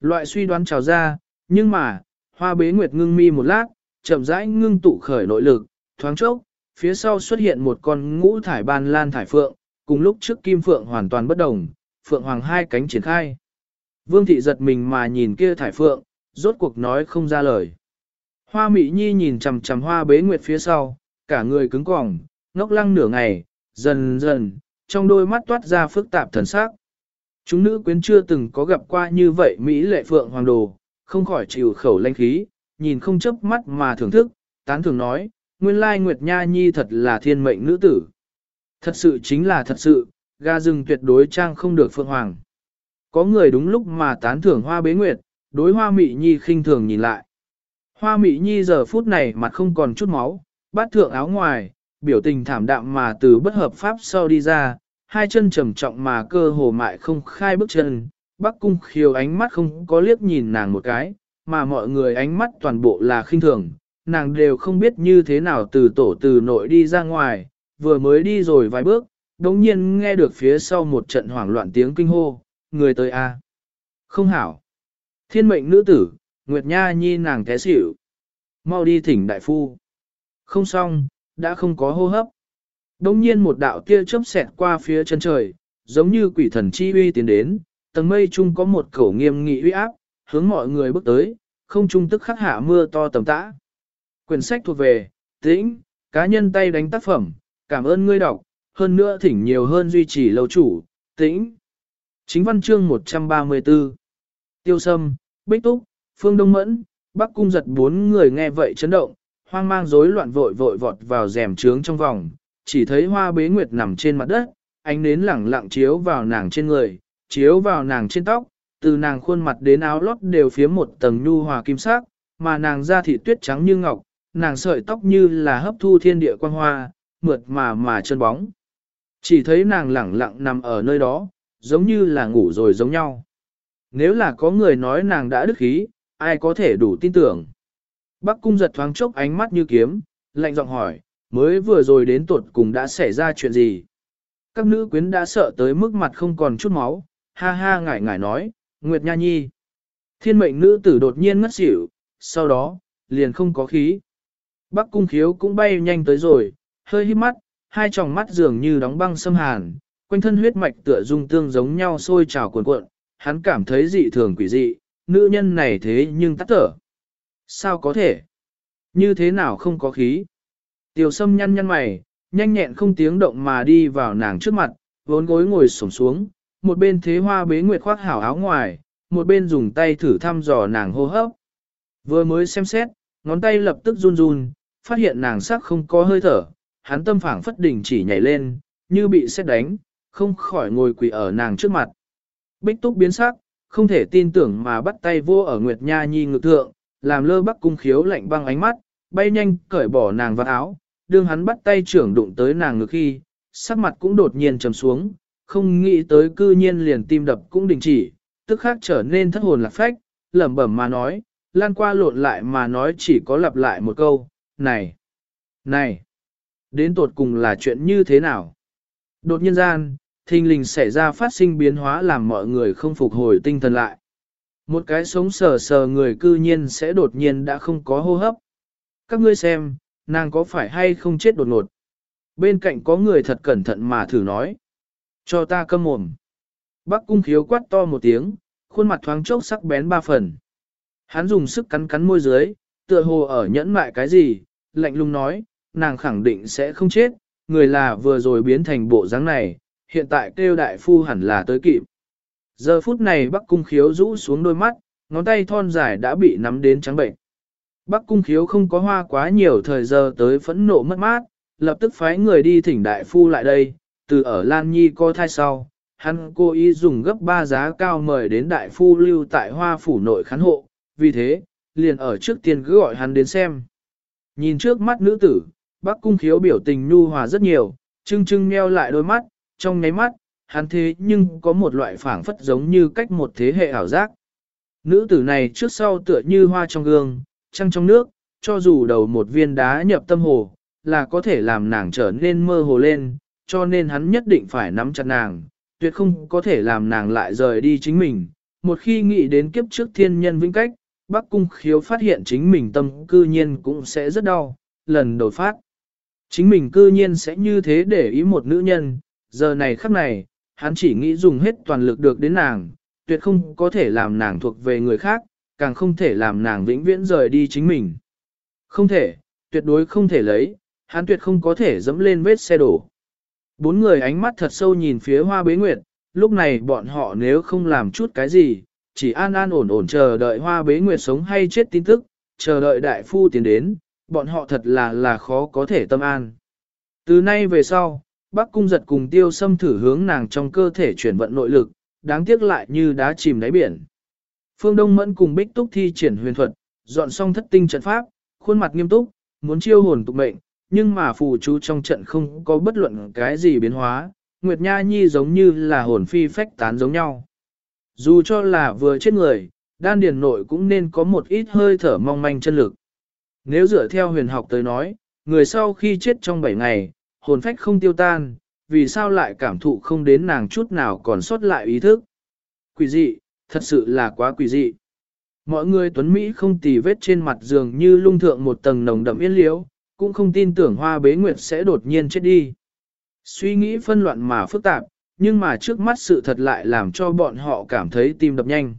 Loại suy đoán trào ra, nhưng mà, hoa bế nguyệt ngưng mi một lát, chậm rãi ngưng tụ khởi nội lực, thoáng chốc, phía sau xuất hiện một con ngũ thải ban lan thải phượng, cùng lúc trước kim phượng hoàn toàn bất đồng, phượng hoàng hai cánh triển khai. Vương thị giật mình mà nhìn kia thải phượng, rốt cuộc nói không ra lời. Hoa mị nhi nhìn chằm chằm hoa bế nguyệt phía sau, cả người cứng cỏng, ngốc lăng nửa ngày, dần dần, trong đôi mắt toát ra phức tạp thần sắc. Chúng nữ quyến chưa từng có gặp qua như vậy Mỹ lệ phượng hoàng đồ, không khỏi chịu khẩu lanh khí, nhìn không chớp mắt mà thưởng thức, tán thường nói, nguyên lai Nguyệt Nha Nhi thật là thiên mệnh nữ tử. Thật sự chính là thật sự, ga rừng tuyệt đối trang không được phượng hoàng. Có người đúng lúc mà tán thưởng hoa bế nguyệt, đối hoa mị nhi khinh thường nhìn lại. Hoa mị nhi giờ phút này mặt không còn chút máu, bát thượng áo ngoài, biểu tình thảm đạm mà từ bất hợp pháp sau đi ra, hai chân trầm trọng mà cơ hồ mại không khai bước chân, bắc cung khiêu ánh mắt không có liếc nhìn nàng một cái, mà mọi người ánh mắt toàn bộ là khinh thường, nàng đều không biết như thế nào từ tổ từ nội đi ra ngoài, vừa mới đi rồi vài bước, đống nhiên nghe được phía sau một trận hoảng loạn tiếng kinh hô, người tới a Không hảo. Thiên mệnh nữ tử, Nguyệt Nha Nhi nàng té xỉu. Mau đi thỉnh đại phu. Không xong, đã không có hô hấp. Đông nhiên một đạo tia chớp xẹt qua phía chân trời, giống như quỷ thần chi uy tiến đến, tầng mây chung có một khẩu nghiêm nghị uy áp, hướng mọi người bước tới, không trung tức khắc hạ mưa to tầm tã. Quyển sách thuộc về, tĩnh, cá nhân tay đánh tác phẩm, cảm ơn ngươi đọc, hơn nữa thỉnh nhiều hơn duy trì lâu chủ, tĩnh. Chính văn chương 134 Tiêu Sâm, Bích Túc, Phương Đông Mẫn, Bắc Cung giật bốn người nghe vậy chấn động, hoang mang rối loạn vội vội vọt vào rèm trướng trong vòng, chỉ thấy hoa bế nguyệt nằm trên mặt đất, ánh nến lẳng lặng chiếu vào nàng trên người, chiếu vào nàng trên tóc, từ nàng khuôn mặt đến áo lót đều phía một tầng nhu hòa kim sắc, mà nàng da thịt tuyết trắng như ngọc, nàng sợi tóc như là hấp thu thiên địa quang hoa, mượt mà mà chân bóng. Chỉ thấy nàng lẳng lặng nằm ở nơi đó, giống như là ngủ rồi giống nhau. Nếu là có người nói nàng đã đức khí, ai có thể đủ tin tưởng. Bắc cung giật thoáng chốc ánh mắt như kiếm, lạnh giọng hỏi, mới vừa rồi đến tuột cùng đã xảy ra chuyện gì? Các nữ quyến đã sợ tới mức mặt không còn chút máu, ha ha ngải ngải nói, Nguyệt Nha Nhi. Thiên mệnh nữ tử đột nhiên ngất xỉu, sau đó, liền không có khí. Bắc cung khiếu cũng bay nhanh tới rồi, hơi hít mắt, hai tròng mắt dường như đóng băng xâm hàn, quanh thân huyết mạch tựa dung tương giống nhau sôi trào cuồn cuộn, hắn cảm thấy dị thường quỷ dị, nữ nhân này thế nhưng tắt thở. Sao có thể? Như thế nào không có khí? Tiểu sâm nhăn nhăn mày, nhanh nhẹn không tiếng động mà đi vào nàng trước mặt, vốn gối ngồi sổng xuống, một bên thế hoa bế nguyệt khoác hảo áo ngoài, một bên dùng tay thử thăm dò nàng hô hấp. Vừa mới xem xét, ngón tay lập tức run run, phát hiện nàng sắc không có hơi thở, hắn tâm phảng phất đỉnh chỉ nhảy lên, như bị xét đánh, không khỏi ngồi quỳ ở nàng trước mặt. Bích túc biến sắc, không thể tin tưởng mà bắt tay vô ở Nguyệt Nha Nhi ngực thượng, làm lơ bắc cung khiếu lạnh băng ánh mắt, bay nhanh cởi bỏ nàng vào áo, đương hắn bắt tay trưởng đụng tới nàng ngực khi, sắc mặt cũng đột nhiên trầm xuống, không nghĩ tới cư nhiên liền tim đập cũng đình chỉ, tức khác trở nên thất hồn lạc phách, lẩm bẩm mà nói, lan qua lộn lại mà nói chỉ có lặp lại một câu, này, này, đến tột cùng là chuyện như thế nào? Đột nhiên gian, thình lình xảy ra phát sinh biến hóa làm mọi người không phục hồi tinh thần lại. Một cái sống sờ sờ người cư nhiên sẽ đột nhiên đã không có hô hấp. Các ngươi xem, nàng có phải hay không chết đột ngột? Bên cạnh có người thật cẩn thận mà thử nói. Cho ta câm mồm. Bắc cung khiếu quát to một tiếng, khuôn mặt thoáng chốc sắc bén ba phần. Hắn dùng sức cắn cắn môi dưới, tựa hồ ở nhẫn mại cái gì, lạnh lùng nói, nàng khẳng định sẽ không chết, người là vừa rồi biến thành bộ dáng này, hiện tại kêu đại phu hẳn là tới kịp. Giờ phút này Bắc Cung Khiếu rũ xuống đôi mắt, ngón tay thon dài đã bị nắm đến trắng bệnh. Bắc Cung Khiếu không có hoa quá nhiều thời giờ tới phẫn nộ mất mát, lập tức phái người đi thỉnh đại phu lại đây, từ ở Lan Nhi co thai sau, hắn cố ý dùng gấp ba giá cao mời đến đại phu lưu tại hoa phủ nội khán hộ, vì thế, liền ở trước tiên cứ gọi hắn đến xem. Nhìn trước mắt nữ tử, Bắc Cung Khiếu biểu tình nhu hòa rất nhiều, trưng trưng nheo lại đôi mắt, trong nháy mắt, hắn thế nhưng có một loại phảng phất giống như cách một thế hệ ảo giác. Nữ tử này trước sau tựa như hoa trong gương, trăng trong nước, cho dù đầu một viên đá nhập tâm hồ, là có thể làm nàng trở nên mơ hồ lên, cho nên hắn nhất định phải nắm chặt nàng, tuyệt không có thể làm nàng lại rời đi chính mình. một khi nghĩ đến kiếp trước thiên nhân vĩnh cách, Bắc Cung khiếu phát hiện chính mình tâm cư nhiên cũng sẽ rất đau, lần đầu phát. Chính mình cư nhiên sẽ như thế để ý một nữ nhân, giờ này khắc này, hắn chỉ nghĩ dùng hết toàn lực được đến nàng, tuyệt không có thể làm nàng thuộc về người khác, càng không thể làm nàng vĩnh viễn rời đi chính mình. Không thể, tuyệt đối không thể lấy, hắn tuyệt không có thể dẫm lên vết xe đổ. Bốn người ánh mắt thật sâu nhìn phía hoa bế nguyệt, lúc này bọn họ nếu không làm chút cái gì, chỉ an an ổn ổn chờ đợi hoa bế nguyệt sống hay chết tin tức, chờ đợi đại phu tiến đến, bọn họ thật là là khó có thể tâm an. Từ nay về sau, bác cung giật cùng tiêu xâm thử hướng nàng trong cơ thể chuyển vận nội lực, đáng tiếc lại như đá chìm đáy biển. Phương Đông Mẫn cùng Bích Túc thi triển huyền thuật, dọn xong thất tinh trận pháp, khuôn mặt nghiêm túc, muốn chiêu hồn tục mệnh, nhưng mà phù chú trong trận không có bất luận cái gì biến hóa, Nguyệt Nha Nhi giống như là hồn phi phách tán giống nhau. Dù cho là vừa chết người, đan điền nội cũng nên có một ít hơi thở mong manh chân lực. Nếu dựa theo huyền học tới nói, người sau khi chết trong 7 ngày, hồn phách không tiêu tan, vì sao lại cảm thụ không đến nàng chút nào còn sót lại ý thức. Quỷ dị, thật sự là quá quỷ dị. Mọi người tuấn Mỹ không tì vết trên mặt giường như lung thượng một tầng nồng đậm yên liễu, cũng không tin tưởng hoa bế nguyệt sẽ đột nhiên chết đi. Suy nghĩ phân loạn mà phức tạp, nhưng mà trước mắt sự thật lại làm cho bọn họ cảm thấy tim đập nhanh.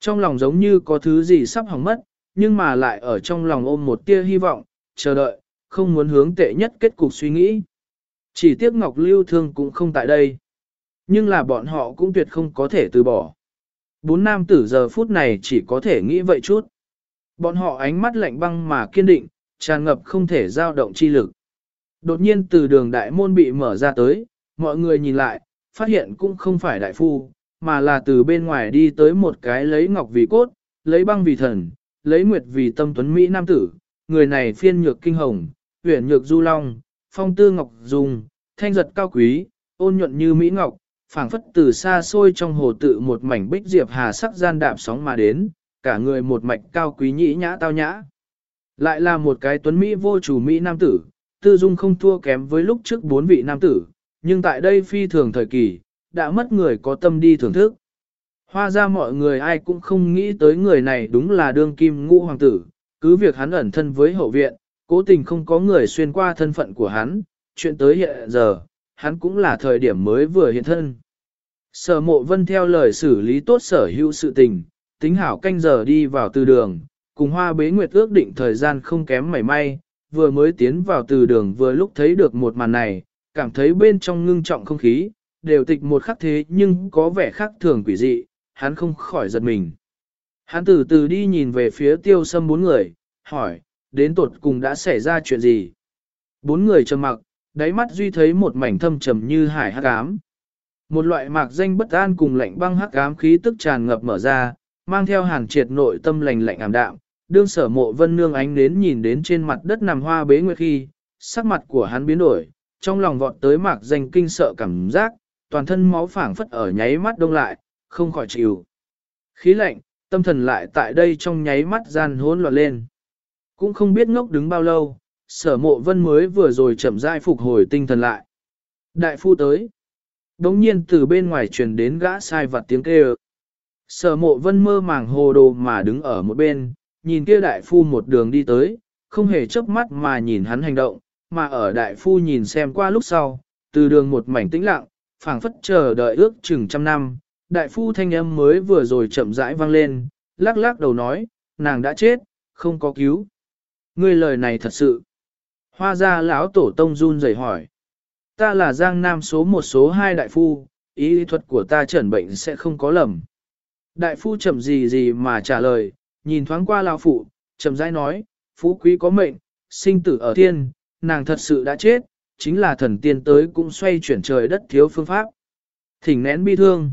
Trong lòng giống như có thứ gì sắp hỏng mất, nhưng mà lại ở trong lòng ôm một tia hy vọng, chờ đợi, không muốn hướng tệ nhất kết cục suy nghĩ. Chỉ tiếc Ngọc Lưu Thương cũng không tại đây. Nhưng là bọn họ cũng tuyệt không có thể từ bỏ. Bốn nam tử giờ phút này chỉ có thể nghĩ vậy chút. Bọn họ ánh mắt lạnh băng mà kiên định, tràn ngập không thể giao động chi lực. Đột nhiên từ đường đại môn bị mở ra tới, mọi người nhìn lại, phát hiện cũng không phải đại phu, mà là từ bên ngoài đi tới một cái lấy ngọc vì cốt, lấy băng vì thần, lấy nguyệt vì tâm tuấn Mỹ nam tử, người này phiên nhược kinh hồng, huyền nhược du long, phong tư ngọc dung, thanh giật cao quý, ôn nhuận như Mỹ ngọc, phảng phất từ xa xôi trong hồ tự một mảnh bích diệp hà sắc gian đạp sóng mà đến, cả người một mạch cao quý nhĩ nhã tao nhã. Lại là một cái tuấn Mỹ vô chủ Mỹ nam tử, tư dung không thua kém với lúc trước bốn vị nam tử, nhưng tại đây phi thường thời kỳ, đã mất người có tâm đi thưởng thức. Hoa ra mọi người ai cũng không nghĩ tới người này đúng là đương kim ngũ hoàng tử, cứ việc hắn ẩn thân với hậu viện, cố tình không có người xuyên qua thân phận của hắn, chuyện tới hiện giờ, hắn cũng là thời điểm mới vừa hiện thân. Sở mộ vân theo lời xử lý tốt sở hữu sự tình, tính hảo canh giờ đi vào từ đường, cùng hoa bế nguyệt ước định thời gian không kém mảy may, vừa mới tiến vào từ đường vừa lúc thấy được một màn này, cảm thấy bên trong ngưng trọng không khí, đều tịch một khắc thế nhưng có vẻ khác thường quỷ dị, hắn không khỏi giật mình. Hắn từ từ đi nhìn về phía tiêu sâm bốn người, hỏi, đến tột cùng đã xảy ra chuyện gì? Bốn người trầm mặc, đáy mắt duy thấy một mảnh thâm trầm như hải hắc ám. Một loại mạc danh bất an cùng lạnh băng hắc ám khí tức tràn ngập mở ra, mang theo hàn triệt nội tâm lành lạnh ảm đạm. Đương sở mộ vân nương ánh đến nhìn đến trên mặt đất nằm hoa bế nguyệt khi, sắc mặt của hắn biến đổi, trong lòng vọt tới mạc danh kinh sợ cảm giác, toàn thân máu phảng phất ở nháy mắt đông lại, không khỏi chịu. Khí lạnh, tâm thần lại tại đây trong nháy mắt gian hỗn loạn lên. Cũng không biết ngốc đứng bao lâu, sở mộ vân mới vừa rồi chậm rãi phục hồi tinh thần lại. Đại phu tới. Đống nhiên từ bên ngoài truyền đến gã sai vặt tiếng kêu. Sở mộ vân mơ màng hồ đồ mà đứng ở một bên, nhìn kia đại phu một đường đi tới, không hề chớp mắt mà nhìn hắn hành động, mà ở đại phu nhìn xem qua lúc sau, từ đường một mảnh tĩnh lặng, phảng phất chờ đợi ước chừng trăm năm, đại phu thanh âm mới vừa rồi chậm rãi vang lên, lắc lắc đầu nói, nàng đã chết, không có cứu. Ngươi lời này thật sự. Hoa gia lão tổ tông run rẩy hỏi. Ta là Giang Nam số một số hai đại phu, ý lý thuật của ta chẩn bệnh sẽ không có lầm. Đại phu chậm gì gì mà trả lời, nhìn thoáng qua lão phụ, chậm rãi nói, phú quý có mệnh, sinh tử ở thiên, nàng thật sự đã chết, chính là thần tiên tới cũng xoay chuyển trời đất thiếu phương pháp. Thỉnh nén bi thương.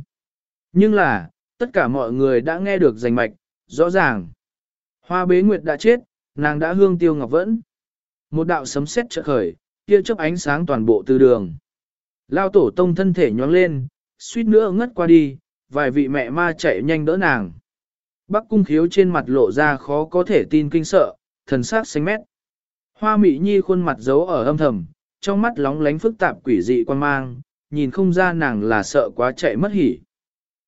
Nhưng là, tất cả mọi người đã nghe được rành mạch, rõ ràng. Hoa bế nguyệt đã chết, nàng đã hương tiêu ngọc vẫn. Một đạo sấm sét chợt khởi, kia chớp ánh sáng toàn bộ từ đường. Lao tổ tông thân thể nhoáng lên, suýt nữa ngất qua đi, vài vị mẹ ma chạy nhanh đỡ nàng. Bắc cung khiếu trên mặt lộ ra khó có thể tin kinh sợ, thần sắc xanh mét. Hoa mị nhi khuôn mặt giấu ở âm thầm, trong mắt lóng lánh phức tạp quỷ dị quan mang, nhìn không ra nàng là sợ quá chạy mất hỉ.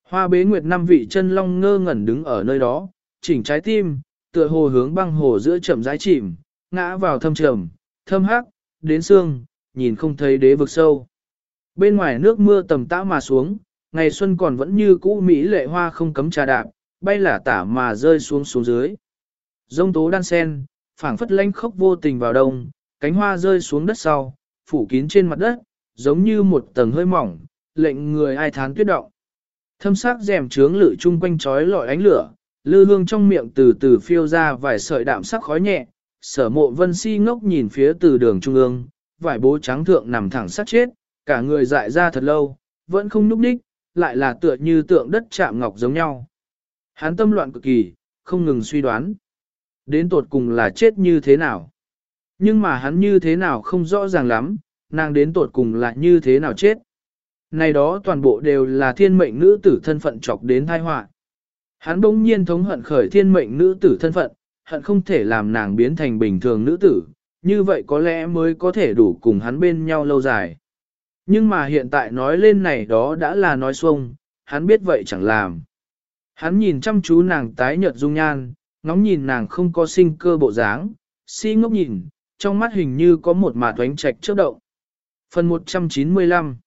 Hoa bế nguyệt năm vị chân long ngơ ngẩn đứng ở nơi đó, chỉnh trái tim, tựa hồ hướng băng hồ giữa chậm rãi chìm, ngã vào thâm trầm, thâm hắc, đến xương, nhìn không thấy đế vực sâu. Bên ngoài nước mưa tầm tã mà xuống, ngày xuân còn vẫn như cũ Mỹ lệ hoa không cấm trà đạp, bay lả tả mà rơi xuống xuống dưới. Dông tố đan sen, phảng phất lanh khốc vô tình vào đông, cánh hoa rơi xuống đất sau, phủ kín trên mặt đất, giống như một tầng hơi mỏng, lệnh người ai thán tuyết động. Thâm sắc rèm trướng lự chung quanh trói lọi ánh lửa, lư hương trong miệng từ từ phiêu ra vài sợi đạm sắc khói nhẹ, sở mộ vân si ngốc nhìn phía từ đường trung ương, vải bố trắng thượng nằm thẳng sát chết, cả người dại ra thật lâu, vẫn không núp đích, lại là tựa như tượng đất chạm ngọc giống nhau. Hắn tâm loạn cực kỳ, không ngừng suy đoán. Đến tột cùng là chết như thế nào? Nhưng mà hắn như thế nào không rõ ràng lắm, nàng đến tột cùng là như thế nào chết? Này đó toàn bộ đều là thiên mệnh nữ tử thân phận chọc đến tai họa. Hắn bỗng nhiên thống hận khởi thiên mệnh nữ tử thân phận, hận không thể làm nàng biến thành bình thường nữ tử, như vậy có lẽ mới có thể đủ cùng hắn bên nhau lâu dài. Nhưng mà hiện tại nói lên này đó đã là nói xuông, hắn biết vậy chẳng làm. Hắn nhìn chăm chú nàng tái nhợt dung nhan, ngóng nhìn nàng không có sinh cơ bộ dáng, si ngốc nhìn, trong mắt hình như có một mạt oánh trạch chớp động. Phần 195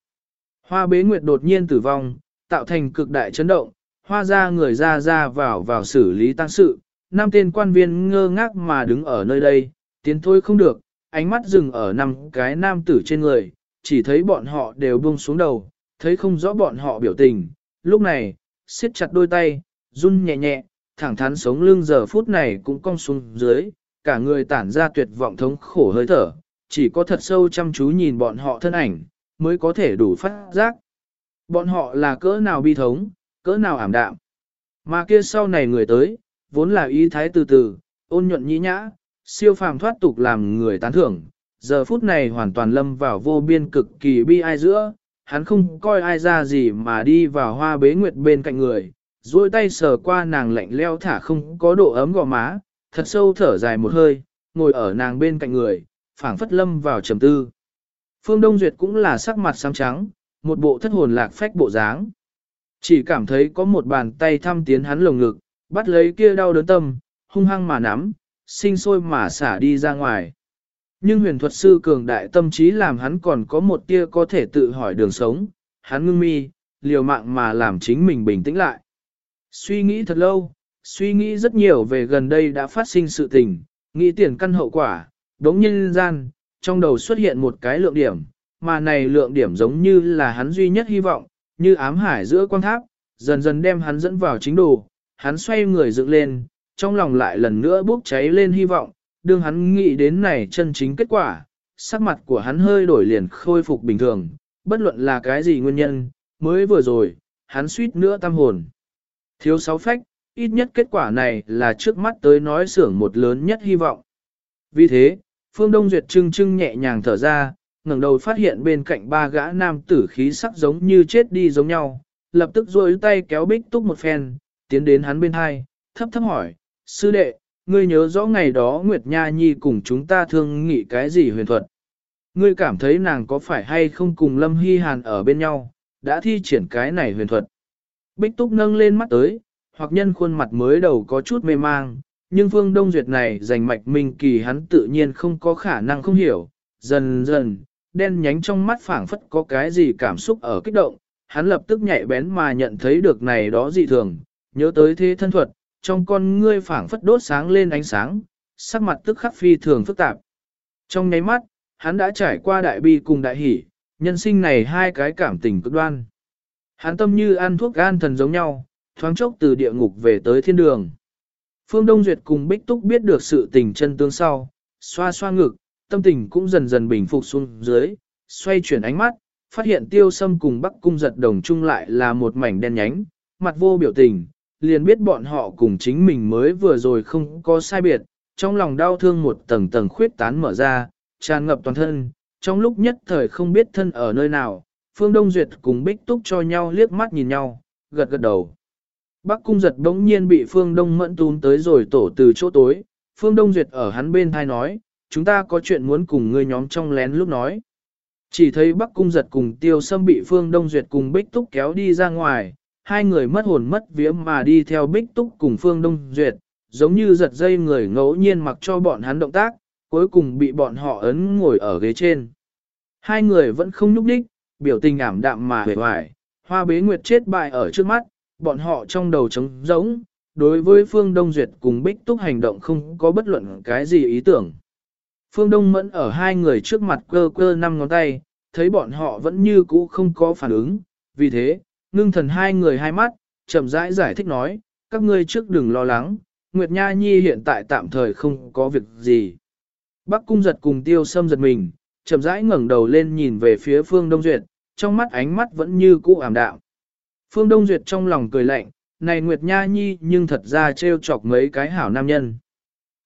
Hoa bế nguyệt đột nhiên tử vong, tạo thành cực đại chấn động, hoa ra người ra ra vào vào xử lý tăng sự, năm tên quan viên ngơ ngác mà đứng ở nơi đây, tiến thôi không được, ánh mắt dừng ở năm cái nam tử trên người, chỉ thấy bọn họ đều buông xuống đầu, thấy không rõ bọn họ biểu tình. Lúc này, siết chặt đôi tay, run nhẹ nhẹ, thẳng thắn sống lưng giờ phút này cũng cong xuống dưới, cả người tản ra tuyệt vọng thống khổ hơi thở, chỉ có thật sâu chăm chú nhìn bọn họ thân ảnh, mới có thể đủ phát giác. Bọn họ là cỡ nào bi thống, cỡ nào ảm đạm. Mà kia sau này người tới, vốn là ý thái từ từ, ôn nhuận nhĩ nhã, siêu phàm thoát tục làm người tán thưởng, giờ phút này hoàn toàn lâm vào vô biên cực kỳ bi ai giữa, hắn không coi ai ra gì mà đi vào hoa bế nguyệt bên cạnh người, duỗi tay sờ qua nàng lạnh leo thả không có độ ấm gò má, thật sâu thở dài một hơi, ngồi ở nàng bên cạnh người, phảng phất lâm vào trầm tư. Phương Đông Duyệt cũng là sắc mặt xám trắng, một bộ thất hồn lạc phách bộ dáng. Chỉ cảm thấy có một bàn tay thăm tiến hắn lồng ngực, bắt lấy kia đau đớn tâm, hung hăng mà nắm, sinh sôi mà xả đi ra ngoài. Nhưng huyền thuật sư cường đại tâm trí làm hắn còn có một tia có thể tự hỏi đường sống, hắn ngưng mi, liều mạng mà làm chính mình bình tĩnh lại. Suy nghĩ thật lâu, suy nghĩ rất nhiều về gần đây đã phát sinh sự tình, nghĩ tiền căn hậu quả, đống nhân gian, trong đầu xuất hiện một cái lượng điểm, mà này lượng điểm giống như là hắn duy nhất hy vọng, như ám hải giữa quang tháp, dần dần đem hắn dẫn vào chính đồ, hắn xoay người dựng lên, trong lòng lại lần nữa bốc cháy lên hy vọng, đương hắn nghĩ đến này chân chính kết quả, sắc mặt của hắn hơi đổi liền khôi phục bình thường, bất luận là cái gì nguyên nhân, mới vừa rồi, hắn suýt nữa tâm hồn. Thiếu sáu phách, ít nhất kết quả này là trước mắt tới nói xưởng một lớn nhất hy vọng. Vì thế, Phương Đông Duyệt trưng trưng nhẹ nhàng thở ra, ngẩng đầu phát hiện bên cạnh ba gã nam tử khí sắc giống như chết đi giống nhau, lập tức duỗi tay kéo bích túc một phen, tiến đến hắn bên hai, thấp thấp hỏi, sư đệ, ngươi nhớ rõ ngày đó Nguyệt Nha Nhi cùng chúng ta thương nghị cái gì huyền thuật. Ngươi cảm thấy nàng có phải hay không cùng Lâm Hy Hàn ở bên nhau, đã thi triển cái này huyền thuật. Bích Túc nâng lên mắt tới, hoặc nhân khuôn mặt mới đầu có chút mê mang, nhưng Phương Đông Duyệt này dành mạch minh kỳ hắn tự nhiên không có khả năng không hiểu. Dần dần, đen nhánh trong mắt phảng phất có cái gì cảm xúc ở kích động, hắn lập tức nhạy bén mà nhận thấy được này đó dị thường, nhớ tới thế thân thuật, trong con ngươi phảng phất đốt sáng lên ánh sáng, sắc mặt tức khắc phi thường phức tạp. Trong nháy mắt, hắn đã trải qua đại bi cùng đại hỷ, nhân sinh này hai cái cảm tình cực đoan. Hắn tâm như ăn thuốc gan thần giống nhau, thoáng chốc từ địa ngục về tới thiên đường. Phương Đông Duyệt cùng Bích Túc biết được sự tình chân tương sau, xoa xoa ngực, tâm tình cũng dần dần bình phục xuống dưới, xoay chuyển ánh mắt, phát hiện tiêu sâm cùng Bắc Cung giật đồng chung lại là một mảnh đen nhánh, mặt vô biểu tình, liền biết bọn họ cùng chính mình mới vừa rồi không có sai biệt, trong lòng đau thương một tầng tầng khuyết tán mở ra, tràn ngập toàn thân, trong lúc nhất thời không biết thân ở nơi nào, Phương Đông Duyệt cùng Bích Túc cho nhau liếc mắt nhìn nhau, gật gật đầu. Bắc cung giật bỗng nhiên bị Phương Đông mẫn tún tới rồi tổ từ chỗ tối, Phương Đông Duyệt ở hắn bên thai nói, chúng ta có chuyện muốn cùng ngươi nhóm trong lén lúc nói. Chỉ thấy Bắc cung giật cùng tiêu sâm bị Phương Đông Duyệt cùng Bích Túc kéo đi ra ngoài, hai người mất hồn mất vía mà đi theo Bích Túc cùng Phương Đông Duyệt, giống như giật dây người ngẫu nhiên mặc cho bọn hắn động tác, cuối cùng bị bọn họ ấn ngồi ở ghế trên. Hai người vẫn không nhúc đích, biểu tình ảm đạm mà hề hoài, hoa bế nguyệt chết bại ở trước mắt, bọn họ trong đầu trống rỗng, đối với Phương Đông Duyệt cùng Bích Túc hành động không có bất luận cái gì ý tưởng. Phương Đông Mẫn ở hai người trước mặt cơ cơ năm ngón tay, thấy bọn họ vẫn như cũ không có phản ứng, vì thế, ngưng thần hai người hai mắt, chậm rãi giải, giải thích nói, các ngươi trước đừng lo lắng, Nguyệt Nha Nhi hiện tại tạm thời không có việc gì. Bắc cung giật cùng tiêu sâm giật mình, chậm rãi ngẩng đầu lên nhìn về phía Phương Đông Duyệt, trong mắt ánh mắt vẫn như cũ ảm đạm. Phương Đông Duyệt trong lòng cười lạnh, này Nguyệt Nha Nhi nhưng thật ra trêu chọc mấy cái hảo nam nhân.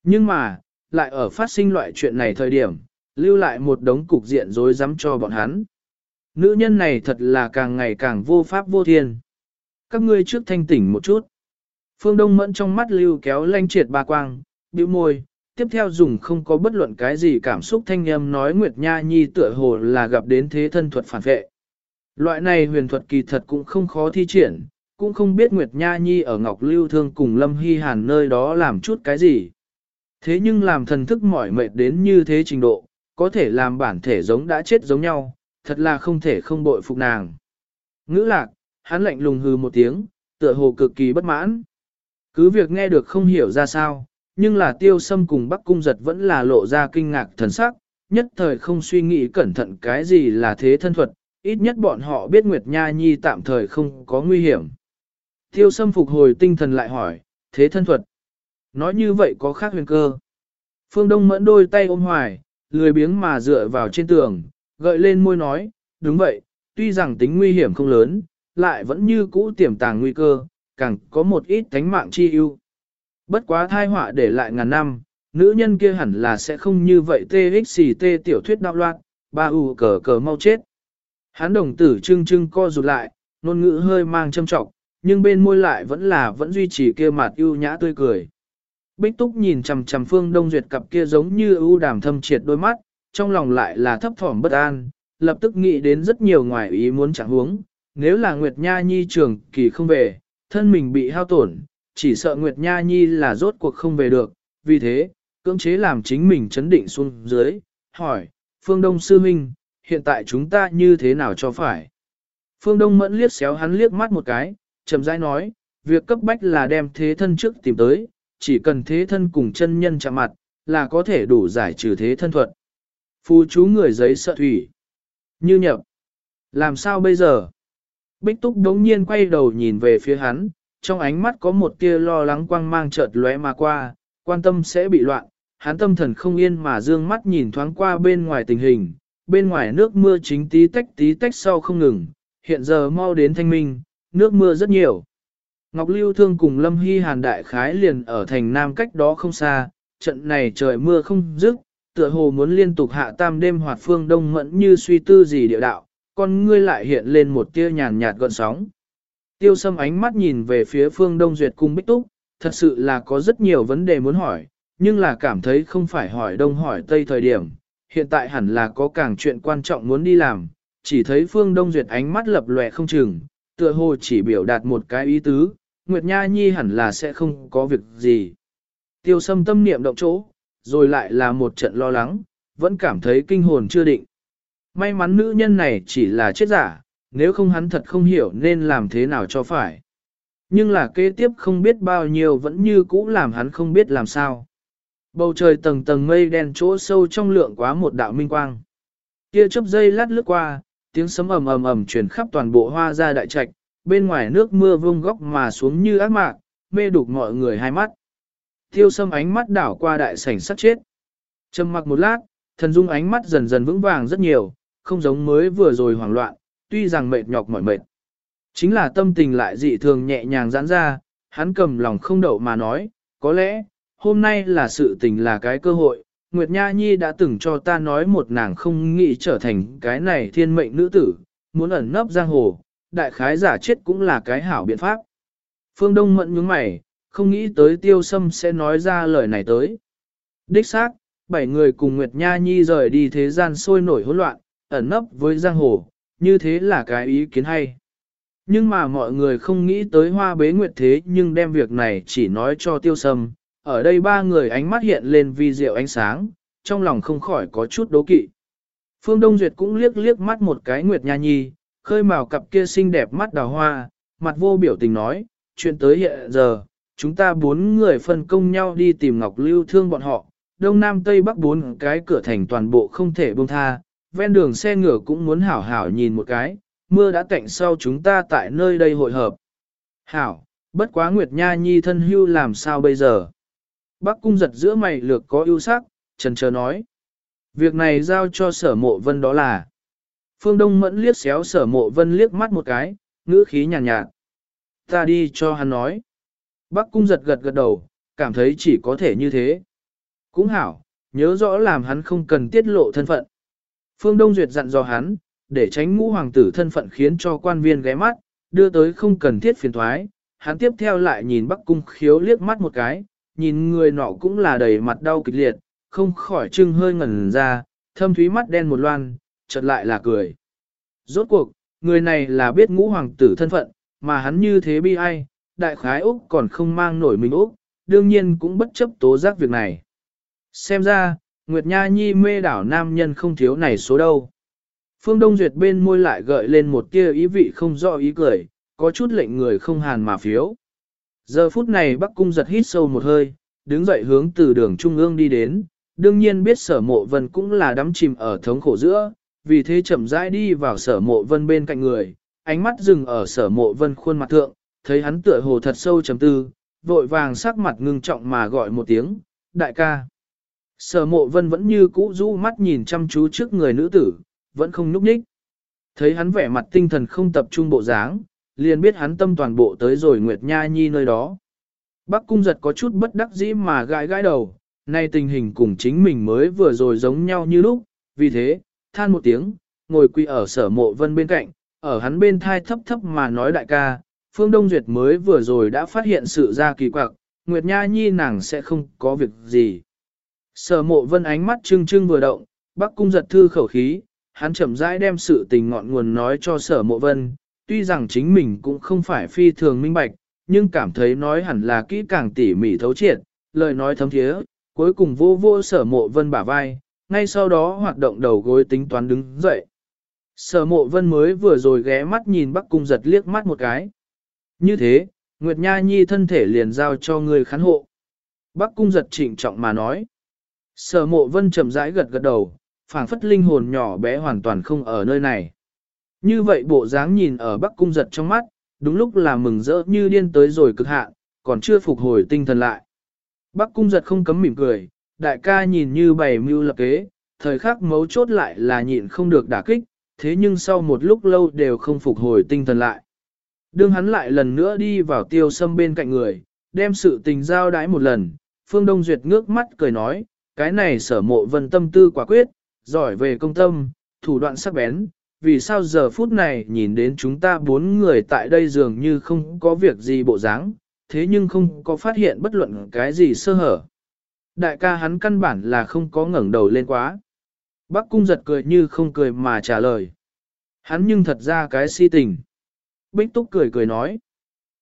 Nhưng mà, lại ở phát sinh loại chuyện này thời điểm, lưu lại một đống cục diện rối rắm cho bọn hắn. Nữ nhân này thật là càng ngày càng vô pháp vô thiên. Các ngươi trước thanh tỉnh một chút. Phương Đông Mẫn trong mắt lưu kéo lanh triệt ba quang, bĩu môi, tiếp theo dùng không có bất luận cái gì cảm xúc thanh âm nói Nguyệt Nha Nhi tựa hồ là gặp đến thế thân thuật phản vệ. Loại này huyền thuật kỳ thật cũng không khó thi triển, cũng không biết Nguyệt Nha Nhi ở Ngọc Lưu Thương cùng Lâm Hy Hàn nơi đó làm chút cái gì. Thế nhưng làm thần thức mỏi mệt đến như thế trình độ, có thể làm bản thể giống đã chết giống nhau, thật là không thể không bội phục nàng. Ngữ lạc, hắn lạnh lùng hừ một tiếng, tựa hồ cực kỳ bất mãn. Cứ việc nghe được không hiểu ra sao, nhưng là tiêu sâm cùng bắc cung giật vẫn là lộ ra kinh ngạc thần sắc, nhất thời không suy nghĩ cẩn thận cái gì là thế thân thuật, ít nhất bọn họ biết Nguyệt Nha Nhi tạm thời không có nguy hiểm. Tiêu sâm phục hồi tinh thần lại hỏi, thế thân thuật. Nói như vậy có khác huyền cơ. Phương Đông mẫn đôi tay ôm hoài, lười biếng mà dựa vào trên tường, gợi lên môi nói, đúng vậy, tuy rằng tính nguy hiểm không lớn, lại vẫn như cũ tiềm tàng nguy cơ, càng có một ít thánh mạng chi ưu. Bất quá thai họa để lại ngàn năm, nữ nhân kia hẳn là sẽ không như vậy TXT tiểu thuyết đạo loạn, ba u cờ cờ mau chết. Hán đồng tử trưng trưng co rụt lại, ngôn ngữ hơi mang châm trọng, nhưng bên môi lại vẫn là vẫn duy trì kia mặt ưu nhã tươi cười. Bích Túc nhìn chằm chằm Phương Đông Duyệt cặp kia giống như ưu đàm thâm triệt đôi mắt, trong lòng lại là thấp thỏm bất an, lập tức nghĩ đến rất nhiều ngoài ý muốn chẳng huống. Nếu là Nguyệt Nha Nhi trường kỳ không về, thân mình bị hao tổn, chỉ sợ Nguyệt Nha Nhi là rốt cuộc không về được, vì thế, cưỡng chế làm chính mình chấn định xuống dưới, hỏi, Phương Đông Sư Minh, hiện tại chúng ta như thế nào cho phải? Phương Đông mẫn liếc xéo hắn liếc mắt một cái, chậm rãi nói, việc cấp bách là đem thế thân trước tìm tới, chỉ cần thế thân cùng chân nhân chạm mặt, là có thể đủ giải trừ thế thân thuật. Phu chú người giấy sợ thủy. Như nhập. Làm sao bây giờ? Bích Túc đống nhiên quay đầu nhìn về phía hắn, trong ánh mắt có một tia lo lắng quang mang chợt lóe mà qua, quan tâm sẽ bị loạn, hắn tâm thần không yên mà dương mắt nhìn thoáng qua bên ngoài tình hình, bên ngoài nước mưa chính tí tách tí tách sau không ngừng, hiện giờ mau đến thanh minh, nước mưa rất nhiều. Ngọc Lưu Thương cùng Lâm Hy Hàn đại khái liền ở thành Nam cách đó không xa, trận này trời mưa không dứt, tựa hồ muốn liên tục hạ tam đêm hoạt phương đông mẫn như suy tư gì địa đạo, con ngươi lại hiện lên một tia nhàn nhạt gợn sóng. Tiêu sâm ánh mắt nhìn về phía phương đông duyệt cung bích túc, thật sự là có rất nhiều vấn đề muốn hỏi, nhưng là cảm thấy không phải hỏi đông hỏi tây thời điểm, hiện tại hẳn là có càng chuyện quan trọng muốn đi làm, chỉ thấy phương đông duyệt ánh mắt lập lòe không chừng, tựa hồ chỉ biểu đạt một cái ý tứ, Nguyệt Nha Nhi hẳn là sẽ không có việc gì. Tiêu sâm tâm niệm động chỗ, rồi lại là một trận lo lắng, vẫn cảm thấy kinh hồn chưa định. May mắn nữ nhân này chỉ là chết giả, nếu không hắn thật không hiểu nên làm thế nào cho phải. Nhưng là kế tiếp không biết bao nhiêu vẫn như cũ làm hắn không biết làm sao. Bầu trời tầng tầng mây đen chỗ sâu trong lượng quá một đạo minh quang. Kia chớp dây lát lướt qua, tiếng sấm ầm ầm ầm truyền khắp toàn bộ hoa gia đại trạch, bên ngoài nước mưa vung góc mà xuống như ác mạc, mê đục mọi người hai mắt. Tiêu sâm ánh mắt đảo qua đại sảnh sắp chết. Trầm mặc một lát, thần dung ánh mắt dần dần vững vàng rất nhiều, không giống mới vừa rồi hoảng loạn, tuy rằng mệt nhọc mỏi mệt. Chính là tâm tình lại dị thường nhẹ nhàng giãn ra, hắn cầm lòng không đậu mà nói, có lẽ, hôm nay là sự tình là cái cơ hội, Nguyệt Nha Nhi đã từng cho ta nói một nàng không nghĩ trở thành cái này thiên mệnh nữ tử, muốn ẩn nấp giang hồ, đại khái giả chết cũng là cái hảo biện pháp. Phương Đông mẫn nhướng mày, không nghĩ tới tiêu sâm sẽ nói ra lời này tới. Đích xác, bảy người cùng Nguyệt Nha Nhi rời đi thế gian sôi nổi hỗn loạn, ẩn nấp với giang hồ, như thế là cái ý kiến hay. Nhưng mà mọi người không nghĩ tới hoa bế nguyệt thế nhưng đem việc này chỉ nói cho tiêu sâm. Ở đây ba người ánh mắt hiện lên vi diệu ánh sáng, trong lòng không khỏi có chút đố kỵ. Phương Đông Duyệt cũng liếc liếc mắt một cái Nguyệt Nha Nhi, khơi màu cặp kia xinh đẹp mắt đào hoa, mặt vô biểu tình nói, chuyện tới hiện giờ, chúng ta bốn người phân công nhau đi tìm Ngọc Lưu thương bọn họ, Đông Nam Tây Bắc bốn cái cửa thành toàn bộ không thể buông tha, ven đường xe ngựa cũng muốn hảo hảo nhìn một cái, mưa đã cạnh sau chúng ta tại nơi đây hội hợp. Hảo, bất quá Nguyệt Nha Nhi thân hưu làm sao bây giờ? Bác cung giật giữa mày lược có ưu sắc, trần chờ nói. Việc này giao cho sở mộ vân đó là. Phương Đông mẫn liếc xéo sở mộ vân liếc mắt một cái, ngữ khí nhàn nhạt, nhạt. Ta đi cho hắn nói. Bác cung giật gật gật đầu, cảm thấy chỉ có thể như thế. Cũng hảo, nhớ rõ làm hắn không cần tiết lộ thân phận. Phương Đông Duyệt dặn dò hắn, để tránh ngũ hoàng tử thân phận khiến cho quan viên ghé mắt, đưa tới không cần thiết phiền thoái. Hắn tiếp theo lại nhìn Bắc Cung khiếu liếc mắt một cái, nhìn người nọ cũng là đầy mặt đau kịch liệt, không khỏi trưng hơi ngẩn ra, thâm thúy mắt đen một loan, chợt lại là cười. Rốt cuộc, người này là biết ngũ hoàng tử thân phận, mà hắn như thế bi ai, đại khái Úc còn không mang nổi mình Úc, đương nhiên cũng bất chấp tố giác việc này. Xem ra, Nguyệt Nha Nhi mê đảo nam nhân không thiếu này số đâu. Phương Đông Duyệt bên môi lại gợi lên một tia ý vị không rõ ý cười, có chút lệnh người không hàn mà phiếu. Giờ phút này Bắc Cung giật hít sâu một hơi, đứng dậy hướng từ đường Trung ương đi đến, đương nhiên biết sở mộ vân cũng là đắm chìm ở thống khổ giữa, vì thế chậm rãi đi vào sở mộ vân bên cạnh người, ánh mắt dừng ở sở mộ vân khuôn mặt thượng, thấy hắn tựa hồ thật sâu chấm tư, vội vàng sắc mặt ngưng trọng mà gọi một tiếng, đại ca. Sở mộ vân vẫn như cũ rũ mắt nhìn chăm chú trước người nữ tử, vẫn không núp nhích. Thấy hắn vẻ mặt tinh thần không tập trung bộ dáng, liền biết hắn tâm toàn bộ tới rồi Nguyệt Nha Nhi nơi đó. Bắc cung giật có chút bất đắc dĩ mà gãi gãi đầu, nay tình hình cùng chính mình mới vừa rồi giống nhau như lúc, vì thế, than một tiếng, ngồi quỳ ở sở mộ vân bên cạnh, ở hắn bên thai thấp thấp mà nói đại ca, Phương Đông Duyệt mới vừa rồi đã phát hiện sự ra kỳ quặc, Nguyệt Nha Nhi nàng sẽ không có việc gì. Sở mộ vân ánh mắt trưng trưng vừa động, Bắc cung giật thư khẩu khí, hắn chậm rãi đem sự tình ngọn nguồn nói cho sở mộ vân, tuy rằng chính mình cũng không phải phi thường minh bạch, nhưng cảm thấy nói hẳn là kỹ càng tỉ mỉ thấu triệt, lời nói thấm thiế, cuối cùng vô vô sở mộ vân bả vai, ngay sau đó hoạt động đầu gối tính toán đứng dậy. Sở mộ vân mới vừa rồi ghé mắt nhìn Bắc cung giật liếc mắt một cái. Như thế, Nguyệt Nha Nhi thân thể liền giao cho người khán hộ. Bắc cung giật trịnh trọng mà nói. Sở mộ vân chậm rãi gật gật đầu, phảng phất linh hồn nhỏ bé hoàn toàn không ở nơi này. Như vậy bộ dáng nhìn ở Bắc cung giật trong mắt, đúng lúc là mừng rỡ như điên tới rồi cực hạn, còn chưa phục hồi tinh thần lại. Bắc cung giật không cấm mỉm cười, đại ca nhìn như bày mưu lập kế, thời khắc mấu chốt lại là nhịn không được đả kích, thế nhưng sau một lúc lâu đều không phục hồi tinh thần lại. Đương hắn lại lần nữa đi vào tiêu sâm bên cạnh người, đem sự tình giao đái một lần, Phương Đông Duyệt ngước mắt cười nói, cái này sở mộ vân tâm tư quả quyết, giỏi về công tâm, thủ đoạn sắc bén, vì sao giờ phút này nhìn đến chúng ta bốn người tại đây dường như không có việc gì bộ dáng, thế nhưng không có phát hiện bất luận cái gì sơ hở. Đại ca hắn căn bản là không có ngẩng đầu lên quá. Bác cung giật cười như không cười mà trả lời. Hắn nhưng thật ra cái si tình. Bích túc cười cười nói.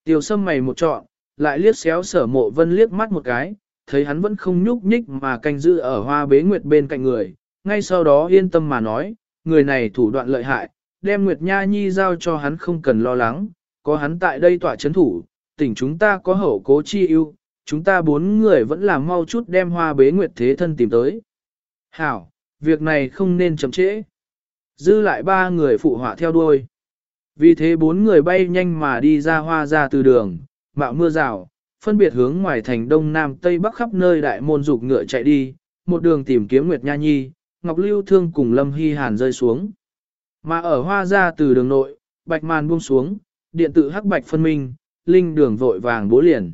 Tiêu sâm mày một trọn, lại liếc xéo sở mộ vân liếc mắt một cái, thấy hắn vẫn không nhúc nhích mà canh giữ ở hoa bế nguyệt bên cạnh người, ngay sau đó yên tâm mà nói, người này thủ đoạn lợi hại, đem Nguyệt Nha Nhi giao cho hắn không cần lo lắng, có hắn tại đây tỏa chấn thủ, tỉnh chúng ta có hậu cố chi ưu, chúng ta bốn người vẫn làm mau chút đem hoa bế Nguyệt Thế Thân tìm tới. Hảo, việc này không nên chậm trễ. Dư lại ba người phụ họa theo đuôi. Vì thế bốn người bay nhanh mà đi ra hoa ra từ đường, mạo mưa rào, phân biệt hướng ngoài thành đông nam tây bắc khắp nơi đại môn dục ngựa chạy đi, một đường tìm kiếm Nguyệt Nha Nhi, Ngọc Lưu Thương cùng Lâm Hy Hàn rơi xuống. Mà ở hoa ra từ đường nội, bạch màn buông xuống, điện tử hắc bạch phân minh, linh đường vội vàng bố liền.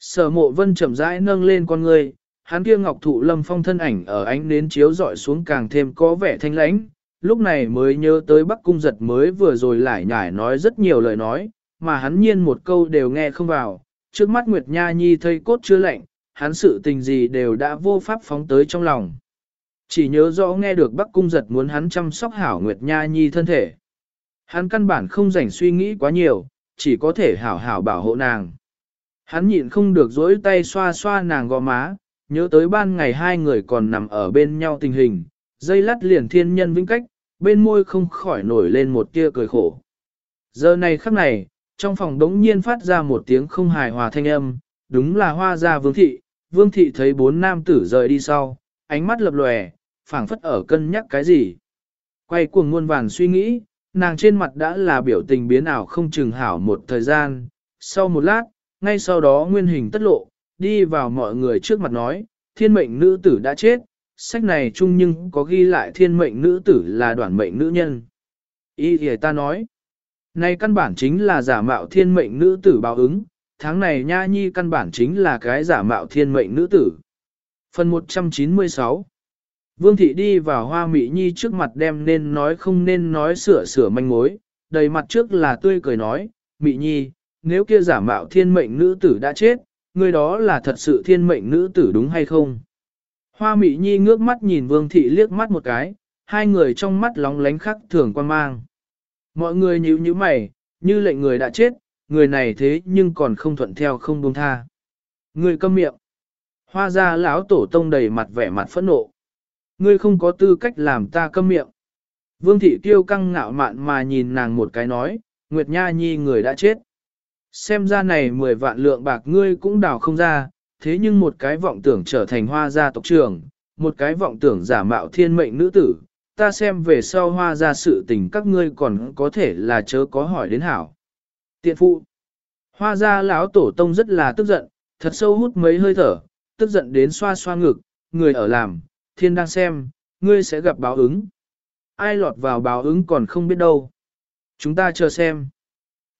Sở mộ vân chậm rãi nâng lên con người, hắn kia ngọc thụ lâm phong thân ảnh ở ánh nến chiếu dọi xuống càng thêm có vẻ thanh lãnh, lúc này mới nhớ tới Bắc Cung giật mới vừa rồi lại nhải nói rất nhiều lời nói, mà hắn nhiên một câu đều nghe không vào, trước mắt Nguyệt Nha Nhi thây cốt chưa lạnh, hắn sự tình gì đều đã vô pháp phóng tới trong lòng. Chỉ nhớ rõ nghe được Bắc Cung giật muốn hắn chăm sóc hảo Nguyệt Nha Nhi thân thể. Hắn căn bản không rảnh suy nghĩ quá nhiều, chỉ có thể hảo hảo bảo hộ nàng. Hắn nhịn không được dỗi tay xoa xoa nàng gò má, nhớ tới ban ngày hai người còn nằm ở bên nhau tình hình, dây lắt liền thiên nhân vĩnh cách, bên môi không khỏi nổi lên một tia cười khổ. Giờ này khắc này, trong phòng đống nhiên phát ra một tiếng không hài hòa thanh âm, đúng là hoa gia vương thị, vương thị thấy bốn nam tử rời đi sau, ánh mắt lập lòe, phảng phất ở cân nhắc cái gì. Quay cuồng muôn vàn suy nghĩ, nàng trên mặt đã là biểu tình biến ảo không chừng hảo một thời gian, sau một lát, ngay sau đó nguyên hình tất lộ, đi vào mọi người trước mặt nói, thiên mệnh nữ tử đã chết, sách này chung nhưng có ghi lại thiên mệnh nữ tử là đoạn mệnh nữ nhân. Ý thì ta nói, này căn bản chính là giả mạo thiên mệnh nữ tử báo ứng, tháng này nha nhi căn bản chính là cái giả mạo thiên mệnh nữ tử. Phần 196 Vương thị đi vào hoa mỹ nhi trước mặt đem nên nói không nên nói sửa sửa manh mối, đầy mặt trước là tươi cười nói, mỹ nhi, nếu kia giả mạo thiên mệnh nữ tử đã chết, người đó là thật sự thiên mệnh nữ tử đúng hay không? Hoa mỹ nhi ngước mắt nhìn vương thị liếc mắt một cái, hai người trong mắt lóng lánh khắc thường quan mang. Mọi người nhíu nhíu mày, như lệnh người đã chết, người này thế nhưng còn không thuận theo không buông tha. Người câm miệng. Hoa ra lão tổ tông đầy mặt vẻ mặt phẫn nộ. Ngươi không có tư cách làm ta câm miệng. Vương thị kiêu căng ngạo mạn mà nhìn nàng một cái nói, Nguyệt Nha Nhi người đã chết. Xem ra này 10 vạn lượng bạc ngươi cũng đào không ra, thế nhưng một cái vọng tưởng trở thành hoa gia tộc trưởng, một cái vọng tưởng giả mạo thiên mệnh nữ tử, ta xem về sau hoa gia sự tình các ngươi còn có thể là chớ có hỏi đến hảo. Tiện phụ, hoa gia lão tổ tông rất là tức giận, thật sâu hút mấy hơi thở, tức giận đến xoa xoa ngực, người ở làm, thiên đang xem, ngươi sẽ gặp báo ứng. Ai lọt vào báo ứng còn không biết đâu. Chúng ta chờ xem.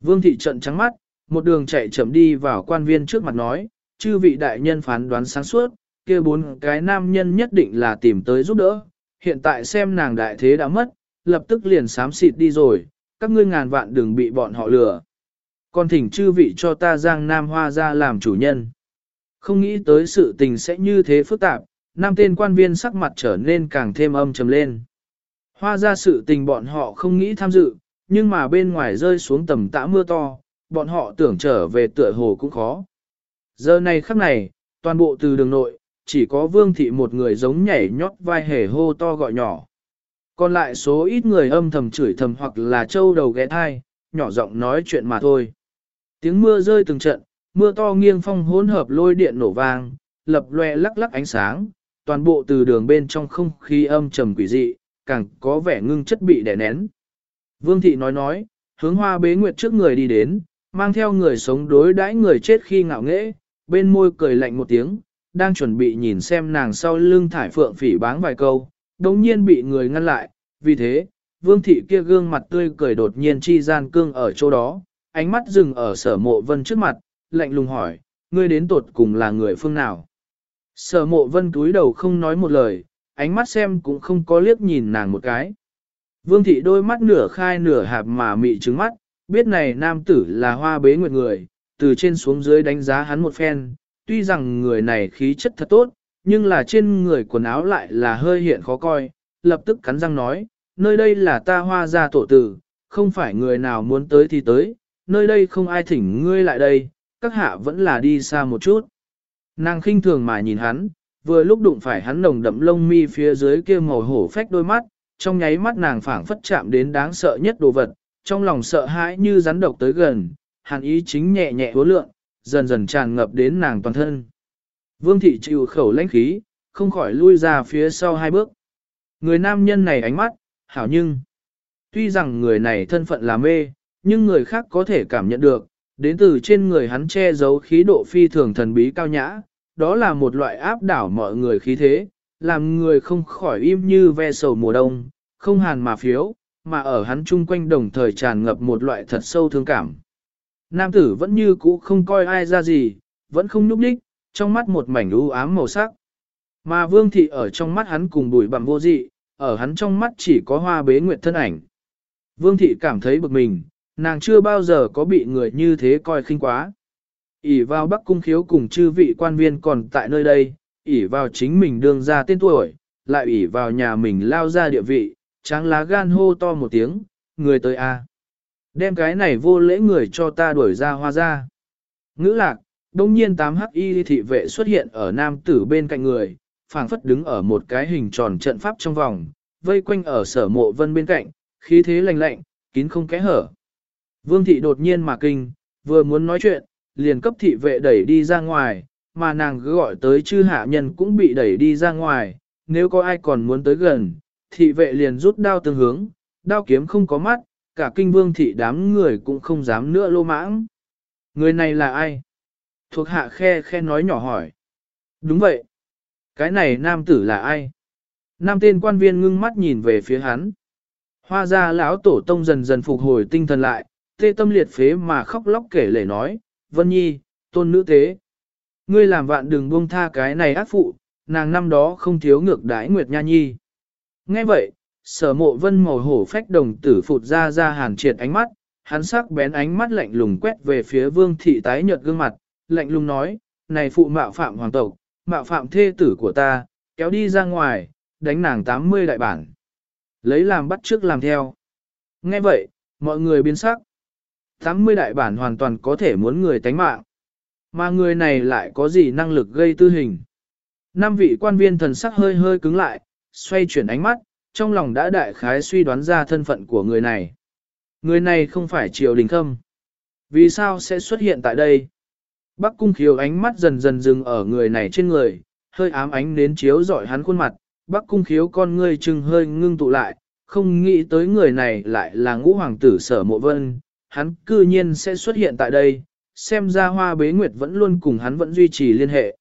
Vương thị trận trắng mắt, một đường chạy chậm đi vào quan viên trước mặt nói, chư vị đại nhân phán đoán sáng suốt, kia bốn cái nam nhân nhất định là tìm tới giúp đỡ. Hiện tại xem nàng đại thế đã mất, lập tức liền sám xịt đi rồi, các ngươi ngàn vạn đừng bị bọn họ lừa. Còn thỉnh chư vị cho ta giang nam hoa ra làm chủ nhân. Không nghĩ tới sự tình sẽ như thế phức tạp, Nam tên quan viên sắc mặt trở nên càng thêm âm trầm lên. Hoa ra sự tình bọn họ không nghĩ tham dự, nhưng mà bên ngoài rơi xuống tầm tã mưa to, bọn họ tưởng trở về tựa hồ cũng khó. Giờ này khắc này, toàn bộ từ đường nội, chỉ có vương thị một người giống nhảy nhót vai hề hô to gọi nhỏ. Còn lại số ít người âm thầm chửi thầm hoặc là trâu đầu ghé thai, nhỏ giọng nói chuyện mà thôi. Tiếng mưa rơi từng trận, mưa to nghiêng phong hỗn hợp lôi điện nổ vang, lập loe lắc lắc ánh sáng, toàn bộ từ đường bên trong không khí âm trầm quỷ dị, càng có vẻ ngưng chất bị đè nén. Vương thị nói nói, hướng hoa bế nguyệt trước người đi đến, mang theo người sống đối đãi người chết khi ngạo nghễ, bên môi cười lạnh một tiếng, đang chuẩn bị nhìn xem nàng sau lưng thải phượng phỉ báng vài câu, đồng nhiên bị người ngăn lại, vì thế, vương thị kia gương mặt tươi cười đột nhiên chi gian cương ở chỗ đó, ánh mắt dừng ở sở mộ vân trước mặt, lạnh lùng hỏi, ngươi đến tột cùng là người phương nào? Sở mộ vân túi đầu không nói một lời, ánh mắt xem cũng không có liếc nhìn nàng một cái. Vương thị đôi mắt nửa khai nửa hạp mà mị trứng mắt, biết này nam tử là hoa bế nguyệt người, từ trên xuống dưới đánh giá hắn một phen, tuy rằng người này khí chất thật tốt, nhưng là trên người quần áo lại là hơi hiện khó coi, lập tức cắn răng nói, nơi đây là ta hoa gia tổ tử, không phải người nào muốn tới thì tới, nơi đây không ai thỉnh ngươi lại đây, các hạ vẫn là đi xa một chút. Nàng khinh thường mà nhìn hắn, vừa lúc đụng phải hắn nồng đậm lông mi phía dưới kia màu hổ phách đôi mắt, trong nháy mắt nàng phảng phất chạm đến đáng sợ nhất đồ vật, trong lòng sợ hãi như rắn độc tới gần, hàn ý chính nhẹ nhẹ hứa lượng, dần dần tràn ngập đến nàng toàn thân. Vương thị chịu khẩu lãnh khí, không khỏi lui ra phía sau hai bước. Người nam nhân này ánh mắt, hảo nhưng, tuy rằng người này thân phận là mê, nhưng người khác có thể cảm nhận được, đến từ trên người hắn che giấu khí độ phi thường thần bí cao nhã, đó là một loại áp đảo mọi người khí thế, làm người không khỏi im như ve sầu mùa đông, không hàn mà phiếu, mà ở hắn chung quanh đồng thời tràn ngập một loại thật sâu thương cảm. Nam tử vẫn như cũ không coi ai ra gì, vẫn không nhúc đích, trong mắt một mảnh u ám màu sắc. Mà vương thị ở trong mắt hắn cùng bùi bằng vô dị, ở hắn trong mắt chỉ có hoa bế nguyệt thân ảnh. Vương thị cảm thấy bực mình, nàng chưa bao giờ có bị người như thế coi khinh quá. ỉ vào bắc cung khiếu cùng chư vị quan viên còn tại nơi đây, ỉ vào chính mình đương ra tên tuổi, lại ỉ vào nhà mình lao ra địa vị, tráng lá gan hô to một tiếng, người tới a. Đem cái này vô lễ người cho ta đuổi ra hoa ra. Ngữ lạc, đông nhiên tám hắc y thị vệ xuất hiện ở nam tử bên cạnh người, phảng phất đứng ở một cái hình tròn trận pháp trong vòng, vây quanh ở sở mộ vân bên cạnh, khí thế lạnh lạnh, kín không kẽ hở. Vương thị đột nhiên mà kinh, vừa muốn nói chuyện, liền cấp thị vệ đẩy đi ra ngoài, mà nàng cứ gọi tới chư hạ nhân cũng bị đẩy đi ra ngoài, nếu có ai còn muốn tới gần, thị vệ liền rút đao tương hướng, đao kiếm không có mắt, cả kinh vương thị đám người cũng không dám nữa lô mãng. Người này là ai? Thuộc hạ khe khe nói nhỏ hỏi. Đúng vậy. Cái này nam tử là ai? Nam tên quan viên ngưng mắt nhìn về phía hắn. Hoa ra lão tổ tông dần dần phục hồi tinh thần lại, tê tâm liệt phế mà khóc lóc kể lể nói, Vân Nhi, tôn nữ tế. Ngươi làm vạn đừng buông tha cái này ác phụ, nàng năm đó không thiếu ngược đái Nguyệt Nha Nhi. Nghe vậy, sở mộ vân màu hổ phách đồng tử phụt ra ra hàn triệt ánh mắt, hắn sắc bén ánh mắt lạnh lùng quét về phía vương thị tái nhợt gương mặt, lạnh lùng nói, này phụ mạo phạm hoàng tộc, mạo phạm thê tử của ta, kéo đi ra ngoài, đánh nàng 80 đại bản. Lấy làm bắt trước làm theo. Nghe vậy, mọi người biến sắc. 80 đại bản hoàn toàn có thể muốn người tánh mạng. Mà người này lại có gì năng lực gây tư hình. Năm vị quan viên thần sắc hơi hơi cứng lại, xoay chuyển ánh mắt, trong lòng đã đại khái suy đoán ra thân phận của người này. Người này không phải Triều Đình Khâm. Vì sao sẽ xuất hiện tại đây? Bắc cung khiếu ánh mắt dần dần dừng ở người này trên người, hơi ám ánh đến chiếu dọi hắn khuôn mặt, Bắc cung khiếu con ngươi trừng hơi ngưng tụ lại, không nghĩ tới người này lại là ngũ hoàng tử sở mộ vân, hắn cư nhiên sẽ xuất hiện tại đây, xem ra hoa bế nguyệt vẫn luôn cùng hắn vẫn duy trì liên hệ.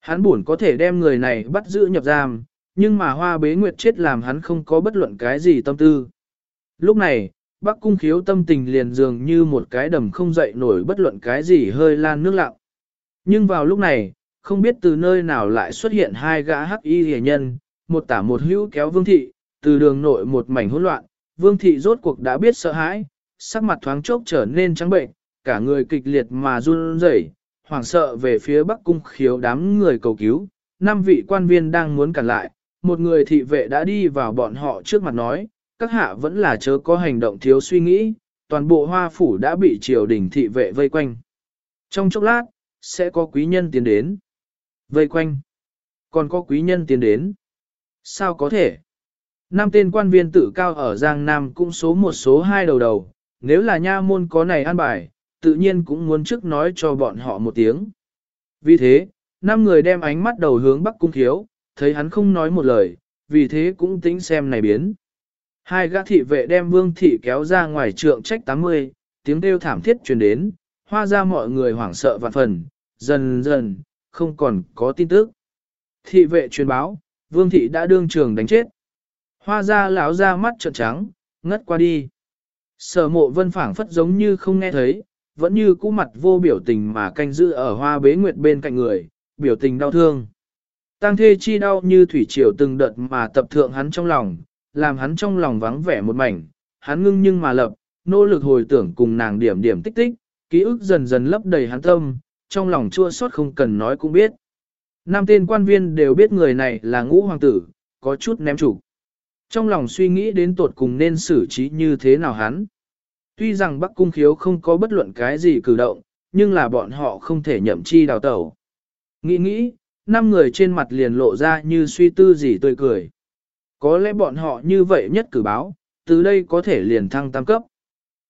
Hắn buồn có thể đem người này bắt giữ nhập giam, nhưng mà hoa bế nguyệt chết làm hắn không có bất luận cái gì tâm tư. Lúc này, Bắc cung khiếu tâm tình liền dường như một cái đầm không dậy nổi bất luận cái gì hơi lan nước lặng. Nhưng vào lúc này, không biết từ nơi nào lại xuất hiện hai gã hắc y hề nhân, một tả một hữu kéo vương thị, từ đường nội một mảnh hỗn loạn, vương thị rốt cuộc đã biết sợ hãi, sắc mặt thoáng chốc trở nên trắng bệnh, cả người kịch liệt mà run rẩy, hoảng sợ về phía bắc cung khiếu đám người cầu cứu, năm vị quan viên đang muốn cản lại, một người thị vệ đã đi vào bọn họ trước mặt nói, các hạ vẫn là chớ có hành động thiếu suy nghĩ, toàn bộ hoa phủ đã bị triều đình thị vệ vây quanh. Trong chốc lát, sẽ có quý nhân tiến đến. Vây quanh. Còn có quý nhân tiến đến. Sao có thể? Năm tên quan viên tự cao ở Giang Nam cũng số một số hai đầu đầu, nếu là nha môn có này an bài, tự nhiên cũng muốn trước nói cho bọn họ một tiếng. Vì thế, năm người đem ánh mắt đầu hướng Bắc Cung Thiếu, thấy hắn không nói một lời, vì thế cũng tính xem này biến. Hai gã thị vệ đem vương thị kéo ra ngoài trượng trách 80, tiếng kêu thảm thiết truyền đến, hoa ra mọi người hoảng sợ vạn phần, dần dần, không còn có tin tức. Thị vệ truyền báo, vương thị đã đương trường đánh chết. Hoa ra lão ra mắt trợn trắng, ngất qua đi. Sở mộ vân phảng phất giống như không nghe thấy, vẫn như cũ mặt vô biểu tình mà canh giữ ở hoa bế nguyệt bên cạnh người, biểu tình đau thương tang thê chi đau như thủy triều từng đợt mà tập thượng hắn trong lòng, làm hắn trong lòng vắng vẻ một mảnh, hắn ngưng nhưng mà lập, nỗ lực hồi tưởng cùng nàng điểm điểm tích tích, ký ức dần dần lấp đầy hắn tâm, trong lòng chua xót không cần nói cũng biết. nam tên quan viên đều biết người này là ngũ hoàng tử, có chút ném chủ. Trong lòng suy nghĩ đến tột cùng nên xử trí như thế nào hắn. Tuy rằng Bắc Cung Khiếu không có bất luận cái gì cử động, nhưng là bọn họ không thể nhậm chi đào tẩu. Nghĩ nghĩ, năm người trên mặt liền lộ ra như suy tư gì tươi cười. Có lẽ bọn họ như vậy nhất cử báo, từ đây có thể liền thăng tam cấp.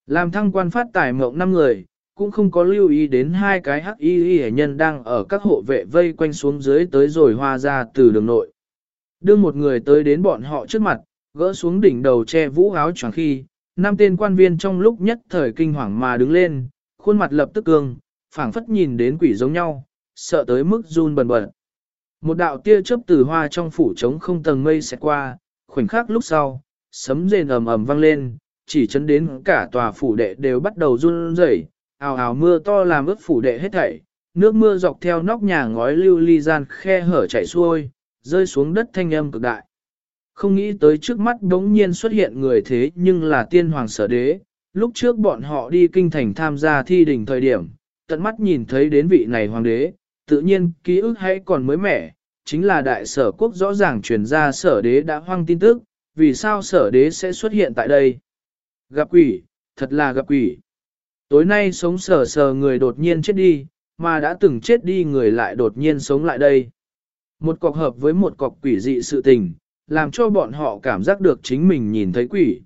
Làm thăng quan phát tài mộng năm người, cũng không có lưu ý đến hai cái hắc y y nhân đang ở các hộ vệ vây quanh xuống dưới tới rồi hoa ra từ đường nội. Đưa một người tới đến bọn họ trước mặt, gỡ xuống đỉnh đầu che vũ áo choàng khi, năm tên quan viên trong lúc nhất thời kinh hoàng mà đứng lên, khuôn mặt lập tức cương, phảng phất nhìn đến quỷ giống nhau, sợ tới mức run bần bật. Một đạo tia chớp từ hoa trong phủ trống không tầng mây sẽ qua, khoảnh khắc lúc sau, sấm rền ầm ầm vang lên, chỉ chấn đến cả tòa phủ đệ đều bắt đầu run rẩy, ào ào mưa to làm ướt phủ đệ hết thảy, nước mưa dọc theo nóc nhà ngói lưu ly gian khe hở chảy xuôi, rơi xuống đất thanh âm cực đại. Không nghĩ tới trước mắt đống nhiên xuất hiện người thế nhưng là tiên hoàng sở đế, lúc trước bọn họ đi kinh thành tham gia thi đình thời điểm, tận mắt nhìn thấy đến vị này hoàng đế, tự nhiên ký ức hay còn mới mẻ, chính là đại sở quốc rõ ràng truyền ra sở đế đã hoang tin tức, vì sao sở đế sẽ xuất hiện tại đây. Gặp quỷ, thật là gặp quỷ. Tối nay sống sờ sờ người đột nhiên chết đi, mà đã từng chết đi người lại đột nhiên sống lại đây. Một cọc hợp với một cọc quỷ dị sự tình, làm cho bọn họ cảm giác được chính mình nhìn thấy quỷ.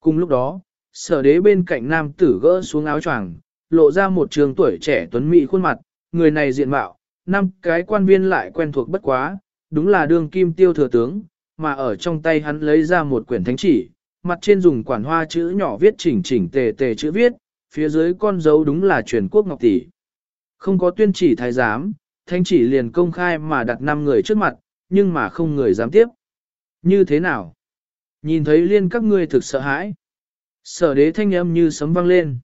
Cùng lúc đó, sở đế bên cạnh nam tử gỡ xuống áo choàng, lộ ra một trường tuổi trẻ tuấn mỹ khuôn mặt, người này diện mạo, năm cái quan viên lại quen thuộc bất quá, đúng là đương kim tiêu thừa tướng, mà ở trong tay hắn lấy ra một quyển thánh chỉ, mặt trên dùng quản hoa chữ nhỏ viết chỉnh chỉnh tề tề chữ viết, phía dưới con dấu đúng là truyền quốc ngọc tỷ. Không có tuyên chỉ thái giám, thánh chỉ liền công khai mà đặt năm người trước mặt, nhưng mà không người dám tiếp. Như thế nào? Nhìn thấy liên các ngươi thực sợ hãi. Sở đế thanh âm như sấm vang lên.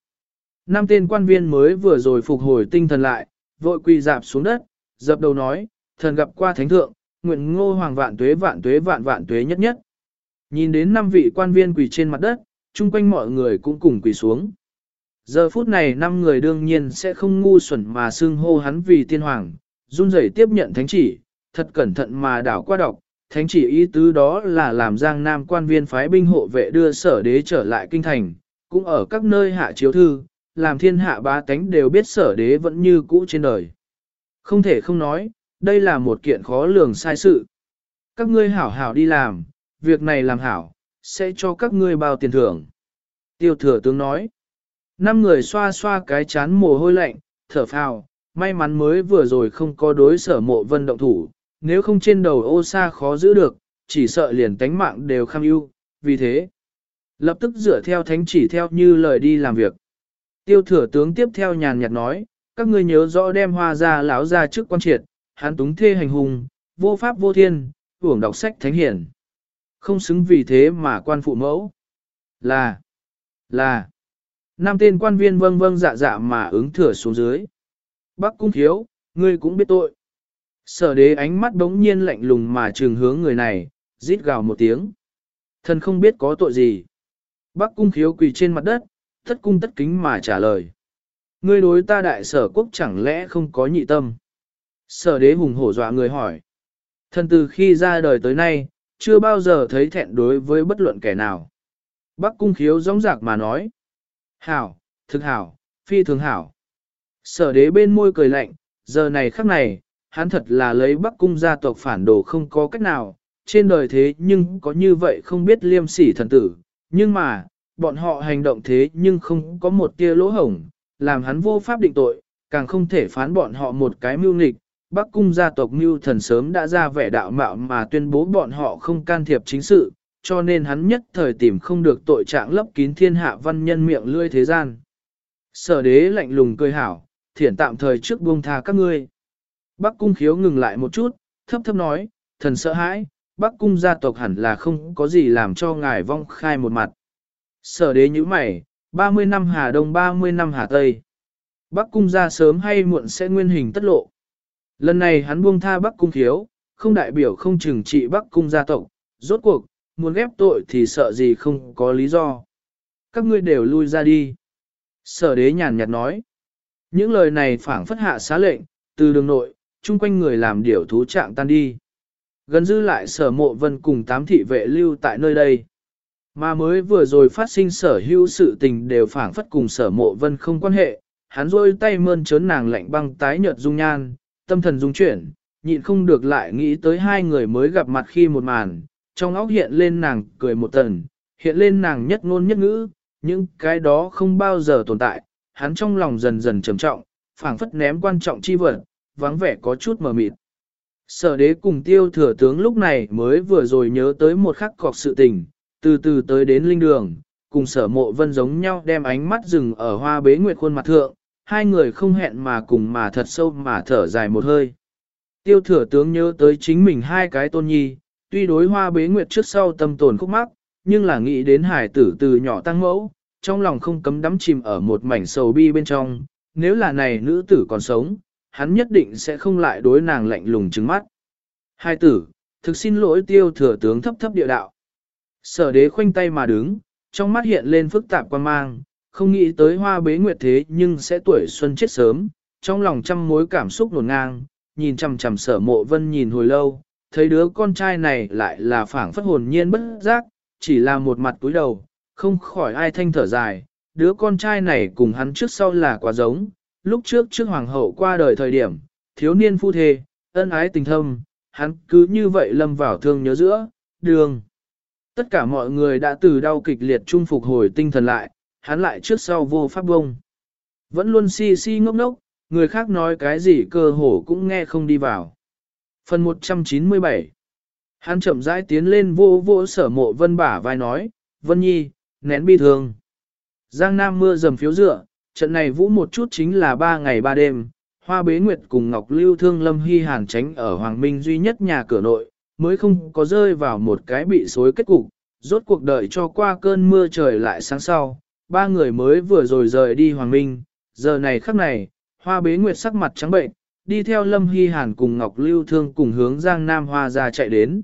Năm tên quan viên mới vừa rồi phục hồi tinh thần lại, vội quỳ dạp xuống đất, dập đầu nói, thần gặp qua thánh thượng, nguyện ngô hoàng vạn tuế vạn tuế vạn vạn tuế nhất nhất. Nhìn đến năm vị quan viên quỳ trên mặt đất, chung quanh mọi người cũng cùng quỳ xuống. Giờ phút này năm người đương nhiên sẽ không ngu xuẩn mà xưng hô hắn vì tiên hoàng, run rẩy tiếp nhận thánh chỉ, thật cẩn thận mà đảo qua đọc, thánh chỉ ý tứ đó là làm giang nam quan viên phái binh hộ vệ đưa sở đế trở lại kinh thành, cũng ở các nơi hạ chiếu thư, làm thiên hạ ba tánh đều biết sở đế vẫn như cũ trên đời. Không thể không nói, đây là một kiện khó lường sai sự. Các ngươi hảo hảo đi làm, việc này làm hảo, sẽ cho các ngươi bao tiền thưởng. Tiêu thừa tướng nói, năm người xoa xoa cái chán mồ hôi lạnh, thở phào, may mắn mới vừa rồi không có đối sở mộ vân động thủ, nếu không trên đầu ô sa khó giữ được, chỉ sợ liền tánh mạng đều kham ưu, vì thế. Lập tức dựa theo thánh chỉ theo như lời đi làm việc. Tiêu thừa tướng tiếp theo nhàn nhạt nói, các ngươi nhớ rõ đem hoa ra lão ra trước quan triệt, hắn túng thê hành hùng, vô pháp vô thiên, hưởng đọc sách thánh hiển. Không xứng vì thế mà quan phụ mẫu. Là, là, năm tên quan viên vâng vâng dạ dạ mà ứng thừa xuống dưới. Bắc cung thiếu, ngươi cũng biết tội. Sở đế ánh mắt đống nhiên lạnh lùng mà trường hướng người này, rít gào một tiếng. Thần không biết có tội gì. Bắc cung khiếu quỳ trên mặt đất, thất cung tất kính mà trả lời. Ngươi đối ta đại sở quốc chẳng lẽ không có nhị tâm? Sở đế hùng hổ dọa người hỏi. Thần từ khi ra đời tới nay, chưa bao giờ thấy thẹn đối với bất luận kẻ nào. Bắc cung khiếu rõng rạc mà nói. Hảo, thực hảo, phi thường hảo. Sở đế bên môi cười lạnh, giờ này khắc này, hắn thật là lấy bắc cung gia tộc phản đồ không có cách nào, trên đời thế nhưng có như vậy không biết liêm sỉ thần tử, nhưng mà, bọn họ hành động thế nhưng không có một tia lỗ hổng, làm hắn vô pháp định tội, càng không thể phán bọn họ một cái mưu nghịch. Bắc cung gia tộc mưu thần sớm đã ra vẻ đạo mạo mà tuyên bố bọn họ không can thiệp chính sự, cho nên hắn nhất thời tìm không được tội trạng lấp kín thiên hạ văn nhân miệng lươi thế gian. Sở đế lạnh lùng cười hảo, thiển tạm thời trước buông tha các ngươi. Bắc cung khiếu ngừng lại một chút, thấp thấp nói, thần sợ hãi, Bắc cung gia tộc hẳn là không có gì làm cho ngài vong khai một mặt. Sở đế như mày, 30 năm Hà Đông 30 năm Hà Tây. Bắc cung ra sớm hay muộn sẽ nguyên hình tất lộ. Lần này hắn buông tha Bắc cung khiếu, không đại biểu không trừng trị Bắc cung gia tộc, rốt cuộc, muốn ghép tội thì sợ gì không có lý do. Các ngươi đều lui ra đi. Sở đế nhàn nhạt nói. Những lời này phảng phất hạ xá lệnh, từ đường nội, chung quanh người làm điều thú trạng tan đi. Gần dư lại sở mộ vân cùng tám thị vệ lưu tại nơi đây. Mà mới vừa rồi phát sinh sở hữu sự tình đều phảng phất cùng sở mộ vân không quan hệ, hắn rôi tay mơn trớn nàng lạnh băng tái nhợt dung nhan, tâm thần dung chuyển, nhịn không được lại nghĩ tới hai người mới gặp mặt khi một màn, trong óc hiện lên nàng cười một tần, hiện lên nàng nhất ngôn nhất ngữ, những cái đó không bao giờ tồn tại, hắn trong lòng dần dần trầm trọng, phảng phất ném quan trọng chi vật, vắng vẻ có chút mờ mịt. Sở đế cùng tiêu thừa tướng lúc này mới vừa rồi nhớ tới một khắc cọc sự tình, từ từ tới đến linh đường, cùng sở mộ vân giống nhau đem ánh mắt dừng ở hoa bế nguyệt khuôn mặt thượng, hai người không hẹn mà cùng mà thật sâu mà thở dài một hơi. Tiêu thừa tướng nhớ tới chính mình hai cái tôn nhi, tuy đối hoa bế nguyệt trước sau tâm tồn khúc mắc, nhưng là nghĩ đến hải tử từ nhỏ tăng mẫu, trong lòng không cấm đắm chìm ở một mảnh sầu bi bên trong, nếu là này nữ tử còn sống, hắn nhất định sẽ không lại đối nàng lạnh lùng trứng mắt. Hai tử, thực xin lỗi tiêu thừa tướng thấp thấp địa đạo. Sở đế khoanh tay mà đứng, trong mắt hiện lên phức tạp quan mang, không nghĩ tới hoa bế nguyệt thế nhưng sẽ tuổi xuân chết sớm, trong lòng trăm mối cảm xúc nổn ngang, nhìn chằm chằm sở mộ vân nhìn hồi lâu, thấy đứa con trai này lại là phảng phất hồn nhiên bất giác, chỉ là một mặt túi đầu, không khỏi ai thanh thở dài, đứa con trai này cùng hắn trước sau là quá giống, lúc trước trước hoàng hậu qua đời thời điểm, thiếu niên phu thê, ân ái tình thâm, hắn cứ như vậy lâm vào thương nhớ giữa, đường. Tất cả mọi người đã từ đau kịch liệt trung phục hồi tinh thần lại, hắn lại trước sau vô pháp bông. Vẫn luôn si si ngốc ngốc, người khác nói cái gì cơ hồ cũng nghe không đi vào. Phần 197 Hắn chậm rãi tiến lên vô vô sở mộ vân bả vai nói, Vân Nhi, nén bi thương. Giang Nam mưa dầm phiếu dựa, trận này vũ một chút chính là ba ngày ba đêm, Hoa Bế Nguyệt cùng Ngọc Lưu Thương Lâm Hy Hàn tránh ở Hoàng Minh duy nhất nhà cửa nội, mới không có rơi vào một cái bị xối kết cục, rốt cuộc đợi cho qua cơn mưa trời lại sáng sau, ba người mới vừa rồi rời đi Hoàng Minh, giờ này khắc này, Hoa Bế Nguyệt sắc mặt trắng bệnh, đi theo Lâm Hy Hàn cùng Ngọc Lưu Thương cùng hướng Giang Nam Hoa ra chạy đến.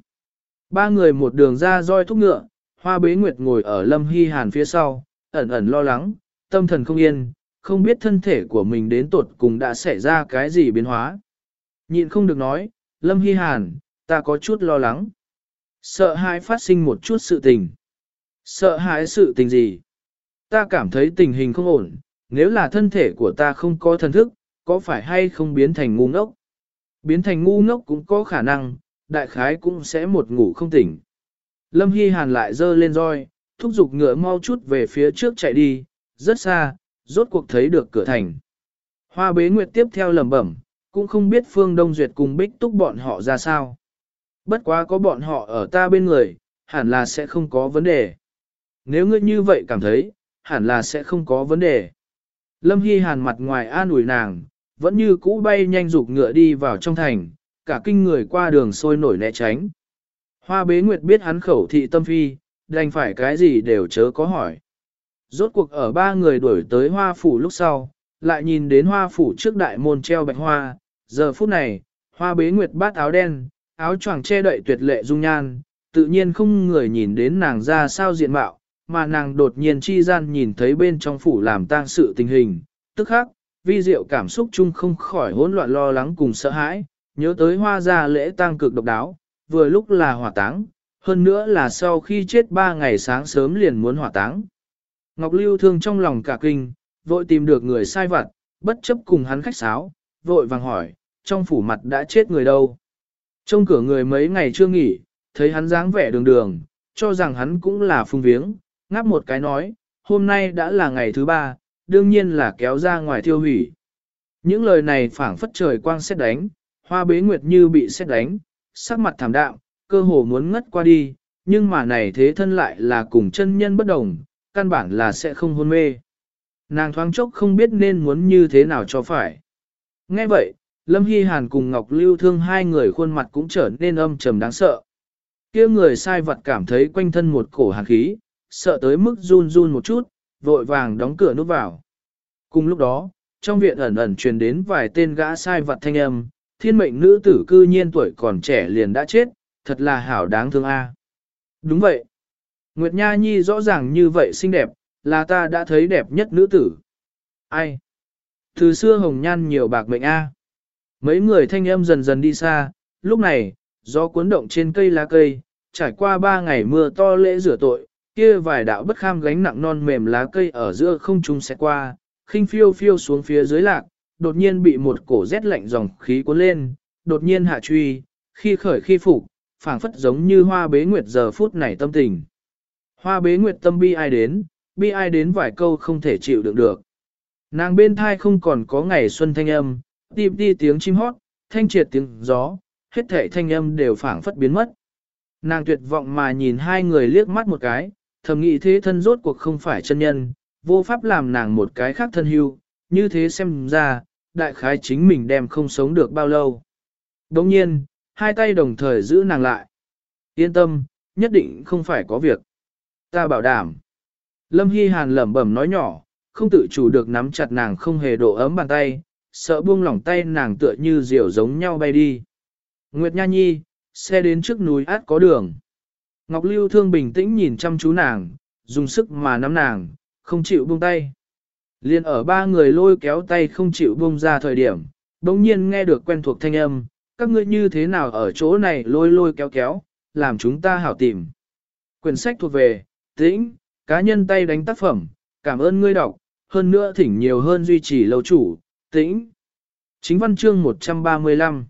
Ba người một đường ra roi thúc ngựa, Hoa Bế Nguyệt ngồi ở Lâm Hy Hàn phía sau, ẩn ẩn lo lắng, tâm thần không yên, không biết thân thể của mình đến tuột cùng đã xảy ra cái gì biến hóa. Nhịn không được nói, Lâm Hy Hàn, ta có chút lo lắng. Sợ hãi phát sinh một chút sự tình. Sợ hãi sự tình gì? Ta cảm thấy tình hình không ổn, nếu là thân thể của ta không có thần thức, có phải hay không biến thành ngu ngốc? Biến thành ngu ngốc cũng có khả năng, đại khái cũng sẽ một ngủ không tỉnh. Lâm Hy Hàn lại dơ lên roi, thúc giục ngựa mau chút về phía trước chạy đi, rất xa, rốt cuộc thấy được cửa thành. Hoa bế nguyệt tiếp theo lẩm bẩm, cũng không biết Phương Đông Duyệt cùng Bích Túc bọn họ ra sao. Bất quá có bọn họ ở ta bên người, hẳn là sẽ không có vấn đề. Nếu ngươi như vậy cảm thấy, hẳn là sẽ không có vấn đề. Lâm Hy Hàn mặt ngoài an ủi nàng, vẫn như cũ bay nhanh rục ngựa đi vào trong thành, cả kinh người qua đường sôi nổi né tránh. Hoa bế nguyệt biết hắn khẩu thị tâm phi, đành phải cái gì đều chớ có hỏi. Rốt cuộc ở ba người đuổi tới hoa phủ lúc sau, lại nhìn đến hoa phủ trước đại môn treo bạch hoa, giờ phút này, hoa bế nguyệt bát áo đen, áo choàng che đậy tuyệt lệ dung nhan, tự nhiên không người nhìn đến nàng ra sao diện mạo, mà nàng đột nhiên chi gian nhìn thấy bên trong phủ làm tang sự tình hình, tức khắc, vi diệu cảm xúc chung không khỏi hỗn loạn lo lắng cùng sợ hãi, nhớ tới hoa gia lễ tang cực độc đáo, vừa lúc là hỏa táng, hơn nữa là sau khi chết ba ngày sáng sớm liền muốn hỏa táng. Ngọc Lưu thương trong lòng cả kinh, vội tìm được người sai vặt, bất chấp cùng hắn khách sáo, vội vàng hỏi, trong phủ mặt đã chết người đâu. Trong cửa người mấy ngày chưa nghỉ, thấy hắn dáng vẻ đường đường, cho rằng hắn cũng là phung viếng, ngáp một cái nói, hôm nay đã là ngày thứ ba, đương nhiên là kéo ra ngoài thiêu hủy. Những lời này phảng phất trời quang xét đánh, hoa bế nguyệt như bị xét đánh, sắc mặt thảm đạm, cơ hồ muốn ngất qua đi, nhưng mà này thế thân lại là cùng chân nhân bất đồng, căn bản là sẽ không hôn mê. Nàng thoáng chốc không biết nên muốn như thế nào cho phải. Nghe vậy, Lâm Hy Hàn cùng Ngọc Lưu Thương hai người khuôn mặt cũng trở nên âm trầm đáng sợ. kia người sai vật cảm thấy quanh thân một cổ hàn khí, sợ tới mức run run một chút, vội vàng đóng cửa nút vào. Cùng lúc đó, trong viện ẩn ẩn truyền đến vài tên gã sai vật thanh âm, thiên mệnh nữ tử cư nhiên tuổi còn trẻ liền đã chết, thật là hảo đáng thương a. Đúng vậy. Nguyệt Nha Nhi rõ ràng như vậy xinh đẹp, là ta đã thấy đẹp nhất nữ tử. Ai? Từ xưa hồng nhan nhiều bạc mệnh a. Mấy người thanh âm dần dần đi xa, lúc này, gió cuốn động trên cây lá cây, trải qua ba ngày mưa to lễ rửa tội, kia vài đạo bất kham gánh nặng non mềm lá cây ở giữa không trung sẽ qua, khinh phiêu phiêu xuống phía dưới lạc, đột nhiên bị một cổ rét lạnh dòng khí cuốn lên, đột nhiên hạ truy, khi khởi khi phục, phảng phất giống như hoa bế nguyệt giờ phút này tâm tình. Hoa bế nguyệt tâm bi ai đến, bi ai đến vài câu không thể chịu đựng được. Nàng bên thai không còn có ngày xuân thanh âm, tìm đi tiếng chim hót, thanh triệt tiếng gió, hết thể thanh âm đều phảng phất biến mất. Nàng tuyệt vọng mà nhìn hai người liếc mắt một cái, thầm nghĩ thế thân rốt cuộc không phải chân nhân, vô pháp làm nàng một cái khác thân hưu, như thế xem ra, đại khái chính mình đem không sống được bao lâu. Đồng nhiên, hai tay đồng thời giữ nàng lại. Yên tâm, nhất định không phải có việc. Ta bảo đảm. Lâm Hy Hàn lẩm bẩm nói nhỏ, không tự chủ được nắm chặt nàng không hề độ ấm bàn tay, sợ buông lỏng tay nàng tựa như diều giống nhau bay đi. Nguyệt Nha Nhi, xe đến trước núi át có đường. Ngọc Lưu Thương bình tĩnh nhìn chăm chú nàng, dùng sức mà nắm nàng, không chịu buông tay. Liên ở ba người lôi kéo tay không chịu buông ra thời điểm, bỗng nhiên nghe được quen thuộc thanh âm, các ngươi như thế nào ở chỗ này lôi lôi kéo kéo, làm chúng ta hảo tìm. Quyển sách thuộc về, tĩnh, cá nhân tay đánh tác phẩm, cảm ơn ngươi đọc, hơn nữa thỉnh nhiều hơn duy trì lâu chủ, tĩnh. Chính văn chương 135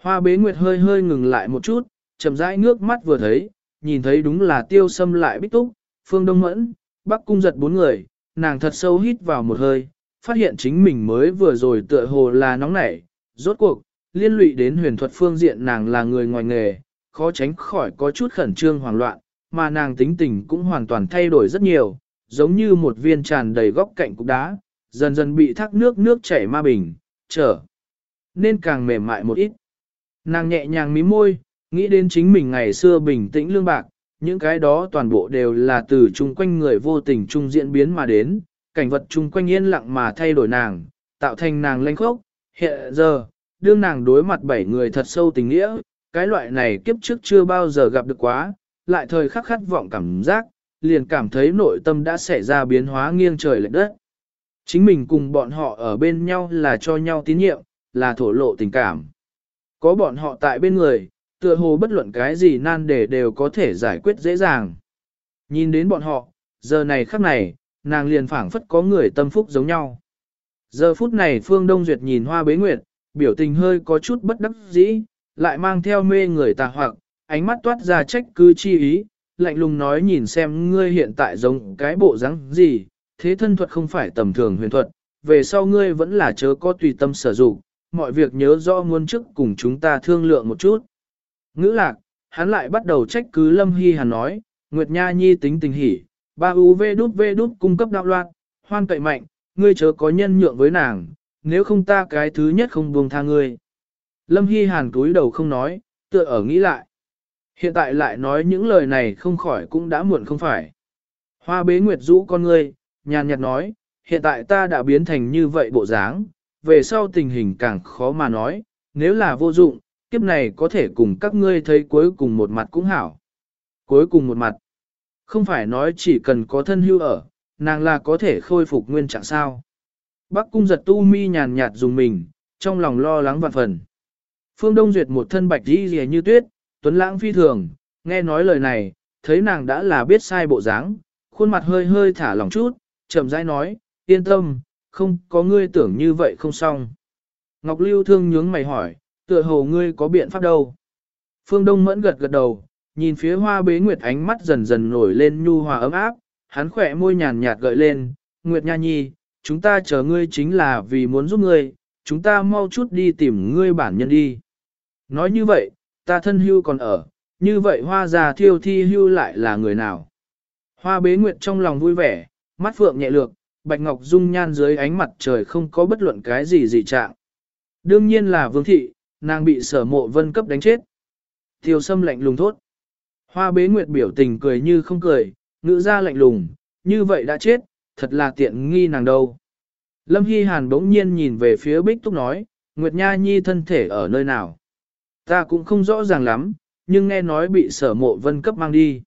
Hoa bế nguyệt hơi hơi ngừng lại một chút, chậm rãi ngước mắt vừa thấy, nhìn thấy đúng là tiêu sâm lại bích túc, phương đông mẫn, bắc cung giật bốn người, nàng thật sâu hít vào một hơi, phát hiện chính mình mới vừa rồi tựa hồ là nóng nảy, rốt cuộc, liên lụy đến huyền thuật phương diện nàng là người ngoài nghề, khó tránh khỏi có chút khẩn trương hoảng loạn, mà nàng tính tình cũng hoàn toàn thay đổi rất nhiều, giống như một viên tràn đầy góc cạnh cục đá, dần dần bị thác nước nước chảy ma bình, trở nên càng mềm mại một ít. Nàng nhẹ nhàng mí môi, nghĩ đến chính mình ngày xưa bình tĩnh lương bạc, những cái đó toàn bộ đều là từ chung quanh người vô tình chung diễn biến mà đến, cảnh vật chung quanh yên lặng mà thay đổi nàng, tạo thành nàng lanh khốc. Hiện giờ, đương nàng đối mặt bảy người thật sâu tình nghĩa, cái loại này kiếp trước chưa bao giờ gặp được quá, lại thời khắc khát vọng cảm giác, liền cảm thấy nội tâm đã xảy ra biến hóa nghiêng trời lệch đất. Chính mình cùng bọn họ ở bên nhau là cho nhau tín nhiệm, là thổ lộ tình cảm. Có bọn họ tại bên người, tựa hồ bất luận cái gì nan đề đều có thể giải quyết dễ dàng. Nhìn đến bọn họ, giờ này khắc này, nàng liền phảng phất có người tâm phúc giống nhau. Giờ phút này Phương Đông Duyệt nhìn hoa bế nguyệt, biểu tình hơi có chút bất đắc dĩ, lại mang theo mê người tà hoặc, ánh mắt toát ra trách cứ chi ý, lạnh lùng nói nhìn xem ngươi hiện tại giống cái bộ dáng gì, thế thân thuật không phải tầm thường huyền thuật, về sau ngươi vẫn là chớ có tùy tâm sử dụng, mọi việc nhớ rõ muôn chức cùng chúng ta thương lượng một chút. Ngữ lạc, hắn lại bắt đầu trách cứ Lâm Hy Hàn nói, Nguyệt Nha Nhi tính tình hỉ, ba UV đút V đút cung cấp đạo loạn, hoan cậy mạnh, ngươi chớ có nhân nhượng với nàng, nếu không ta cái thứ nhất không buông tha ngươi. Lâm Hy Hàn túi đầu không nói, tựa ở nghĩ lại. Hiện tại lại nói những lời này không khỏi cũng đã muộn không phải. Hoa bế nguyệt rũ con ngươi, nhàn nhạt nói, hiện tại ta đã biến thành như vậy bộ dáng, về sau tình hình càng khó mà nói, nếu là vô dụng, kiếp này có thể cùng các ngươi thấy cuối cùng một mặt cũng hảo. Cuối cùng một mặt, không phải nói chỉ cần có thân hưu ở, nàng là có thể khôi phục nguyên trạng sao. Bắc cung giật tu mi nhàn nhạt dùng mình, trong lòng lo lắng vạn phần. Phương Đông Duyệt một thân bạch đi rìa như tuyết, tuấn lãng phi thường, nghe nói lời này, thấy nàng đã là biết sai bộ dáng, khuôn mặt hơi hơi thả lỏng chút, chậm rãi nói, yên tâm, không có ngươi tưởng như vậy không xong. Ngọc Lưu thương nhướng mày hỏi, tựa hồ ngươi có biện pháp đâu? Phương Đông mẫn gật gật đầu, nhìn phía hoa bế nguyệt ánh mắt dần dần nổi lên nhu hòa ấm áp, hắn khỏe môi nhàn nhạt gợi lên, Nguyệt Nha Nhi, chúng ta chờ ngươi chính là vì muốn giúp ngươi, chúng ta mau chút đi tìm ngươi bản nhân đi. Nói như vậy, ta thân hưu còn ở, như vậy hoa già thiêu thi hưu lại là người nào? Hoa bế nguyệt trong lòng vui vẻ, mắt phượng nhẹ lược, bạch ngọc dung nhan dưới ánh mặt trời không có bất luận cái gì dị trạng. Đương nhiên là vương thị, nàng bị sở mộ vân cấp đánh chết. Thiều sâm lạnh lùng thốt. Hoa bế nguyệt biểu tình cười như không cười, ngữ ra lạnh lùng, như vậy đã chết, thật là tiện nghi nàng đâu. Lâm Hy Hàn bỗng nhiên nhìn về phía Bích Túc nói, Nguyệt Nha Nhi thân thể ở nơi nào. Ta cũng không rõ ràng lắm, nhưng nghe nói bị sở mộ vân cấp mang đi.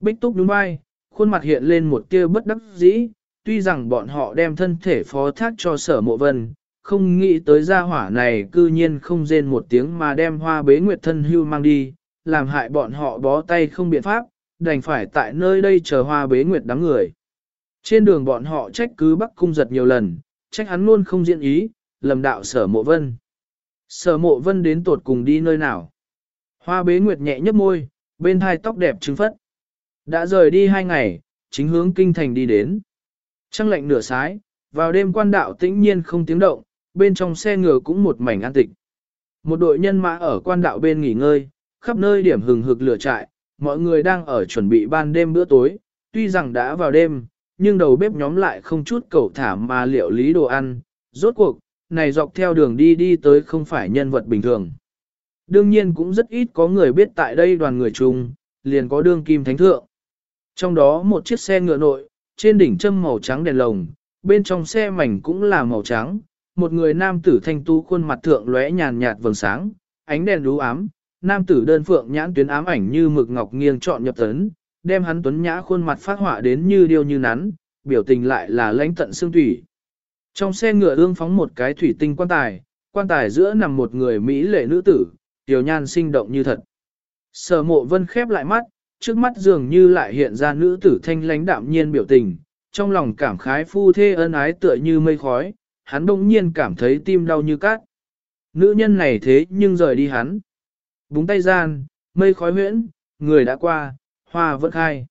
Bích Túc đúng vai, khuôn mặt hiện lên một tia bất đắc dĩ, tuy rằng bọn họ đem thân thể phó thác cho sở mộ vân, không nghĩ tới gia hỏa này cư nhiên không rên một tiếng mà đem hoa bế nguyệt thân hưu mang đi, làm hại bọn họ bó tay không biện pháp, đành phải tại nơi đây chờ hoa bế nguyệt đám người. Trên đường bọn họ trách cứ bắc cung giật nhiều lần, trách hắn luôn không diễn ý, lầm đạo sở mộ vân. Sở mộ vân đến tột cùng đi nơi nào? Hoa bế nguyệt nhẹ nhấp môi, bên hai tóc đẹp trứng phất. Đã rời đi hai ngày, chính hướng kinh thành đi đến. Trăng lạnh nửa sái, vào đêm quan đạo tĩnh nhiên không tiếng động, bên trong xe ngựa cũng một mảnh an tịch. Một đội nhân mã ở quan đạo bên nghỉ ngơi, khắp nơi điểm hừng hực lửa trại, mọi người đang ở chuẩn bị ban đêm bữa tối, tuy rằng đã vào đêm, nhưng đầu bếp nhóm lại không chút cầu thả mà liệu lý đồ ăn, rốt cuộc, này dọc theo đường đi đi tới không phải nhân vật bình thường. Đương nhiên cũng rất ít có người biết tại đây đoàn người chung, liền có đương kim thánh thượng. Trong đó một chiếc xe ngựa nội, trên đỉnh châm màu trắng đèn lồng, bên trong xe mảnh cũng là màu trắng, một người nam tử thanh tú khuôn mặt thượng lóe nhàn nhạt vầng sáng, ánh đèn đú ám, nam tử đơn phượng nhãn tuyến ám ảnh như mực ngọc nghiêng trọn nhập tấn, đem hắn tuấn nhã khuôn mặt phát họa đến như điêu như nắn, biểu tình lại là lãnh tận xương thủy. Trong xe ngựa ương phóng một cái thủy tinh quan tài, quan tài giữa nằm một người Mỹ lệ nữ tử, tiểu nhan sinh động như thật. Sở mộ vân khép lại mắt, trước mắt dường như lại hiện ra nữ tử thanh lãnh đạm nhiên biểu tình, trong lòng cảm khái phu thê ân ái tựa như mây khói, hắn đông nhiên cảm thấy tim đau như cát. Nữ nhân này thế nhưng rời đi hắn. Búng tay gian, mây khói huyễn, người đã qua, hoa vẫn khai.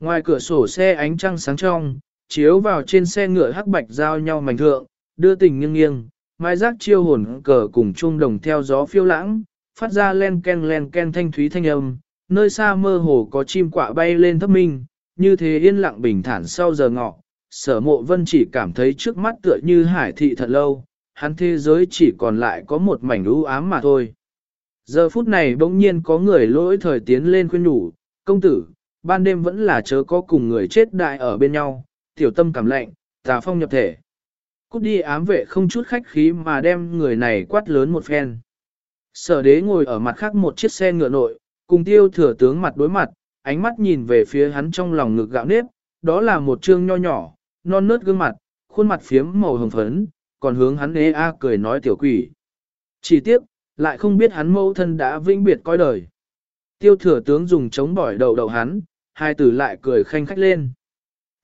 Ngoài cửa sổ xe ánh trăng sáng trong, chiếu vào trên xe ngựa hắc bạch giao nhau mảnh thượng, đưa tình nghiêng nghiêng, mai rác chiêu hồn cờ cùng chung đồng theo gió phiêu lãng, phát ra len ken len ken thanh thúy thanh âm, nơi xa mơ hồ có chim quạ bay lên thấp minh, như thế yên lặng bình thản sau giờ ngọ, sở mộ vân chỉ cảm thấy trước mắt tựa như hải thị thật lâu, hắn thế giới chỉ còn lại có một mảnh u ám mà thôi. Giờ phút này bỗng nhiên có người lỗi thời tiến lên khuyên nhủ, công tử, ban đêm vẫn là chớ có cùng người chết đại ở bên nhau, tiểu tâm cảm lạnh, tà phong nhập thể. Cút đi ám vệ không chút khách khí mà đem người này quát lớn một phen. Sở đế ngồi ở mặt khác một chiếc xe ngựa nội, cùng tiêu thừa tướng mặt đối mặt, ánh mắt nhìn về phía hắn trong lòng ngực gạo nếp, đó là một trương nho nhỏ, non nớt gương mặt, khuôn mặt phiếm màu hồng phấn, còn hướng hắn ê a cười nói tiểu quỷ. Chỉ tiếc, lại không biết hắn mẫu thân đã vĩnh biệt coi đời. Tiêu thừa tướng dùng chống bỏi đầu đầu hắn, hai tử lại cười khanh khách lên.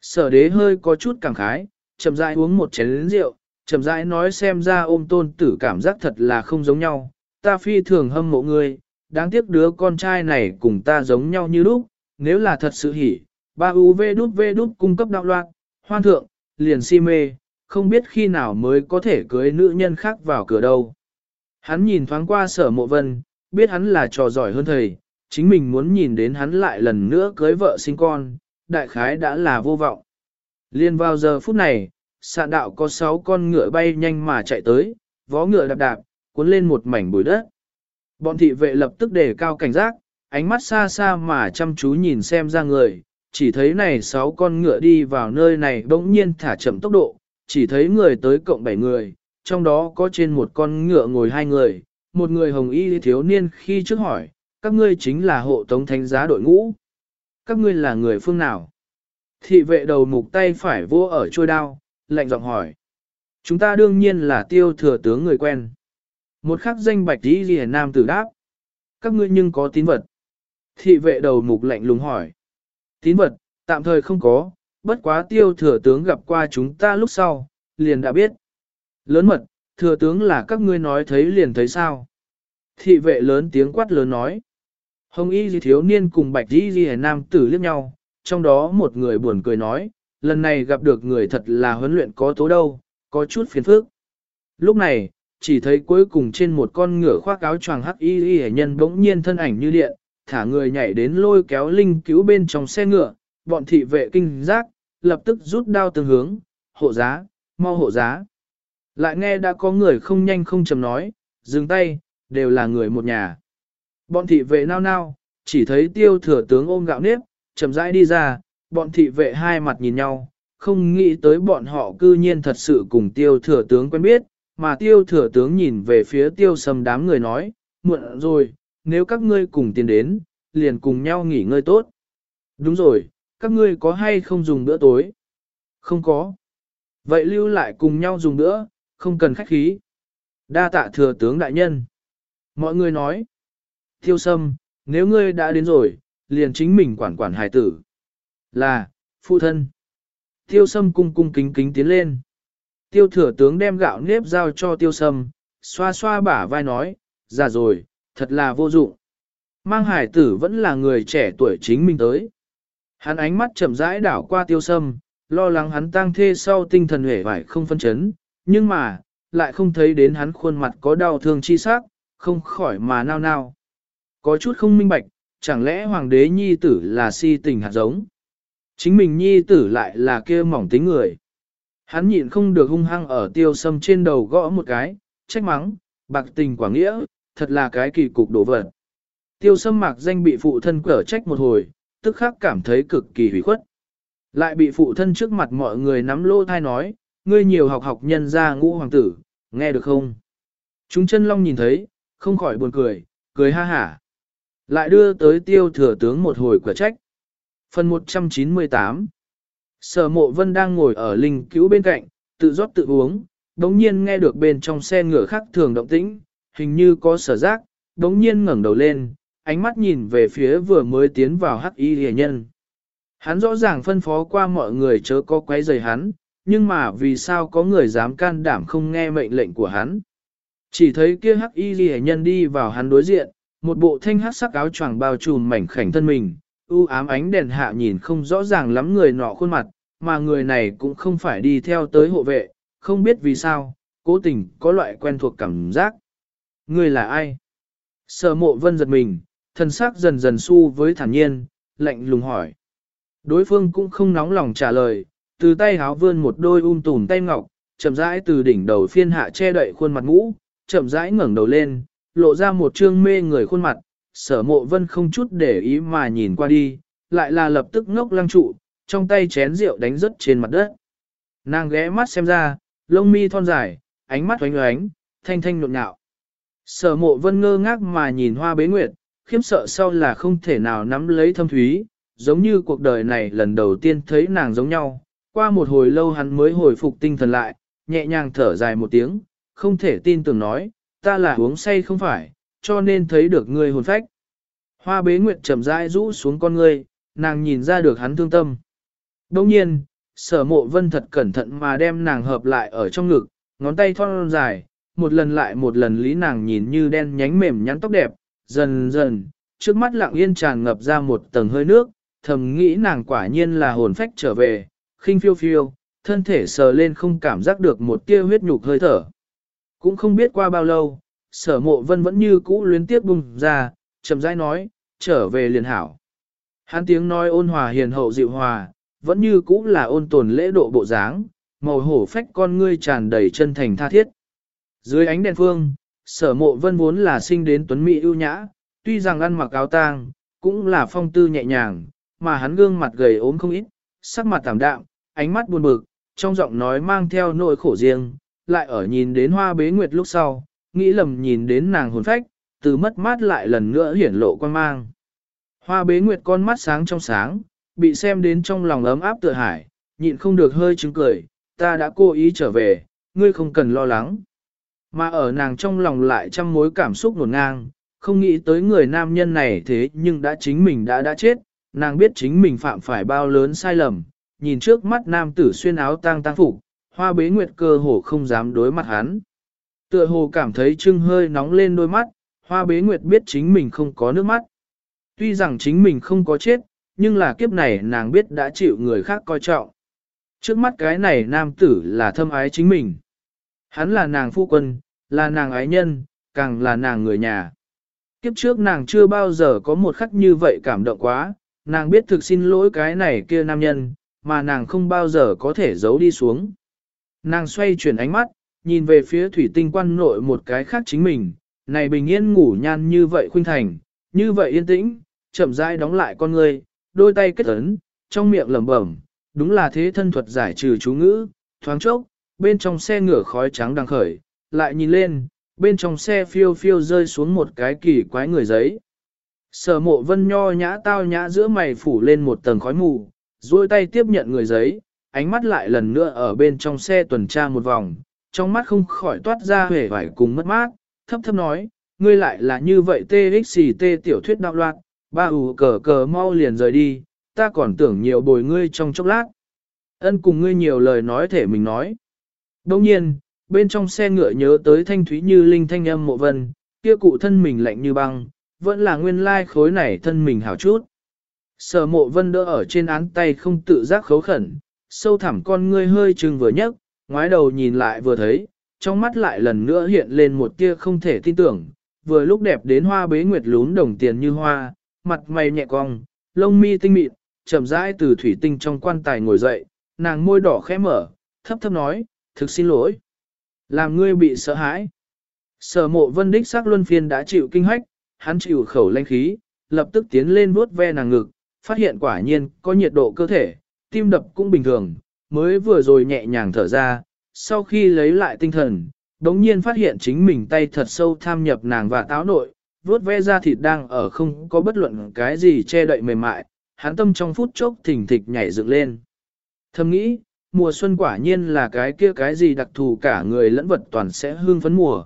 Sở đế hơi có chút cảm khái, chậm rãi uống một chén rượu, chậm rãi nói xem ra ôm tôn tử cảm giác thật là không giống nhau, ta phi thường hâm mộ ngươi, đáng tiếc đứa con trai này cùng ta giống nhau như lúc, nếu là thật sự hỉ, ba UV đút V đút cung cấp đạo loạn, hoan thượng, liền si mê, không biết khi nào mới có thể cưới nữ nhân khác vào cửa đâu. Hắn nhìn thoáng qua sở mộ vân, biết hắn là trò giỏi hơn thầy, chính mình muốn nhìn đến hắn lại lần nữa cưới vợ sinh con, đại khái đã là vô vọng. Liên vào giờ phút này, sạn đạo có sáu con ngựa bay nhanh mà chạy tới, vó ngựa đạp đạp, cuốn lên một mảnh bụi đất. Bọn thị vệ lập tức đề cao cảnh giác, ánh mắt xa xa mà chăm chú nhìn xem ra người, chỉ thấy này sáu con ngựa đi vào nơi này bỗng nhiên thả chậm tốc độ, chỉ thấy người tới cộng bảy người, trong đó có trên một con ngựa ngồi hai người, một người hồng y thiếu niên khi trước hỏi, các ngươi chính là hộ tống thánh giá đội ngũ. Các ngươi là người phương nào? Thị vệ đầu mục tay phải vô ở trôi đao, lạnh giọng hỏi. Chúng ta đương nhiên là tiêu thừa tướng người quen. Một khắc danh bạch đi ghi nam tử đáp. Các ngươi nhưng có tín vật. Thị vệ đầu mục lạnh lùng hỏi. Tín vật, tạm thời không có, bất quá tiêu thừa tướng gặp qua chúng ta lúc sau, liền đã biết. Lớn mật, thừa tướng là các ngươi nói thấy liền thấy sao. Thị vệ lớn tiếng quát lớn nói. Hồng y gì thiếu niên cùng bạch y gì nam tử liếc nhau, trong đó một người buồn cười nói, lần này gặp được người thật là huấn luyện có tố đâu, có chút phiền phức. Lúc này, chỉ thấy cuối cùng trên một con ngựa khoác áo choàng hắc y y nhân bỗng nhiên thân ảnh như điện, thả người nhảy đến lôi kéo linh cứu bên trong xe ngựa, bọn thị vệ kinh giác, lập tức rút đao tương hướng, hộ giá, mau hộ giá. Lại nghe đã có người không nhanh không chầm nói, dừng tay, đều là người một nhà. Bọn thị vệ nao nao, chỉ thấy tiêu thừa tướng ôm gạo nếp, chậm rãi đi ra, bọn thị vệ hai mặt nhìn nhau, không nghĩ tới bọn họ cư nhiên thật sự cùng tiêu thừa tướng quen biết, mà tiêu thừa tướng nhìn về phía tiêu sầm đám người nói, muộn rồi, nếu các ngươi cùng tiến đến, liền cùng nhau nghỉ ngơi tốt. Đúng rồi, các ngươi có hay không dùng bữa tối? Không có. Vậy lưu lại cùng nhau dùng bữa, không cần khách khí. Đa tạ thừa tướng đại nhân. Mọi người nói. Tiêu sâm, nếu ngươi đã đến rồi, liền chính mình quản quản hài tử. Là, phụ thân. Tiêu sâm cung cung kính kính tiến lên. Tiêu thừa tướng đem gạo nếp giao cho tiêu sâm, xoa xoa bả vai nói, già rồi, thật là vô dụng. Mang hải tử vẫn là người trẻ tuổi chính mình tới. Hắn ánh mắt chậm rãi đảo qua tiêu sâm, lo lắng hắn tang thê sau tinh thần hể vải không phân chấn, nhưng mà, lại không thấy đến hắn khuôn mặt có đau thương chi sắc, không khỏi mà nao nao. Có chút không minh bạch, chẳng lẽ hoàng đế nhi tử là si tình hạt giống? Chính mình nhi tử lại là kia mỏng tính người. Hắn nhịn không được hung hăng ở tiêu sâm trên đầu gõ một cái, trách mắng, bạc tình quả nghĩa, thật là cái kỳ cục đổ vật. Tiêu sâm mạc danh bị phụ thân cở trách một hồi, tức khắc cảm thấy cực kỳ hủy khuất. Lại bị phụ thân trước mặt mọi người nắm lô thai nói, ngươi nhiều học học nhân ra ngũ hoàng tử, nghe được không? Chúng chân long nhìn thấy, không khỏi buồn cười, cười ha hả. Lại đưa tới tiêu thừa tướng một hồi quả trách. Phần 198 Sở mộ vân đang ngồi ở linh cứu bên cạnh, tự rót tự uống, đống nhiên nghe được bên trong xe ngựa khác thường động tĩnh, hình như có sở giác, đống nhiên ngẩng đầu lên, ánh mắt nhìn về phía vừa mới tiến vào hắc y hề nhân. Hắn rõ ràng phân phó qua mọi người chớ có quấy rầy hắn, nhưng mà vì sao có người dám can đảm không nghe mệnh lệnh của hắn. Chỉ thấy kia hắc y hề nhân đi vào hắn đối diện, một bộ thanh hắc sắc áo choàng bao trùm mảnh khảnh thân mình, u ám ánh đèn hạ nhìn không rõ ràng lắm người nọ khuôn mặt, mà người này cũng không phải đi theo tới hộ vệ, không biết vì sao, cố tình có loại quen thuộc cảm giác. Người là ai? Sở mộ vân giật mình, thân xác dần dần su với thản nhiên, lạnh lùng hỏi. Đối phương cũng không nóng lòng trả lời, từ tay háo vươn một đôi um tùm tay ngọc, chậm rãi từ đỉnh đầu phiên hạ che đậy khuôn mặt ngũ, chậm rãi ngẩng đầu lên, lộ ra một trương mê người khuôn mặt, sở mộ vân không chút để ý mà nhìn qua đi, lại là lập tức ngốc lăng trụ, trong tay chén rượu đánh rớt trên mặt đất. Nàng ghé mắt xem ra, lông mi thon dài, ánh mắt oánh oánh, thanh thanh nộn nhạo. Sở mộ vân ngơ ngác mà nhìn hoa bế nguyệt, khiếm sợ sau là không thể nào nắm lấy thâm thúy, giống như cuộc đời này lần đầu tiên thấy nàng giống nhau. Qua một hồi lâu hắn mới hồi phục tinh thần lại, nhẹ nhàng thở dài một tiếng, không thể tin tưởng nói, ta là uống say không phải, cho nên thấy được ngươi hồn phách. Hoa bế nguyệt chậm rãi rũ xuống con ngươi, nàng nhìn ra được hắn thương tâm. Đồng nhiên, sở mộ vân thật cẩn thận mà đem nàng hợp lại ở trong ngực, ngón tay thon dài, một lần lại một lần lý nàng nhìn như đen nhánh mềm nhắn tóc đẹp, dần dần, trước mắt lặng yên tràn ngập ra một tầng hơi nước, thầm nghĩ nàng quả nhiên là hồn phách trở về, khinh phiêu phiêu, thân thể sờ lên không cảm giác được một tia huyết nhục hơi thở. Cũng không biết qua bao lâu, sở mộ vân vẫn như cũ luyến tiếp bùng ra, chậm rãi nói, trở về liền hảo. Hắn tiếng nói ôn hòa hiền hậu dịu hòa, vẫn như cũ là ôn tồn lễ độ bộ dáng, màu hổ phách con ngươi tràn đầy chân thành tha thiết. Dưới ánh đèn phương, sở mộ vân vốn là sinh đến tuấn mỹ ưu nhã, tuy rằng ăn mặc áo tang, cũng là phong tư nhẹ nhàng, mà hắn gương mặt gầy ốm không ít, sắc mặt tảm đạm, ánh mắt buồn bực, trong giọng nói mang theo nỗi khổ riêng, lại ở nhìn đến hoa bế nguyệt lúc sau, nghĩ lầm nhìn đến nàng hồn phách, từ mất mát lại lần nữa hiển lộ quan mang. Hoa bế nguyệt con mắt sáng trong sáng, bị xem đến trong lòng ấm áp tựa hải, nhịn không được hơi chứng cười, ta đã cố ý trở về, ngươi không cần lo lắng. Mà ở nàng trong lòng lại trăm mối cảm xúc nổn ngang, không nghĩ tới người nam nhân này thế nhưng đã chính mình đã đã chết, nàng biết chính mình phạm phải bao lớn sai lầm, nhìn trước mắt nam tử xuyên áo tang tang phục, hoa bế nguyệt cơ hồ không dám đối mặt hắn. Tựa hồ cảm thấy trưng hơi nóng lên đôi mắt, hoa bế nguyệt biết chính mình không có nước mắt. Tuy rằng chính mình không có chết, nhưng là kiếp này nàng biết đã chịu người khác coi trọng. Trước mắt cái này nam tử là thâm ái chính mình. Hắn là nàng phu quân, là nàng ái nhân, càng là nàng người nhà. Kiếp trước nàng chưa bao giờ có một khắc như vậy cảm động quá, nàng biết thực xin lỗi cái này kia nam nhân, mà nàng không bao giờ có thể giấu đi xuống. Nàng xoay chuyển ánh mắt, nhìn về phía thủy tinh quan nội một cái khác chính mình, này bình yên ngủ nhan như vậy khuynh thành, như vậy yên tĩnh, chậm rãi đóng lại con người, đôi tay kết ấn, trong miệng lẩm bẩm, đúng là thế thân thuật giải trừ chú ngữ, thoáng chốc, bên trong xe ngửa khói trắng đang khởi, lại nhìn lên, bên trong xe phiêu phiêu rơi xuống một cái kỳ quái người giấy. Sở mộ vân nho nhã tao nhã giữa mày phủ lên một tầng khói mù, duỗi tay tiếp nhận người giấy, ánh mắt lại lần nữa ở bên trong xe tuần tra một vòng, trong mắt không khỏi toát ra vẻ vải cùng mất mát, thấp thấp nói, ngươi lại là như vậy TXT tiểu thuyết đạo loạn, ba ủ cờ cờ mau liền rời đi, ta còn tưởng nhiều bồi ngươi trong chốc lát. Ân cùng ngươi nhiều lời nói thể mình nói. Đồng nhiên, bên trong xe ngựa nhớ tới thanh thúy như linh thanh âm mộ vân, kia cụ thân mình lạnh như băng, vẫn là nguyên lai khối này thân mình hảo chút. Sở mộ vân đỡ ở trên án tay không tự giác khấu khẩn, sâu thẳm con ngươi hơi trừng vừa nhấc, ngoái đầu nhìn lại vừa thấy, trong mắt lại lần nữa hiện lên một tia không thể tin tưởng, vừa lúc đẹp đến hoa bế nguyệt lún đồng tiền như hoa, mặt mày nhẹ cong, lông mi tinh mịn, chậm rãi từ thủy tinh trong quan tài ngồi dậy, nàng môi đỏ khẽ mở, thấp thấp nói, thực xin lỗi. Làm ngươi bị sợ hãi. Sở mộ vân đích xác luân phiên đã chịu kinh hách, hắn chịu khẩu lanh khí, lập tức tiến lên vuốt ve nàng ngực, phát hiện quả nhiên có nhiệt độ cơ thể, tim đập cũng bình thường, mới vừa rồi nhẹ nhàng thở ra, sau khi lấy lại tinh thần, đống nhiên phát hiện chính mình tay thật sâu tham nhập nàng và táo nội, vuốt ve ra thịt đang ở không có bất luận cái gì che đậy mềm mại, hắn tâm trong phút chốc thỉnh thịch nhảy dựng lên. Thầm nghĩ, mùa xuân quả nhiên là cái kia cái gì đặc thù cả người lẫn vật toàn sẽ hương phấn mùa.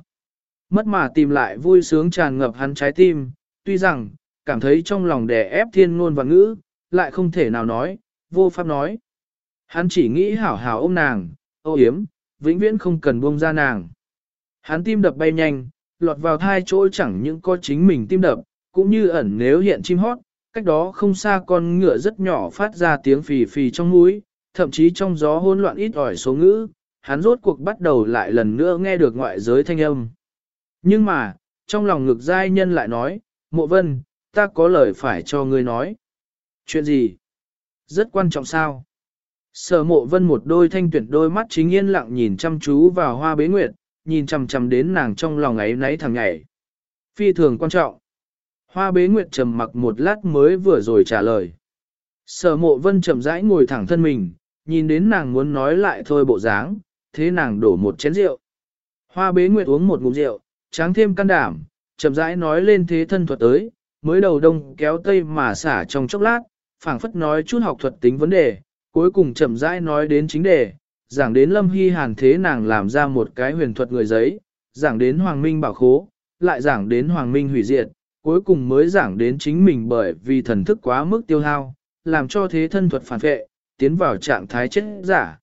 Mất mà tìm lại vui sướng tràn ngập hắn trái tim, tuy rằng, cảm thấy trong lòng đè ép thiên ngôn và ngữ, lại không thể nào nói, vô pháp nói. Hắn chỉ nghĩ hảo hảo ôm nàng, ô yếm, vĩnh viễn không cần buông ra nàng. Hắn tim đập bay nhanh, lọt vào thai chỗ chẳng những có chính mình tim đập, cũng như ẩn nếu hiện chim hót, cách đó không xa con ngựa rất nhỏ phát ra tiếng phì phì trong mũi, thậm chí trong gió hỗn loạn ít ỏi số ngữ, hắn rốt cuộc bắt đầu lại lần nữa nghe được ngoại giới thanh âm. Nhưng mà, trong lòng ngực giai nhân lại nói, mộ vân, ta có lời phải cho ngươi nói. Chuyện gì? Rất quan trọng sao? Sở mộ vân một đôi thanh tuyển đôi mắt chính yên lặng nhìn chăm chú vào hoa bế nguyệt, nhìn chằm chằm đến nàng trong lòng ấy nấy thằng nhảy. Phi thường quan trọng. Hoa bế nguyệt trầm mặc một lát mới vừa rồi trả lời. Sở mộ vân chậm rãi ngồi thẳng thân mình, nhìn đến nàng muốn nói lại thôi bộ dáng, thế nàng đổ một chén rượu. Hoa bế nguyệt uống một ngụm rượu, tráng thêm can đảm, chậm rãi nói lên thế thân thuật tới, mới đầu đông kéo tây mà xả trong chốc lát, phảng phất nói chút học thuật tính vấn đề, cuối cùng chậm rãi nói đến chính đề, giảng đến lâm hy hàn thế nàng làm ra một cái huyền thuật người giấy, giảng đến hoàng minh bảo khố, lại giảng đến hoàng minh hủy diệt, cuối cùng mới giảng đến chính mình bởi vì thần thức quá mức tiêu hao, làm cho thế thân thuật phản vệ, tiến vào trạng thái chết giả.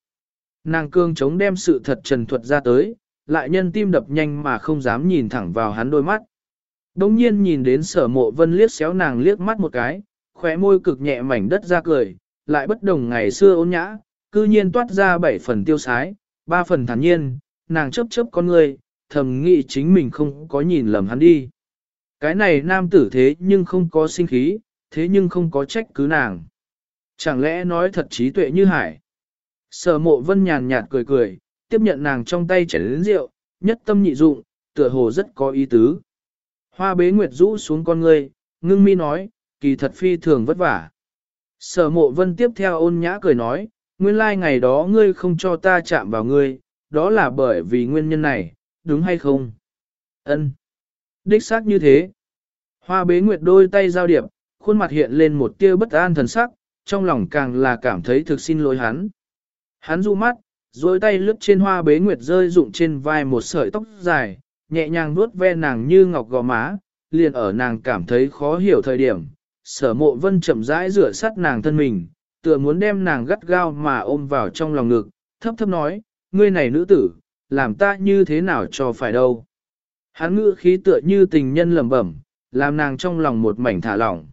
Nàng cương chống đem sự thật trần thuật ra tới, lại nhân tim đập nhanh mà không dám nhìn thẳng vào hắn đôi mắt. Đông nhiên nhìn đến sở mộ vân liếc xéo nàng liếc mắt một cái, khóe môi cực nhẹ mảnh đất ra cười, lại bất đồng ngày xưa ôn nhã, cư nhiên toát ra bảy phần tiêu sái, ba phần thản nhiên, nàng chấp chấp con người, thầm nghĩ chính mình không có nhìn lầm hắn đi. Cái này nam tử thế nhưng không có sinh khí, thế nhưng không có trách cứ nàng. Chẳng lẽ nói thật trí tuệ như hải. Sở mộ vân nhàn nhạt cười cười, tiếp nhận nàng trong tay chảy đến rượu, nhất tâm nhị dụng, tựa hồ rất có ý tứ. Hoa bế nguyệt rũ xuống con ngươi, ngưng mi nói, kỳ thật phi thường vất vả. Sở mộ vân tiếp theo ôn nhã cười nói, nguyên lai ngày đó ngươi không cho ta chạm vào ngươi, đó là bởi vì nguyên nhân này, đúng hay không? Ân, Đích xác như thế. Hoa bế nguyệt đôi tay giao điệp, khuôn mặt hiện lên một tia bất an thần sắc, trong lòng càng là cảm thấy thực xin lỗi hắn. Hắn du mắt, dối tay lướt trên hoa bế nguyệt rơi rụng trên vai một sợi tóc dài, nhẹ nhàng vuốt ve nàng như ngọc gò má, liền ở nàng cảm thấy khó hiểu thời điểm. Sở mộ vân chậm rãi rửa sát nàng thân mình, tựa muốn đem nàng gắt gao mà ôm vào trong lòng ngực, thấp thấp nói, ngươi này nữ tử, làm ta như thế nào cho phải đâu. Hắn ngữ khí tựa như tình nhân lẩm bẩm, làm nàng trong lòng một mảnh thả lỏng.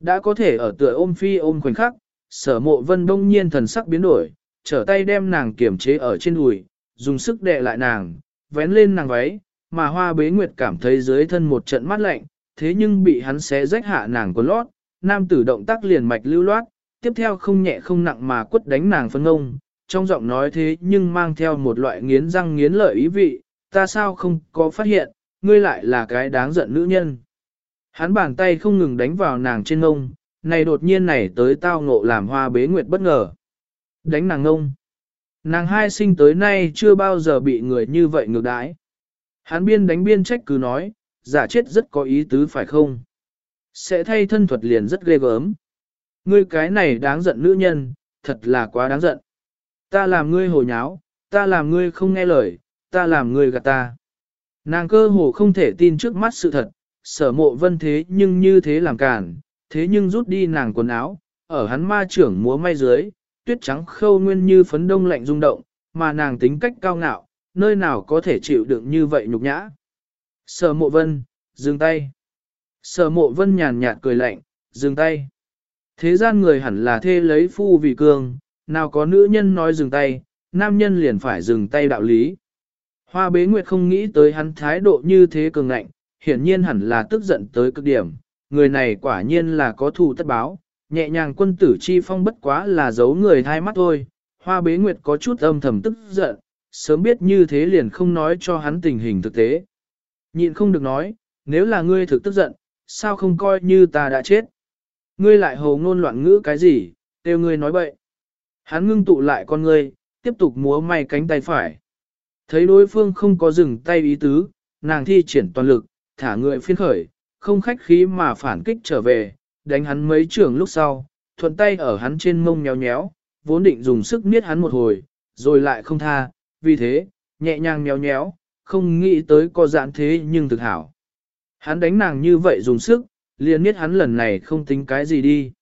Đã có thể ở tựa ôm phi ôm khoảnh khắc, sở mộ vân đông nhiên thần sắc biến đổi, trở tay đem nàng kiểm chế ở trên đùi, dùng sức đè lại nàng, vén lên nàng váy, mà hoa bế nguyệt cảm thấy dưới thân một trận mát lạnh, thế nhưng bị hắn xé rách hạ nàng quần lót, nam tử động tác liền mạch lưu loát, tiếp theo không nhẹ không nặng mà quất đánh nàng phân ngông, trong giọng nói thế nhưng mang theo một loại nghiến răng nghiến lợi ý vị, ta sao không có phát hiện, ngươi lại là cái đáng giận nữ nhân. Hắn bàn tay không ngừng đánh vào nàng trên ngông, này đột nhiên này tới tao ngộ làm hoa bế nguyệt bất ngờ. Đánh nàng ngông. Nàng hai sinh tới nay chưa bao giờ bị người như vậy ngược đãi. Hắn biên đánh biên trách cứ nói, giả chết rất có ý tứ phải không? Sẽ thay thân thuật liền rất ghê gớm. Ngươi cái này đáng giận nữ nhân, thật là quá đáng giận. Ta làm ngươi hồ nháo, ta làm ngươi không nghe lời, ta làm ngươi gạt ta. Nàng cơ hồ không thể tin trước mắt sự thật, sở mộ vân thế nhưng như thế làm cản, thế nhưng rút đi nàng quần áo, ở hắn ma trưởng múa may dưới, tuyết trắng khâu nguyên như phấn đông lạnh rung động, mà nàng tính cách cao ngạo, nơi nào có thể chịu đựng như vậy nhục nhã. Sở mộ vân, dừng tay. Sở mộ vân nhàn nhạt cười lạnh, dừng tay. Thế gian người hẳn là thê lấy phu vì cường, nào có nữ nhân nói dừng tay, nam nhân liền phải dừng tay đạo lý. Hoa bế nguyệt không nghĩ tới hắn thái độ như thế cường ngạnh, hiển nhiên hẳn là tức giận tới cực điểm, người này quả nhiên là có thù tất báo, nhẹ nhàng quân tử chi phong bất quá là giấu người thai mắt thôi, hoa bế nguyệt có chút âm thầm tức giận, sớm biết như thế liền không nói cho hắn tình hình thực tế. Nhịn không được nói, nếu là ngươi thực tức giận, sao không coi như ta đã chết? Ngươi lại hồ ngôn loạn ngữ cái gì, đều ngươi nói bậy. Hắn ngưng tụ lại con ngươi, tiếp tục múa may cánh tay phải. Thấy đối phương không có dừng tay ý tứ, nàng thi triển toàn lực, thả người phiên khởi, không khách khí mà phản kích trở về, đánh hắn mấy trường lúc sau, thuận tay ở hắn trên mông nhéo nhéo, vốn định dùng sức niết hắn một hồi, rồi lại không tha, vì thế, nhẹ nhàng nhéo nhéo, không nghĩ tới có dạn thế nhưng thực hảo. Hắn đánh nàng như vậy dùng sức, liền biết hắn lần này không tính cái gì đi.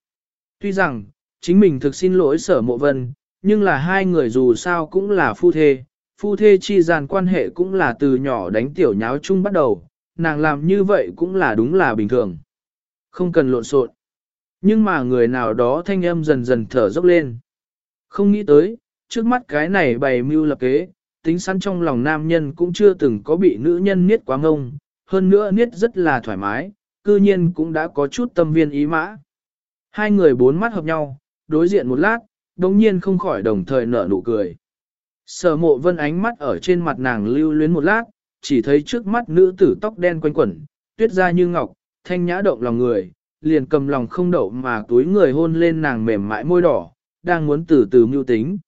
Tuy rằng, chính mình thực xin lỗi sở mộ vân, nhưng là hai người dù sao cũng là phu thê, phu thê chi gian quan hệ cũng là từ nhỏ đánh tiểu nháo chung bắt đầu, nàng làm như vậy cũng là đúng là bình thường. Không cần lộn xộn. Nhưng mà người nào đó thanh âm dần dần thở dốc lên. Không nghĩ tới, trước mắt cái này bày mưu lập kế, tính sẵn trong lòng nam nhân cũng chưa từng có bị nữ nhân niết quá ngông, hơn nữa niết rất là thoải mái, cư nhiên cũng đã có chút tâm viên ý mã. Hai người bốn mắt hợp nhau, đối diện một lát, đồng nhiên không khỏi đồng thời nở nụ cười. Sở mộ vân ánh mắt ở trên mặt nàng lưu luyến một lát, chỉ thấy trước mắt nữ tử tóc đen quanh quẩn, tuyết da như ngọc, thanh nhã động lòng người, liền cầm lòng không đậu mà túi người hôn lên nàng mềm mại môi đỏ, đang muốn từ từ mưu tính.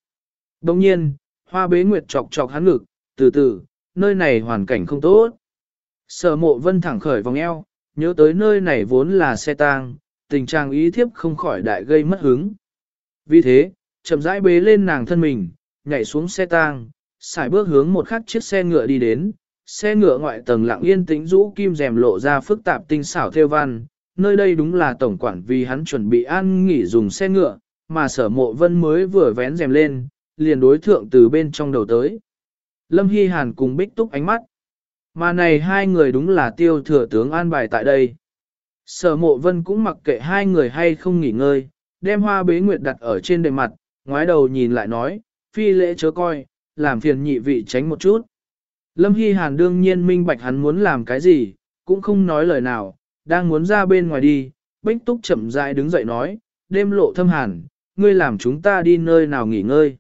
Đồng nhiên, hoa bế nguyệt chọc chọc hắn ngực, từ từ, nơi này hoàn cảnh không tốt. Sở mộ vân thẳng khởi vòng eo, nhớ tới nơi này vốn là xe tang, tình trạng ý thiếp không khỏi đại gây mất hứng. Vì thế, chậm rãi bế lên nàng thân mình, nhảy xuống xe tang, xài bước hướng một khắc chiếc xe ngựa đi đến. Xe ngựa ngoại tầng lặng yên tĩnh rũ kim rèm lộ ra phức tạp tinh xảo theo văn, nơi đây đúng là tổng quản vì hắn chuẩn bị ăn nghỉ dùng xe ngựa, mà sở mộ vân mới vừa vén rèm lên, liền đối thượng từ bên trong đầu tới. Lâm Hy Hàn cùng bích túc ánh mắt. Mà này hai người đúng là tiêu thừa tướng an bài tại đây. Sở mộ vân cũng mặc kệ hai người hay không nghỉ ngơi, đem hoa bế nguyệt đặt ở trên đệm mặt, ngoái đầu nhìn lại nói, phi lễ chớ coi, làm phiền nhị vị tránh một chút. Lâm Hy Hàn đương nhiên minh bạch hắn muốn làm cái gì, cũng không nói lời nào, đang muốn ra bên ngoài đi, Bích Túc chậm rãi đứng dậy nói, đêm lộ thâm hàn, ngươi làm chúng ta đi nơi nào nghỉ ngơi.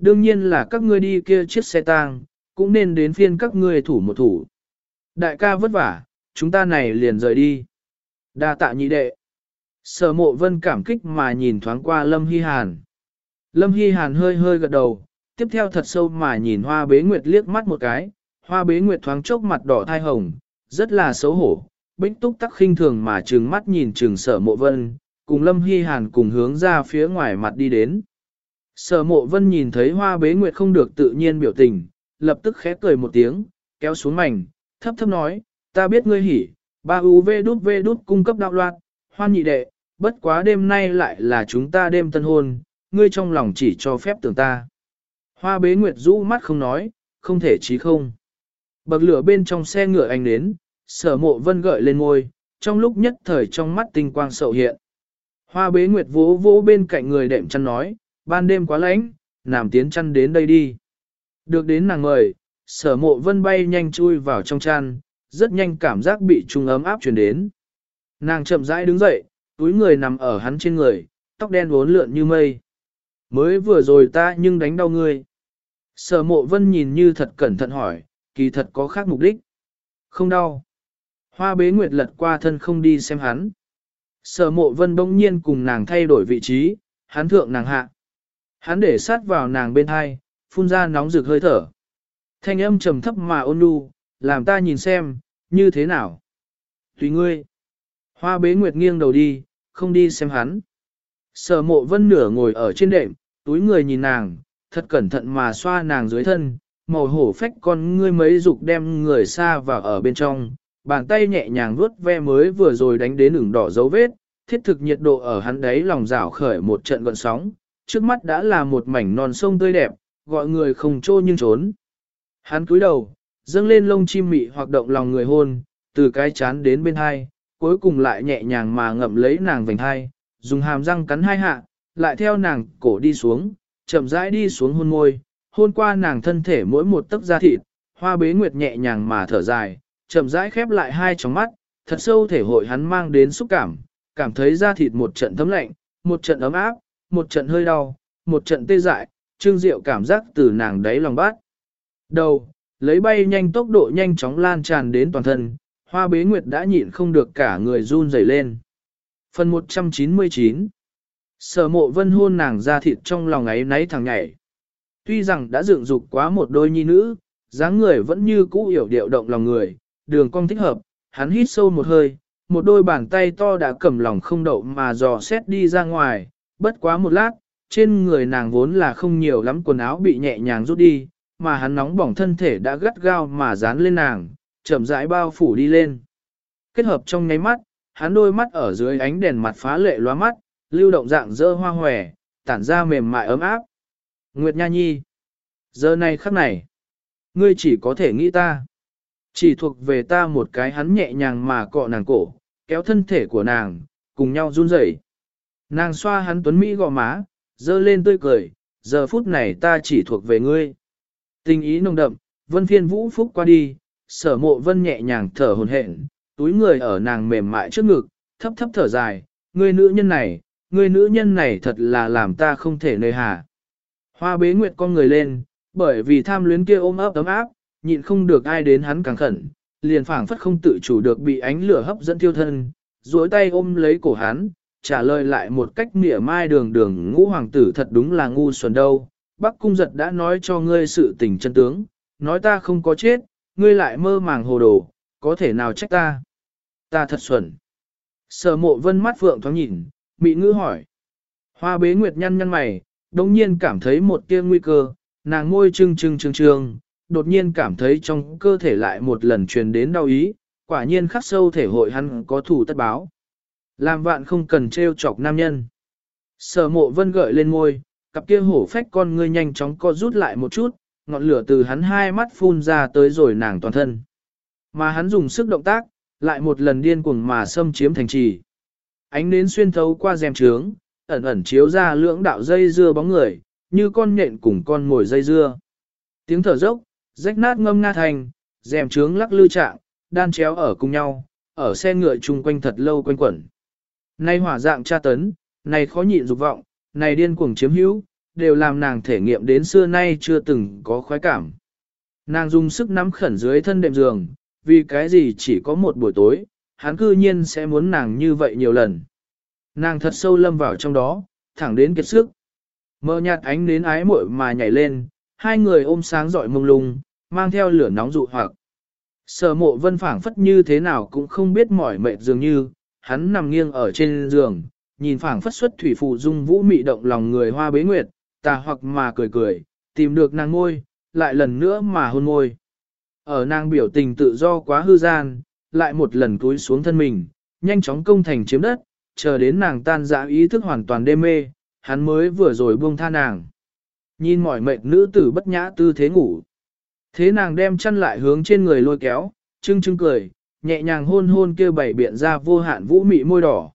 Đương nhiên là các ngươi đi kia chiếc xe tang, cũng nên đến phiên các ngươi thủ một thủ. Đại ca vất vả, chúng ta này liền rời đi. Đa tạ nhị đệ. Sở mộ vân cảm kích mà nhìn thoáng qua Lâm Hy Hàn. Lâm Hy Hàn hơi hơi gật đầu, tiếp theo thật sâu mà nhìn hoa bế nguyệt liếc mắt một cái, hoa bế nguyệt thoáng chốc mặt đỏ thai hồng, rất là xấu hổ, bích túc tắc khinh thường mà trừng mắt nhìn trừng sở mộ vân, cùng Lâm Hy Hàn cùng hướng ra phía ngoài mặt đi đến. Sở mộ vân nhìn thấy hoa bế nguyệt không được tự nhiên biểu tình, lập tức khẽ cười một tiếng, kéo xuống mảnh, thấp thấp nói, ta biết ngươi hỉ, ba UV đút V đút cung cấp đạo loạn, hoan nhị đệ, bất quá đêm nay lại là chúng ta đêm tân hôn, ngươi trong lòng chỉ cho phép tưởng ta. Hoa bế nguyệt rũ mắt không nói, không thể chí không. Bậc lửa bên trong xe ngựa anh đến, sở mộ vân gợi lên ngôi, trong lúc nhất thời trong mắt tinh quang sậu hiện. Hoa bế nguyệt vỗ vỗ bên cạnh người đệm chăn nói, ban đêm quá lạnh, nằm tiến chăn đến đây đi. Được đến nàng mời, sở mộ vân bay nhanh chui vào trong chăn, rất nhanh cảm giác bị trung ấm áp truyền đến. Nàng chậm rãi đứng dậy, túi người nằm ở hắn trên người, tóc đen bốn lượn như mây. Mới vừa rồi ta nhưng đánh đau ngươi. Sở mộ vân nhìn như thật cẩn thận hỏi, kỳ thật có khác mục đích. Không đau. Hoa bế nguyệt lật qua thân không đi xem hắn. Sở mộ vân bỗng nhiên cùng nàng thay đổi vị trí, hắn thượng nàng hạ. Hắn để sát vào nàng bên hai, phun ra nóng rực hơi thở. Thanh âm trầm thấp mà ôn nhu, làm ta nhìn xem, như thế nào. Tùy ngươi. Hoa bế nguyệt nghiêng đầu đi, không đi xem hắn. Sở mộ vân nửa ngồi ở trên đệm, túi người nhìn nàng, thật cẩn thận mà xoa nàng dưới thân, màu hổ phách con ngươi mấy dục đem người xa vào ở bên trong, bàn tay nhẹ nhàng vuốt ve mới vừa rồi đánh đến ửng đỏ dấu vết, thiết thực nhiệt độ ở hắn đấy lòng rảo khởi một trận gọn sóng, trước mắt đã là một mảnh non sông tươi đẹp, gọi người không trô nhưng trốn. Hắn cúi đầu, dâng lên lông chim mị hoặc động lòng người hôn, từ cái chán đến bên hai, cuối cùng lại nhẹ nhàng mà ngậm lấy nàng vành hai, dùng hàm răng cắn hai hạ, lại theo nàng cổ đi xuống, chậm rãi đi xuống hôn môi, hôn qua nàng thân thể mỗi một tấc da thịt, hoa bế nguyệt nhẹ nhàng mà thở dài, chậm rãi khép lại hai tròng mắt, thật sâu thể hội hắn mang đến xúc cảm, cảm thấy da thịt một trận thấm lạnh, một trận ấm áp, một trận hơi đau, một trận tê dại, trương diệu cảm giác từ nàng đáy lòng bát. Đầu, lấy bay nhanh tốc độ nhanh chóng lan tràn đến toàn thân, hoa bế nguyệt đã nhịn không được cả người run rẩy lên. Phần 199 Sở mộ vân hôn nàng ra thịt trong lòng ấy nấy thằng nhảy. Tuy rằng đã dựng dục quá một đôi nhi nữ, dáng người vẫn như cũ hiểu điệu động lòng người, đường cong thích hợp, hắn hít sâu một hơi, một đôi bàn tay to đã cầm lòng không đậu mà dò xét đi ra ngoài, bất quá một lát, trên người nàng vốn là không nhiều lắm quần áo bị nhẹ nhàng rút đi, mà hắn nóng bỏng thân thể đã gắt gao mà dán lên nàng, chậm rãi bao phủ đi lên. Kết hợp trong nháy mắt, hắn đôi mắt ở dưới ánh đèn mặt phá lệ loa mắt, lưu động dạng dơ hoa hòe, tản ra mềm mại ấm áp. Nguyệt Nha Nhi, giờ này khắc này, ngươi chỉ có thể nghĩ ta. Chỉ thuộc về ta một cái hắn nhẹ nhàng mà cọ nàng cổ, kéo thân thể của nàng, cùng nhau run rẩy. Nàng xoa hắn tuấn Mỹ gò má, dơ lên tươi cười, giờ phút này ta chỉ thuộc về ngươi. Tình ý nồng đậm, vân phiên vũ phúc qua đi, sở mộ vân nhẹ nhàng thở hồn hển, túi người ở nàng mềm mại trước ngực, thấp thấp thở dài, ngươi nữ nhân này, ngươi nữ nhân này thật là làm ta không thể nơi hà. Hoa bế nguyệt con người lên, bởi vì tham luyến kia ôm ấp ấm áp, nhịn không được ai đến hắn càng khẩn, liền phảng phất không tự chủ được bị ánh lửa hấp dẫn thiêu thân, duỗi tay ôm lấy cổ hắn, trả lời lại một cách mỉa mai đường đường ngũ hoàng tử thật đúng là ngu xuẩn đâu. Bắc cung giật đã nói cho ngươi sự tình chân tướng, nói ta không có chết, ngươi lại mơ màng hồ đồ, có thể nào trách ta? Ta thật xuẩn. Sở mộ vân mắt phượng thoáng nhìn, mị ngữ hỏi. Hoa bế nguyệt nhăn nhăn mày, đồng nhiên cảm thấy một tia nguy cơ, nàng ngôi trưng trưng trưng trưng, đột nhiên cảm thấy trong cơ thể lại một lần truyền đến đau ý, quả nhiên khắc sâu thể hội hắn có thủ tất báo. Làm vạn không cần trêu chọc nam nhân. Sở mộ vân gợi lên môi, cặp kia hổ phách con ngươi nhanh chóng co rút lại một chút, ngọn lửa từ hắn hai mắt phun ra tới rồi nàng toàn thân. Mà hắn dùng sức động tác, lại một lần điên cuồng mà xâm chiếm thành trì. Ánh nến xuyên thấu qua rèm trướng, ẩn ẩn chiếu ra lưỡng đạo dây dưa bóng người, như con nhện cùng con ngồi dây dưa. Tiếng thở dốc, rách nát ngâm nga thành, rèm trướng lắc lư trạng, đan chéo ở cùng nhau, ở xe ngựa chung quanh thật lâu quanh quẩn. Nay hỏa dạng tra tấn, này khó nhịn dục vọng, này điên cuồng chiếm hữu, đều làm nàng thể nghiệm đến xưa nay chưa từng có khoái cảm. Nàng dùng sức nắm khẩn dưới thân đệm giường, vì cái gì chỉ có một buổi tối, hắn cư nhiên sẽ muốn nàng như vậy nhiều lần. Nàng thật sâu lâm vào trong đó, thẳng đến kiệt sức. Mơ nhạt ánh đến ái muội mà nhảy lên, hai người ôm sáng dọi mông lung, mang theo lửa nóng dụ hoặc. Sở mộ vân phảng phất như thế nào cũng không biết mỏi mệt dường như, hắn nằm nghiêng ở trên giường, nhìn phảng phất xuất thủy phụ dung vũ mị động lòng người hoa bế nguyệt, tà hoặc mà cười cười, tìm được nàng ngôi, lại lần nữa mà hôn môi. Ở nàng biểu tình tự do quá hư gian, lại một lần cúi xuống thân mình, nhanh chóng công thành chiếm đất, chờ đến nàng tan dã ý thức hoàn toàn đê mê, hắn mới vừa rồi buông tha nàng. Nhìn mỏi mệt nữ tử bất nhã tư thế ngủ. Thế nàng đem chân lại hướng trên người lôi kéo, trưng trưng cười, nhẹ nhàng hôn hôn kia bảy biện ra vô hạn vũ mị môi đỏ.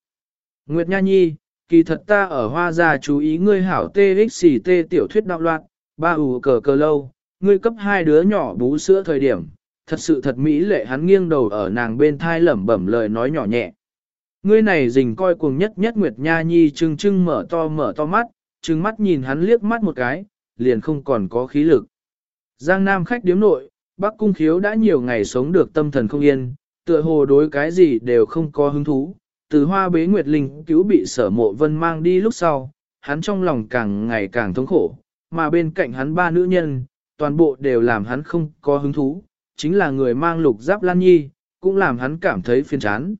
Nguyệt Nha Nhi, kỳ thật ta ở hoa gia chú ý ngươi hảo TXT tiểu thuyết đạo loạn, ba ủ cờ cờ lâu, ngươi cấp hai đứa nhỏ bú sữa thời điểm, thật sự thật mỹ lệ hắn nghiêng đầu ở nàng bên thai lẩm bẩm lời nói nhỏ nhẹ. Ngươi này rình coi cuồng nhất nhất Nguyệt Nha Nhi trưng trưng mở to mở to mắt, trừng mắt nhìn hắn liếc mắt một cái, liền không còn có khí lực. Giang Nam khách điếm nội, Bắc Cung Khiếu đã nhiều ngày sống được tâm thần không yên, tựa hồ đối cái gì đều không có hứng thú. Từ hoa bế Nguyệt Linh cứu bị sở mộ vân mang đi lúc sau, hắn trong lòng càng ngày càng thống khổ, mà bên cạnh hắn ba nữ nhân, toàn bộ đều làm hắn không có hứng thú, chính là người mang lục giáp Lan Nhi, cũng làm hắn cảm thấy phiền chán.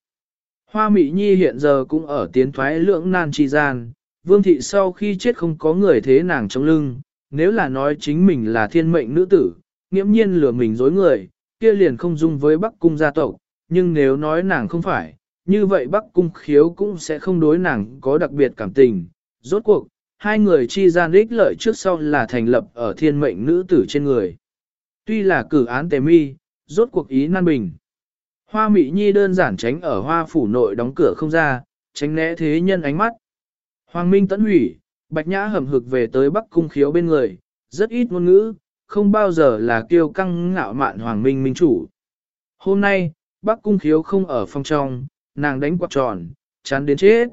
Hoa Mỹ Nhi hiện giờ cũng ở tiến thoái lưỡng nan chi gian, vương thị sau khi chết không có người thế nàng trong lưng, nếu là nói chính mình là thiên mệnh nữ tử, nghiễm nhiên lừa mình dối người, kia liền không dung với Bắc Cung gia tộc, nhưng nếu nói nàng không phải, như vậy Bắc Cung khiếu cũng sẽ không đối nàng có đặc biệt cảm tình. Rốt cuộc, hai người chi gian ích lợi trước sau là thành lập ở thiên mệnh nữ tử trên người. Tuy là cử án tề mi, rốt cuộc ý nan bình. Hoa Mỹ Nhi đơn giản tránh ở hoa phủ nội đóng cửa không ra, tránh né thế nhân ánh mắt. Hoàng Minh tẫn hủy, Bạch Nhã hầm hực về tới Bắc Cung khiếu bên người, rất ít ngôn ngữ, không bao giờ là kiêu căng ngạo mạn Hoàng Minh minh chủ. Hôm nay, Bắc Cung khiếu không ở phòng trong, nàng đánh quạt tròn, chán đến chết.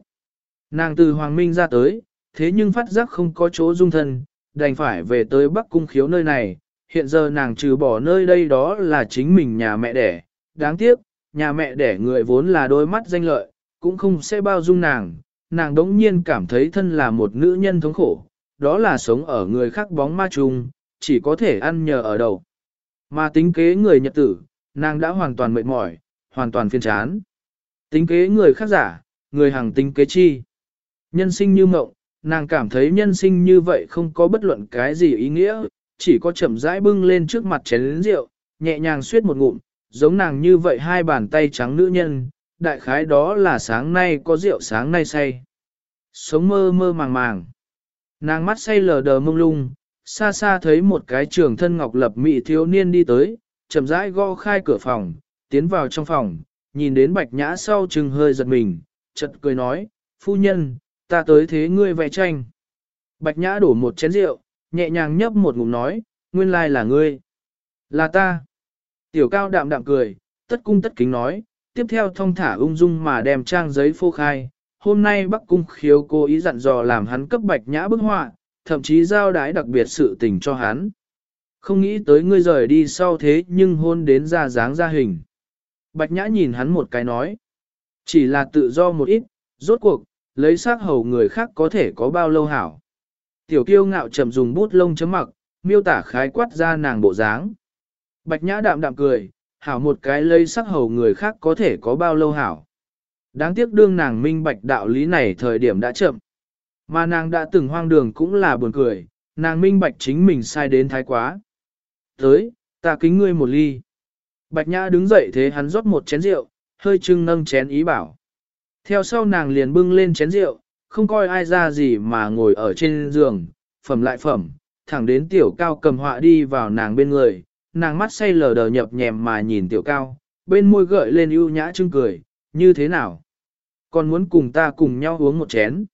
Nàng từ Hoàng Minh ra tới, thế nhưng phát giác không có chỗ dung thân, đành phải về tới Bắc Cung khiếu nơi này. Hiện giờ nàng trừ bỏ nơi đây đó là chính mình nhà mẹ đẻ. Đáng tiếc, nhà mẹ đẻ người vốn là đôi mắt danh lợi, cũng không sẽ bao dung nàng. Nàng đống nhiên cảm thấy thân là một nữ nhân thống khổ, đó là sống ở người khác bóng ma trùng, chỉ có thể ăn nhờ ở đầu. Mà tính kế người nhật tử, nàng đã hoàn toàn mệt mỏi, hoàn toàn phiên chán. Tính kế người khác giả, người hàng tính kế chi. Nhân sinh như mộng, nàng cảm thấy nhân sinh như vậy không có bất luận cái gì ý nghĩa, chỉ có chậm rãi bưng lên trước mặt chén rượu, nhẹ nhàng suyết một ngụm, giống nàng như vậy hai bàn tay trắng nữ nhân, đại khái đó là sáng nay có rượu sáng nay say. Sống mơ mơ màng màng. Nàng mắt say lờ đờ mông lung, xa xa thấy một cái trường thân ngọc lập mị thiếu niên đi tới, chậm rãi gõ khai cửa phòng, tiến vào trong phòng, nhìn đến bạch nhã sau chừng hơi giật mình, chợt cười nói, phu nhân, ta tới thế ngươi vẽ tranh. Bạch nhã đổ một chén rượu, nhẹ nhàng nhấp một ngụm nói, nguyên lai là ngươi. Là ta. Tiểu cao đạm đạm cười, tất cung tất kính nói, tiếp theo thông thả ung dung mà đem trang giấy phô khai. Hôm nay Bắc Cung khiếu cố ý dặn dò làm hắn cấp bạch nhã bức họa, thậm chí giao đái đặc biệt sự tình cho hắn. Không nghĩ tới ngươi rời đi sau thế nhưng hôn đến ra dáng ra hình. Bạch nhã nhìn hắn một cái nói. Chỉ là tự do một ít, rốt cuộc, lấy xác hầu người khác có thể có bao lâu hảo. Tiểu kiêu ngạo chậm dùng bút lông chấm mặc, miêu tả khái quát ra nàng bộ dáng. Bạch nhã đạm đạm cười, hảo một cái lấy sắc hầu người khác có thể có bao lâu hảo. Đáng tiếc đương nàng minh bạch đạo lý này thời điểm đã chậm. Mà nàng đã từng hoang đường cũng là buồn cười, nàng minh bạch chính mình sai đến thái quá. Tới, ta kính ngươi một ly. Bạch nhã đứng dậy thế hắn rót một chén rượu, hơi trưng nâng chén ý bảo. Theo sau nàng liền bưng lên chén rượu, không coi ai ra gì mà ngồi ở trên giường, phẩm lại phẩm, thẳng đến tiểu cao cầm họa đi vào nàng bên người, nàng mắt say lờ đờ nhập nhèm mà nhìn tiểu cao, bên môi gợi lên ưu nhã trưng cười, như thế nào? Còn muốn cùng ta cùng nhau uống một chén.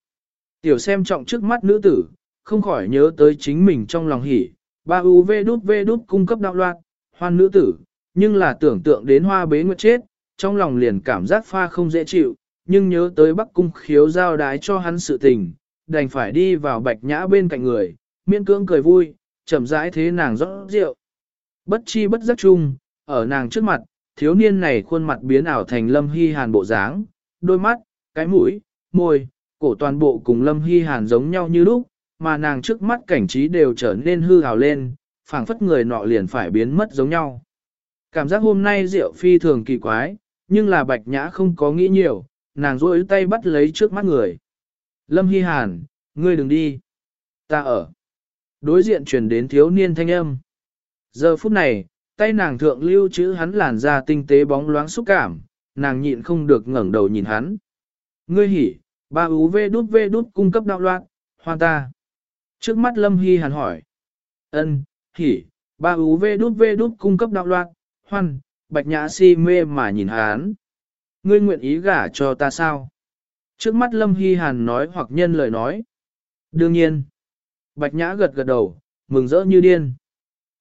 Tiểu xem trọng trước mắt nữ tử, không khỏi nhớ tới chính mình trong lòng hỉ, ba u v đút v đút cung cấp đạo loạn, hoan nữ tử, nhưng là tưởng tượng đến hoa bế nguyệt chết, trong lòng liền cảm giác pha không dễ chịu, nhưng nhớ tới bắc cung khiếu giao đái cho hắn sự tình, đành phải đi vào bạch nhã bên cạnh người, miễn cưỡng cười vui, chậm rãi thế nàng rót rượu. Bất chi bất giác chung, ở nàng trước mặt, thiếu niên này khuôn mặt biến ảo thành lâm hy hàn bộ dáng, đôi mắt, cái mũi, môi, cổ toàn bộ cùng lâm hy hàn giống nhau như lúc, mà nàng trước mắt cảnh trí đều trở nên hư hào lên, phảng phất người nọ liền phải biến mất giống nhau. Cảm giác hôm nay rượu phi thường kỳ quái, nhưng là bạch nhã không có nghĩ nhiều, nàng rôi tay bắt lấy trước mắt người. Lâm Hy Hàn, ngươi đừng đi. Ta ở. Đối diện truyền đến thiếu niên thanh âm. Giờ phút này, tay nàng thượng lưu chữ hắn làn ra tinh tế bóng loáng xúc cảm, nàng nhịn không được ngẩng đầu nhìn hắn. Ngươi hỉ, ba ú vê đút vê đút cung cấp đạo loạn, hoa ta. Trước mắt Lâm Hy Hàn hỏi. ân hỉ, ba ú vê đút vê đút cung cấp đạo loạn, hoan, bạch nhã si mê mà nhìn hắn. Ngươi nguyện ý gả cho ta sao? Trước mắt Lâm Hy Hàn nói hoặc nhân lời nói. Đương nhiên. Bạch nhã gật gật đầu, mừng rỡ như điên.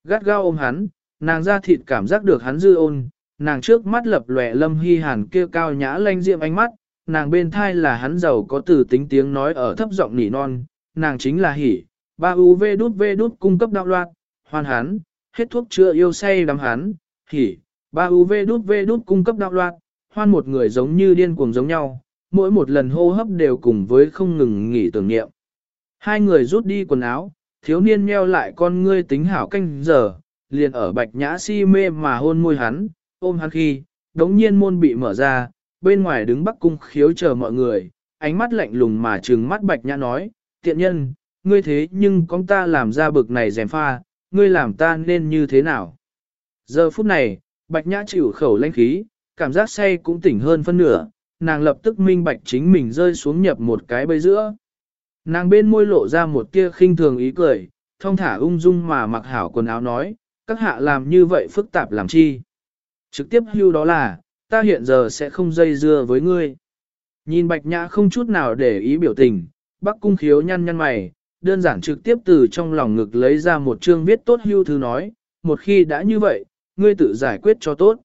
Gắt gao ôm hắn, nàng ra thịt cảm giác được hắn dư ôn, nàng trước mắt lập lòe Lâm Hy Hàn kia cao nhã lanh diệm ánh mắt, nàng bên thai là hắn giàu có từ tính tiếng nói ở thấp giọng nỉ non, nàng chính là hỉ, ba u v đút v đút cung cấp đạo loạt, hoàn hán hết thuốc chữa yêu say đắm hán hỉ, ba u v đút v đút cung cấp đạo loạt, hoan một người giống như điên cuồng giống nhau, mỗi một lần hô hấp đều cùng với không ngừng nghỉ tưởng niệm. Hai người rút đi quần áo, thiếu niên meo lại con ngươi tính hảo canh giờ, liền ở bạch nhã si mê mà hôn môi hắn, ôm hắn khi, đống nhiên môn bị mở ra, bên ngoài đứng bắc cung khiếu chờ mọi người, ánh mắt lạnh lùng mà trừng mắt bạch nhã nói, tiện nhân, ngươi thế nhưng con ta làm ra bực này rèm pha, ngươi làm ta nên như thế nào? Giờ phút này, bạch nhã chịu khẩu lãnh khí, cảm giác say cũng tỉnh hơn phân nửa, nàng lập tức minh bạch chính mình rơi xuống nhập một cái bấy giữa. Nàng bên môi lộ ra một tia khinh thường ý cười, thông thả ung dung mà mặc hảo quần áo nói, các hạ làm như vậy phức tạp làm chi. Trực tiếp hưu đó là, ta hiện giờ sẽ không dây dưa với ngươi. Nhìn bạch nhã không chút nào để ý biểu tình, bắc cung khiếu nhăn nhăn mày, đơn giản trực tiếp từ trong lòng ngực lấy ra một chương viết tốt hưu thư nói, một khi đã như vậy, ngươi tự giải quyết cho tốt.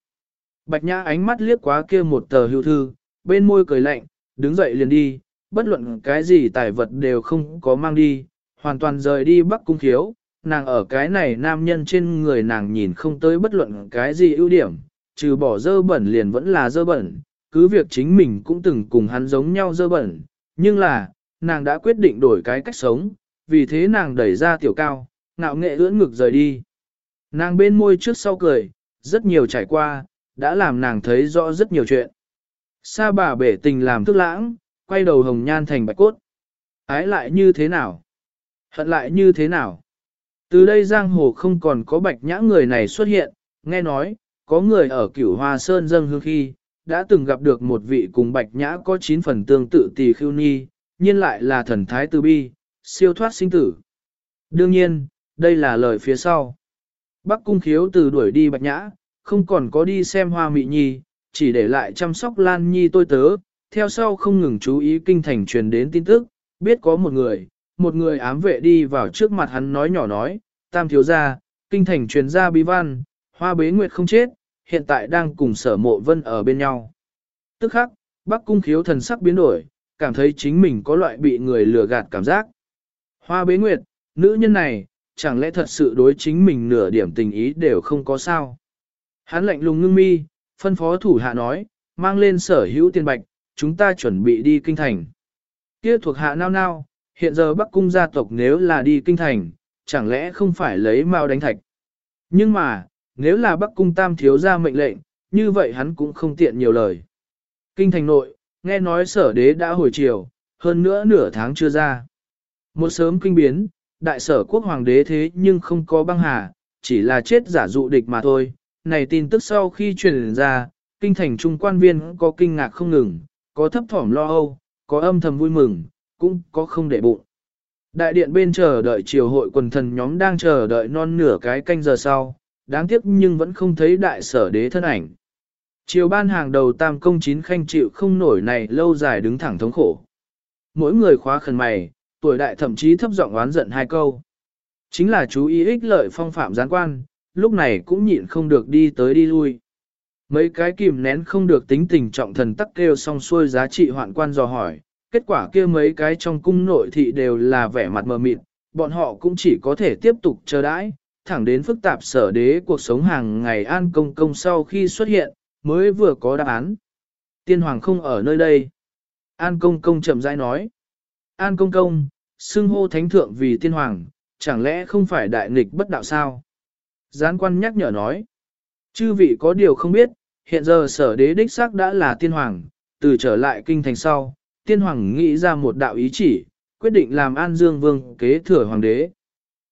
Bạch nhã ánh mắt liếc quá kia một tờ hưu thư, bên môi cười lạnh, đứng dậy liền đi, bất luận cái gì tài vật đều không có mang đi, hoàn toàn rời đi bắc cung khiếu, nàng ở cái này nam nhân trên người nàng nhìn không tới bất luận cái gì ưu điểm, trừ bỏ dơ bẩn liền vẫn là dơ bẩn, cứ việc chính mình cũng từng cùng hắn giống nhau dơ bẩn, nhưng là, nàng đã quyết định đổi cái cách sống, vì thế nàng đẩy ra tiểu cao, ngạo nghệ ưỡn ngực rời đi. Nàng bên môi trước sau cười, rất nhiều trải qua, đã làm nàng thấy rõ rất nhiều chuyện. Sa bà bể tình làm thức lãng, quay đầu hồng nhan thành bạch cốt. Ái lại như thế nào? Hận lại như thế nào? Từ đây giang hồ không còn có bạch nhã người này xuất hiện, nghe nói, có người ở cửu hoa sơn dâng hương khi, đã từng gặp được một vị cùng bạch nhã có chín phần tương tự tỷ khưu ni, nhiên lại là thần thái từ bi, siêu thoát sinh tử. Đương nhiên, đây là lời phía sau. Bắc cung khiếu từ đuổi đi bạch nhã, không còn có đi xem hoa mị nhi, chỉ để lại chăm sóc Lan Nhi tôi tớ, theo sau không ngừng chú ý kinh thành truyền đến tin tức, biết có một người, một người ám vệ đi vào trước mặt hắn nói nhỏ nói, tam thiếu gia, kinh thành truyền ra bí văn, hoa bế nguyệt không chết, hiện tại đang cùng sở mộ vân ở bên nhau. Tức khắc, Bắc cung khiếu thần sắc biến đổi, cảm thấy chính mình có loại bị người lừa gạt cảm giác. Hoa bế nguyệt, nữ nhân này, chẳng lẽ thật sự đối chính mình nửa điểm tình ý đều không có sao. Hắn lạnh lùng ngưng mi, phân phó thủ hạ nói, mang lên sở hữu tiền bạch, chúng ta chuẩn bị đi kinh thành. Kia thuộc hạ nao nao, hiện giờ Bắc cung gia tộc nếu là đi kinh thành, chẳng lẽ không phải lấy mao đánh thạch. Nhưng mà, nếu là Bắc cung tam thiếu ra mệnh lệnh, như vậy hắn cũng không tiện nhiều lời. Kinh thành nội, nghe nói sở đế đã hồi chiều, hơn nữa nửa tháng chưa ra. Một sớm kinh biến, đại sở quốc hoàng đế thế nhưng không có băng hà, chỉ là chết giả dụ địch mà thôi. Này tin tức sau khi truyền ra, kinh thành trung quan viên có kinh ngạc không ngừng, có thấp thỏm lo âu, có âm thầm vui mừng, cũng có không để bụng. Đại điện bên chờ đợi triều hội quần thần nhóm đang chờ đợi non nửa cái canh giờ sau, đáng tiếc nhưng vẫn không thấy đại sở đế thân ảnh chiều ban hàng đầu tam công chín khanh chịu không nổi này lâu dài đứng thẳng thống khổ. Mỗi người khóa khẩn mày, tuổi đại thậm chí thấp giọng oán giận hai câu. Chính là chú ý ích lợi phong phạm gián quan, lúc này cũng nhịn không được đi tới đi lui. Mấy cái kìm nén không được tính tình trọng thần tắc kêu xong xuôi giá trị hoạn quan dò hỏi, kết quả kia mấy cái trong cung nội thị đều là vẻ mặt mờ mịt, bọn họ cũng chỉ có thể tiếp tục chờ đãi, thẳng đến phức tạp sở đế cuộc sống hàng ngày an công công sau khi xuất hiện, mới vừa có đáp án. Tiên hoàng không ở nơi đây. An công công chậm rãi nói. An công công, xưng hô thánh thượng vì tiên hoàng, chẳng lẽ không phải đại nghịch bất đạo sao? Gián quan nhắc nhở nói. Chư vị có điều không biết, hiện giờ sở đế đích xác đã là tiên hoàng, từ trở lại kinh thành sau, tiên hoàng nghĩ ra một đạo ý chỉ, quyết định làm An Dương Vương kế thừa hoàng đế.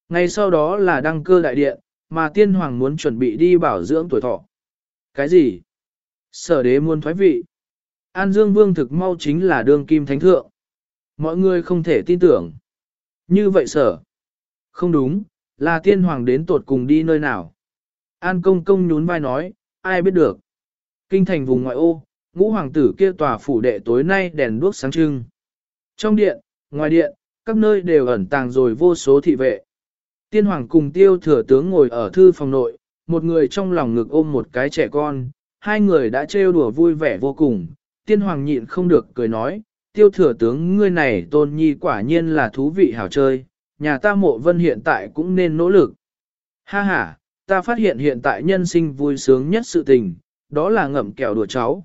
Ngay sau đó là đăng cơ đại điện, mà tiên hoàng muốn chuẩn bị đi bảo dưỡng tuổi thọ. Cái gì? Sở đế muốn thoái vị. An Dương Vương thực mau chính là đương kim thánh thượng. Mọi người không thể tin tưởng. Như vậy sở. Không đúng, là tiên hoàng đến tột cùng đi nơi nào. An công công nhún vai nói, ai biết được. Kinh thành vùng ngoại ô, ngũ hoàng tử kia tòa phủ đệ tối nay đèn đuốc sáng trưng. Trong điện, ngoài điện, các nơi đều ẩn tàng rồi vô số thị vệ. Tiên hoàng cùng tiêu thừa tướng ngồi ở thư phòng nội, một người trong lòng ngực ôm một cái trẻ con, hai người đã trêu đùa vui vẻ vô cùng. Tiên hoàng nhịn không được cười nói, tiêu thừa tướng ngươi này tôn nhi quả nhiên là thú vị hảo chơi, nhà ta mộ vân hiện tại cũng nên nỗ lực. Ha ha, ta phát hiện hiện tại nhân sinh vui sướng nhất sự tình, đó là ngậm kẹo đùa cháu.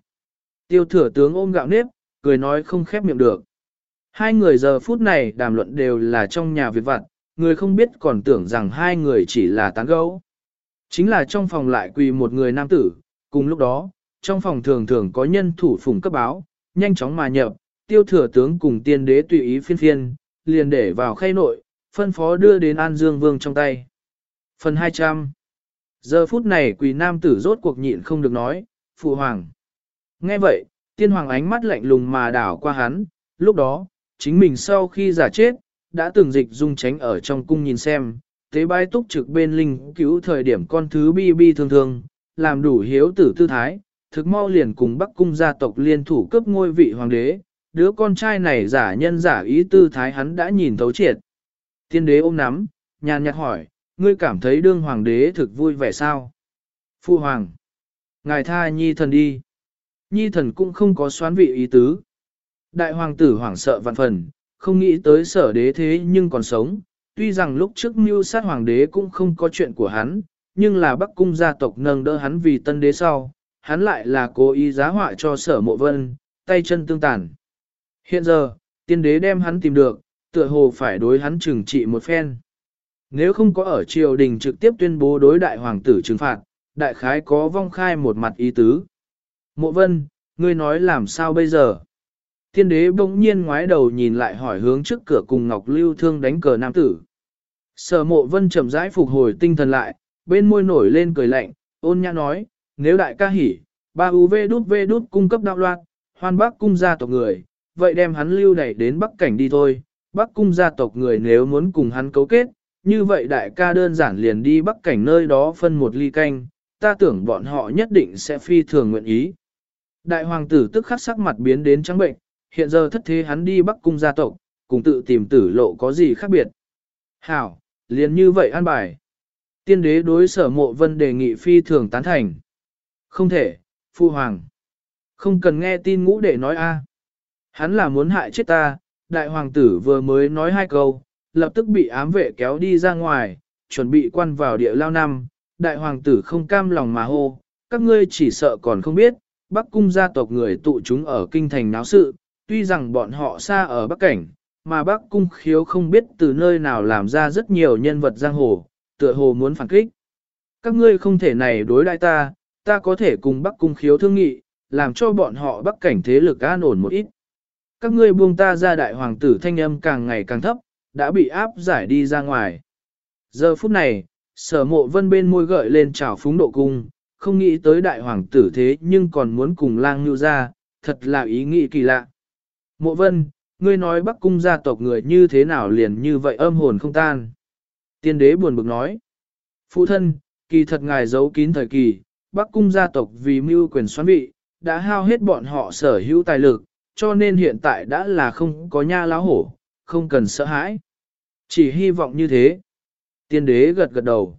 Tiêu thừa tướng ôm gạo nếp, cười nói không khép miệng được. Hai người giờ phút này đàm luận đều là trong nhà việc vặt, người không biết còn tưởng rằng hai người chỉ là tán gẫu. Chính là trong phòng lại quỳ một người nam tử, cùng lúc đó, trong phòng thường thường có nhân thủ phủng cấp báo, nhanh chóng mà nhập, tiêu thừa tướng cùng tiên đế tùy ý phiên phiên, liền để vào khay nội, phân phó đưa đến An Dương Vương trong tay. Phần 200 Giờ phút này quỳ nam tử rốt cuộc nhịn không được nói, phụ hoàng. Nghe vậy, tiên hoàng ánh mắt lạnh lùng mà đảo qua hắn, lúc đó, chính mình sau khi giả chết, đã từng dịch dung tránh ở trong cung nhìn xem, tế bái túc trực bên linh cứu thời điểm con thứ bi bi thương thương, làm đủ hiếu tử tư thái, thực mau liền cùng bắc cung gia tộc liên thủ cấp ngôi vị hoàng đế, đứa con trai này giả nhân giả ý tư thái hắn đã nhìn thấu triệt. Tiên đế ôm nắm, nhàn nhạt hỏi, ngươi cảm thấy đương hoàng đế thực vui vẻ sao? Phu hoàng, ngài tha nhi thần đi. Nhi thần cũng không có xoán vị ý tứ. Đại hoàng tử hoảng sợ vạn phần, không nghĩ tới sở đế thế nhưng còn sống. Tuy rằng lúc trước mưu sát hoàng đế cũng không có chuyện của hắn, nhưng là bắc cung gia tộc nâng đỡ hắn vì tân đế sau, hắn lại là cố ý giá họa cho sở mộ vân, tay chân tương tàn. Hiện giờ, tiên đế đem hắn tìm được, tựa hồ phải đối hắn trừng trị một phen. Nếu không có ở triều đình trực tiếp tuyên bố đối đại hoàng tử trừng phạt, đại khái có vong khai một mặt ý tứ. Mộ vân, ngươi nói làm sao bây giờ? Tiên đế bỗng nhiên ngoái đầu nhìn lại hỏi hướng trước cửa cùng Ngọc Lưu Thương đánh cờ nam tử. Sở mộ vân chậm rãi phục hồi tinh thần lại, bên môi nổi lên cười lạnh, ôn nhã nói, nếu đại ca hỉ, ba UV đút V đút cung cấp đạo loạn, hoan bác cung gia tộc người, vậy đem hắn lưu đẩy đến Bắc Cảnh đi thôi, Bắc Cung gia tộc người nếu muốn cùng hắn cấu kết, như vậy đại ca đơn giản liền đi Bắc Cảnh nơi đó phân một ly canh, ta tưởng bọn họ nhất định sẽ phi thường nguyện ý. Đại hoàng tử tức khắc sắc mặt biến đến trắng bệnh, hiện giờ thất thế hắn đi Bắc Cung gia tộc, cùng tự tìm tử lộ có gì khác biệt. Hảo, liền như vậy an bài. Tiên đế đối sở mộ vân đề nghị phi thường tán thành. Không thể, phu hoàng. Không cần nghe tin ngũ đệ nói a. Hắn là muốn hại chết ta, đại hoàng tử vừa mới nói hai câu, lập tức bị ám vệ kéo đi ra ngoài, chuẩn bị quan vào địa lao năm. Đại hoàng tử không cam lòng mà hô, các ngươi chỉ sợ còn không biết, Bắc cung gia tộc người tụ chúng ở kinh thành náo sự, tuy rằng bọn họ xa ở Bắc Cảnh, mà Bắc cung khiếu không biết từ nơi nào làm ra rất nhiều nhân vật giang hồ, tựa hồ muốn phản kích. Các ngươi không thể này đối đại ta, ta có thể cùng Bắc cung khiếu thương nghị, làm cho bọn họ Bắc Cảnh thế lực an ổn một ít. Các ngươi buông ta ra đại hoàng tử thanh âm càng ngày càng thấp, đã bị áp giải đi ra ngoài. Giờ phút này, sở mộ vân bên môi gợi lên trào phúng độ cung, không nghĩ tới đại hoàng tử thế nhưng còn muốn cùng lang như ra, thật là ý nghĩ kỳ lạ. Mộ vân, ngươi nói bắc cung gia tộc người như thế nào liền như vậy âm hồn không tan. Tiên đế buồn bực nói. Phụ thân, kỳ thật ngài giấu kín thời kỳ, bắc cung gia tộc vì mưu quyền xoán vị, đã hao hết bọn họ sở hữu tài lực, cho nên hiện tại đã là không có nha láo hổ, không cần sợ hãi. Chỉ hy vọng như thế. Tiên đế gật gật đầu.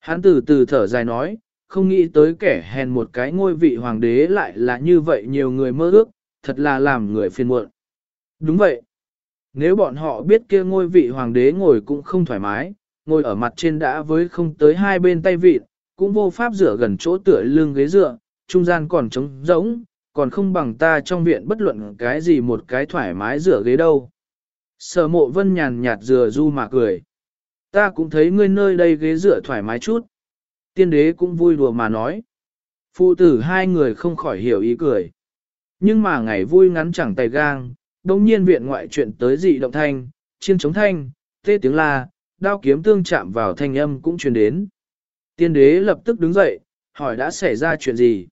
Hắn từ từ thở dài nói, không nghĩ tới kẻ hèn một cái ngôi vị hoàng đế lại là như vậy nhiều người mơ ước, thật là làm người phiền muộn. Đúng vậy. Nếu bọn họ biết kia ngôi vị hoàng đế ngồi cũng không thoải mái, ngồi ở mặt trên đã với không tới hai bên tay vịt, cũng vô pháp rửa gần chỗ tựa lưng ghế dựa, trung gian còn trống rỗng, còn không bằng ta trong viện bất luận cái gì một cái thoải mái rửa ghế đâu. Sở mộ vân nhàn nhạt rửa du mà cười. Ta cũng thấy ngươi nơi đây ghế dựa thoải mái chút. Tiên đế cũng vui đùa mà nói. Phụ tử hai người không khỏi hiểu ý cười. Nhưng mà ngày vui ngắn chẳng tay gang, đồng nhiên viện ngoại chuyện tới dị động thanh, chiên chống thanh, tê tiếng la, đao kiếm tương chạm vào thanh âm cũng truyền đến. Tiên đế lập tức đứng dậy, hỏi đã xảy ra chuyện gì.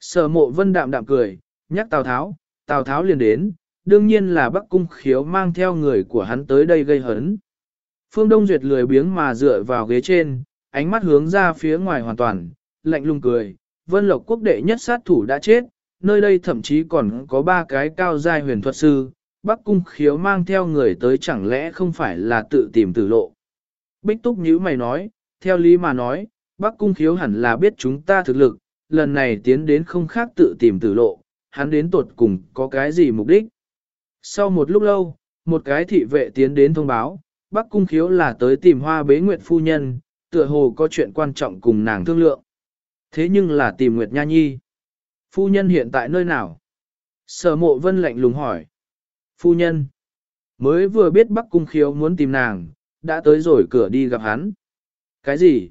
Sở mộ vân đạm đạm cười, nhắc Tào Tháo, Tào Tháo liền đến, đương nhiên là Bắc Cung khiếu mang theo người của hắn tới đây gây hấn. Phương Đông Duyệt lười biếng mà dựa vào ghế trên, ánh mắt hướng ra phía ngoài hoàn toàn, lạnh lùng cười, vân lộc quốc đệ nhất sát thủ đã chết, nơi đây thậm chí còn có ba cái cao giai huyền thuật sư, Bắc Cung khiếu mang theo người tới chẳng lẽ không phải là tự tìm tử lộ. Bích Túc nhíu mày nói, theo lý mà nói, Bắc Cung khiếu hẳn là biết chúng ta thực lực, lần này tiến đến không khác tự tìm tử lộ, hắn đến tuột cùng có cái gì mục đích. Sau một lúc lâu, một cái thị vệ tiến đến thông báo, Bắc Cung khiếu là tới tìm hoa bế nguyệt phu nhân, tựa hồ có chuyện quan trọng cùng nàng thương lượng. Thế nhưng là tìm Nguyệt Nha Nhi. Phu nhân hiện tại nơi nào? Sở mộ vân lạnh lùng hỏi. Phu nhân. Mới vừa biết Bắc Cung khiếu muốn tìm nàng, đã tới rồi cửa đi gặp hắn. Cái gì?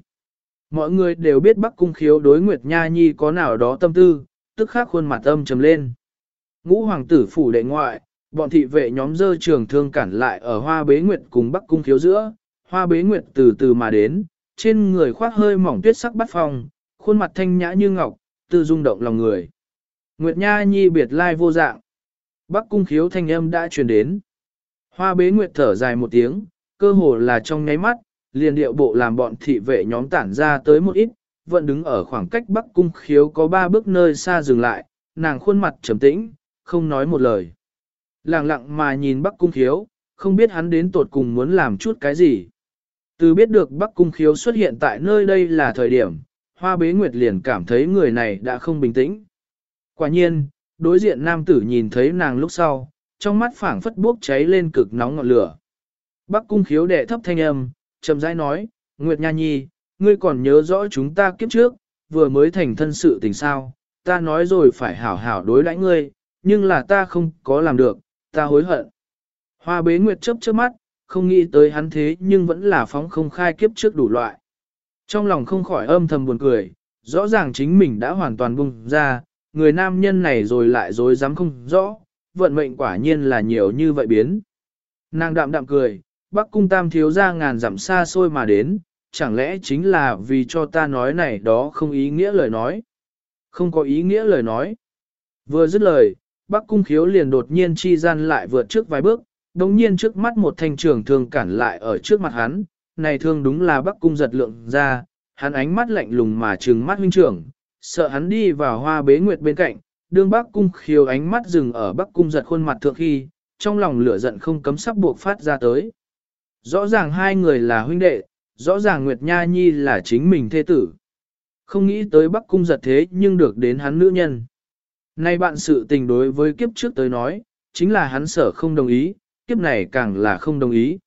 Mọi người đều biết Bắc Cung khiếu đối Nguyệt Nha Nhi có nào đó tâm tư, tức khắc khuôn mặt âm trầm lên. Ngũ hoàng tử phủ đệ ngoại, bọn thị vệ nhóm dơ trường thương cản lại ở hoa bế nguyệt cùng Bắc Cung khiếu giữa, hoa bế nguyệt từ từ mà đến, trên người khoác hơi mỏng tuyết sắc bắt phong, khuôn mặt thanh nhã như ngọc, tư rung động lòng người. Nguyệt Nha Nhi biệt lai vô dạng. Bắc cung khiếu thanh âm đã truyền đến. Hoa bế nguyệt thở dài một tiếng, cơ hồ là trong nháy mắt, liền điệu bộ làm bọn thị vệ nhóm tản ra tới một ít, vẫn đứng ở khoảng cách Bắc cung khiếu có ba bước nơi xa dừng lại, nàng khuôn mặt trầm tĩnh, không nói một lời. Lặng lặng mà nhìn Bắc cung khiếu, không biết hắn đến tột cùng muốn làm chút cái gì. Từ biết được Bắc Cung Khiếu xuất hiện tại nơi đây là thời điểm, Hoa Bế Nguyệt liền cảm thấy người này đã không bình tĩnh. Quả nhiên, đối diện nam tử nhìn thấy nàng lúc sau, trong mắt phảng phất bốc cháy lên cực nóng ngọn lửa. Bắc Cung Khiếu đệ thấp thanh âm, chậm rãi nói, Nguyệt Nha Nhi, ngươi còn nhớ rõ chúng ta kiếp trước, vừa mới thành thân sự tình sao, ta nói rồi phải hảo hảo đối đãi ngươi, nhưng là ta không có làm được, ta hối hận. Hoa bế nguyệt chớp chớp mắt, không nghĩ tới hắn thế nhưng vẫn là phóng không khai kiếp trước đủ loại. Trong lòng không khỏi âm thầm buồn cười, rõ ràng chính mình đã hoàn toàn bùng ra, người nam nhân này rồi lại dối dám không rõ, vận mệnh quả nhiên là nhiều như vậy biến. Nàng đạm đạm cười, Bắc cung tam thiếu ra ngàn dặm xa xôi mà đến, chẳng lẽ chính là vì cho ta nói này đó không ý nghĩa lời nói. Không có ý nghĩa lời nói. Vừa dứt lời, Bắc cung khiếu liền đột nhiên chi gian lại vượt trước vài bước, đồng nhiên trước mắt một thanh trường thường cản lại ở trước mặt hắn, này thương đúng là Bắc cung giật lượng ra, hắn ánh mắt lạnh lùng mà trừng mắt huynh trưởng, sợ hắn đi vào hoa bế nguyệt bên cạnh, đương Bắc cung khiếu ánh mắt dừng ở Bắc cung giật khuôn mặt thượng khi, trong lòng lửa giận không cấm sắp buộc phát ra tới. Rõ ràng hai người là huynh đệ, rõ ràng Nguyệt Nha Nhi là chính mình thê tử. Không nghĩ tới Bắc cung giật thế nhưng được đến hắn nữ nhân. Nay bạn sự tình đối với kiếp trước tới nói, chính là hắn sở không đồng ý, kiếp này càng là không đồng ý.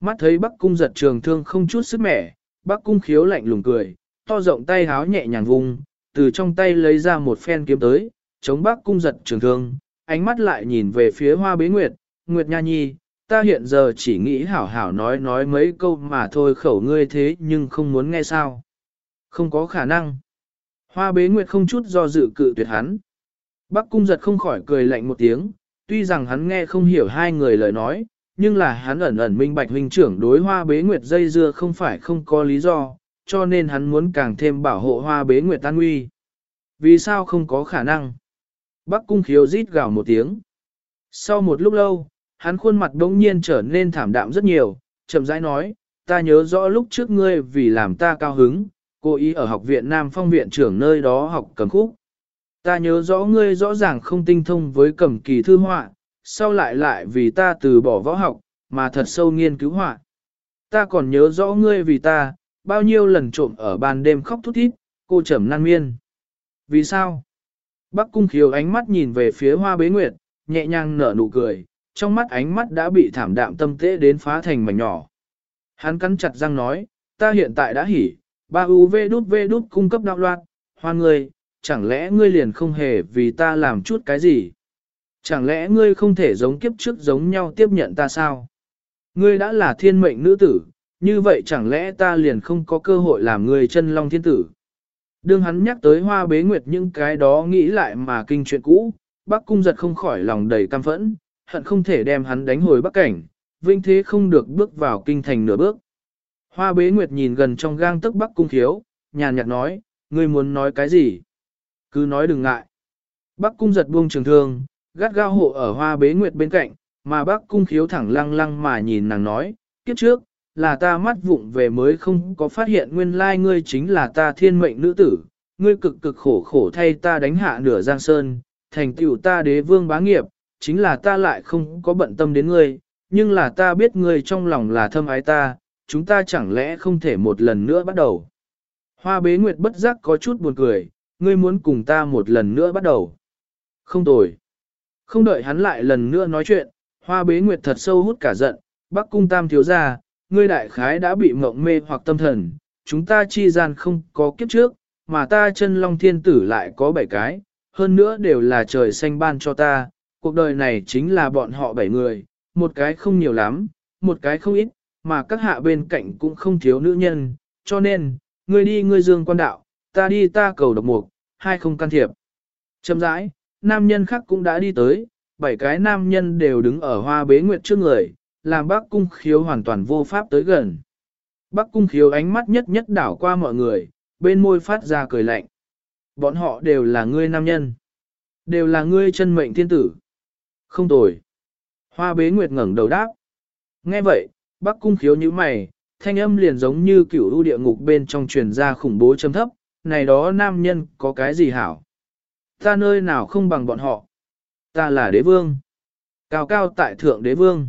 Mắt thấy Bắc cung giật trường thương không chút sức mẻ, Bắc cung khiếu lạnh lùng cười, to rộng tay háo nhẹ nhàng vùng, từ trong tay lấy ra một phen kiếm tới, chống Bắc cung giật trường thương, ánh mắt lại nhìn về phía hoa bế nguyệt, Nguyệt Nha Nhi, ta hiện giờ chỉ nghĩ hảo hảo nói nói mấy câu mà thôi khẩu ngươi thế nhưng không muốn nghe sao. Không có khả năng. Hoa bế nguyệt không chút do dự cự tuyệt hắn. Bắc cung giật không khỏi cười lạnh một tiếng, tuy rằng hắn nghe không hiểu hai người lời nói, nhưng là hắn ẩn ẩn minh bạch huynh trưởng đối hoa bế nguyệt dây dưa không phải không có lý do, cho nên hắn muốn càng thêm bảo hộ hoa bế nguyệt tan nguy. Vì sao không có khả năng? Bắc cung khiếu rít gào một tiếng. Sau một lúc lâu, hắn khuôn mặt đống nhiên trở nên thảm đạm rất nhiều, chậm rãi nói, ta nhớ rõ lúc trước ngươi vì làm ta cao hứng, cô ý ở học viện Nam Phong viện trưởng nơi đó học cầm khúc. Ta nhớ rõ ngươi rõ ràng không tinh thông với cầm kỳ thư họa, sau lại lại vì ta từ bỏ võ học, mà thật sâu nghiên cứu họa. Ta còn nhớ rõ ngươi vì ta, bao nhiêu lần trộm ở ban đêm khóc thút thít, cô trầm nan miên. Vì sao? Bắc cung khiếu ánh mắt nhìn về phía hoa bế nguyệt, nhẹ nhàng nở nụ cười, trong mắt ánh mắt đã bị thảm đạm tâm tế đến phá thành mảnh nhỏ. Hắn cắn chặt răng nói, ta hiện tại đã hỉ, ba UV đút V đút cung cấp đạo loạt, hoa người, chẳng lẽ ngươi liền không hề vì ta làm chút cái gì? Chẳng lẽ ngươi không thể giống kiếp trước giống nhau tiếp nhận ta sao? Ngươi đã là thiên mệnh nữ tử, như vậy chẳng lẽ ta liền không có cơ hội làm người chân long thiên tử? Đương hắn nhắc tới hoa bế nguyệt những cái đó nghĩ lại mà kinh chuyện cũ, bác cung giật không khỏi lòng đầy cam phẫn, hận không thể đem hắn đánh hồi bắc cảnh, vinh thế không được bước vào kinh thành nửa bước. Hoa bế nguyệt nhìn gần trong gang tức bắc cung thiếu, nhàn nhạt nói, ngươi muốn nói cái gì? Cứ nói đừng ngại. Bắc cung giật buông trường thương, gắt gao hộ ở hoa bế nguyệt bên cạnh, mà bác cung khiếu thẳng lăng lăng mà nhìn nàng nói, kiếp trước, là ta mắt vụng về mới không có phát hiện nguyên lai ngươi chính là ta thiên mệnh nữ tử, ngươi cực cực khổ khổ thay ta đánh hạ nửa giang sơn, thành tựu ta đế vương bá nghiệp, chính là ta lại không có bận tâm đến ngươi, nhưng là ta biết ngươi trong lòng là thâm ái ta, chúng ta chẳng lẽ không thể một lần nữa bắt đầu. Hoa bế nguyệt bất giác có chút buồn cười, ngươi muốn cùng ta một lần nữa bắt đầu. Không tồi. Không đợi hắn lại lần nữa nói chuyện, hoa bế nguyệt thật sâu hút cả giận, bắc cung tam thiếu ra, ngươi đại khái đã bị mộng mê hoặc tâm thần, chúng ta chi gian không có kiếp trước, mà ta chân long thiên tử lại có bảy cái, hơn nữa đều là trời xanh ban cho ta, cuộc đời này chính là bọn họ bảy người, một cái không nhiều lắm, một cái không ít, mà các hạ bên cạnh cũng không thiếu nữ nhân, cho nên, ngươi đi ngươi dương quan đạo, ta đi ta cầu độc mục, hai không can thiệp. Chậm rãi, nam nhân khác cũng đã đi tới, bảy cái nam nhân đều đứng ở hoa bế nguyệt trước người, làm bác cung khiếu hoàn toàn vô pháp tới gần. Bác cung khiếu ánh mắt nhất nhất đảo qua mọi người, bên môi phát ra cười lạnh. Bọn họ đều là ngươi nam nhân. Đều là ngươi chân mệnh thiên tử. Không tồi. Hoa bế nguyệt ngẩng đầu đáp. Nghe vậy, bác cung khiếu như mày, thanh âm liền giống như cửu u địa ngục bên trong truyền ra khủng bố châm thấp, này đó nam nhân có cái gì hảo? Ta nơi nào không bằng bọn họ? Ta là đế vương. Cao cao tại thượng đế vương.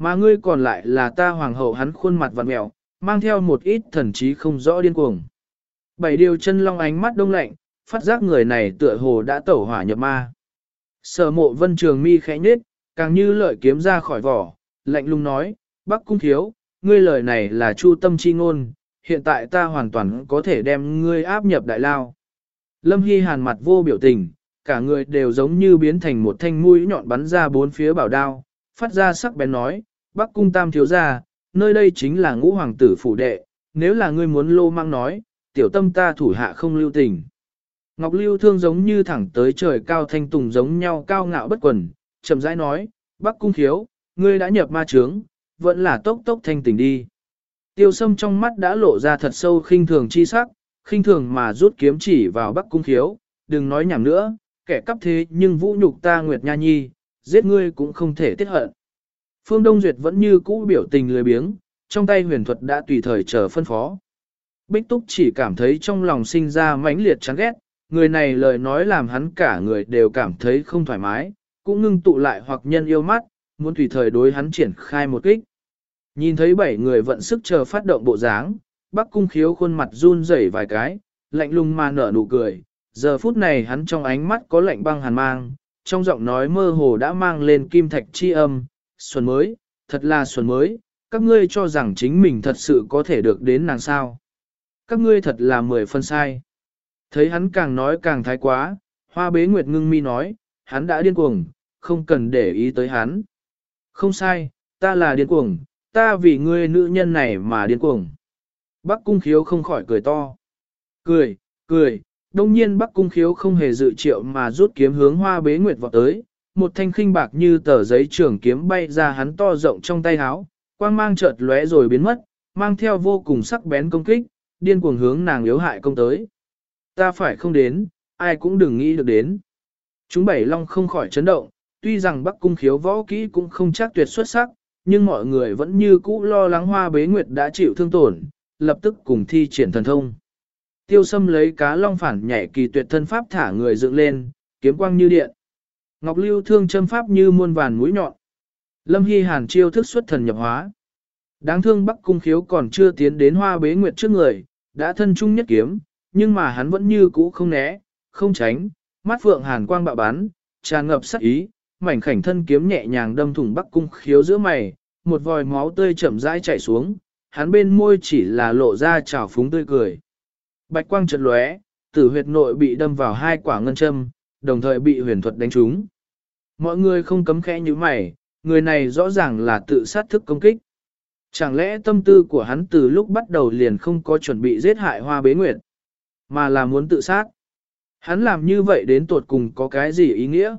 Mà ngươi còn lại là ta hoàng hậu hắn khuôn mặt vặn mẹo, mang theo một ít thần trí không rõ điên cuồng. Bảy điều chân long ánh mắt đông lạnh, phát giác người này tựa hồ đã tẩu hỏa nhập ma. Sở mộ vân trường mi khẽ nhết, càng như lợi kiếm ra khỏi vỏ, lạnh lùng nói, Bắc cung thiếu, ngươi lời này là chu tâm chi ngôn, hiện tại ta hoàn toàn có thể đem ngươi áp nhập đại lao. Lâm Hy hàn mặt vô biểu tình, cả người đều giống như biến thành một thanh mũi nhọn bắn ra bốn phía bảo đao, phát ra sắc bén nói, Bắc cung tam thiếu gia, nơi đây chính là ngũ hoàng tử phủ đệ, nếu là ngươi muốn lô mang nói, tiểu tâm ta thủ hạ không lưu tình. Ngọc Lưu thương giống như thẳng tới trời cao thanh tùng giống nhau cao ngạo bất quần, chậm rãi nói, Bắc cung thiếu, ngươi đã nhập ma trướng, vẫn là tốc tốc thanh tỉnh đi. Tiêu sâm trong mắt đã lộ ra thật sâu khinh thường chi sắc, khinh thường mà rút kiếm chỉ vào Bắc cung thiếu, đừng nói nhảm nữa, kẻ cắp thế nhưng vũ nhục ta Nguyệt Nha Nhi, giết ngươi cũng không thể tiết hận. Phương Đông Duyệt vẫn như cũ biểu tình lười biếng, trong tay huyền thuật đã tùy thời chờ phân phó. Bích Túc chỉ cảm thấy trong lòng sinh ra mãnh liệt chán ghét, người này lời nói làm hắn cả người đều cảm thấy không thoải mái, cũng ngưng tụ lại hoặc nhân yêu mắt, muốn tùy thời đối hắn triển khai một kích. Nhìn thấy bảy người vận sức chờ phát động bộ dáng, Bắc Cung Khiếu khuôn mặt run rẩy vài cái, lạnh lùng mà nở nụ cười. Giờ phút này hắn trong ánh mắt có lạnh băng hàn mang, trong giọng nói mơ hồ đã mang lên kim thạch chi âm, xuân mới, thật là xuân mới, các ngươi cho rằng chính mình thật sự có thể được đến nàng sao. Các ngươi thật là mười phân sai. Thấy hắn càng nói càng thái quá, hoa bế nguyệt ngưng mi nói, hắn đã điên cuồng, không cần để ý tới hắn. Không sai, ta là điên cuồng, ta vì ngươi nữ nhân này mà điên cuồng. Bắc cung khiếu không khỏi cười to. Cười, cười, đông nhiên Bắc cung khiếu không hề dự triệu mà rút kiếm hướng hoa bế nguyệt vọt tới. Một thanh khinh bạc như tờ giấy trường kiếm bay ra hắn to rộng trong tay áo, quang mang chợt lóe rồi biến mất, mang theo vô cùng sắc bén công kích, điên cuồng hướng nàng yếu hại công tới. Ta phải không đến, ai cũng đừng nghĩ được đến. Chúng bảy long không khỏi chấn động, tuy rằng Bắc cung khiếu võ kỹ cũng không chắc tuyệt xuất sắc, nhưng mọi người vẫn như cũ lo lắng hoa bế nguyệt đã chịu thương tổn, lập tức cùng thi triển thần thông. Tiêu sâm lấy cá long phản nhảy kỳ tuyệt thân pháp thả người dựng lên, kiếm quang như điện. Ngọc lưu thương châm pháp như muôn vàn mũi nhọn. Lâm Hy Hàn chiêu thức xuất thần nhập hóa. Đáng thương Bắc Cung Khiếu còn chưa tiến đến hoa bế nguyệt trước người, đã thân trung nhất kiếm, nhưng mà hắn vẫn như cũ không né, không tránh, mắt phượng hàn quang bạo bắn, tràn ngập sắc ý, mảnh khảnh thân kiếm nhẹ nhàng đâm thủng Bắc Cung Khiếu giữa mày, một vòi máu tươi chậm rãi chảy xuống, hắn bên môi chỉ là lộ ra trào phúng tươi cười. Bạch quang chợt lóe, tử huyệt nội bị đâm vào hai quả ngân châm, đồng thời bị huyền thuật đánh trúng. Mọi người không cấm khẽ như mày, người này rõ ràng là tự sát thức công kích. Chẳng lẽ tâm tư của hắn từ lúc bắt đầu liền không có chuẩn bị giết hại hoa bế nguyệt, mà là muốn tự sát. Hắn làm như vậy đến tuột cùng có cái gì ý nghĩa?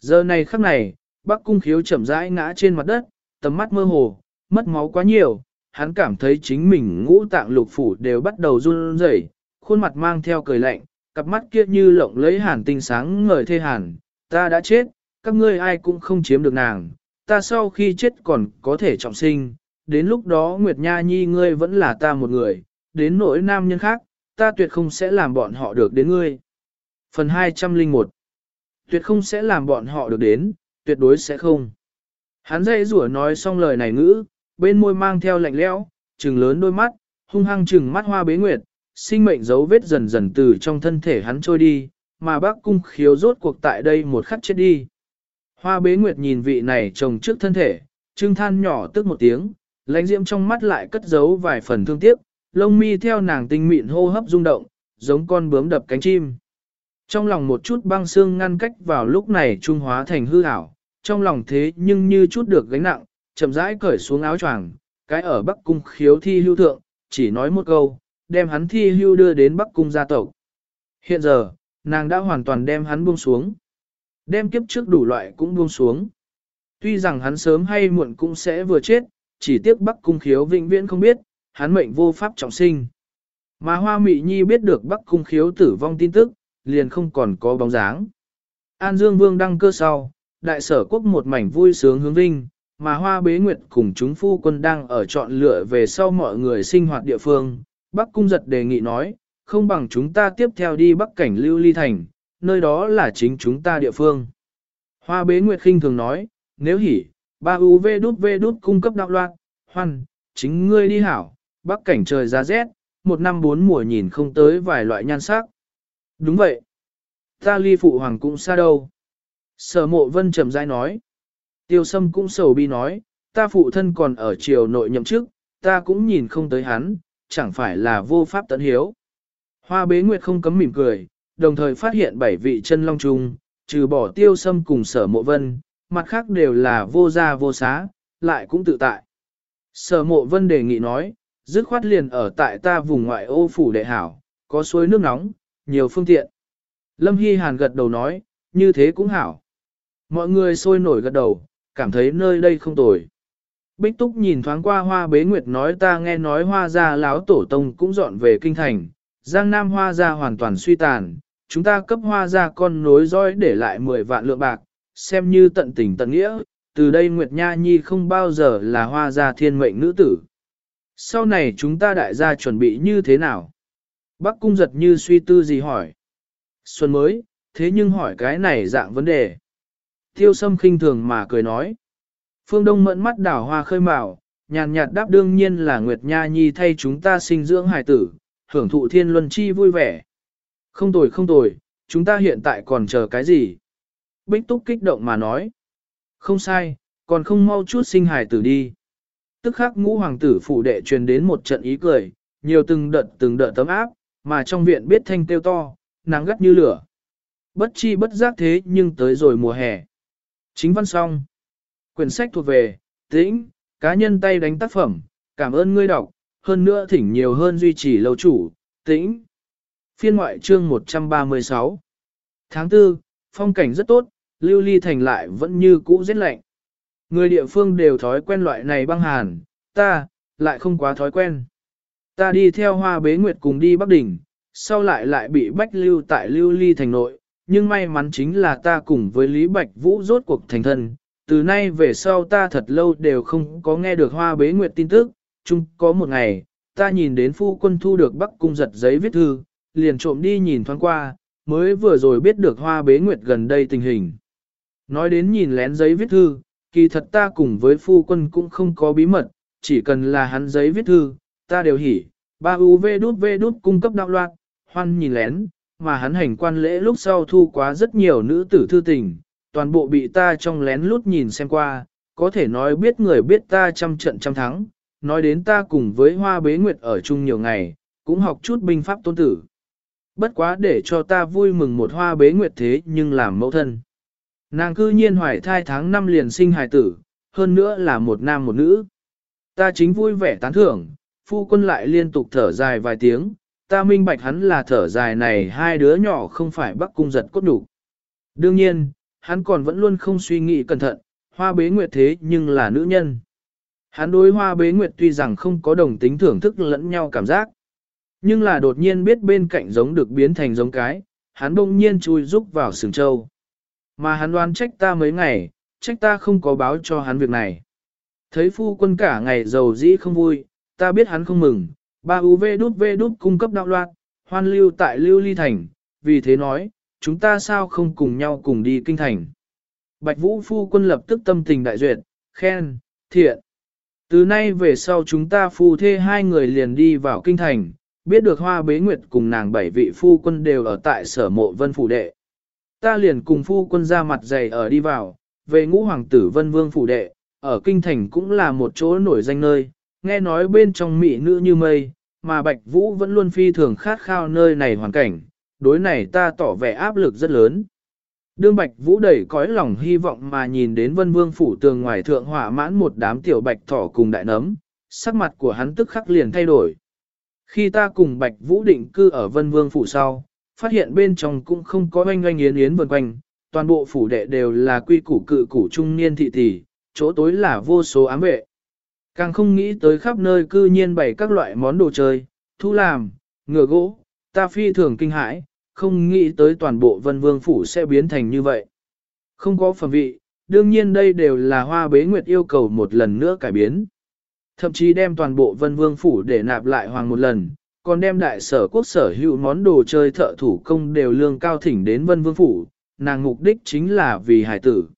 Giờ này khắc này, Bắc Cung Khiếu chậm rãi ngã trên mặt đất, tầm mắt mơ hồ, mất máu quá nhiều, hắn cảm thấy chính mình ngũ tạng lục phủ đều bắt đầu run rẩy, khuôn mặt mang theo cười lạnh, cặp mắt kia như lộng lấy hàn tinh sáng ngời thê hàn, ta đã chết, các ngươi ai cũng không chiếm được nàng, ta sau khi chết còn có thể trọng sinh, đến lúc đó Nguyệt Nha Nhi ngươi vẫn là ta một người, đến nỗi nam nhân khác, ta tuyệt không sẽ làm bọn họ được đến ngươi. Phần 201 Tuyệt không sẽ làm bọn họ được đến, tuyệt đối sẽ không. Hắn dây rủa nói xong lời này ngữ, bên môi mang theo lạnh lẽo, trừng lớn đôi mắt, hung hăng trừng mắt hoa bế nguyệt, sinh mệnh dấu vết dần dần từ trong thân thể hắn trôi đi, mà bác cung khiếu rốt cuộc tại đây một khắc chết đi. Hoa bế nguyệt nhìn vị này trồng trước thân thể, trưng than nhỏ tức một tiếng, lãnh diễm trong mắt lại cất giấu vài phần thương tiếc, lông mi theo nàng tinh mịn hô hấp rung động, giống con bướm đập cánh chim. Trong lòng một chút băng xương ngăn cách vào lúc này trung hóa thành hư ảo, trong lòng thế nhưng như chút được gánh nặng, chậm rãi cởi xuống áo choàng, cái ở Bắc Cung khiếu thi hưu thượng, chỉ nói một câu, đem hắn thi hưu đưa đến Bắc Cung gia tộc. Hiện giờ, nàng đã hoàn toàn đem hắn buông xuống. Đem kiếp trước đủ loại cũng buông xuống. Tuy rằng hắn sớm hay muộn cũng sẽ vừa chết, chỉ tiếc Bắc Cung khiếu vĩnh viễn không biết, hắn mệnh vô pháp trọng sinh. Mà Hoa Mị Nhi biết được Bắc Cung khiếu tử vong tin tức, liền không còn có bóng dáng. An Dương Vương đăng cơ sau, đại sở quốc một mảnh vui sướng hướng vinh, mà Hoa Bế Nguyệt cùng chúng phu quân đang ở chọn lựa về sau mọi người sinh hoạt địa phương. Bắc Cung giật đề nghị nói, không bằng chúng ta tiếp theo đi Bắc Cảnh Lưu Ly Thành, nơi đó là chính chúng ta địa phương. Hoa Bế Nguyệt khinh thường nói, nếu hỉ, ba UV đút V đút cung cấp đạo loạn, hoan, chính ngươi đi hảo, Bắc Cảnh trời giá rét, một năm bốn mùa nhìn không tới vài loại nhan sắc. Đúng vậy. Ta ly phụ hoàng cũng xa đâu. Sở mộ vân trầm rãi nói. Tiêu sâm cũng sầu bi nói, ta phụ thân còn ở triều nội nhậm chức, ta cũng nhìn không tới hắn, chẳng phải là vô pháp tận hiếu. Hoa bế nguyệt không cấm mỉm cười, đồng thời phát hiện bảy vị chân long trung, trừ bỏ tiêu sâm cùng sở mộ vân, mặt khác đều là vô gia vô xá, lại cũng tự tại. Sở mộ vân đề nghị nói, dứt khoát liền ở tại ta vùng ngoại ô phủ đệ hảo, có suối nước nóng, nhiều phương tiện. Lâm Hy Hàn gật đầu nói, như thế cũng hảo. Mọi người sôi nổi gật đầu, cảm thấy nơi đây không tồi. Bích Túc nhìn thoáng qua hoa bế nguyệt nói ta nghe nói hoa gia láo tổ tông cũng dọn về kinh thành, giang nam hoa gia hoàn toàn suy tàn, chúng ta cấp hoa Gia con nối dõi để lại 10 vạn lượng bạc, xem như tận tình tận nghĩa, từ đây Nguyệt Nha Nhi không bao giờ là hoa gia thiên mệnh nữ tử. Sau này chúng ta đại gia chuẩn bị như thế nào? Bác cung giật như suy tư gì hỏi. Xuân mới, thế nhưng hỏi cái này dạng vấn đề. Tiêu sâm khinh thường mà cười nói. Phương Đông mẫn mắt đảo hoa khơi mào, nhàn nhạt đáp đương nhiên là Nguyệt Nha Nhi thay chúng ta sinh dưỡng hài tử, hưởng thụ thiên luân chi vui vẻ. Không tồi không tồi, chúng ta hiện tại còn chờ cái gì? Bích Túc kích động mà nói. Không sai, còn không mau chút sinh hài tử đi. Tức khắc ngũ hoàng tử phủ đệ truyền đến một trận ý cười, nhiều từng đợt từng đợt tấm áp, mà trong viện biết thanh tiêu to, nắng gắt như lửa. Bất chi bất giác thế nhưng tới rồi mùa hè. Chính văn xong. Quyển sách thuộc về, tĩnh, cá nhân tay đánh tác phẩm, cảm ơn ngươi đọc, hơn nữa thỉnh nhiều hơn duy trì lâu chủ, tĩnh. Phiên ngoại chương 136 Tháng 4, phong cảnh rất tốt, lưu ly thành lại vẫn như cũ rất lạnh. Người địa phương đều thói quen loại này băng hàn, ta, lại không quá thói quen. Ta đi theo hoa bế nguyệt cùng đi Bắc Đỉnh, sau lại lại bị bách lưu tại lưu ly thành nội, nhưng may mắn chính là ta cùng với Lý Bạch Vũ rốt cuộc thành thân. Từ nay về sau ta thật lâu đều không có nghe được hoa bế nguyệt tin tức, chung có một ngày, ta nhìn đến phu quân thu được bắc cung giật giấy viết thư, liền trộm đi nhìn thoáng qua, mới vừa rồi biết được hoa bế nguyệt gần đây tình hình. Nói đến nhìn lén giấy viết thư, kỳ thật ta cùng với phu quân cũng không có bí mật, chỉ cần là hắn giấy viết thư, ta đều hỉ. Ba UV đút V đút cung cấp đạo loạt, hoan nhìn lén, mà hắn hành quan lễ lúc sau thu quá rất nhiều nữ tử thư tình, toàn bộ bị ta trong lén lút nhìn xem qua, có thể nói biết người biết ta trăm trận trăm thắng, nói đến ta cùng với hoa bế nguyệt ở chung nhiều ngày, cũng học chút binh pháp tôn tử. Bất quá để cho ta vui mừng một hoa bế nguyệt thế nhưng làm mẫu thân. Nàng cư nhiên hoài thai tháng năm liền sinh hài tử, hơn nữa là một nam một nữ. Ta chính vui vẻ tán thưởng, phu quân lại liên tục thở dài vài tiếng, ta minh bạch hắn là thở dài này hai đứa nhỏ không phải Bắc cung giật cốt đủ. Đương nhiên, hắn còn vẫn luôn không suy nghĩ cẩn thận, hoa bế nguyệt thế nhưng là nữ nhân. Hắn đối hoa bế nguyệt tuy rằng không có đồng tính thưởng thức lẫn nhau cảm giác, nhưng là đột nhiên biết bên cạnh giống được biến thành giống cái, hắn bỗng nhiên chui rúc vào sừng châu. Mà hắn đoán trách ta mấy ngày, trách ta không có báo cho hắn việc này. Thấy phu quân cả ngày giàu dĩ không vui, ta biết hắn không mừng, ba UV đút V đút cung cấp đạo loạn, hoan lưu tại lưu ly thành, vì thế nói, chúng ta sao không cùng nhau cùng đi kinh thành. Bạch Vũ phu quân lập tức tâm tình đại duyệt, khen, thiện. Từ nay về sau chúng ta phu thê hai người liền đi vào kinh thành, biết được hoa bế nguyệt cùng nàng bảy vị phu quân đều ở tại sở mộ vân phủ đệ. Ta liền cùng phu quân ra mặt dày ở đi vào, về ngũ hoàng tử vân vương phủ đệ, ở kinh thành cũng là một chỗ nổi danh nơi, nghe nói bên trong mỹ nữ như mây, mà Bạch Vũ vẫn luôn phi thường khát khao nơi này hoàn cảnh, đối này ta tỏ vẻ áp lực rất lớn. Đương Bạch Vũ đầy cõi lòng hy vọng mà nhìn đến vân vương phủ tường ngoài thượng hỏa mãn một đám tiểu bạch thỏ cùng đại nấm, sắc mặt của hắn tức khắc liền thay đổi. Khi ta cùng Bạch Vũ định cư ở vân vương phủ sau, phát hiện bên trong cũng không có oanh oanh yến yến vần quanh, toàn bộ phủ đệ đều là quy củ cự củ trung niên thị tỷ, chỗ tối là vô số ám vệ. Càng không nghĩ tới khắp nơi cư nhiên bày các loại món đồ chơi, thu làm, ngựa gỗ, ta phi thường kinh hãi, không nghĩ tới toàn bộ vân vương phủ sẽ biến thành như vậy. Không có phẩm vị, đương nhiên đây đều là hoa bế nguyệt yêu cầu một lần nữa cải biến. Thậm chí đem toàn bộ vân vương phủ để nạp lại hoàng một lần, còn đem đại sở quốc sở hữu món đồ chơi thợ thủ công đều lương cao thỉnh đến vân vương phủ, nàng mục đích chính là vì hải tử.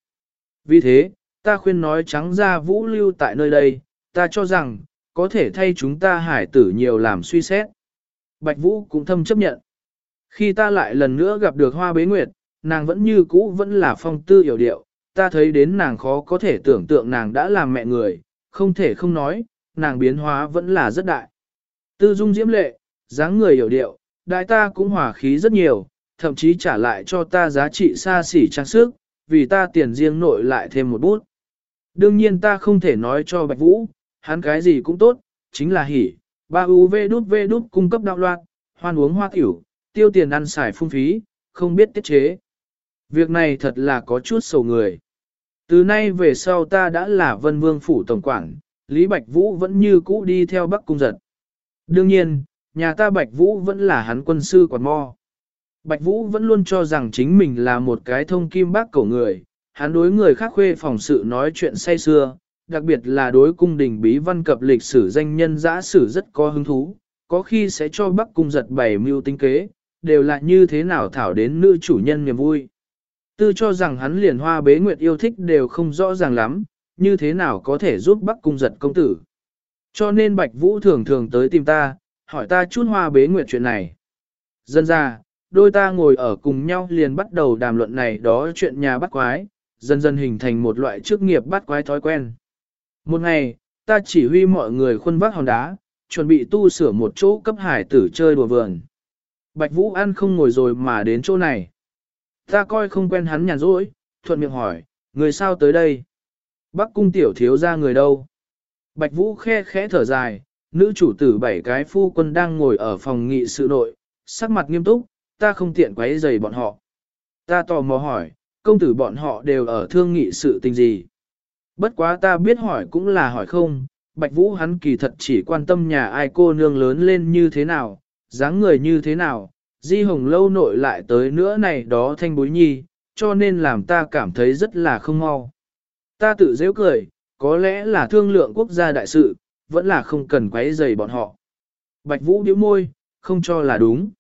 Vì thế, ta khuyên nói trắng ra vũ lưu tại nơi đây, ta cho rằng, có thể thay chúng ta hải tử nhiều làm suy xét. Bạch Vũ cũng thâm chấp nhận. Khi ta lại lần nữa gặp được hoa bế nguyệt, nàng vẫn như cũ vẫn là phong tư hiểu điệu, ta thấy đến nàng khó có thể tưởng tượng nàng đã làm mẹ người, không thể không nói, nàng biến hóa vẫn là rất đại. Tư dung diễm lệ, dáng người hiểu điệu, đại ta cũng hòa khí rất nhiều, thậm chí trả lại cho ta giá trị xa xỉ trang sức, vì ta tiền riêng nội lại thêm một bút. Đương nhiên ta không thể nói cho Bạch Vũ, hắn cái gì cũng tốt, chính là hỉ, ba UV đút V đút cung cấp đạo loạn, hoan uống hoa tiểu, tiêu tiền ăn xài phung phí, không biết tiết chế. Việc này thật là có chút sầu người. Từ nay về sau ta đã là vân vương phủ tổng quản, Lý Bạch Vũ vẫn như cũ đi theo Bắc Cung giật. Đương nhiên, nhà ta Bạch Vũ vẫn là hắn quân sư còn mo. Bạch Vũ vẫn luôn cho rằng chính mình là một cái thông kim bác cổ người, hắn đối người khác khuê phòng sự nói chuyện say xưa, đặc biệt là đối cung đình bí văn cập lịch sử danh nhân giã sử rất có hứng thú, có khi sẽ cho bắc cung giật bảy mưu tinh kế, đều là như thế nào thảo đến nữ chủ nhân niềm vui. Tư cho rằng hắn liền hoa bế nguyệt yêu thích đều không rõ ràng lắm, như thế nào có thể giúp bắc cung giật công tử. Cho nên Bạch Vũ thường thường tới tìm ta, hỏi ta chút hoa bế nguyệt chuyện này. Dân ra, đôi ta ngồi ở cùng nhau liền bắt đầu đàm luận này đó chuyện nhà bắt quái, dần dần hình thành một loại chức nghiệp bắt quái thói quen. Một ngày, ta chỉ huy mọi người khuân vác hòn đá, chuẩn bị tu sửa một chỗ cấp hải tử chơi đùa vườn. Bạch Vũ An không ngồi rồi mà đến chỗ này. Ta coi không quen hắn nhàn rỗi, thuận miệng hỏi, người sao tới đây? Bắc cung tiểu thiếu ra người đâu? Bạch Vũ khe khẽ thở dài, nữ chủ tử bảy cái phu quân đang ngồi ở phòng nghị sự nội, sắc mặt nghiêm túc, ta không tiện quấy rầy bọn họ. Ta tò mò hỏi, công tử bọn họ đều ở thương nghị sự tình gì? Bất quá ta biết hỏi cũng là hỏi không, Bạch Vũ hắn kỳ thật chỉ quan tâm nhà ai cô nương lớn lên như thế nào, dáng người như thế nào, di hồng lâu nội lại tới nữa này đó thanh bối nhi, cho nên làm ta cảm thấy rất là không mau. Ta tự dễ cười, có lẽ là thương lượng quốc gia đại sự, vẫn là không cần quấy rầy bọn họ. Bạch Vũ điếu môi, không cho là đúng.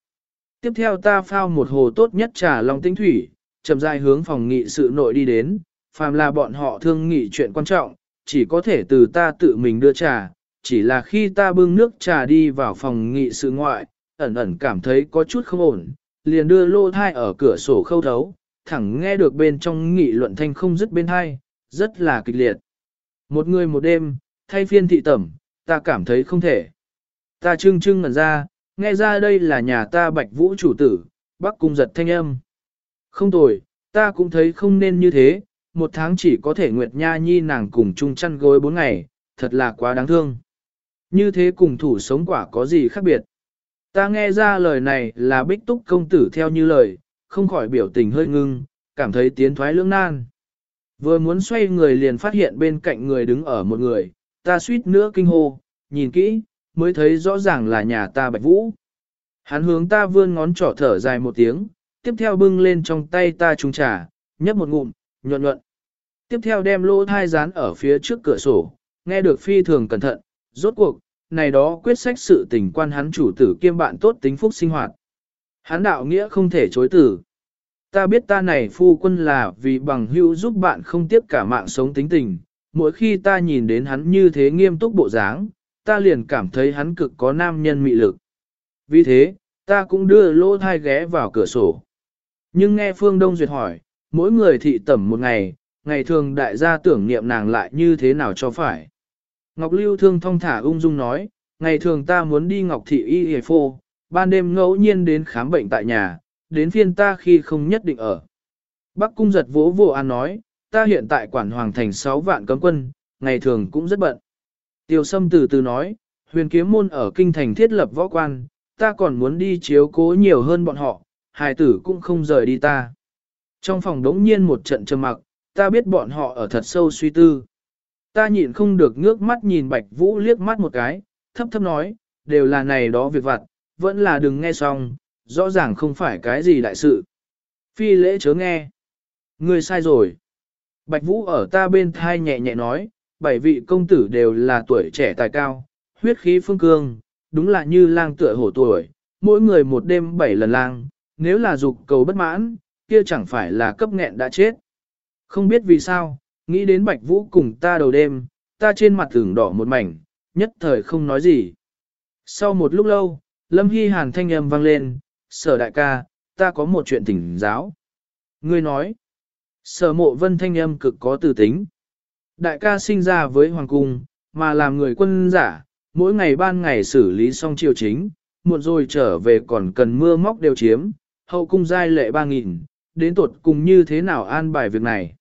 Tiếp theo ta phao một hồ tốt nhất trà long tinh thủy, chậm rãi hướng phòng nghị sự nội đi đến, phàm là bọn họ thương nghị chuyện quan trọng, chỉ có thể từ ta tự mình đưa trà, chỉ là khi ta bưng nước trà đi vào phòng nghị sự ngoại, ẩn ẩn cảm thấy có chút không ổn, liền đưa lô thai ở cửa sổ khâu thấu, thẳng nghe được bên trong nghị luận thanh không dứt bên hai, rất là kịch liệt. Một người một đêm, thay phiên thị tẩm, ta cảm thấy không thể. Ta trưng trưng ngẩn ra, nghe ra đây là nhà ta bạch vũ chủ tử, bác cung giật thanh âm. Không tồi, ta cũng thấy không nên như thế, một tháng chỉ có thể Nguyệt Nha Nhi nàng cùng chung chăn gối bốn ngày, thật là quá đáng thương. Như thế cùng thủ sống quả có gì khác biệt. Ta nghe ra lời này là bích túc công tử theo như lời, không khỏi biểu tình hơi ngưng, cảm thấy tiến thoái lưỡng nan. Vừa muốn xoay người liền phát hiện bên cạnh người đứng ở một người, ta suýt nữa kinh hô, nhìn kỹ, mới thấy rõ ràng là nhà ta bạch vũ. Hắn hướng ta vươn ngón trỏ thở dài một tiếng, tiếp theo bưng lên trong tay ta trung trà, nhấp một ngụm, nhuận nhuận. Tiếp theo đem lô thai dán ở phía trước cửa sổ, nghe được phi thường cẩn thận, rốt cuộc, này đó quyết sách sự tình quan hắn chủ tử kiêm bạn tốt tính phúc sinh hoạt. Hắn đạo nghĩa không thể chối tử. Ta biết ta này phu quân là vì bằng hữu giúp bạn không tiếp cả mạng sống tính tình, mỗi khi ta nhìn đến hắn như thế nghiêm túc bộ dáng, ta liền cảm thấy hắn cực có nam nhân mị lực. Vì thế, ta cũng đưa lỗ thai ghé vào cửa sổ. Nhưng nghe Phương Đông Duyệt hỏi, mỗi người thị tẩm một ngày, ngày thường đại gia tưởng niệm nàng lại như thế nào cho phải. Ngọc Lưu thương thong thả ung dung nói, ngày thường ta muốn đi Ngọc Thị Y Hề Phô, ban đêm ngẫu nhiên đến khám bệnh tại nhà, đến phiên ta khi không nhất định ở. Bắc cung giật vỗ vỗ an nói, ta hiện tại quản hoàng thành 6 vạn cấm quân, ngày thường cũng rất bận. Tiêu sâm từ từ nói, huyền kiếm môn ở kinh thành thiết lập võ quan, ta còn muốn đi chiếu cố nhiều hơn bọn họ, hài tử cũng không rời đi ta. Trong phòng đống nhiên một trận trầm mặc, ta biết bọn họ ở thật sâu suy tư. Ta nhịn không được ngước mắt nhìn Bạch Vũ liếc mắt một cái, thấp thấp nói, đều là này đó việc vặt, vẫn là đừng nghe xong, rõ ràng không phải cái gì đại sự. Phi lễ chớ nghe. Ngươi sai rồi. Bạch Vũ ở ta bên thai nhẹ nhẹ nói, bảy vị công tử đều là tuổi trẻ tài cao, huyết khí phương cương, đúng là như lang tựa hổ tuổi, mỗi người một đêm bảy lần lang, nếu là dục cầu bất mãn, kia chẳng phải là cấp nghẹn đã chết. Không biết vì sao, nghĩ đến Bạch Vũ cùng ta đầu đêm, ta trên mặt tưởng đỏ một mảnh, nhất thời không nói gì. Sau một lúc lâu, Lâm Hy Hàn thanh âm vang lên, sở đại ca, ta có một chuyện tỉnh giáo. Ngươi nói, sở mộ vân thanh âm cực có từ tính. Đại ca sinh ra với hoàng cung, mà làm người quân giả, mỗi ngày ban ngày xử lý xong triều chính, muộn rồi trở về còn cần mưa móc đều chiếm, hậu cung giai lệ ba nghìn, đến tuột cùng như thế nào an bài việc này.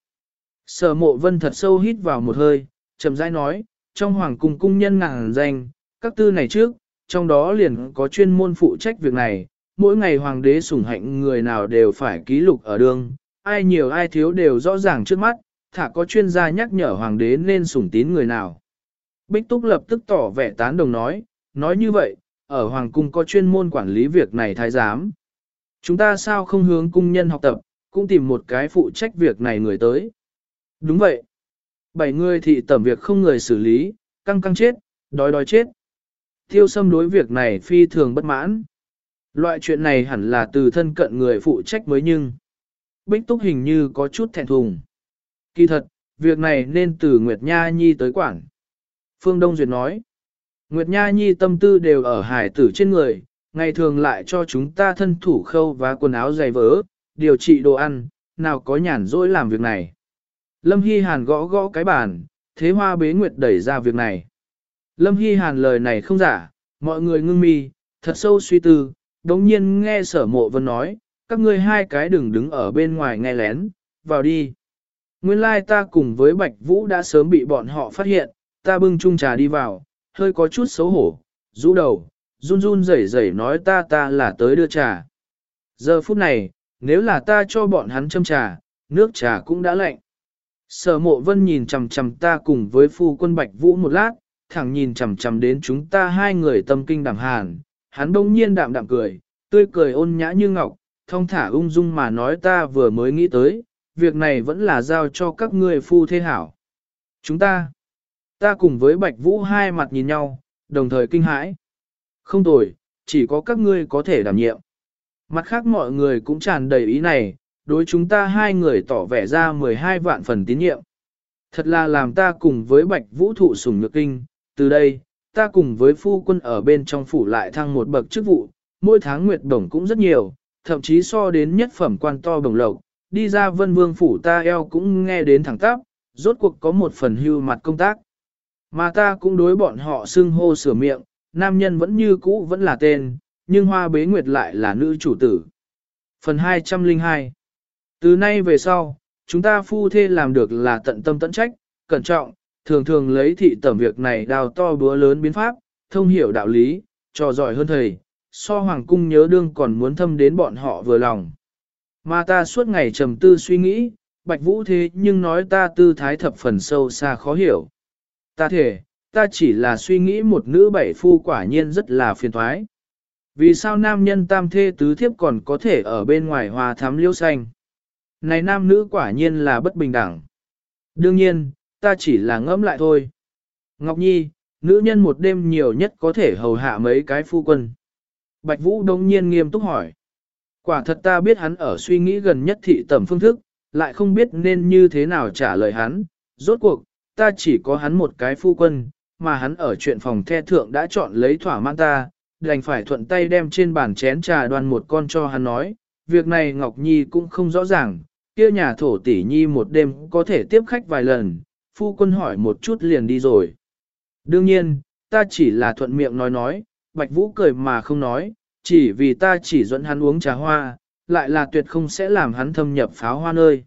Sở mộ vân thật sâu hít vào một hơi, chậm rãi nói, trong hoàng cung cung nhân ngàn danh, các tư này trước, trong đó liền có chuyên môn phụ trách việc này, mỗi ngày hoàng đế sủng hạnh người nào đều phải ký lục ở đường, ai nhiều ai thiếu đều rõ ràng trước mắt, thả có chuyên gia nhắc nhở hoàng đế nên sủng tín người nào. Bích Túc lập tức tỏ vẻ tán đồng nói, nói như vậy, ở hoàng cung có chuyên môn quản lý việc này thái giám. Chúng ta sao không hướng cung nhân học tập, cũng tìm một cái phụ trách việc này người tới. Đúng vậy. Bảy người thị tẩm việc không người xử lý, căng căng chết, đói đói chết. Tiêu sâm đối việc này phi thường bất mãn. Loại chuyện này hẳn là từ thân cận người phụ trách mới nhưng. Bích Túc hình như có chút thẹn thùng. Kỳ thật, việc này nên từ Nguyệt Nha Nhi tới quản. Phương Đông Duyệt nói, Nguyệt Nha Nhi tâm tư đều ở hải tử trên người, ngày thường lại cho chúng ta thân thủ khâu và quần áo dày vỡ, điều trị đồ ăn, nào có nhàn rỗi làm việc này. Lâm Hy Hàn gõ gõ cái bàn, thế hoa bế Nguyệt đẩy ra việc này. Lâm Hy Hàn lời này không giả, mọi người ngưng mi, thật sâu suy tư, đống nhiên nghe sở mộ vân nói, các ngươi hai cái đừng đứng ở bên ngoài nghe lén, vào đi. Nguyên lai ta cùng với Bạch Vũ đã sớm bị bọn họ phát hiện, ta bưng chung trà đi vào, hơi có chút xấu hổ, rũ đầu, run run rẩy rẩy nói ta ta là tới đưa trà. Giờ phút này, nếu là ta cho bọn hắn châm trà, nước trà cũng đã lạnh. Sở mộ vân nhìn chằm chằm ta cùng với phu quân Bạch Vũ một lát, thẳng nhìn chằm chằm đến chúng ta hai người tâm kinh đẳng hàn, hắn đông nhiên đạm đạm cười, tươi cười ôn nhã như ngọc, thông thả ung dung mà nói ta vừa mới nghĩ tới, việc này vẫn là giao cho các ngươi phu thế hảo. Chúng ta, ta cùng với Bạch Vũ hai mặt nhìn nhau, đồng thời kinh hãi. Không tồi, chỉ có các ngươi có thể đảm nhiệm. Mặt khác mọi người cũng tràn đầy ý này, đối chúng ta hai người tỏ vẻ ra 12 vạn phần tín nhiệm. Thật là làm ta cùng với Bạch Vũ thụ sủng nhược kinh, từ đây, ta cùng với phu quân ở bên trong phủ lại thăng một bậc chức vụ, mỗi tháng nguyệt đồng cũng rất nhiều, thậm chí so đến nhất phẩm quan to bồng lộc, đi ra vân vương phủ ta eo cũng nghe đến thẳng tắp, rốt cuộc có một phần hưu mặt công tác. Mà ta cũng đối bọn họ xưng hô sửa miệng, nam nhân vẫn như cũ vẫn là tên, nhưng hoa bế nguyệt lại là nữ chủ tử. Phần 202 Từ nay về sau, chúng ta phu thê làm được là tận tâm tận trách, cẩn trọng, thường thường lấy thị tẩm việc này đào to búa lớn biến pháp, thông hiểu đạo lý, trò giỏi hơn thầy, so hoàng cung nhớ đương còn muốn thâm đến bọn họ vừa lòng. Mà ta suốt ngày trầm tư suy nghĩ, bạch vũ thế nhưng nói ta tư thái thập phần sâu xa khó hiểu. Ta thể, ta chỉ là suy nghĩ một nữ bảy phu quả nhiên rất là phiền thoái. Vì sao nam nhân tam thê tứ thiếp còn có thể ở bên ngoài hòa thám liêu xanh? Này nam nữ quả nhiên là bất bình đẳng. Đương nhiên, ta chỉ là ngẫm lại thôi. Ngọc Nhi, nữ nhân một đêm nhiều nhất có thể hầu hạ mấy cái phu quân. Bạch Vũ đông nhiên nghiêm túc hỏi. Quả thật ta biết hắn ở suy nghĩ gần nhất thị tẩm phương thức, lại không biết nên như thế nào trả lời hắn. Rốt cuộc, ta chỉ có hắn một cái phu quân, mà hắn ở chuyện phòng the thượng đã chọn lấy thỏa mãn ta, đành phải thuận tay đem trên bàn chén trà đoan một con cho hắn nói. Việc này Ngọc Nhi cũng không rõ ràng, kia nhà thổ tỷ Nhi một đêm có thể tiếp khách vài lần, phu quân hỏi một chút liền đi rồi. Đương nhiên, ta chỉ là thuận miệng nói nói, Bạch Vũ cười mà không nói, chỉ vì ta chỉ dẫn hắn uống trà hoa, lại là tuyệt không sẽ làm hắn thâm nhập pháo hoa nơi.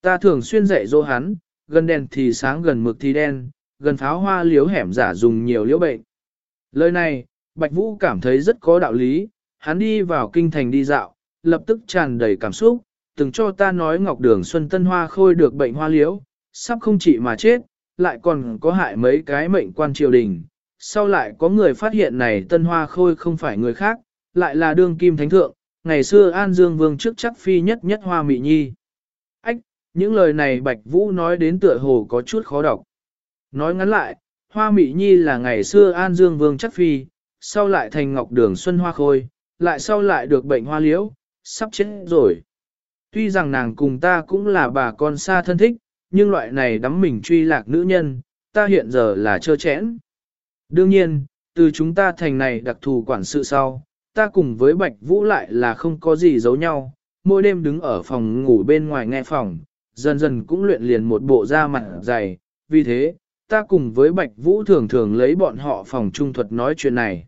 Ta thường xuyên dạy dỗ hắn, gần đèn thì sáng gần mực thì đen, gần pháo hoa liếu hẻm giả dùng nhiều liễu bệnh. Lời này, Bạch Vũ cảm thấy rất có đạo lý, hắn đi vào kinh thành đi dạo, lập tức tràn đầy cảm xúc, từng cho ta nói Ngọc Đường Xuân Tân Hoa khôi được bệnh hoa liễu, sắp không chỉ mà chết, lại còn có hại mấy cái mệnh quan triều đình. Sau lại có người phát hiện này Tân Hoa khôi không phải người khác, lại là đương kim thánh thượng, ngày xưa An Dương Vương trước chắc phi nhất nhất hoa mị nhi. Ách, những lời này Bạch Vũ nói đến tựa hồ có chút khó đọc. Nói ngắn lại, hoa mị nhi là ngày xưa An Dương Vương chắc phi, sau lại thành ngọc đường xuân hoa khôi, lại sau lại được bệnh hoa liễu, sắp chết rồi. Tuy rằng nàng cùng ta cũng là bà con xa thân thích, nhưng loại này đắm mình truy lạc nữ nhân, ta hiện giờ là trơ chẽn. Đương nhiên, từ chúng ta thành này đặc thù quản sự sau, ta cùng với Bạch Vũ lại là không có gì giấu nhau, mỗi đêm đứng ở phòng ngủ bên ngoài nghe phòng, dần dần cũng luyện liền một bộ da mặt dày, vì thế, ta cùng với Bạch Vũ thường thường lấy bọn họ phòng trung thuật nói chuyện này.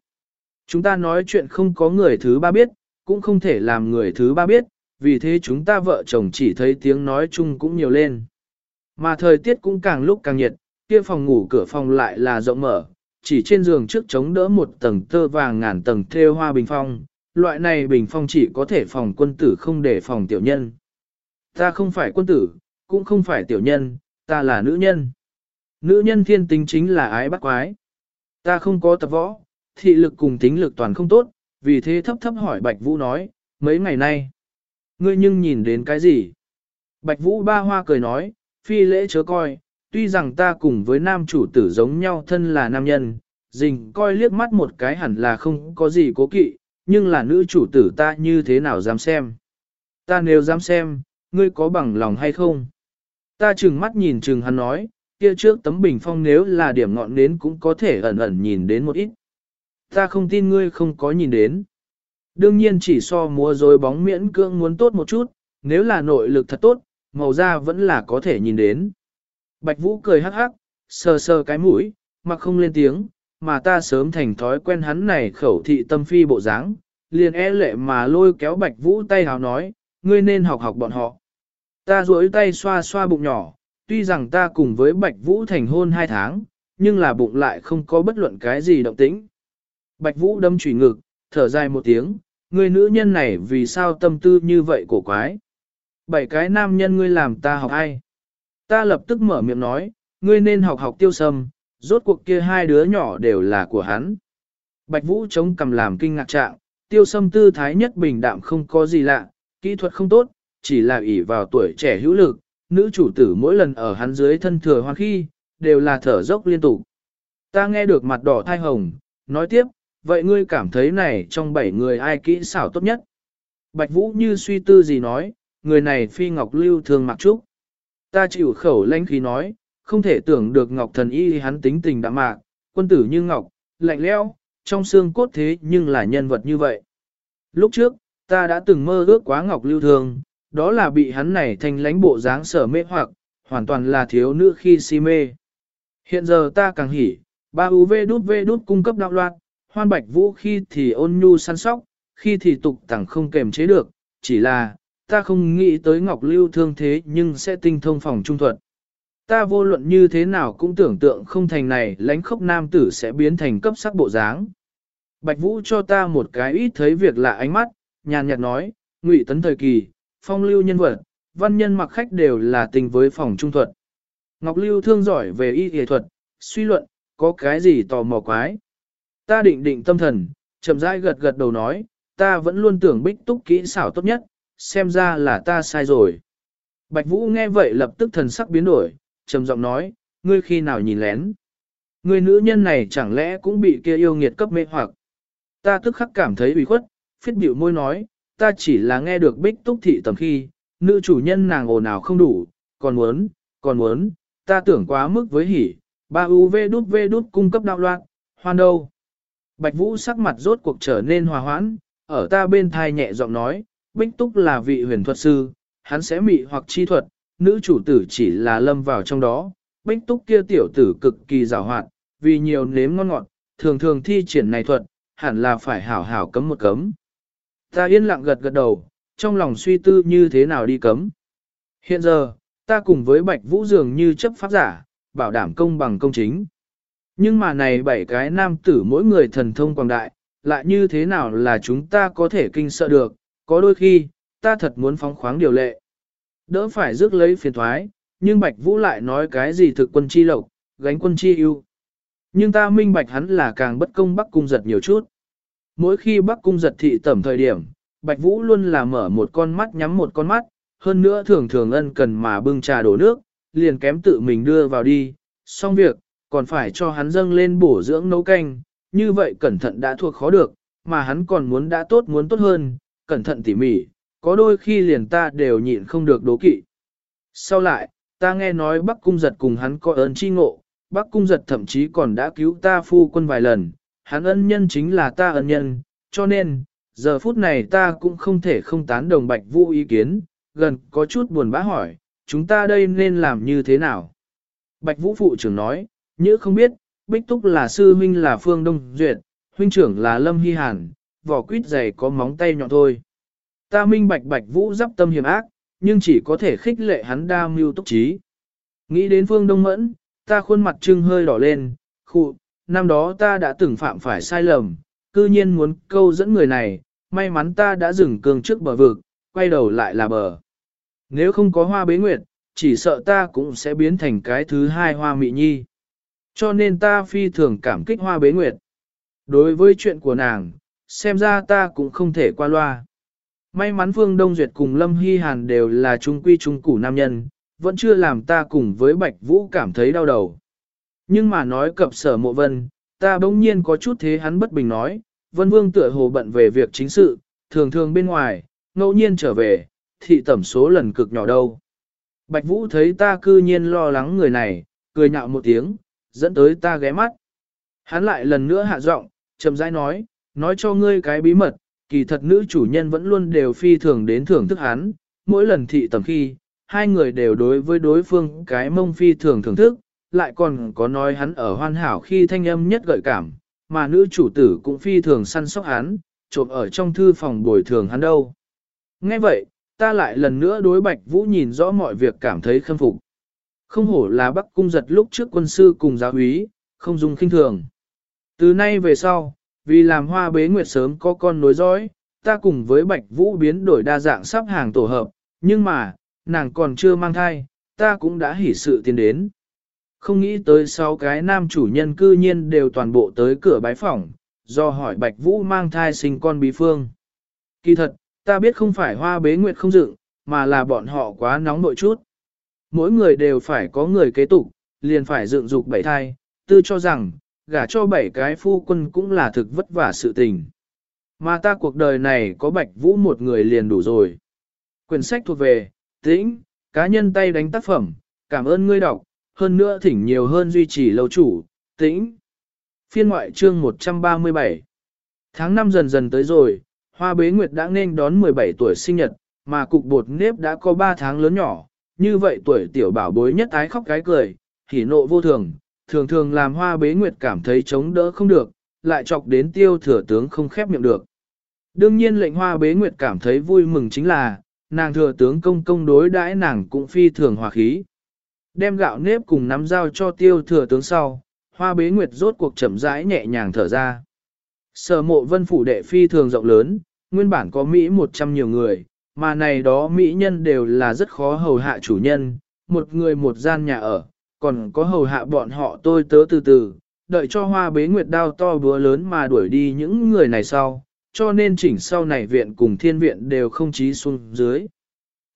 Chúng ta nói chuyện không có người thứ ba biết, cũng không thể làm người thứ ba biết, vì thế chúng ta vợ chồng chỉ thấy tiếng nói chung cũng nhiều lên. Mà thời tiết cũng càng lúc càng nhiệt, kia phòng ngủ cửa phòng lại là rộng mở, chỉ trên giường trước chống đỡ một tầng tơ vàng ngàn tầng thêu hoa bình phong, loại này bình phong chỉ có thể phòng quân tử không để phòng tiểu nhân. Ta không phải quân tử, cũng không phải tiểu nhân, ta là nữ nhân. Nữ nhân thiên tính chính là ái bắt quái. Ta không có tập võ, thị lực cùng tính lực toàn không tốt, vì thế thấp thấp hỏi Bạch Vũ nói, mấy ngày nay. Ngươi nhưng nhìn đến cái gì? Bạch Vũ ba hoa cười nói, phi lễ chớ coi, tuy rằng ta cùng với nam chủ tử giống nhau thân là nam nhân, dình coi liếc mắt một cái hẳn là không có gì cố kỵ, nhưng là nữ chủ tử ta như thế nào dám xem. Ta nếu dám xem, ngươi có bằng lòng hay không? Ta chừng mắt nhìn chừng hắn nói, kia trước tấm bình phong nếu là điểm ngọn nến cũng có thể ẩn ẩn nhìn đến một ít. Ta không tin ngươi không có nhìn đến. Đương nhiên chỉ so múa rồi bóng miễn cưỡng muốn tốt một chút, nếu là nội lực thật tốt, màu da vẫn là có thể nhìn đến. Bạch Vũ cười hắc hắc, sờ sờ cái mũi, mà không lên tiếng, mà ta sớm thành thói quen hắn này khẩu thị tâm phi bộ dáng, liền e lệ mà lôi kéo Bạch Vũ tay hào nói, ngươi nên học học bọn họ. Ta duỗi tay xoa xoa bụng nhỏ, tuy rằng ta cùng với Bạch Vũ thành hôn hai tháng, nhưng là bụng lại không có bất luận cái gì động tĩnh. Bạch Vũ đâm chủy ngực, thở dài một tiếng, người nữ nhân này vì sao tâm tư như vậy cổ quái. Bảy cái nam nhân ngươi làm ta học ai? Ta lập tức mở miệng nói, ngươi nên học học tiêu sâm, rốt cuộc kia hai đứa nhỏ đều là của hắn. Bạch Vũ chống cầm làm kinh ngạc trạng, tiêu sâm tư thái nhất bình đạm không có gì lạ, kỹ thuật không tốt, chỉ là ỷ vào tuổi trẻ hữu lực, nữ chủ tử mỗi lần ở hắn dưới thân thừa hoan khi, đều là thở dốc liên tục. Ta nghe được mặt đỏ thai hồng, nói tiếp, vậy ngươi cảm thấy này trong bảy người ai kỹ xảo tốt nhất? Bạch Vũ như suy tư gì nói, người này phi ngọc lưu thường mặc trúc. Ta chịu khẩu lãnh khí nói, không thể tưởng được ngọc thần y hắn tính tình đạm mạc, quân tử như ngọc, lạnh lẽo, trong xương cốt thế nhưng là nhân vật như vậy. Lúc trước, ta đã từng mơ ước quá ngọc lưu thường, đó là bị hắn này thành lãnh bộ dáng sở mê hoặc, hoàn toàn là thiếu nữ khi si mê. Hiện giờ ta càng hỉ, ba UV đút V đút cung cấp đạo loạn, hoan bạch vũ khi thì ôn nhu săn sóc, khi thì tục tẳng không kềm chế được, chỉ là, ta không nghĩ tới Ngọc Lưu thương thế nhưng sẽ tinh thông phòng trung thuật. Ta vô luận như thế nào cũng tưởng tượng không thành này lãnh khốc nam tử sẽ biến thành cấp sắc bộ dáng. Bạch Vũ cho ta một cái ít thấy việc lạ ánh mắt, nhàn nhạt nói, ngụy tấn thời kỳ, phong lưu nhân vật, văn nhân mặc khách đều là tình với phòng trung thuật. Ngọc Lưu thương giỏi về y y thuật, suy luận, có cái gì tò mò quái. Ta định định tâm thần, chậm rãi gật gật đầu nói, ta vẫn luôn tưởng bích túc kỹ xảo tốt nhất, xem ra là ta sai rồi. Bạch Vũ nghe vậy lập tức thần sắc biến đổi, trầm giọng nói, ngươi khi nào nhìn lén. Người nữ nhân này chẳng lẽ cũng bị kia yêu nghiệt cấp mê hoặc. Ta tức khắc cảm thấy ủy khuất, phiết biểu môi nói, ta chỉ là nghe được bích túc thị tầm khi, nữ chủ nhân nàng ồn ào không đủ, còn muốn, còn muốn, ta tưởng quá mức với hỉ, ba UV đút V đút cung cấp đạo loạn, hoan đâu. Bạch Vũ sắc mặt rốt cuộc trở nên hòa hoãn, ở ta bên thai nhẹ giọng nói, Bích Túc là vị huyền thuật sư, hắn sẽ mị hoặc chi thuật, nữ chủ tử chỉ là lâm vào trong đó. Bích Túc kia tiểu tử cực kỳ rào hoạt, vì nhiều nếm ngon ngọt, thường thường thi triển này thuật, hẳn là phải hảo hảo cấm một cấm. Ta yên lặng gật gật đầu, trong lòng suy tư như thế nào đi cấm. Hiện giờ, ta cùng với Bạch Vũ dường như chấp pháp giả, bảo đảm công bằng công chính. Nhưng mà này bảy cái nam tử mỗi người thần thông quảng đại, lại như thế nào là chúng ta có thể kinh sợ được, có đôi khi, ta thật muốn phóng khoáng điều lệ. Đỡ phải rước lấy phiền thoái, nhưng Bạch Vũ lại nói cái gì thực quân chi lộc, gánh quân chi ưu. Nhưng ta minh bạch hắn là càng bất công Bắc Cung giật nhiều chút. Mỗi khi Bắc Cung giật thị tẩm thời điểm, Bạch Vũ luôn là mở một con mắt nhắm một con mắt, hơn nữa thường thường ân cần mà bưng trà đổ nước, liền kém tự mình đưa vào đi, xong việc, còn phải cho hắn dâng lên bổ dưỡng nấu canh, như vậy cẩn thận đã thuộc khó được, mà hắn còn muốn đã tốt muốn tốt hơn, cẩn thận tỉ mỉ, có đôi khi liền ta đều nhịn không được đố kỵ. Sau lại, ta nghe nói Bắc Cung Giật cùng hắn có ơn chi ngộ, Bắc Cung Giật thậm chí còn đã cứu ta phu quân vài lần, hắn ân nhân chính là ta ân nhân, cho nên, giờ phút này ta cũng không thể không tán đồng Bạch Vũ ý kiến, gần có chút buồn bã hỏi, chúng ta đây nên làm như thế nào? Bạch Vũ phụ trưởng nói, như không biết, Bích Túc là sư huynh là Phương Đông Duyệt, huynh trưởng là Lâm Hy Hàn, vỏ quýt dày có móng tay nhọn thôi. Ta minh bạch bạch vũ dắp tâm hiểm ác, nhưng chỉ có thể khích lệ hắn đa mưu túc trí. Nghĩ đến phương đông mẫn, ta khuôn mặt trưng hơi đỏ lên, khụ, năm đó ta đã từng phạm phải sai lầm, cư nhiên muốn câu dẫn người này, may mắn ta đã dừng cương trước bờ vực, quay đầu lại là bờ. Nếu không có hoa bế nguyệt, chỉ sợ ta cũng sẽ biến thành cái thứ hai hoa mị nhi. Cho nên ta phi thường cảm kích hoa bế nguyệt. Đối với chuyện của nàng, xem ra ta cũng không thể qua loa. May mắn Phương Đông Duyệt cùng Lâm Hy Hàn đều là trung quy trung củ nam nhân, vẫn chưa làm ta cùng với Bạch Vũ cảm thấy đau đầu. Nhưng mà nói cập sở mộ vân, ta bỗng nhiên có chút thế hắn bất bình nói, Vân Vương tựa hồ bận về việc chính sự, thường thường bên ngoài, ngẫu nhiên trở về, thị tẩm số lần cực nhỏ đâu. Bạch Vũ thấy ta cư nhiên lo lắng người này, cười nhạo một tiếng, dẫn tới ta ghé mắt. Hắn lại lần nữa hạ giọng, chậm rãi nói, nói cho ngươi cái bí mật, kỳ thật nữ chủ nhân vẫn luôn đều phi thường đến thưởng thức hắn, mỗi lần thị tầm khi, hai người đều đối với đối phương cái mông phi thường thưởng thức, lại còn có nói hắn ở hoàn hảo khi thanh âm nhất gợi cảm, mà nữ chủ tử cũng phi thường săn sóc hắn, trộm ở trong thư phòng bồi thường hắn đâu. Nghe vậy, ta lại lần nữa đối Bạch Vũ nhìn rõ mọi việc cảm thấy khâm phục. Không hổ là Bắc Cung giật lúc trước quân sư cùng giáo úy, không dùng kinh thường. Từ nay về sau, vì làm hoa bế nguyệt sớm có con nối dõi, ta cùng với Bạch Vũ biến đổi đa dạng sắp hàng tổ hợp, nhưng mà, nàng còn chưa mang thai, ta cũng đã hỉ sự tiến đến. Không nghĩ tới sau cái nam chủ nhân cư nhiên đều toàn bộ tới cửa bái phỏng, do hỏi Bạch Vũ mang thai sinh con bí phương. Kỳ thật, ta biết không phải hoa bế nguyệt không dựng, mà là bọn họ quá nóng nội chút. Mỗi người đều phải có người kế tục, liền phải dựng dục bảy thai, tư cho rằng, gả cho bảy cái phu quân cũng là thực vất vả sự tình. Mà ta cuộc đời này có bạch vũ một người liền đủ rồi. Quyển sách thuộc về, tĩnh, cá nhân tay đánh tác phẩm, cảm ơn ngươi đọc, hơn nữa thỉnh nhiều hơn duy trì lâu chủ, tĩnh. Phiên ngoại chương 137 Tháng 5 dần dần tới rồi, Hoa Bế Nguyệt đã nên đón 17 tuổi sinh nhật, mà cục bột nếp đã có 3 tháng lớn nhỏ, như vậy tuổi tiểu bảo bối nhất ái khóc cái cười, hỉ nộ vô thường, thường thường làm Hoa Bế Nguyệt cảm thấy chống đỡ không được, lại chọc đến tiêu thừa tướng không khép miệng được. Đương nhiên lệnh Hoa Bế Nguyệt cảm thấy vui mừng chính là, nàng thừa tướng công công đối đãi nàng cũng phi thường hòa khí. Đem gạo nếp cùng nắm dao cho tiêu thừa tướng sau, Hoa Bế Nguyệt rốt cuộc chậm rãi nhẹ nhàng thở ra. Sở mộ vân phủ đệ phi thường rộng lớn, nguyên bản có Mỹ 100 nhiều người, mà này đó Mỹ nhân đều là rất khó hầu hạ chủ nhân, một người một gian nhà ở, còn có hầu hạ bọn họ tôi tớ từ từ, đợi cho hoa bế nguyệt đao to búa lớn mà đuổi đi những người này sau, cho nên chỉnh sau này viện cùng thiên viện đều không trí xuống dưới.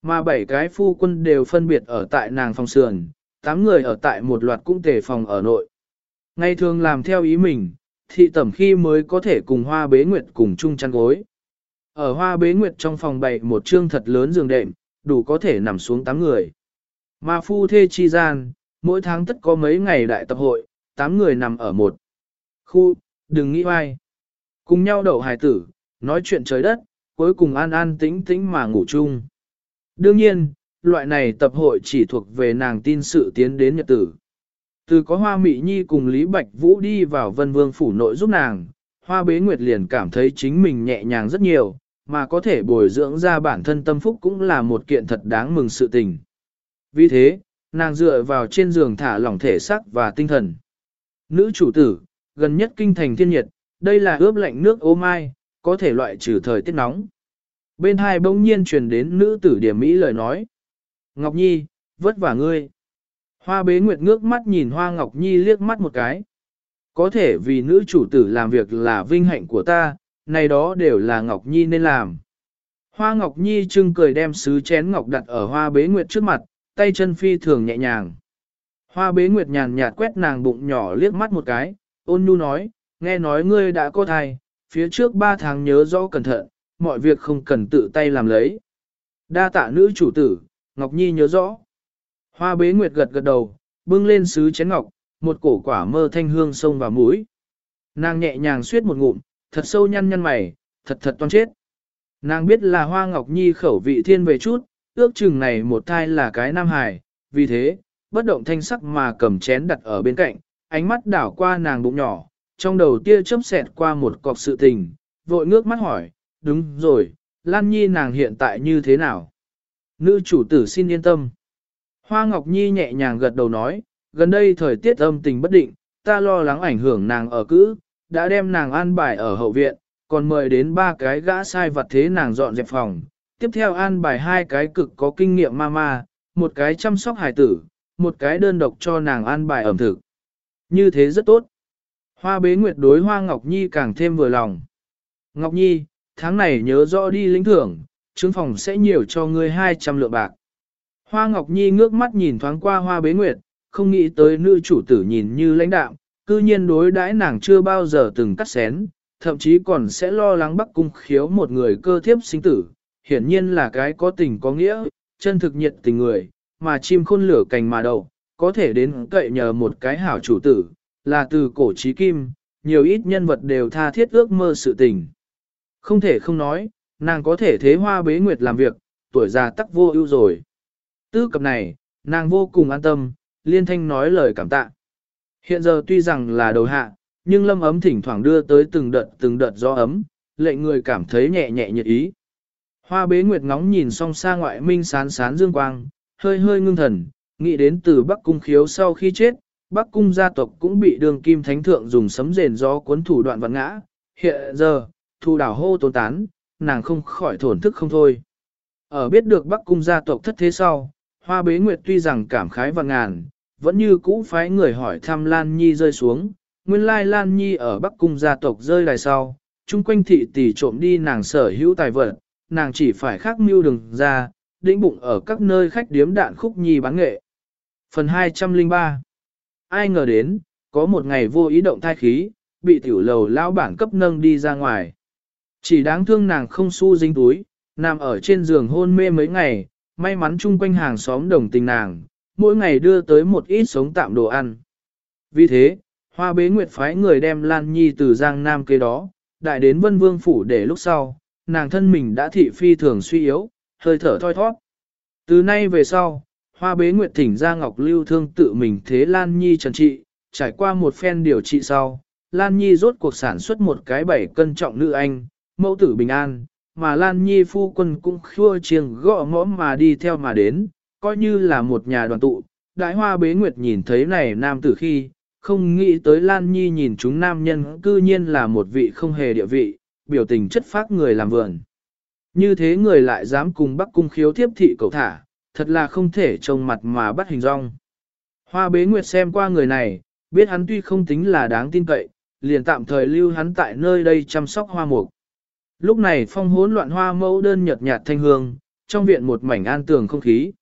Mà bảy cái phu quân đều phân biệt ở tại nàng phòng sườn, tám người ở tại một loạt cung tề phòng ở nội. Ngày thường làm theo ý mình, thị tẩm khi mới có thể cùng hoa bế nguyệt cùng chung chăn gối. Ở hoa bế nguyệt trong phòng bày một trương thật lớn giường đệm, đủ có thể nằm xuống tám người. Mà phu thê chi gian, mỗi tháng tất có mấy ngày đại tập hội, tám người nằm ở một khu, đừng nghĩ vai. Cùng nhau đậu hài tử, nói chuyện trời đất, cuối cùng an an tĩnh tĩnh mà ngủ chung. Đương nhiên, loại này tập hội chỉ thuộc về nàng tin sự tiến đến nhật tử. Từ có hoa mị nhi cùng Lý Bạch Vũ đi vào vân vương phủ nội giúp nàng, hoa bế nguyệt liền cảm thấy chính mình nhẹ nhàng rất nhiều, mà có thể bồi dưỡng ra bản thân tâm phúc cũng là một kiện thật đáng mừng sự tình. Vì thế, nàng dựa vào trên giường thả lỏng thể xác và tinh thần. Nữ chủ tử, gần nhất kinh thành thiên nhiệt, đây là ướp lạnh nước ô mai, có thể loại trừ thời tiết nóng. Bên hai bỗng nhiên truyền đến nữ tử điểm Mỹ lời nói. Ngọc Nhi, vất vả ngươi. Hoa bế nguyệt ngước mắt nhìn Hoa Ngọc Nhi liếc mắt một cái. Có thể vì nữ chủ tử làm việc là vinh hạnh của ta, này đó đều là Ngọc Nhi nên làm. Hoa Ngọc Nhi trưng cười đem sứ chén ngọc đặt ở hoa bế nguyệt trước mặt, tay chân phi thường nhẹ nhàng. Hoa bế nguyệt nhàn nhạt quét nàng bụng nhỏ liếc mắt một cái, ôn nhu nói, nghe nói ngươi đã có thai, phía trước ba tháng nhớ rõ cẩn thận, mọi việc không cần tự tay làm lấy. Đa tạ nữ chủ tử, Ngọc Nhi nhớ rõ. Hoa bế nguyệt gật gật đầu, bưng lên sứ chén ngọc, một cổ quả mơ thanh hương sông vào mũi. Nàng nhẹ nhàng suyết một ngụm, thật sâu nhăn nhăn mày, thật thật toan chết. Nàng biết là Hoa Ngọc Nhi khẩu vị thiên về chút, ước chừng này một thai là cái nam hài, vì thế, bất động thanh sắc mà cầm chén đặt ở bên cạnh, ánh mắt đảo qua nàng bụng nhỏ, trong đầu tia chớp xẹt qua một cọc sự tình, vội ngước mắt hỏi, đúng rồi, Lan Nhi nàng hiện tại như thế nào? Nữ chủ tử xin yên tâm. Hoa Ngọc Nhi nhẹ nhàng gật đầu nói, gần đây thời tiết âm tình bất định, ta lo lắng ảnh hưởng nàng ở cữ, đã đem nàng an bài ở hậu viện, còn mời đến ba cái gã sai vật thế nàng dọn dẹp phòng. Tiếp theo an bài hai cái cực có kinh nghiệm mama, một cái chăm sóc hài tử, một cái đơn độc cho nàng an bài ẩm thực. Như thế rất tốt. Hoa bế nguyệt đối Hoa Ngọc Nhi càng thêm vừa lòng. Ngọc Nhi, tháng này nhớ rõ đi lĩnh thưởng, trướng phòng sẽ nhiều cho ngươi 200 lượng bạc. Hoa Ngọc Nhi ngước mắt nhìn thoáng qua hoa bế nguyệt, không nghĩ tới nữ chủ tử nhìn như lãnh đạo, cư nhiên đối đãi nàng chưa bao giờ từng cắt xén, thậm chí còn sẽ lo lắng bắc cung khiếu một người cơ thiếp sinh tử, hiển nhiên là cái có tình có nghĩa, chân thực nhiệt tình người, mà chim khôn lửa cành mà đầu, có thể đến cậy nhờ một cái hảo chủ tử, là từ cổ trí kim, nhiều ít nhân vật đều tha thiết ước mơ sự tình. Không thể không nói, nàng có thể thế hoa bế nguyệt làm việc, tuổi già tắc vô ưu rồi. Tư cập này, nàng vô cùng an tâm, liên thanh nói lời cảm tạ. Hiện giờ tuy rằng là đầu hạ, nhưng lâm ấm thỉnh thoảng đưa tới từng đợt từng đợt gió ấm, lệnh người cảm thấy nhẹ nhẹ nhiệt ý. Hoa bế nguyệt ngóng nhìn song xa ngoại minh sán sán dương quang, hơi hơi ngưng thần, nghĩ đến từ Bắc Cung khiếu sau khi chết, Bắc Cung gia tộc cũng bị đường kim thánh thượng dùng sấm rền gió cuốn thủ đoạn vặn ngã. Hiện giờ, thu đảo hô tốn tán, nàng không khỏi thổn thức không thôi. Ở biết được Bắc Cung gia tộc thất thế sau, Hoa bế nguyệt tuy rằng cảm khái và ngàn, vẫn như cũ phái người hỏi thăm Lan Nhi rơi xuống, nguyên lai Lan Nhi ở Bắc Cung gia tộc rơi đài sau, chung quanh thị tỷ trộm đi nàng sở hữu tài vật, nàng chỉ phải khắc mưu đừng ra, đĩnh bụng ở các nơi khách điếm đạn khúc nhi bán nghệ. Phần 203 Ai ngờ đến, có một ngày vô ý động thai khí, bị tiểu lầu lão bản cấp nâng đi ra ngoài. Chỉ đáng thương nàng không su dính túi, nằm ở trên giường hôn mê mấy ngày, may mắn chung quanh hàng xóm đồng tình nàng, mỗi ngày đưa tới một ít sống tạm đồ ăn. Vì thế, Hoa Bế Nguyệt phái người đem Lan Nhi từ Giang Nam kế đó, đại đến Vân Vương Phủ để lúc sau, nàng thân mình đã thị phi thường suy yếu, hơi thở thoi thoát. Từ nay về sau, Hoa Bế Nguyệt thỉnh ra Ngọc Lưu Thương tự mình thế Lan Nhi trần trị, trải qua một phen điều trị sau, Lan Nhi rốt cuộc sản xuất một cái bảy cân trọng nữ anh, mẫu tử bình an, mà Lan Nhi phu quân cũng khua chiêng gõ mõm mà đi theo mà đến, coi như là một nhà đoàn tụ. Đại hoa bế nguyệt nhìn thấy này nam tử khi, không nghĩ tới Lan Nhi nhìn chúng nam nhân cư nhiên là một vị không hề địa vị, biểu tình chất phác người làm vườn. Như thế người lại dám cùng bắc cung khiếu thiếp thị cầu thả, thật là không thể trông mặt mà bắt hình rong. Hoa bế nguyệt xem qua người này, biết hắn tuy không tính là đáng tin cậy, liền tạm thời lưu hắn tại nơi đây chăm sóc hoa mục. Lúc này phong hỗn loạn hoa mẫu đơn nhợt nhạt thanh hương, trong viện một mảnh an tường không khí.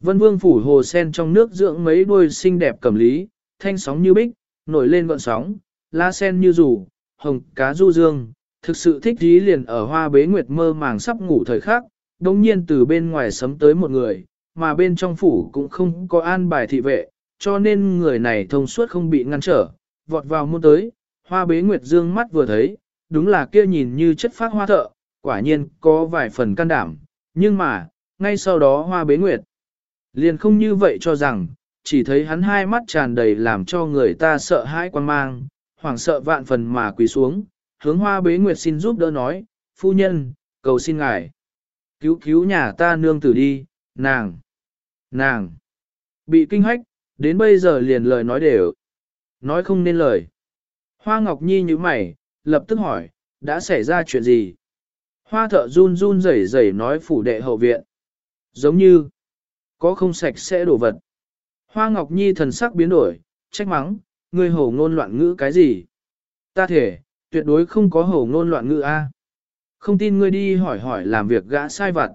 Vân vương phủ hồ sen trong nước dưỡng mấy đôi xinh đẹp cầm lý, thanh sóng như bích, nổi lên gọn sóng, lá sen như rủ, hồng cá du dương, thực sự thích dí liền ở hoa bế nguyệt mơ màng sắp ngủ thời khắc, đồng nhiên từ bên ngoài sấm tới một người, mà bên trong phủ cũng không có an bài thị vệ, cho nên người này thông suốt không bị ngăn trở, vọt vào môn tới, hoa bế nguyệt dương mắt vừa thấy, đúng là kia nhìn như chất phát hoa thợ, quả nhiên có vài phần can đảm, nhưng mà, ngay sau đó hoa bế nguyệt. Liền không như vậy cho rằng, chỉ thấy hắn hai mắt tràn đầy làm cho người ta sợ hãi quan mang, hoảng sợ vạn phần mà quỳ xuống, hướng hoa bế nguyệt xin giúp đỡ nói, phu nhân, cầu xin ngài. Cứu cứu nhà ta nương tử đi, nàng, nàng, bị kinh hách, đến bây giờ liền lời nói đều, nói không nên lời. Hoa Ngọc Nhi như mày, lập tức hỏi, đã xảy ra chuyện gì? Hoa thợ run run rẩy rẩy nói phủ đệ hậu viện. Giống như, có không sạch sẽ đổ vật. Hoa Ngọc Nhi thần sắc biến đổi, trách mắng, ngươi hổ ngôn loạn ngữ cái gì? Ta thể, tuyệt đối không có hổ ngôn loạn ngữ a. Không tin ngươi đi hỏi hỏi làm việc gã sai vặt.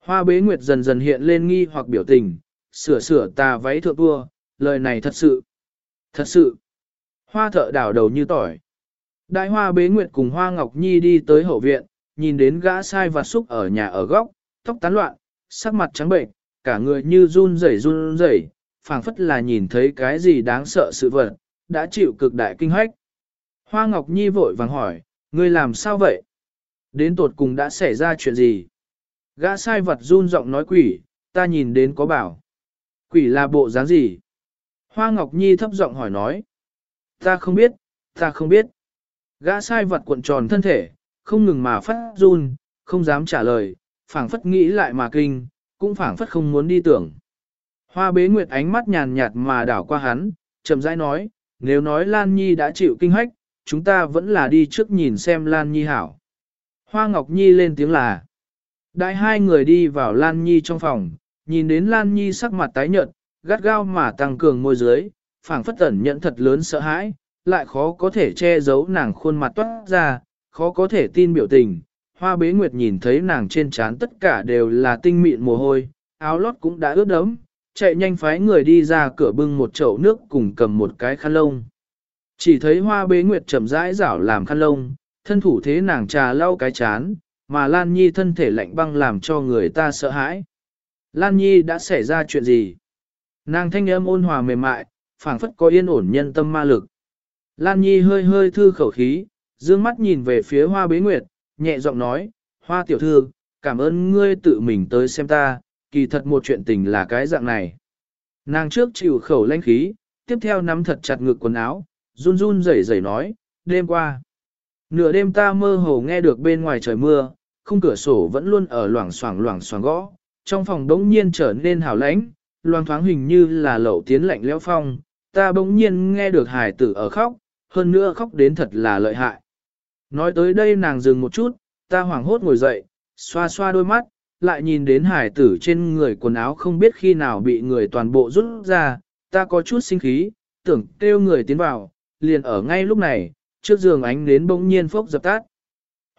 Hoa bế nguyệt dần dần hiện lên nghi hoặc biểu tình, sửa sửa tà váy thượng vua, lời này thật sự. Thật sự. Hoa thợ đảo đầu như tỏi. Đại hoa bế nguyệt cùng hoa ngọc nhi đi tới hậu viện, nhìn đến gã sai vặt xúc ở nhà ở góc, tóc tán loạn, sắc mặt trắng bệnh, cả người như run rẩy run rẩy, phảng phất là nhìn thấy cái gì đáng sợ sự vật, đã chịu cực đại kinh hách. Hoa Ngọc Nhi vội vàng hỏi, ngươi làm sao vậy? Đến tột cùng đã xảy ra chuyện gì? Gã sai vật run giọng nói quỷ, ta nhìn đến có bảo. Quỷ là bộ dáng gì? Hoa Ngọc Nhi thấp giọng hỏi nói. Ta không biết, ta không biết. Gã sai vật cuộn tròn thân thể, không ngừng mà phát run, không dám trả lời, phảng phất nghĩ lại mà kinh, cũng phảng phất không muốn đi tưởng. Hoa bế nguyệt ánh mắt nhàn nhạt mà đảo qua hắn, chậm rãi nói, nếu nói Lan Nhi đã chịu kinh hách, chúng ta vẫn là đi trước nhìn xem Lan Nhi hảo. Hoa Ngọc Nhi lên tiếng là. Đại hai người đi vào Lan Nhi trong phòng, nhìn đến Lan Nhi sắc mặt tái nhợt, gắt gao mà tăng cường môi dưới, phảng phất tẩn nhận thật lớn sợ hãi, lại khó có thể che giấu nàng khuôn mặt toát ra, khó có thể tin biểu tình. Hoa bế nguyệt nhìn thấy nàng trên trán tất cả đều là tinh mịn mồ hôi, áo lót cũng đã ướt đẫm, chạy nhanh phái người đi ra cửa bưng một chậu nước cùng cầm một cái khăn lông. Chỉ thấy hoa bế nguyệt chậm rãi rảo làm khăn lông, thân thủ thế nàng trà lau cái chán, mà Lan Nhi thân thể lạnh băng làm cho người ta sợ hãi. Lan Nhi đã xảy ra chuyện gì? Nàng thanh âm ôn hòa mềm mại, phảng phất có yên ổn nhân tâm ma lực. Lan Nhi hơi hơi thư khẩu khí, dương mắt nhìn về phía hoa bế nguyệt, nhẹ giọng nói, hoa tiểu thư, cảm ơn ngươi tự mình tới xem ta, kỳ thật một chuyện tình là cái dạng này. Nàng trước chịu khẩu lanh khí, tiếp theo nắm thật chặt ngực quần áo, run run rẩy rẩy nói, đêm qua. Nửa đêm ta mơ hồ nghe được bên ngoài trời mưa, khung cửa sổ vẫn luôn ở loảng xoảng loảng xoảng gõ, trong phòng đống nhiên trở nên hào lãnh, loang thoáng hình như là lậu tiến lạnh lẽo phong, ta bỗng nhiên nghe được hài tử ở khóc, hơn nữa khóc đến thật là lợi hại. Nói tới đây nàng dừng một chút, ta hoảng hốt ngồi dậy, xoa xoa đôi mắt, lại nhìn đến hải tử trên người quần áo không biết khi nào bị người toàn bộ rút ra, ta có chút sinh khí, tưởng kêu người tiến vào, liền ở ngay lúc này, trước giường ánh đến bỗng nhiên phốc dập tắt.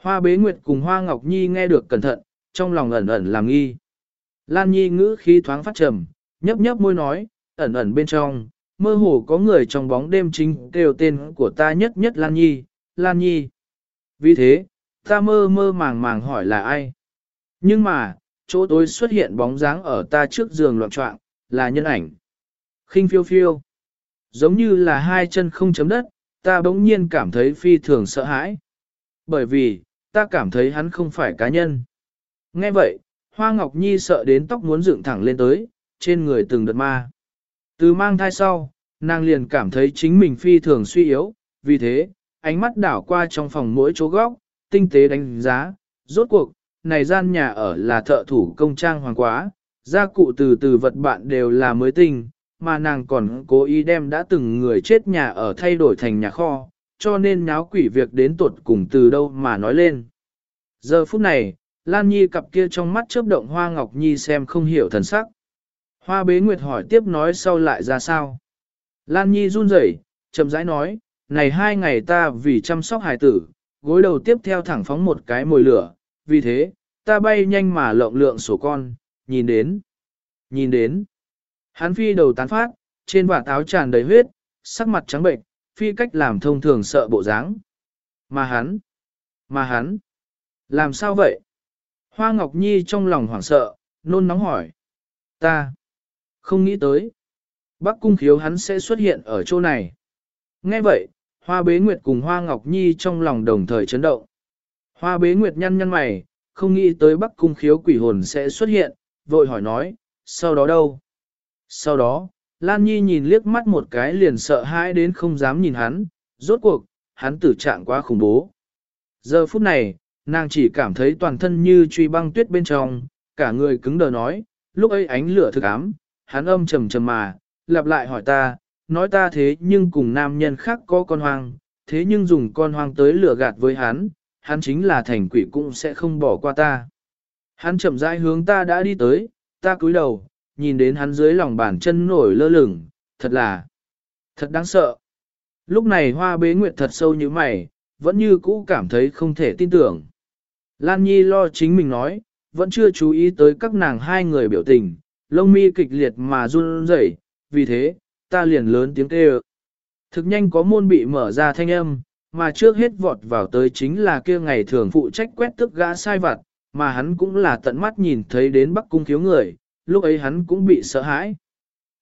Hoa bế nguyệt cùng hoa ngọc nhi nghe được cẩn thận, trong lòng ẩn ẩn làm nghi. Lan nhi ngữ khí thoáng phát trầm, nhấp nhấp môi nói, ẩn ẩn bên trong, mơ hồ có người trong bóng đêm chính kêu tên của ta nhất nhất Lan nhi, Lan nhi. Vì thế, ta mơ mơ màng màng hỏi là ai. Nhưng mà, chỗ tối xuất hiện bóng dáng ở ta trước giường loạn trọng, là nhân ảnh. khinh phiêu phiêu. Giống như là hai chân không chấm đất, ta bỗng nhiên cảm thấy phi thường sợ hãi. Bởi vì, ta cảm thấy hắn không phải cá nhân. Nghe vậy, Hoa Ngọc Nhi sợ đến tóc muốn dựng thẳng lên tới, trên người từng đợt ma. Từ mang thai sau, nàng liền cảm thấy chính mình phi thường suy yếu, vì thế, ánh mắt đảo qua trong phòng mỗi chỗ góc, tinh tế đánh giá, rốt cuộc, này gian nhà ở là thợ thủ công trang hoàng quá, gia cụ từ từ vật bạn đều là mới tinh, mà nàng còn cố ý đem đã từng người chết nhà ở thay đổi thành nhà kho, cho nên nháo quỷ việc đến tuột cùng từ đâu mà nói lên. Giờ phút này, Lan Nhi cặp kia trong mắt chớp động Hoa Ngọc Nhi xem không hiểu thần sắc. Hoa bế nguyệt hỏi tiếp nói sau lại ra sao. Lan Nhi run rẩy, chậm rãi nói, này hai ngày ta vì chăm sóc hài tử, gối đầu tiếp theo thẳng phóng một cái mồi lửa, vì thế, ta bay nhanh mà lộng lượng sổ con, nhìn đến, nhìn đến. Hắn phi đầu tán phát, trên vạt áo tràn đầy huyết, sắc mặt trắng bệnh, phi cách làm thông thường sợ bộ dáng. Mà hắn, mà hắn, làm sao vậy? Hoa Ngọc Nhi trong lòng hoảng sợ, nôn nóng hỏi. Ta, không nghĩ tới. Bắc cung khiếu hắn sẽ xuất hiện ở chỗ này. Nghe vậy, Hoa Bế Nguyệt cùng Hoa Ngọc Nhi trong lòng đồng thời chấn động. Hoa Bế Nguyệt nhăn nhăn mày, không nghĩ tới Bắc cung khiếu quỷ hồn sẽ xuất hiện, vội hỏi nói, sau đó đâu? Sau đó, Lan Nhi nhìn liếc mắt một cái liền sợ hãi đến không dám nhìn hắn, rốt cuộc, hắn tử trạng quá khủng bố. Giờ phút này, nàng chỉ cảm thấy toàn thân như truy băng tuyết bên trong, cả người cứng đờ nói, lúc ấy ánh lửa thực ám, hắn âm trầm trầm mà, lặp lại hỏi ta, nói ta thế nhưng cùng nam nhân khác có con hoang, thế nhưng dùng con hoang tới lửa gạt với hắn, hắn chính là thành quỷ cũng sẽ không bỏ qua ta. Hắn chậm rãi hướng ta đã đi tới, ta cúi đầu, nhìn đến hắn dưới lòng bàn chân nổi lơ lửng, thật là, thật đáng sợ. Lúc này hoa bế nguyệt thật sâu như mày, vẫn như cũ cảm thấy không thể tin tưởng. Lan Nhi lo chính mình nói, vẫn chưa chú ý tới các nàng hai người biểu tình, lông mi kịch liệt mà run rẩy, vì thế, ta liền lớn tiếng kêu. Thực nhanh có môn bị mở ra thanh âm, mà trước hết vọt vào tới chính là kia ngày thường phụ trách quét tức gã sai vặt, mà hắn cũng là tận mắt nhìn thấy đến bắc cung thiếu người, lúc ấy hắn cũng bị sợ hãi.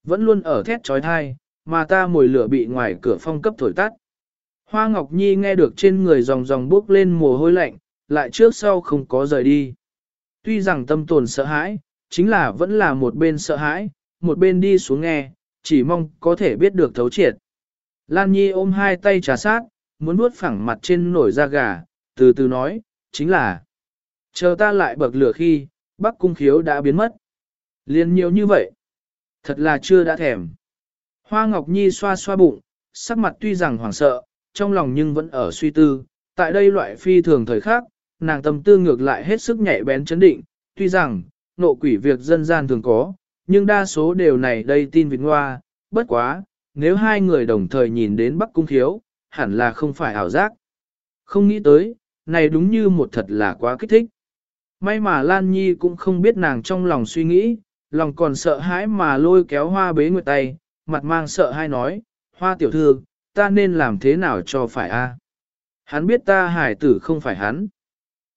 Vẫn luôn ở thét trói thai, mà ta mồi lửa bị ngoài cửa phong cấp thổi tắt. Hoa Ngọc Nhi nghe được trên người dòng dòng bước lên mồ hôi lạnh, lại trước sau không có rời đi. Tuy rằng tâm tồn sợ hãi, chính là vẫn là một bên sợ hãi, một bên đi xuống nghe, chỉ mong có thể biết được thấu triệt. Lan Nhi ôm hai tay trà sát, muốn nuốt phẳng mặt trên nổi da gà, từ từ nói, chính là chờ ta lại bậc lửa khi, Bắc Cung Khiếu đã biến mất. Liên nhiều như vậy, thật là chưa đã thèm. Hoa Ngọc Nhi xoa xoa bụng, sắc mặt tuy rằng hoảng sợ, trong lòng nhưng vẫn ở suy tư, tại đây loại phi thường thời khác, nàng tâm tư ngược lại hết sức nhạy bén chấn định, tuy rằng, nộ quỷ việc dân gian thường có, nhưng đa số đều này đây tin vịt ngoa, bất quá, nếu hai người đồng thời nhìn đến Bắc Cung Khiếu, hẳn là không phải ảo giác. Không nghĩ tới, này đúng như một thật là quá kích thích. May mà Lan Nhi cũng không biết nàng trong lòng suy nghĩ, lòng còn sợ hãi mà lôi kéo hoa bế nguyệt tay, mặt mang sợ hai nói, hoa tiểu thư, ta nên làm thế nào cho phải a? Hắn biết ta hải tử không phải hắn.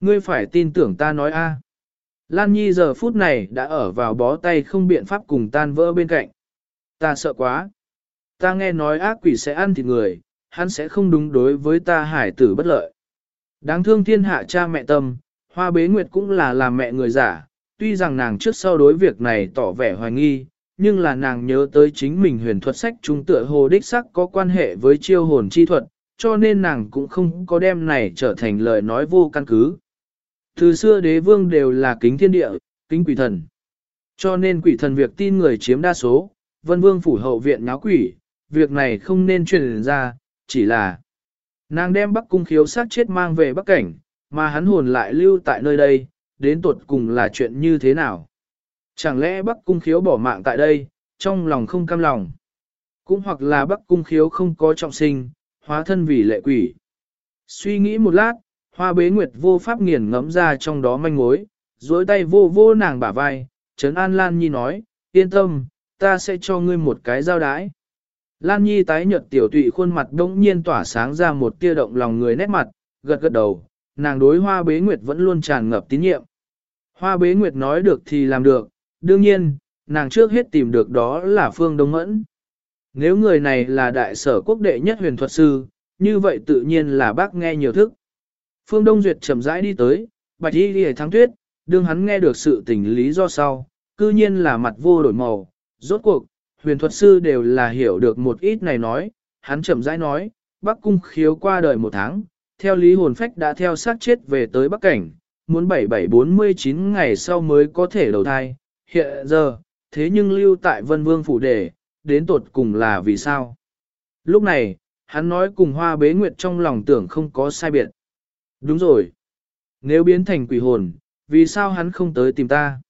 Ngươi phải tin tưởng ta nói a. Lan Nhi giờ phút này đã ở vào bó tay không biện pháp cùng tan vỡ bên cạnh. Ta sợ quá. Ta nghe nói ác quỷ sẽ ăn thịt người, hắn sẽ không đúng đối với ta hải tử bất lợi. Đáng thương thiên hạ cha mẹ tâm, hoa bế nguyệt cũng là làm mẹ người giả, tuy rằng nàng trước sau đối việc này tỏ vẻ hoài nghi, nhưng là nàng nhớ tới chính mình huyền thuật sách trung tựa hồ đích sắc có quan hệ với chiêu hồn chi thuật, cho nên nàng cũng không có đem này trở thành lời nói vô căn cứ. Từ xưa đế vương đều là kính thiên địa, kính quỷ thần. Cho nên quỷ thần việc tin người chiếm đa số, vân vương phủ hậu viện nháo quỷ, việc này không nên truyền ra, chỉ là nàng đem bắc cung khiếu sát chết mang về bắc cảnh, mà hắn hồn lại lưu tại nơi đây, đến tuột cùng là chuyện như thế nào. Chẳng lẽ bắc cung khiếu bỏ mạng tại đây, trong lòng không cam lòng. Cũng hoặc là bắc cung khiếu không có trọng sinh, hóa thân vì lệ quỷ. Suy nghĩ một lát, hoa bế nguyệt vô pháp nghiền ngẫm ra trong đó manh mối, dối tay vô vô nàng bả vai, Trấn An Lan Nhi nói, yên tâm, ta sẽ cho ngươi một cái giao đái. Lan Nhi tái nhợt tiểu tụy khuôn mặt đống nhiên tỏa sáng ra một tia động lòng người nét mặt, gật gật đầu, nàng đối hoa bế nguyệt vẫn luôn tràn ngập tín nhiệm. Hoa bế nguyệt nói được thì làm được, đương nhiên, nàng trước hết tìm được đó là Phương Đông Mẫn. Nếu người này là đại sở quốc đệ nhất huyền thuật sư, như vậy tự nhiên là bác nghe nhiều thức. Phương Đông Duyệt chậm rãi đi tới, bạch y đi thắng tuyết, đương hắn nghe được sự tình lý do sau, cư nhiên là mặt vô đổi màu, rốt cuộc, huyền thuật sư đều là hiểu được một ít này nói, hắn chậm rãi nói, Bắc Cung khiếu qua đời một tháng, theo lý hồn phách đã theo sát chết về tới Bắc Cảnh, muốn 7749 ngày sau mới có thể đầu thai, hiện giờ, thế nhưng lưu tại Vân Vương Phủ Đề, đến tột cùng là vì sao? Lúc này, hắn nói cùng hoa bế nguyệt trong lòng tưởng không có sai biệt. Đúng rồi. Nếu biến thành quỷ hồn, vì sao hắn không tới tìm ta?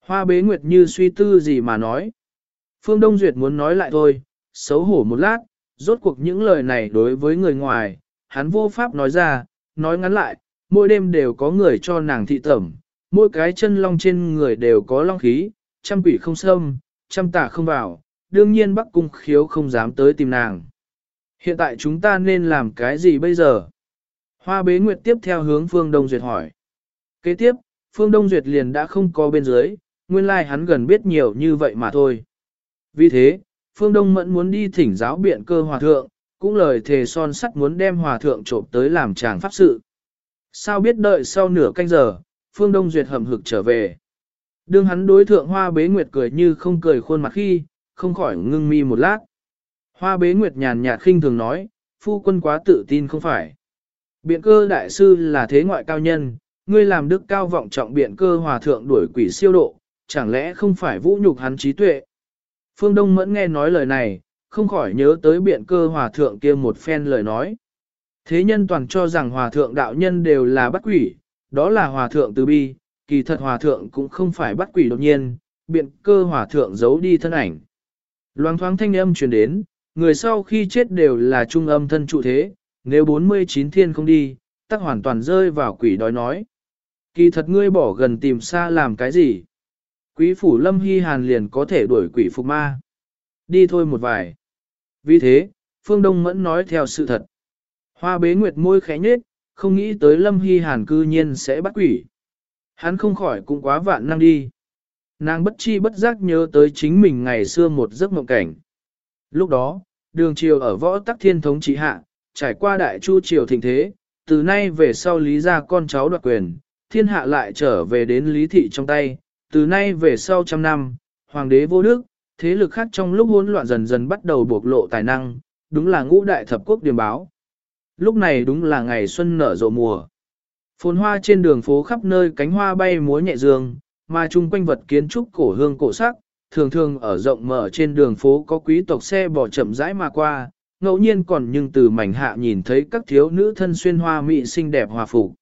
Hoa bế nguyệt như suy tư gì mà nói. Phương Đông Duyệt muốn nói lại thôi, xấu hổ một lát, rốt cuộc những lời này đối với người ngoài, hắn vô pháp nói ra, nói ngắn lại, mỗi đêm đều có người cho nàng thị tẩm, mỗi cái chân long trên người đều có long khí, trăm quỷ không xâm, trăm tà không vào, đương nhiên Bắc Cung khiếu không dám tới tìm nàng. Hiện tại chúng ta nên làm cái gì bây giờ? Hoa bế nguyệt tiếp theo hướng Phương Đông Duyệt hỏi. Kế tiếp, Phương Đông Duyệt liền đã không có bên dưới, nguyên lai like hắn gần biết nhiều như vậy mà thôi. Vì thế, Phương Đông Mẫn muốn đi thỉnh giáo biện cơ hòa thượng, cũng lời thề son sắt muốn đem hòa thượng trộm tới làm chàng pháp sự. Sao biết đợi sau nửa canh giờ, Phương Đông Duyệt hầm hực trở về. Đương hắn đối thượng hoa bế nguyệt cười như không cười khuôn mặt khi, không khỏi ngưng mi một lát. Hoa bế nguyệt nhàn nhạt khinh thường nói, phu quân quá tự tin không phải. Biện cơ đại sư là thế ngoại cao nhân, ngươi làm đức cao vọng trọng biện cơ hòa thượng đuổi quỷ siêu độ, chẳng lẽ không phải vũ nhục hắn trí tuệ. Phương Đông Mẫn nghe nói lời này, không khỏi nhớ tới biện cơ hòa thượng kia một phen lời nói. Thế nhân toàn cho rằng hòa thượng đạo nhân đều là bắt quỷ, đó là hòa thượng từ bi, kỳ thật hòa thượng cũng không phải bắt quỷ đột nhiên, biện cơ hòa thượng giấu đi thân ảnh. Loáng thoáng thanh âm truyền đến, người sau khi chết đều là trung âm thân trụ thế, nếu 49 thiên không đi, tắc hoàn toàn rơi vào quỷ đói nói. Kỳ thật ngươi bỏ gần tìm xa làm cái gì? Quý phủ lâm hy hàn liền có thể đuổi quỷ phục ma. Đi thôi một vài. Vì thế, Phương Đông Mẫn nói theo sự thật. Hoa bế nguyệt môi khẽ nhết, không nghĩ tới lâm hy hàn cư nhiên sẽ bắt quỷ. Hắn không khỏi cũng quá vạn năng đi. Nàng bất chi bất giác nhớ tới chính mình ngày xưa một giấc mộng cảnh. Lúc đó, đường triều ở võ tắc thiên thống trị hạ, trải qua đại chu triều thịnh thế, từ nay về sau lý ra con cháu đoạt quyền, thiên hạ lại trở về đến lý thị trong tay, từ nay về sau trăm năm, hoàng đế vô đức, thế lực khác trong lúc hỗn loạn dần dần bắt đầu bộc lộ tài năng, đúng là ngũ đại thập quốc điểm báo. Lúc này đúng là ngày xuân nở rộ mùa. Phồn hoa trên đường phố khắp nơi cánh hoa bay múa nhẹ dương, mà chung quanh vật kiến trúc cổ hương cổ sắc, thường thường ở rộng mở trên đường phố có quý tộc xe bò chậm rãi mà qua, ngẫu nhiên còn nhưng từ mảnh hạ nhìn thấy các thiếu nữ thân xuyên hoa mị xinh đẹp hòa phục.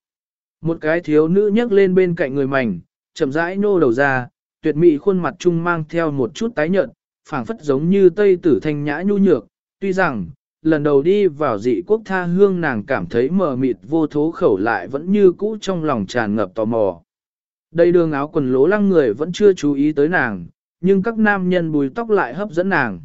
Một cái thiếu nữ nhấc lên bên cạnh người mảnh, chậm rãi nô đầu ra, tuyệt mỹ khuôn mặt trung mang theo một chút tái nhợt, phảng phất giống như tây tử thanh nhã nhu nhược, tuy rằng, lần đầu đi vào dị quốc tha hương nàng cảm thấy mờ mịt vô thố khẩu lại vẫn như cũ trong lòng tràn ngập tò mò. Đây đường áo quần lố lăng người vẫn chưa chú ý tới nàng, nhưng các nam nhân bùi tóc lại hấp dẫn nàng.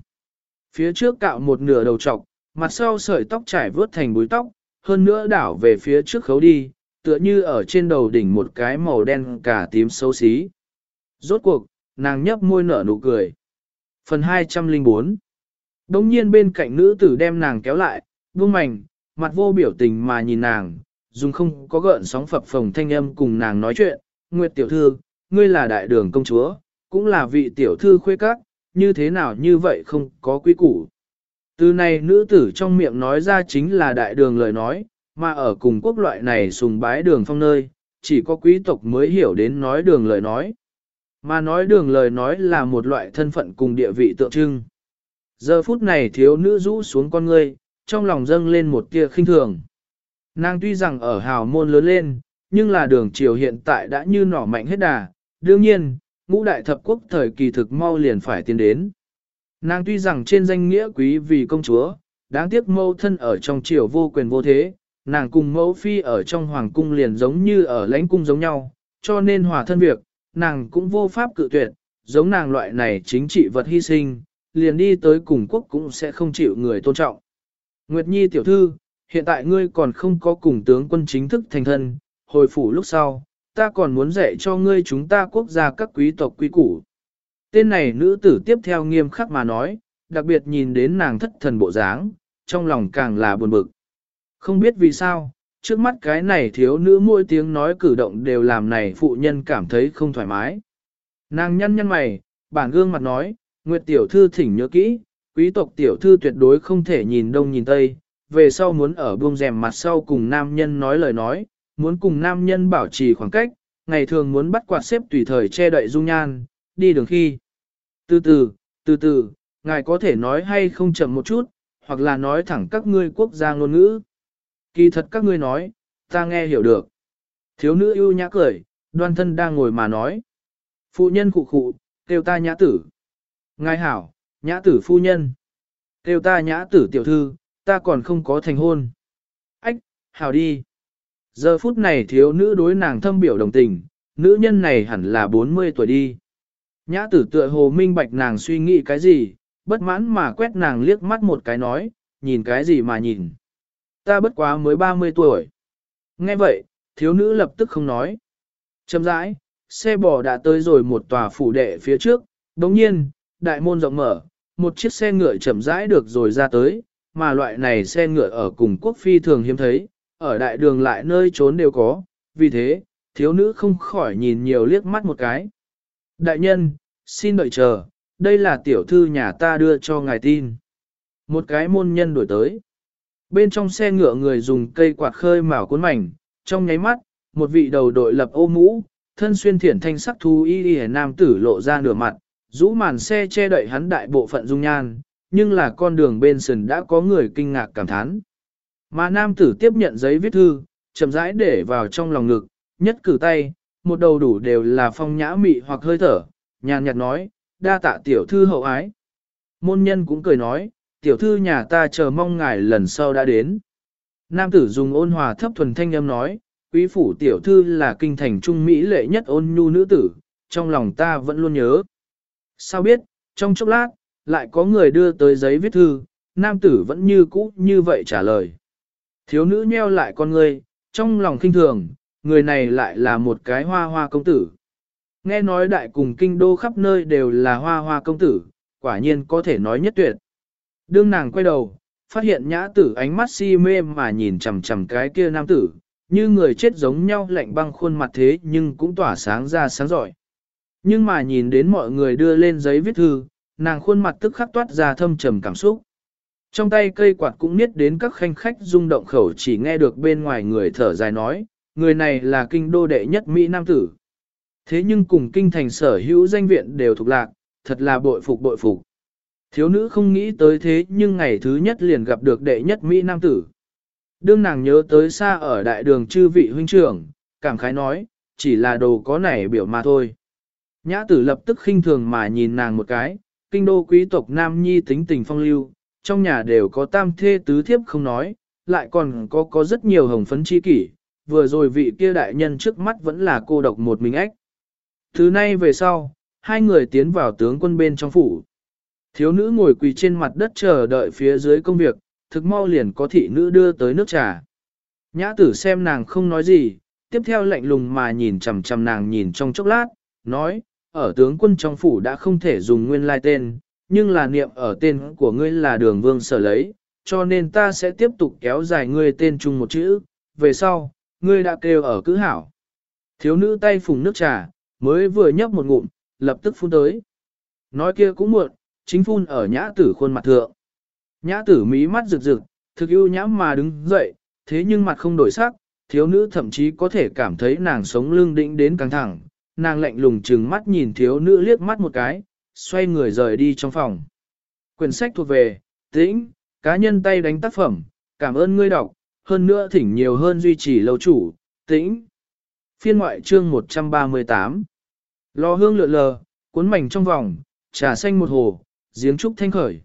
Phía trước cạo một nửa đầu trọc, mặt sau sợi tóc trải vớt thành búi tóc, hơn nữa đảo về phía trước khấu đi, tựa như ở trên đầu đỉnh một cái màu đen cả tím xấu xí. Rốt cuộc, nàng nhấp môi nở nụ cười. Phần 204 Đông nhiên bên cạnh nữ tử đem nàng kéo lại, buông mảnh, mặt vô biểu tình mà nhìn nàng, dùng không có gợn sóng phập phồng thanh âm cùng nàng nói chuyện. Nguyệt tiểu thư, ngươi là đại đường công chúa, cũng là vị tiểu thư khuê các, như thế nào như vậy không có quý củ. Từ này nữ tử trong miệng nói ra chính là đại đường lời nói, mà ở cùng quốc loại này sùng bái đường phong nơi, chỉ có quý tộc mới hiểu đến nói đường lời nói. Mà nói đường lời nói là một loại thân phận cùng địa vị tượng trưng. Giờ phút này thiếu nữ rũ xuống con ngươi, trong lòng dâng lên một tia khinh thường. Nàng tuy rằng ở hào môn lớn lên, nhưng là đường triều hiện tại đã như nỏ mạnh hết đà. Đương nhiên, ngũ đại thập quốc thời kỳ thực mau liền phải tiến đến. Nàng tuy rằng trên danh nghĩa quý vì công chúa, đáng tiếc mâu thân ở trong triều vô quyền vô thế, nàng cùng mẫu phi ở trong hoàng cung liền giống như ở lãnh cung giống nhau, cho nên hòa thân việc, nàng cũng vô pháp cự tuyệt, giống nàng loại này chính trị vật hy sinh, liền đi tới cùng quốc cũng sẽ không chịu người tôn trọng. Nguyệt Nhi tiểu thư, hiện tại ngươi còn không có cùng tướng quân chính thức thành thân, hồi phủ lúc sau, ta còn muốn dạy cho ngươi chúng ta quốc gia các quý tộc quý củ. Tên này nữ tử tiếp theo nghiêm khắc mà nói, đặc biệt nhìn đến nàng thất thần bộ dáng, trong lòng càng là buồn bực. Không biết vì sao, trước mắt cái này thiếu nữ mỗi tiếng nói cử động đều làm này phụ nhân cảm thấy không thoải mái. Nàng nhăn nhăn mày, bản gương mặt nói, Nguyệt tiểu thư thỉnh nhớ kỹ, quý tộc tiểu thư tuyệt đối không thể nhìn đông nhìn tây, về sau muốn ở buông rèm mặt sau cùng nam nhân nói lời nói, muốn cùng nam nhân bảo trì khoảng cách, ngày thường muốn bắt quạt xếp tùy thời che đậy dung nhan, đi đường khi. Từ từ, từ từ, ngài có thể nói hay không chậm một chút, hoặc là nói thẳng các ngươi quốc gia ngôn ngữ. Kỳ thật các ngươi nói, ta nghe hiểu được. Thiếu nữ ưu nhã cười, đoan thân đang ngồi mà nói. Phụ nhân cụ khụ, kêu ta nhã tử. Ngài hảo, nhã tử phu nhân. Kêu ta nhã tử tiểu thư, ta còn không có thành hôn. Ách, hảo đi. Giờ phút này thiếu nữ đối nàng thâm biểu đồng tình, nữ nhân này hẳn là 40 tuổi đi. Nhã tử tựa hồ minh bạch nàng suy nghĩ cái gì, bất mãn mà quét nàng liếc mắt một cái nói, nhìn cái gì mà nhìn. Ta bất quá mới 30 tuổi. Nghe vậy, thiếu nữ lập tức không nói. Chậm rãi, xe bò đã tới rồi một tòa phủ đệ phía trước, đồng nhiên, đại môn rộng mở, một chiếc xe ngựa chậm rãi được rồi ra tới, mà loại này xe ngựa ở cùng quốc phi thường hiếm thấy, ở đại đường lại nơi trốn đều có, vì thế, thiếu nữ không khỏi nhìn nhiều liếc mắt một cái. Đại nhân, xin đợi chờ, đây là tiểu thư nhà ta đưa cho ngài tin. Một cái môn nhân đổi tới. Bên trong xe ngựa người dùng cây quạt khơi mào cuốn mảnh, trong nháy mắt, một vị đầu đội lập ô mũ, thân xuyên thiển thanh sắc thu y y nam tử lộ ra nửa mặt, rũ màn xe che đậy hắn đại bộ phận dung nhan, nhưng là con đường bên sườn đã có người kinh ngạc cảm thán. Mà nam tử tiếp nhận giấy viết thư, chậm rãi để vào trong lòng ngực, nhất cử tay, một đầu đủ đều là phong nhã mị hoặc hơi thở, nhàn nhạt nói, đa tạ tiểu thư hậu ái. Môn nhân cũng cười nói, tiểu thư nhà ta chờ mong ngài lần sau đã đến. Nam tử dùng ôn hòa thấp thuần thanh âm nói, quý phủ tiểu thư là kinh thành trung mỹ lệ nhất ôn nhu nữ tử, trong lòng ta vẫn luôn nhớ. Sao biết, trong chốc lát, lại có người đưa tới giấy viết thư, nam tử vẫn như cũ như vậy trả lời. Thiếu nữ nheo lại con người, trong lòng kinh thường, người này lại là một cái hoa hoa công tử. Nghe nói đại cùng kinh đô khắp nơi đều là hoa hoa công tử, quả nhiên có thể nói nhất tuyệt. Đương nàng quay đầu, phát hiện nhã tử ánh mắt si mê mà nhìn chằm chằm cái kia nam tử, như người chết giống nhau lạnh băng khuôn mặt thế nhưng cũng tỏa sáng ra sáng giỏi. Nhưng mà nhìn đến mọi người đưa lên giấy viết thư, nàng khuôn mặt tức khắc toát ra thâm trầm cảm xúc. Trong tay cây quạt cũng niết đến các khanh khách rung động khẩu chỉ nghe được bên ngoài người thở dài nói, người này là kinh đô đệ nhất Mỹ Nam Tử. Thế nhưng cùng kinh thành sở hữu danh viện đều thuộc lạc, thật là bội phục bội phục. Thiếu nữ không nghĩ tới thế nhưng ngày thứ nhất liền gặp được đệ nhất Mỹ Nam Tử. Đương nàng nhớ tới xa ở đại đường chư vị huynh trưởng, cảm khái nói, chỉ là đồ có nảy biểu mà thôi. Nhã tử lập tức khinh thường mà nhìn nàng một cái, kinh đô quý tộc Nam Nhi tính tình phong lưu, trong nhà đều có tam thê tứ thiếp không nói, lại còn có có rất nhiều hồng phấn chi kỷ, vừa rồi vị kia đại nhân trước mắt vẫn là cô độc một mình ếch. Thứ nay về sau, hai người tiến vào tướng quân bên trong phủ. Thiếu nữ ngồi quỳ trên mặt đất chờ đợi phía dưới công việc, thực mau liền có thị nữ đưa tới nước trà. Nhã tử xem nàng không nói gì, tiếp theo lạnh lùng mà nhìn chằm chằm nàng nhìn trong chốc lát, nói, ở tướng quân trong phủ đã không thể dùng nguyên lai tên, nhưng là niệm ở tên của ngươi là đường vương sở lấy, cho nên ta sẽ tiếp tục kéo dài ngươi tên chung một chữ, về sau, ngươi đã kêu ở cứ hảo. Thiếu nữ tay phùng nước trà, mới vừa nhấp một ngụm, lập tức phun tới. Nói kia cũng muộn, chính phun ở nhã tử khuôn mặt thượng. Nhã tử mí mắt rực rực, thực ưu nhã mà đứng dậy, thế nhưng mặt không đổi sắc, thiếu nữ thậm chí có thể cảm thấy nàng sống lưng định đến căng thẳng, nàng lạnh lùng trừng mắt nhìn thiếu nữ liếc mắt một cái, xoay người rời đi trong phòng. Quyển sách thuộc về, tĩnh, cá nhân tay đánh tác phẩm, cảm ơn ngươi đọc, hơn nữa thỉnh nhiều hơn duy trì lâu chủ, tĩnh. Phiên ngoại chương 138 Lò hương lượn lờ, cuốn mảnh trong vòng, trà xanh một hồ, giếng trúc thanh khởi.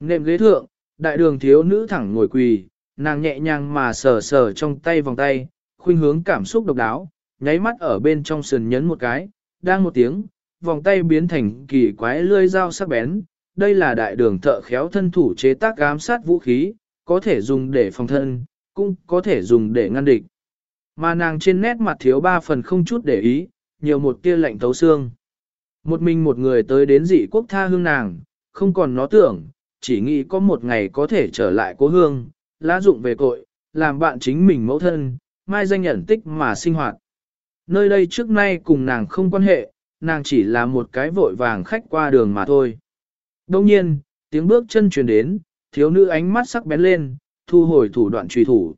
Nệm ghế thượng, đại đường thiếu nữ thẳng ngồi quỳ, nàng nhẹ nhàng mà sờ sờ trong tay vòng tay, khuynh hướng cảm xúc độc đáo, nháy mắt ở bên trong sườn nhấn một cái, đang một tiếng, vòng tay biến thành kỳ quái lươi dao sắc bén. Đây là đại đường thợ khéo thân thủ chế tác giám sát vũ khí, có thể dùng để phòng thân, cũng có thể dùng để ngăn địch. Mà nàng trên nét mặt thiếu ba phần không chút để ý, nhiều một tia lạnh thấu xương. Một mình một người tới đến dị quốc tha hương nàng, không còn nó tưởng, chỉ nghĩ có một ngày có thể trở lại cố hương, lá dụng về cội, làm bạn chính mình mẫu thân, mai danh nhận tích mà sinh hoạt. Nơi đây trước nay cùng nàng không quan hệ, nàng chỉ là một cái vội vàng khách qua đường mà thôi. Đông nhiên, tiếng bước chân truyền đến, thiếu nữ ánh mắt sắc bén lên, thu hồi thủ đoạn truy thủ.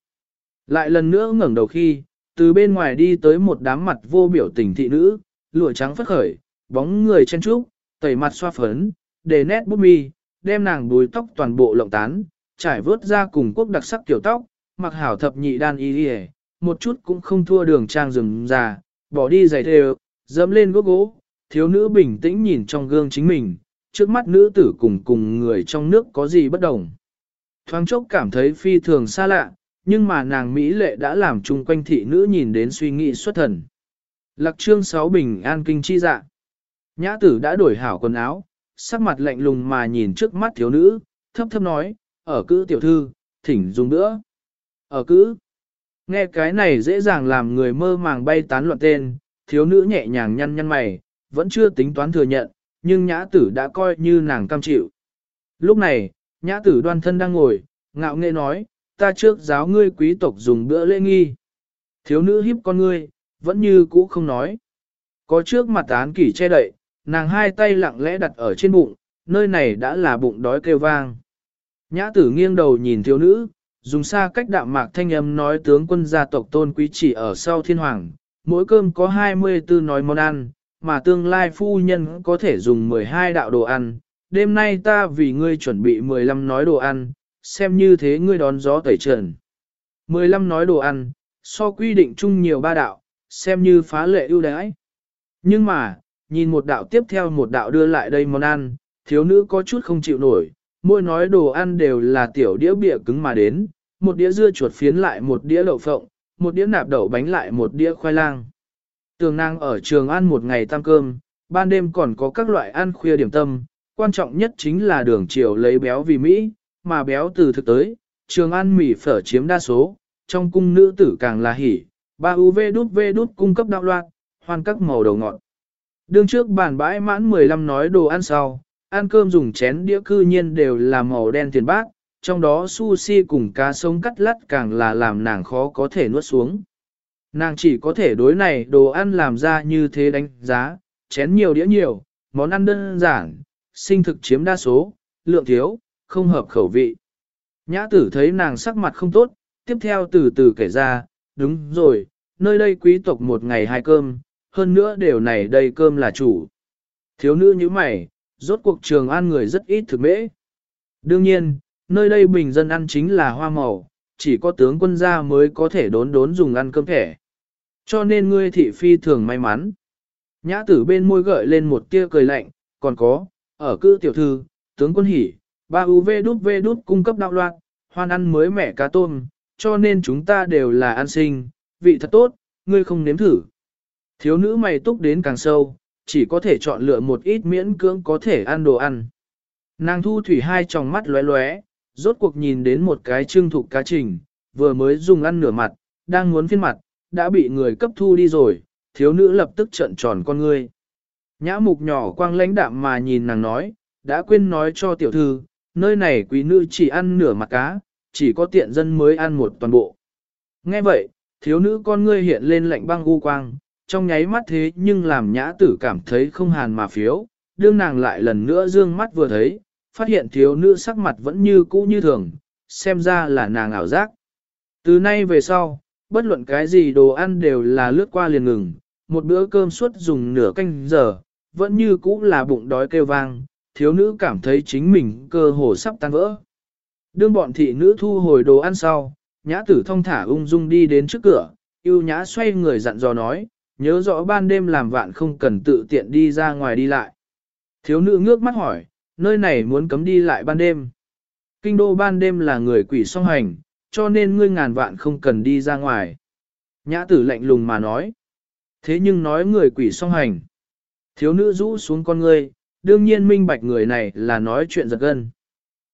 Lại lần nữa ngẩng đầu khi, từ bên ngoài đi tới một đám mặt vô biểu tình thị nữ, lụa trắng phất khởi, bóng người chen trúc, tẩy mặt xoa phấn, để nét bút mi, đem nàng đuôi tóc toàn bộ lộng tán, trải vớt ra cùng quốc đặc sắc kiểu tóc, mặc hảo thập nhị đan y đi một chút cũng không thua đường trang rừng già, bỏ đi giày thề, dẫm lên gốc gỗ, thiếu nữ bình tĩnh nhìn trong gương chính mình, trước mắt nữ tử cùng cùng người trong nước có gì bất đồng. Thoáng chốc cảm thấy phi thường xa lạ, nhưng mà nàng Mỹ lệ đã làm chung quanh thị nữ nhìn đến suy nghĩ xuất thần. Lạc trương 6 bình an kinh chi dạ. Nhã tử đã đổi hảo quần áo, sắc mặt lạnh lùng mà nhìn trước mắt thiếu nữ, thấp thấp nói, ở cữ tiểu thư, thỉnh dùng nữa. Ở cữ. Nghe cái này dễ dàng làm người mơ màng bay tán loạn tên, thiếu nữ nhẹ nhàng nhăn nhăn mày, vẫn chưa tính toán thừa nhận, nhưng nhã tử đã coi như nàng cam chịu. Lúc này, nhã tử đoan thân đang ngồi, ngạo nghệ nói, ta trước giáo ngươi quý tộc dùng bữa lễ nghi. Thiếu nữ hiếp con ngươi, vẫn như cũ không nói. Có trước mặt án kỷ che đậy, nàng hai tay lặng lẽ đặt ở trên bụng, nơi này đã là bụng đói kêu vang. Nhã tử nghiêng đầu nhìn thiếu nữ, dùng xa cách đạm mạc thanh âm nói tướng quân gia tộc tôn quý chỉ ở sau thiên hoàng, mỗi cơm có 24 nói món ăn, mà tương lai phu nhân có thể dùng 12 đạo đồ ăn. Đêm nay ta vì ngươi chuẩn bị 15 nói đồ ăn, xem như thế ngươi đón gió tẩy trần. 15 nói đồ ăn, so quy định chung nhiều ba đạo, xem như phá lệ ưu đãi. Nhưng mà, nhìn một đạo tiếp theo một đạo đưa lại đây món ăn, thiếu nữ có chút không chịu nổi, mỗi nói đồ ăn đều là tiểu đĩa bịa cứng mà đến, một đĩa dưa chuột phiến lại một đĩa lẩu phộng, một đĩa nạp đậu bánh lại một đĩa khoai lang. Tường nàng ở trường ăn một ngày tam cơm, ban đêm còn có các loại ăn khuya điểm tâm, quan trọng nhất chính là đường chiều lấy béo vì Mỹ, mà béo từ thực tới, trường ăn mì phở chiếm đa số, trong cung nữ tử càng là hỉ, ba UV đút V đút cung cấp đạo loạn, hoàn các màu đầu ngọt. Đương trước bàn bãi mãn 15 nói đồ ăn sau, ăn cơm dùng chén đĩa cư nhiên đều là màu đen tiền bát, trong đó sushi cùng cá sống cắt lắt càng là làm nàng khó có thể nuốt xuống. Nàng chỉ có thể đối này đồ ăn làm ra như thế đánh giá, chén nhiều đĩa nhiều, món ăn đơn giản, sinh thực chiếm đa số, lượng thiếu, không hợp khẩu vị. Nhã tử thấy nàng sắc mặt không tốt, tiếp theo từ từ kể ra, đúng rồi, nơi đây quý tộc một ngày hai cơm, hơn nữa đều này đây cơm là chủ. Thiếu nữ như mày, rốt cuộc trường an người rất ít thực mễ. Đương nhiên, nơi đây bình dân ăn chính là hoa màu, chỉ có tướng quân gia mới có thể đốn đốn dùng ăn cơm thẻ. Cho nên ngươi thị phi thường may mắn. Nhã tử bên môi gợi lên một tia cười lạnh, còn có, ở cư tiểu thư, tướng quân hỉ, ba UV đút V đút cung cấp đạo loạn, hoan ăn mới mẻ cá tôm, cho nên chúng ta đều là ăn sinh, vị thật tốt, ngươi không nếm thử. Thiếu nữ mày túc đến càng sâu, chỉ có thể chọn lựa một ít miễn cưỡng có thể ăn đồ ăn. Nàng thu thủy hai tròng mắt lóe lóe, rốt cuộc nhìn đến một cái trưng thục cá trình, vừa mới dùng ăn nửa mặt, đang muốn phiên mặt, đã bị người cấp thu đi rồi, thiếu nữ lập tức trợn tròn con ngươi. Nhã mục nhỏ quang lãnh đạm mà nhìn nàng nói, đã quên nói cho tiểu thư, nơi này quý nữ chỉ ăn nửa mặt cá, chỉ có tiện dân mới ăn một toàn bộ. Nghe vậy, thiếu nữ con ngươi hiện lên lạnh băng u quang, trong nháy mắt thế nhưng làm nhã tử cảm thấy không hàn mà phiếu, đương nàng lại lần nữa dương mắt vừa thấy, phát hiện thiếu nữ sắc mặt vẫn như cũ như thường, xem ra là nàng ảo giác. Từ nay về sau, bất luận cái gì đồ ăn đều là lướt qua liền ngừng, một bữa cơm suốt dùng nửa canh giờ, vẫn như cũ là bụng đói kêu vang, thiếu nữ cảm thấy chính mình cơ hồ sắp tan vỡ. Đương bọn thị nữ thu hồi đồ ăn sau, nhã tử thông thả ung dung đi đến trước cửa, yêu nhã xoay người dặn dò nói, nhớ rõ ban đêm làm vạn không cần tự tiện đi ra ngoài đi lại. Thiếu nữ ngước mắt hỏi, nơi này muốn cấm đi lại ban đêm. Kinh đô ban đêm là người quỷ song hành, cho nên ngươi ngàn vạn không cần đi ra ngoài. Nhã tử lạnh lùng mà nói. Thế nhưng nói người quỷ song hành. Thiếu nữ rũ xuống con ngươi, đương nhiên minh bạch người này là nói chuyện giật gân.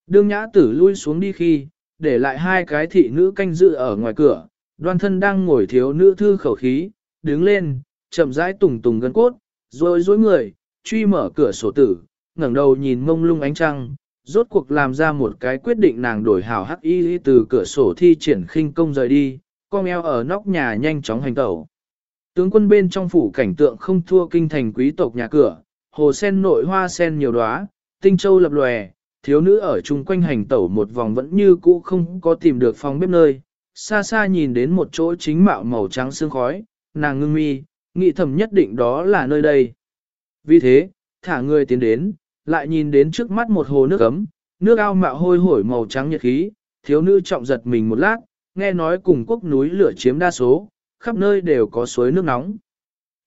Đương nhã tử lui xuống đi khi, để lại hai cái thị nữ canh dự ở ngoài cửa, đoan thân đang ngồi thiếu nữ thư khẩu khí, đứng lên, chậm rãi tùng tùng gân cốt, rồi dối người, truy mở cửa sổ tử, ngẩng đầu nhìn mông lung ánh trăng, rốt cuộc làm ra một cái quyết định nàng đổi hảo hắc y từ cửa sổ thi triển khinh công rời đi, con eo ở nóc nhà nhanh chóng hành tẩu. Tướng quân bên trong phủ cảnh tượng không thua kinh thành quý tộc nhà cửa, hồ sen nội hoa sen nhiều đóa, tinh châu lập lòe, thiếu nữ ở chung quanh hành tẩu một vòng vẫn như cũ không có tìm được phòng bếp nơi, xa xa nhìn đến một chỗ chính mạo màu trắng sương khói, nàng ngưng mi, nghĩ thầm nhất định đó là nơi đây. Vì thế, thả người tiến đến, lại nhìn đến trước mắt một hồ nước ấm, nước ao mạo hôi hổi màu trắng nhiệt khí, thiếu nữ trọng giật mình một lát, nghe nói cùng quốc núi lửa chiếm đa số, khắp nơi đều có suối nước nóng.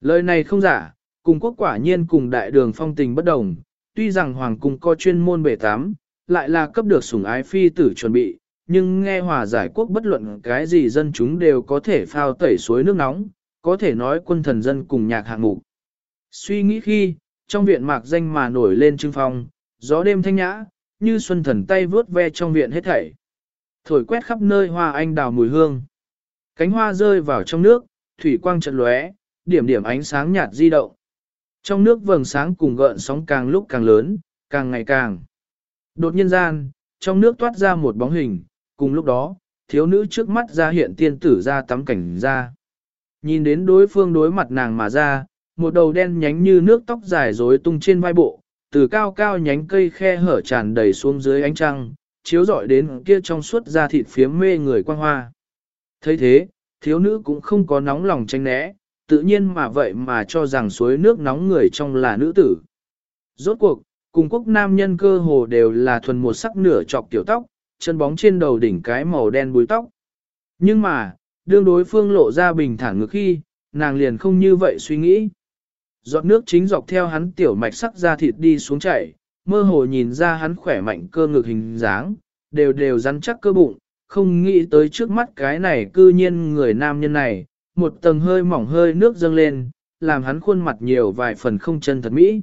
Lời này không giả, cùng quốc quả nhiên cùng đại đường phong tình bất đồng, tuy rằng hoàng cung có chuyên môn bể tắm, lại là cấp được sủng ái phi tử chuẩn bị, nhưng nghe hòa giải quốc bất luận cái gì dân chúng đều có thể phao tẩy suối nước nóng, có thể nói quân thần dân cùng nhạc hạng mục. Suy nghĩ khi, trong viện mạc danh mà nổi lên trưng phong, gió đêm thanh nhã, như xuân thần tay vướt ve trong viện hết thảy. Thổi quét khắp nơi hoa anh đào mùi hương. Cánh hoa rơi vào trong nước, thủy quang trận lóe, điểm điểm ánh sáng nhạt di động. Trong nước vầng sáng cùng gợn sóng càng lúc càng lớn, càng ngày càng. Đột nhiên gian, trong nước toát ra một bóng hình, cùng lúc đó, thiếu nữ trước mắt ra hiện tiên tử ra tắm cảnh ra. Nhìn đến đối phương đối mặt nàng mà ra, một đầu đen nhánh như nước tóc dài rối tung trên vai bộ, từ cao cao nhánh cây khe hở tràn đầy xuống dưới ánh trăng, chiếu rọi đến kia trong suốt da thịt phiếm mê người quang hoa. thấy thế, thiếu nữ cũng không có nóng lòng tranh né, tự nhiên mà vậy mà cho rằng suối nước nóng người trong là nữ tử. Rốt cuộc, cùng quốc nam nhân cơ hồ đều là thuần một sắc nửa chọc tiểu tóc, chân bóng trên đầu đỉnh cái màu đen búi tóc. Nhưng mà, đương đối phương lộ ra bình thản ngược khi, nàng liền không như vậy suy nghĩ. Giọt nước chính dọc theo hắn tiểu mạch sắc ra thịt đi xuống chảy, mơ hồ nhìn ra hắn khỏe mạnh cơ ngực hình dáng, đều đều rắn chắc cơ bụng, không nghĩ tới trước mắt cái này cư nhiên người nam nhân này, một tầng hơi mỏng hơi nước dâng lên, làm hắn khuôn mặt nhiều vài phần không chân thật mỹ.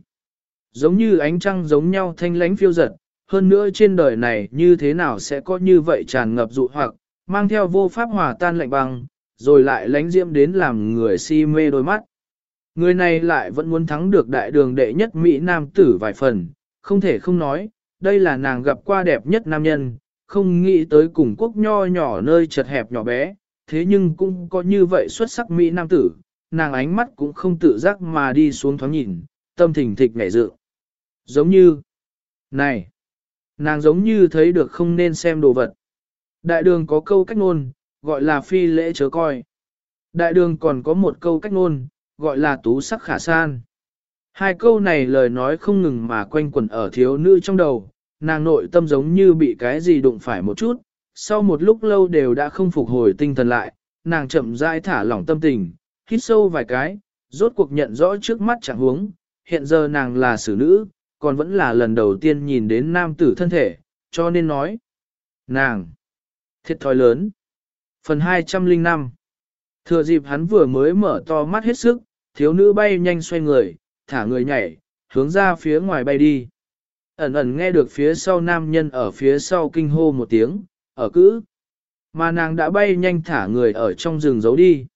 Giống như ánh trăng giống nhau thanh lánh phiêu giật, hơn nữa trên đời này như thế nào sẽ có như vậy tràn ngập dụ hoặc, mang theo vô pháp hòa tan lạnh băng, rồi lại lánh diễm đến làm người si mê đôi mắt. Người này lại vẫn muốn thắng được đại đường đệ nhất Mỹ Nam tử vài phần, không thể không nói, đây là nàng gặp qua đẹp nhất nam nhân, không nghĩ tới cùng quốc nho nhỏ nơi chật hẹp nhỏ bé, thế nhưng cũng có như vậy xuất sắc Mỹ Nam tử, nàng ánh mắt cũng không tự giác mà đi xuống thoáng nhìn, tâm thình thịch ngảy dự. Giống như, này, nàng giống như thấy được không nên xem đồ vật. Đại đường có câu cách ngôn, gọi là phi lễ chớ coi. Đại đường còn có một câu cách ngôn, gọi là tú sắc khả san. Hai câu này lời nói không ngừng mà quanh quẩn ở thiếu nữ trong đầu, nàng nội tâm giống như bị cái gì đụng phải một chút, sau một lúc lâu đều đã không phục hồi tinh thần lại, nàng chậm rãi thả lỏng tâm tình, hít sâu vài cái, rốt cuộc nhận rõ trước mắt chẳng huống, hiện giờ nàng là xử nữ, còn vẫn là lần đầu tiên nhìn đến nam tử thân thể, cho nên nói. Nàng! Thiệt thòi lớn! Phần 205 Thừa dịp hắn vừa mới mở to mắt hết sức, thiếu nữ bay nhanh xoay người, thả người nhảy, hướng ra phía ngoài bay đi. Ẩn ẩn nghe được phía sau nam nhân ở phía sau kinh hô một tiếng, ở cữ. Mà nàng đã bay nhanh thả người ở trong rừng giấu đi.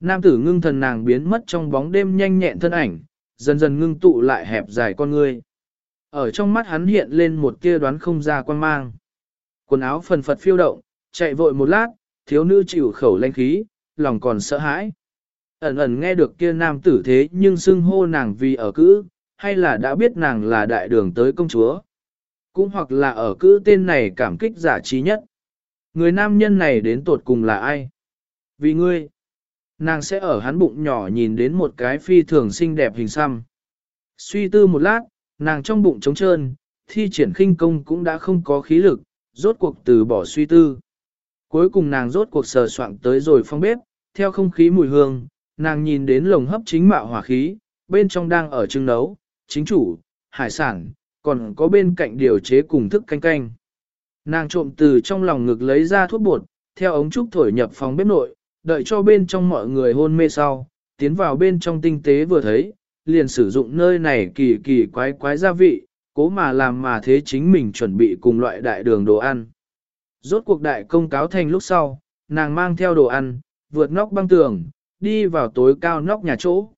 Nam tử ngưng thần nàng biến mất trong bóng đêm nhanh nhẹn thân ảnh, dần dần ngưng tụ lại hẹp dài con người. Ở trong mắt hắn hiện lên một tia đoán không ra quan mang. Quần áo phần phật phiêu động, chạy vội một lát, thiếu nữ chịu khẩu lanh khí, lòng còn sợ hãi. Ẩn ẩn nghe được kia nam tử thế nhưng xưng hô nàng vì ở cữ, hay là đã biết nàng là đại đường tới công chúa. Cũng hoặc là ở cữ tên này cảm kích giả trí nhất. Người nam nhân này đến tột cùng là ai? Vì ngươi, nàng sẽ ở hắn bụng nhỏ nhìn đến một cái phi thường xinh đẹp hình xăm. Suy tư một lát, nàng trong bụng trống trơn, thi triển khinh công cũng đã không có khí lực, rốt cuộc từ bỏ suy tư. Cuối cùng nàng rốt cuộc sờ soạn tới rồi phong bếp, theo không khí mùi hương, nàng nhìn đến lồng hấp chính mạo hỏa khí, bên trong đang ở trưng nấu, chính chủ, hải sản, còn có bên cạnh điều chế cùng thức canh canh. Nàng trộm từ trong lòng ngực lấy ra thuốc bột, theo ống trúc thổi nhập phòng bếp nội, đợi cho bên trong mọi người hôn mê sau, tiến vào bên trong tinh tế vừa thấy, liền sử dụng nơi này kỳ kỳ quái quái gia vị, cố mà làm mà thế chính mình chuẩn bị cùng loại đại đường đồ ăn. Rốt cuộc đại công cáo thành lúc sau, nàng mang theo đồ ăn, vượt nóc băng tường, đi vào tối cao nóc nhà chỗ.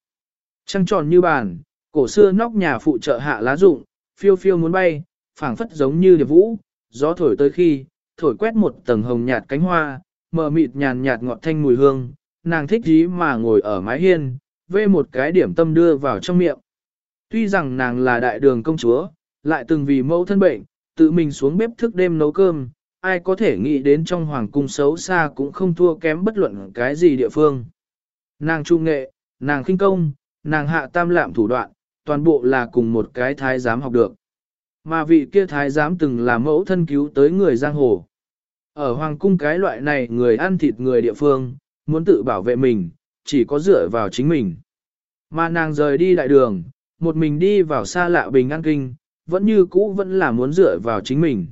Trăng tròn như bàn, cổ xưa nóc nhà phụ trợ hạ lá rụng, phiêu phiêu muốn bay, phảng phất giống như điệp vũ, gió thổi tới khi, thổi quét một tầng hồng nhạt cánh hoa, mờ mịt nhàn nhạt ngọt thanh mùi hương, nàng thích dí mà ngồi ở mái hiên, vê một cái điểm tâm đưa vào trong miệng. Tuy rằng nàng là đại đường công chúa, lại từng vì mẫu thân bệnh, tự mình xuống bếp thức đêm nấu cơm, ai có thể nghĩ đến trong hoàng cung xấu xa cũng không thua kém bất luận cái gì địa phương. Nàng trung nghệ, nàng khinh công, nàng hạ tam lạm thủ đoạn, toàn bộ là cùng một cái thái giám học được. Mà vị kia thái giám từng là mẫu thân cứu tới người giang hồ. Ở hoàng cung cái loại này người ăn thịt người địa phương, muốn tự bảo vệ mình, chỉ có dựa vào chính mình. Mà nàng rời đi đại đường, một mình đi vào xa lạ bình an kinh, vẫn như cũ vẫn là muốn dựa vào chính mình.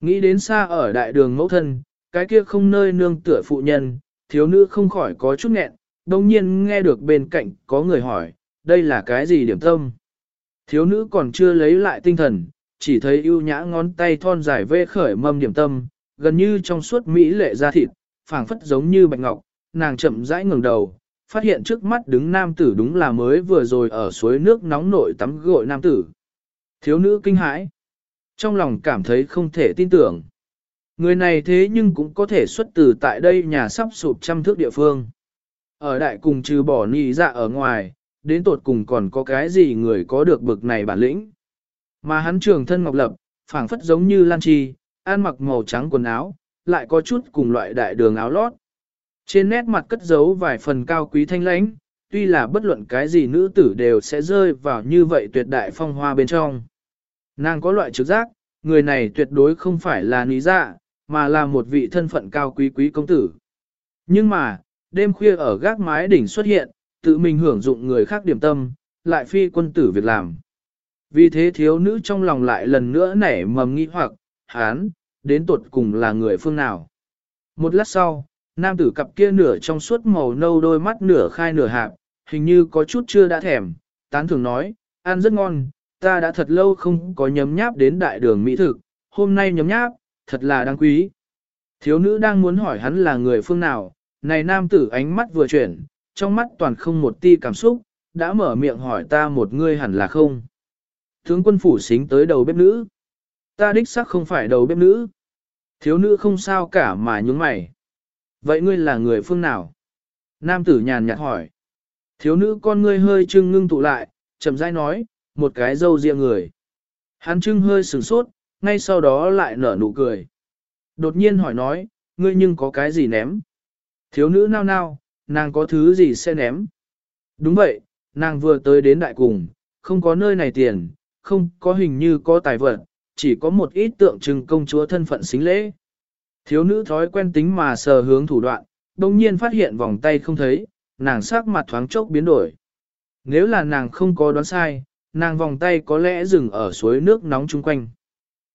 Nghĩ đến xa ở đại đường mẫu thân, cái kia không nơi nương tựa phụ nhân, thiếu nữ không khỏi có chút nghẹn, đồng nhiên nghe được bên cạnh có người hỏi, đây là cái gì điểm tâm? Thiếu nữ còn chưa lấy lại tinh thần, chỉ thấy ưu nhã ngón tay thon dài vê khởi mâm điểm tâm, gần như trong suốt mỹ lệ da thịt, phảng phất giống như bạch ngọc, nàng chậm rãi ngẩng đầu, phát hiện trước mắt đứng nam tử đúng là mới vừa rồi ở suối nước nóng nội tắm gội nam tử. Thiếu nữ kinh hãi, trong lòng cảm thấy không thể tin tưởng. Người này thế nhưng cũng có thể xuất từ tại đây nhà sắp sụp trăm thước địa phương. Ở đại cùng trừ bỏ nì dạ ở ngoài, đến tột cùng còn có cái gì người có được bực này bản lĩnh. Mà hắn trường thân ngọc lập, phảng phất giống như lan chi, ăn mặc màu trắng quần áo, lại có chút cùng loại đại đường áo lót. Trên nét mặt cất giấu vài phần cao quý thanh lãnh, tuy là bất luận cái gì nữ tử đều sẽ rơi vào như vậy tuyệt đại phong hoa bên trong. Nàng có loại trực giác, người này tuyệt đối không phải là ní dạ, mà là một vị thân phận cao quý quý công tử. Nhưng mà, đêm khuya ở gác mái đỉnh xuất hiện, tự mình hưởng dụng người khác điểm tâm, lại phi quân tử việc làm. Vì thế thiếu nữ trong lòng lại lần nữa nảy mầm nghi hoặc, hán, đến tuột cùng là người phương nào. Một lát sau, nam tử cặp kia nửa trong suốt màu nâu đôi mắt nửa khai nửa hạp, hình như có chút chưa đã thèm, tán thường nói, ăn rất ngon, ta đã thật lâu không có nhấm nháp đến đại đường mỹ thực, hôm nay nhấm nháp, thật là đáng quý. Thiếu nữ đang muốn hỏi hắn là người phương nào, này nam tử ánh mắt vừa chuyển, trong mắt toàn không một ti cảm xúc, đã mở miệng hỏi ta một ngươi hẳn là không. Tướng quân phủ xính tới đầu bếp nữ. Ta đích xác không phải đầu bếp nữ. Thiếu nữ không sao cả mà nhúng mày. Vậy ngươi là người phương nào? Nam tử nhàn nhạt hỏi. Thiếu nữ con ngươi hơi trưng ngưng tụ lại, chậm rãi nói, một cái dâu riêng người. Hắn trưng hơi sửng sốt, ngay sau đó lại nở nụ cười. Đột nhiên hỏi nói, ngươi nhưng có cái gì ném? Thiếu nữ nao nao, nàng có thứ gì sẽ ném? Đúng vậy, nàng vừa tới đến đại cùng, không có nơi này tiền, không có hình như có tài vật, chỉ có một ít tượng trưng công chúa thân phận xính lễ. Thiếu nữ thói quen tính mà sờ hướng thủ đoạn, đồng nhiên phát hiện vòng tay không thấy, nàng sắc mặt thoáng chốc biến đổi. Nếu là nàng không có đoán sai, nàng vòng tay có lẽ dừng ở suối nước nóng chung quanh.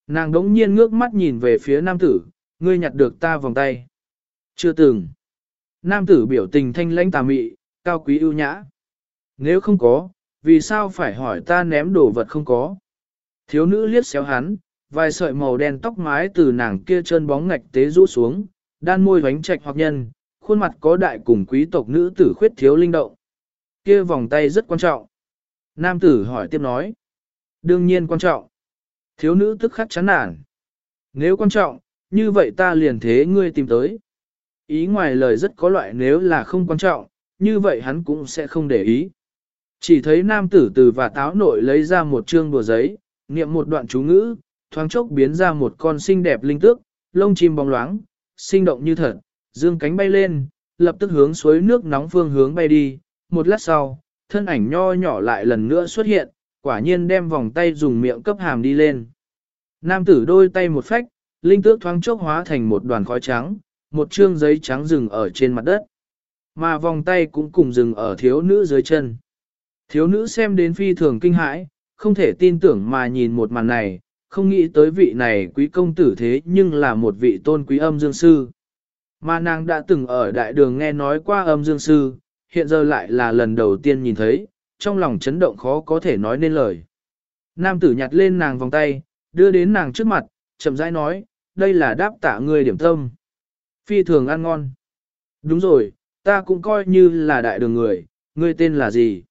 Nàng đống nhiên ngước mắt nhìn về phía nam tử, ngươi nhặt được ta vòng tay. Chưa từng. Nam tử biểu tình thanh lãnh tà mị, cao quý ưu nhã. Nếu không có, vì sao phải hỏi ta ném đồ vật không có? Thiếu nữ liếc xéo hắn, vài sợi màu đen tóc mái từ nàng kia chân bóng ngạch tế rũ xuống, đan môi vánh trạch hoặc nhân, khuôn mặt có đại cùng quý tộc nữ tử khuyết thiếu linh động. Kia vòng tay rất quan trọng. Nam tử hỏi tiếp nói. Đương nhiên quan trọng. Thiếu nữ tức khắc chán nản. Nếu quan trọng, như vậy ta liền thế ngươi tìm tới. Ý ngoài lời rất có loại nếu là không quan trọng, như vậy hắn cũng sẽ không để ý. Chỉ thấy nam tử từ và táo nội lấy ra một chương đùa giấy, niệm một đoạn chú ngữ, thoáng chốc biến ra một con xinh đẹp linh tước, lông chim bóng loáng, sinh động như thật, dương cánh bay lên, lập tức hướng suối nước nóng phương hướng bay đi, một lát sau, thân ảnh nho nhỏ lại lần nữa xuất hiện, quả nhiên đem vòng tay dùng miệng cấp hàm đi lên. Nam tử đôi tay một phách, linh tước thoáng chốc hóa thành một đoàn khói trắng, một chương giấy trắng dừng ở trên mặt đất. Mà vòng tay cũng cùng dừng ở thiếu nữ dưới chân. Thiếu nữ xem đến phi thường kinh hãi, không thể tin tưởng mà nhìn một màn này, không nghĩ tới vị này quý công tử thế nhưng là một vị tôn quý âm dương sư. Mà nàng đã từng ở đại đường nghe nói qua âm dương sư, hiện giờ lại là lần đầu tiên nhìn thấy, trong lòng chấn động khó có thể nói nên lời. Nam tử nhặt lên nàng vòng tay, đưa đến nàng trước mặt, chậm rãi nói, đây là đáp tạ ngươi điểm tâm. Phi thường ăn ngon. Đúng rồi, ta cũng coi như là đại đường người, ngươi tên là gì?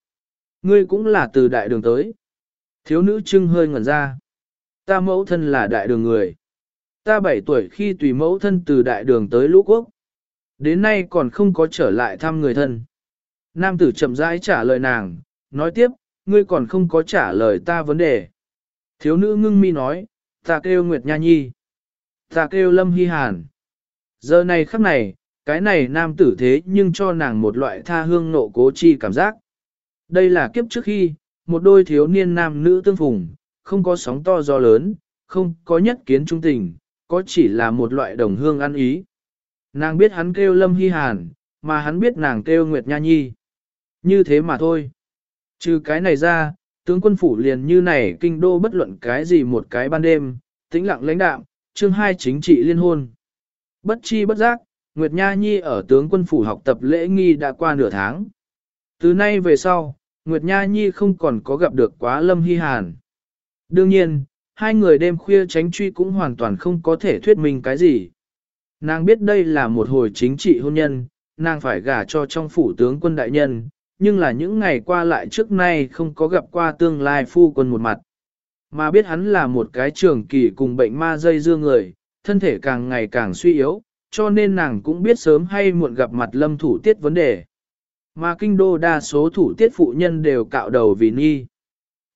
Ngươi cũng là từ đại đường tới. Thiếu nữ trưng hơi ngẩn ra. Ta mẫu thân là đại đường người. Ta 7 tuổi khi tùy mẫu thân từ đại đường tới lũ quốc. Đến nay còn không có trở lại thăm người thân. Nam tử chậm rãi trả lời nàng, nói tiếp, ngươi còn không có trả lời ta vấn đề. Thiếu nữ ngưng mi nói, ta kêu Nguyệt Nha Nhi. Ta kêu Lâm Hy Hàn. Giờ này khắc này, cái này nam tử thế nhưng cho nàng một loại tha hương nộ cố chi cảm giác. Đây là kiếp trước khi, một đôi thiếu niên nam nữ tương phùng, không có sóng to gió lớn, không có nhất kiến trung tình, có chỉ là một loại đồng hương ăn ý. Nàng biết hắn kêu Lâm Hy Hàn, mà hắn biết nàng kêu Nguyệt Nha Nhi. Như thế mà thôi. Trừ cái này ra, tướng quân phủ liền như này kinh đô bất luận cái gì một cái ban đêm, tĩnh lặng lãnh đạm, chương hai chính trị liên hôn. Bất chi bất giác, Nguyệt Nha Nhi ở tướng quân phủ học tập lễ nghi đã qua nửa tháng. Từ nay về sau, Nguyệt Nha Nhi không còn có gặp được quá Lâm Hy Hàn. Đương nhiên, hai người đêm khuya tránh truy cũng hoàn toàn không có thể thuyết minh cái gì. Nàng biết đây là một hồi chính trị hôn nhân, nàng phải gả cho trong phủ tướng quân đại nhân, nhưng là những ngày qua lại trước nay không có gặp qua tương lai phu quân một mặt. Mà biết hắn là một cái trường kỳ cùng bệnh ma dây dưa người, thân thể càng ngày càng suy yếu, cho nên nàng cũng biết sớm hay muộn gặp mặt lâm thủ tiết vấn đề. Mà kinh đô đa số thủ tiết phụ nhân đều cạo đầu vì nghi.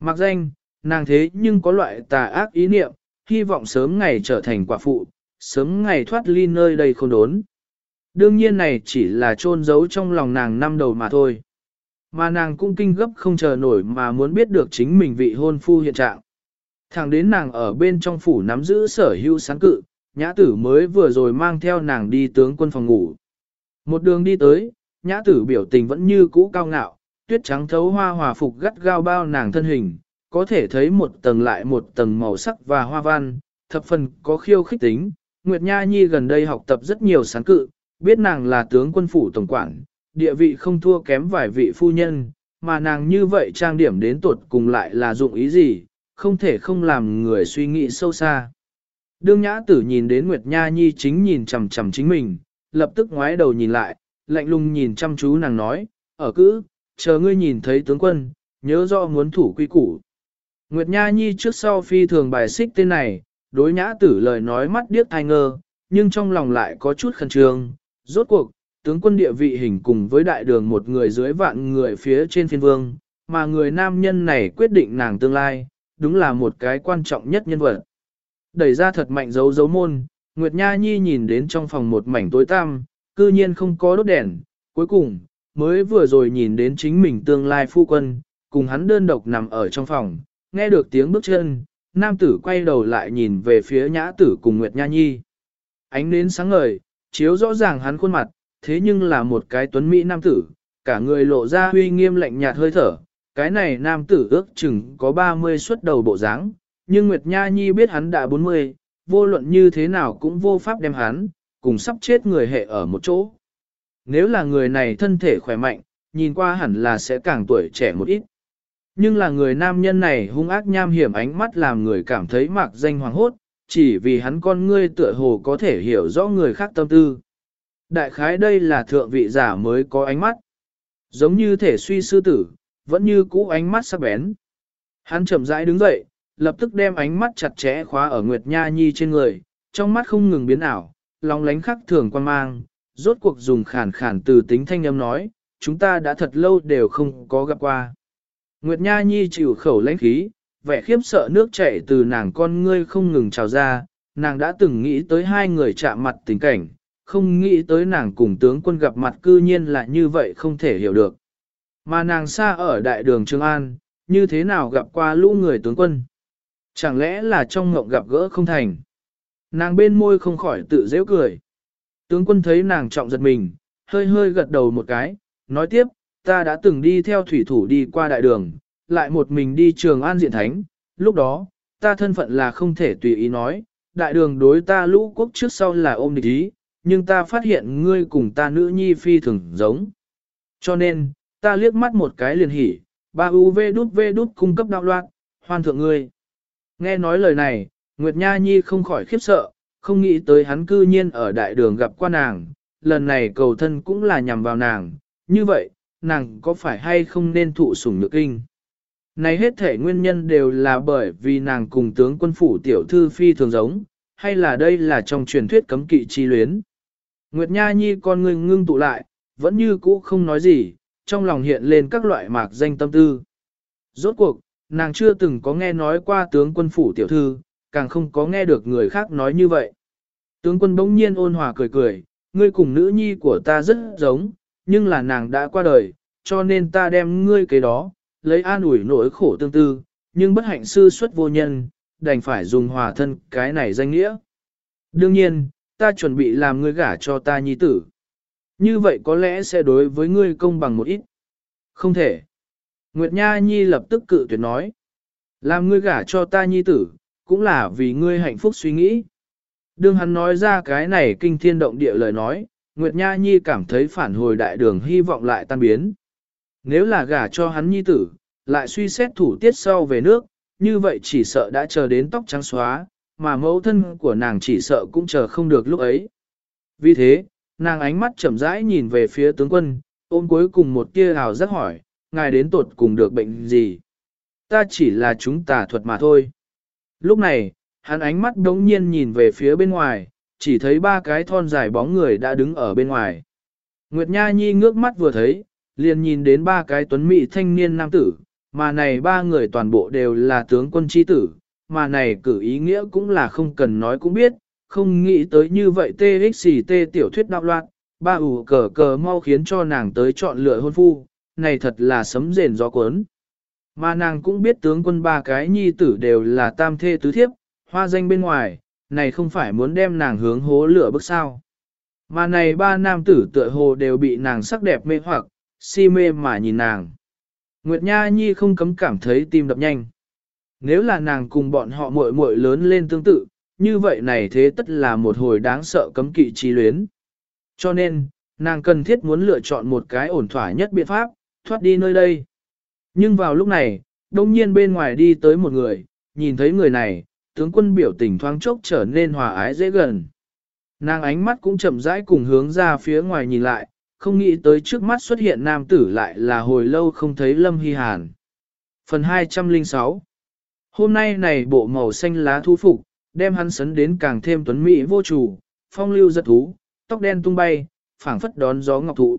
Mặc danh, nàng thế nhưng có loại tà ác ý niệm, hy vọng sớm ngày trở thành quả phụ, sớm ngày thoát ly nơi đây không đốn. Đương nhiên này chỉ là trôn giấu trong lòng nàng năm đầu mà thôi. Mà nàng cũng kinh gấp không chờ nổi mà muốn biết được chính mình vị hôn phu hiện trạng. Thẳng đến nàng ở bên trong phủ nắm giữ sở hữu sáng cự, nhã tử mới vừa rồi mang theo nàng đi tướng quân phòng ngủ. Một đường đi tới, nhã tử biểu tình vẫn như cũ cao ngạo, tuyết trắng thấu hoa hòa phục gắt gao bao nàng thân hình, có thể thấy một tầng lại một tầng màu sắc và hoa văn, thập phần có khiêu khích tính. Nguyệt Nha Nhi gần đây học tập rất nhiều sáng cự, biết nàng là tướng quân phủ tổng quản, địa vị không thua kém vài vị phu nhân, mà nàng như vậy trang điểm đến tuột cùng lại là dụng ý gì, không thể không làm người suy nghĩ sâu xa. Đương nhã tử nhìn đến Nguyệt Nha Nhi chính nhìn chằm chằm chính mình, lập tức ngoái đầu nhìn lại, lạnh lùng nhìn chăm chú nàng nói, ở cữ, chờ ngươi nhìn thấy tướng quân, nhớ rõ muốn thủ quy củ. Nguyệt Nha Nhi trước sau phi thường bài xích tên này, đối nhã tử lời nói mắt điếc thai ngơ, nhưng trong lòng lại có chút khẩn trương. Rốt cuộc, tướng quân địa vị hình cùng với đại đường một người dưới vạn người phía trên phiên vương, mà người nam nhân này quyết định nàng tương lai, đúng là một cái quan trọng nhất nhân vật. Đẩy ra thật mạnh dấu dấu môn, Nguyệt Nha Nhi nhìn đến trong phòng một mảnh tối tăm, cư nhiên không có đốt đèn, cuối cùng, mới vừa rồi nhìn đến chính mình tương lai phu quân, cùng hắn đơn độc nằm ở trong phòng, nghe được tiếng bước chân, nam tử quay đầu lại nhìn về phía nhã tử cùng Nguyệt Nha Nhi. Ánh nến sáng ngời, chiếu rõ ràng hắn khuôn mặt, thế nhưng là một cái tuấn mỹ nam tử, cả người lộ ra huy nghiêm lạnh nhạt hơi thở. Cái này nam tử ước chừng có 30 xuất đầu bộ dáng, nhưng Nguyệt Nha Nhi biết hắn đã 40, vô luận như thế nào cũng vô pháp đem hắn, cùng sắp chết người hệ ở một chỗ. Nếu là người này thân thể khỏe mạnh, nhìn qua hẳn là sẽ càng tuổi trẻ một ít. Nhưng là người nam nhân này hung ác nham hiểm ánh mắt làm người cảm thấy mạc danh hoàng hốt, chỉ vì hắn con ngươi tựa hồ có thể hiểu rõ người khác tâm tư. Đại khái đây là thượng vị giả mới có ánh mắt. Giống như thể suy sư tử, vẫn như cũ ánh mắt sắc bén. Hắn chậm rãi đứng dậy, lập tức đem ánh mắt chặt chẽ khóa ở Nguyệt Nha Nhi trên người, trong mắt không ngừng biến ảo, lòng lánh khắc thường quan mang, rốt cuộc dùng khản khản từ tính thanh âm nói, chúng ta đã thật lâu đều không có gặp qua. Nguyệt Nha Nhi chịu khẩu lãnh khí, vẻ khiếp sợ nước chảy từ nàng con ngươi không ngừng trào ra, nàng đã từng nghĩ tới hai người chạm mặt tình cảnh, không nghĩ tới nàng cùng tướng quân gặp mặt cư nhiên là như vậy không thể hiểu được. Mà nàng xa ở đại đường Trường An, như thế nào gặp qua lũ người tướng quân? Chẳng lẽ là trong ngộng gặp gỡ không thành? Nàng bên môi không khỏi tự dễ cười. Tướng quân thấy nàng trọng giật mình, hơi hơi gật đầu một cái, nói tiếp, ta đã từng đi theo thủy thủ đi qua đại đường, lại một mình đi trường an diện thánh, lúc đó, ta thân phận là không thể tùy ý nói, đại đường đối ta lũ quốc trước sau là ôm địch ý, nhưng ta phát hiện ngươi cùng ta nữ nhi phi thường giống. Cho nên, ta liếc mắt một cái liền hỉ, ba UV đút V đút cung cấp đạo loạn, hoan thượng ngươi. Nghe nói lời này, Nguyệt Nha Nhi không khỏi khiếp sợ, không nghĩ tới hắn cư nhiên ở đại đường gặp qua nàng, lần này cầu thân cũng là nhằm vào nàng, như vậy, nàng có phải hay không nên thụ sủng nhược kinh. Này hết thể nguyên nhân đều là bởi vì nàng cùng tướng quân phủ tiểu thư phi thường giống, hay là đây là trong truyền thuyết cấm kỵ chi luyến. Nguyệt Nha Nhi con người ngưng tụ lại, vẫn như cũ không nói gì, trong lòng hiện lên các loại mạc danh tâm tư. Rốt cuộc, nàng chưa từng có nghe nói qua tướng quân phủ tiểu thư, càng không có nghe được người khác nói như vậy. Tướng quân bỗng nhiên ôn hòa cười cười, ngươi cùng nữ nhi của ta rất giống, nhưng là nàng đã qua đời, cho nên ta đem ngươi cái đó, lấy an ủi nỗi khổ tương tư, nhưng bất hạnh sư xuất vô nhân, đành phải dùng hòa thân cái này danh nghĩa. Đương nhiên, ta chuẩn bị làm ngươi gả cho ta nhi tử. Như vậy có lẽ sẽ đối với ngươi công bằng một ít. Không thể. Nguyệt Nha Nhi lập tức cự tuyệt nói. Làm ngươi gả cho ta nhi tử, cũng là vì ngươi hạnh phúc suy nghĩ. Đương hắn nói ra cái này kinh thiên động địa lời nói, Nguyệt Nha Nhi cảm thấy phản hồi đại đường hy vọng lại tan biến. Nếu là gả cho hắn nhi tử, lại suy xét thủ tiết sau về nước, như vậy chỉ sợ đã chờ đến tóc trắng xóa, mà mẫu thân của nàng chỉ sợ cũng chờ không được lúc ấy. Vì thế, nàng ánh mắt chậm rãi nhìn về phía tướng quân, ôm cuối cùng một tia hào rất hỏi, ngài đến tột cùng được bệnh gì? Ta chỉ là chúng tà thuật mà thôi. Lúc này, hắn ánh mắt đống nhiên nhìn về phía bên ngoài, chỉ thấy ba cái thon dài bóng người đã đứng ở bên ngoài. Nguyệt Nha Nhi ngước mắt vừa thấy, liền nhìn đến ba cái tuấn mỹ thanh niên nam tử, mà này ba người toàn bộ đều là tướng quân chi tử, mà này cử ý nghĩa cũng là không cần nói cũng biết, không nghĩ tới như vậy TXT tiểu thuyết đạo loạn, ba ủ cờ cờ mau khiến cho nàng tới chọn lựa hôn phu, này thật là sấm rền gió cuốn. Mà nàng cũng biết tướng quân ba cái nhi tử đều là tam thê tứ thiếp, hoa danh bên ngoài, này không phải muốn đem nàng hướng hố lửa bức sao. Mà này ba nam tử tựa hồ đều bị nàng sắc đẹp mê hoặc, si mê mà nhìn nàng. Nguyệt Nha Nhi không cấm cảm thấy tim đập nhanh. Nếu là nàng cùng bọn họ muội muội lớn lên tương tự, như vậy này thế tất là một hồi đáng sợ cấm kỵ trí luyến. Cho nên, nàng cần thiết muốn lựa chọn một cái ổn thỏa nhất biện pháp, thoát đi nơi đây. Nhưng vào lúc này, đông nhiên bên ngoài đi tới một người, nhìn thấy người này, tướng quân biểu tình thoáng chốc trở nên hòa ái dễ gần. Nàng ánh mắt cũng chậm rãi cùng hướng ra phía ngoài nhìn lại, không nghĩ tới trước mắt xuất hiện nam tử lại là hồi lâu không thấy Lâm Hy Hàn. Phần 206 Hôm nay này bộ màu xanh lá thu phục, đem hắn sấn đến càng thêm tuấn mỹ vô chủ, phong lưu giật thú, tóc đen tung bay, phảng phất đón gió ngọc thụ.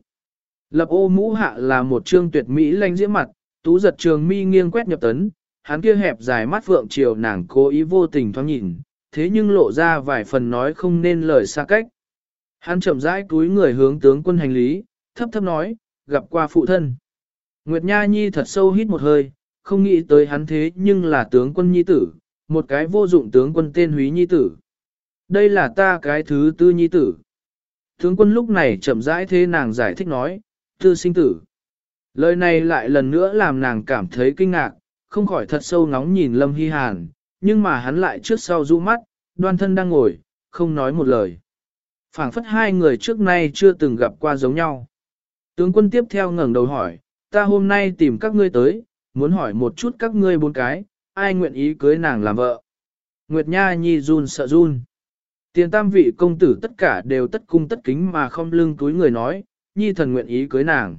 Lập ô mũ hạ là một trương tuyệt mỹ lanh diễm mặt, tú giật trường mi nghiêng quét nhập tấn, hắn kia hẹp dài mắt vượng chiều nàng cố ý vô tình thoáng nhìn, thế nhưng lộ ra vài phần nói không nên lời xa cách. Hắn chậm rãi túi người hướng tướng quân hành lý, thấp thấp nói, gặp qua phụ thân. Nguyệt Nha Nhi thật sâu hít một hơi, không nghĩ tới hắn thế nhưng là tướng quân nhi tử, một cái vô dụng tướng quân tên húy nhi tử. Đây là ta cái thứ tư nhi tử. Tướng quân lúc này chậm rãi thế nàng giải thích nói, tư sinh tử. Lời này lại lần nữa làm nàng cảm thấy kinh ngạc, không khỏi thật sâu ngóng nhìn Lâm Hy Hàn, nhưng mà hắn lại trước sau rũ mắt, đoan thân đang ngồi, không nói một lời. phảng phất hai người trước nay chưa từng gặp qua giống nhau. Tướng quân tiếp theo ngẩng đầu hỏi, ta hôm nay tìm các ngươi tới, muốn hỏi một chút các ngươi bốn cái, ai nguyện ý cưới nàng làm vợ. Nguyệt Nha Nhi run sợ run. Tiền tam vị công tử tất cả đều tất cung tất kính mà không lưng túi người nói, Nhi thần nguyện ý cưới nàng.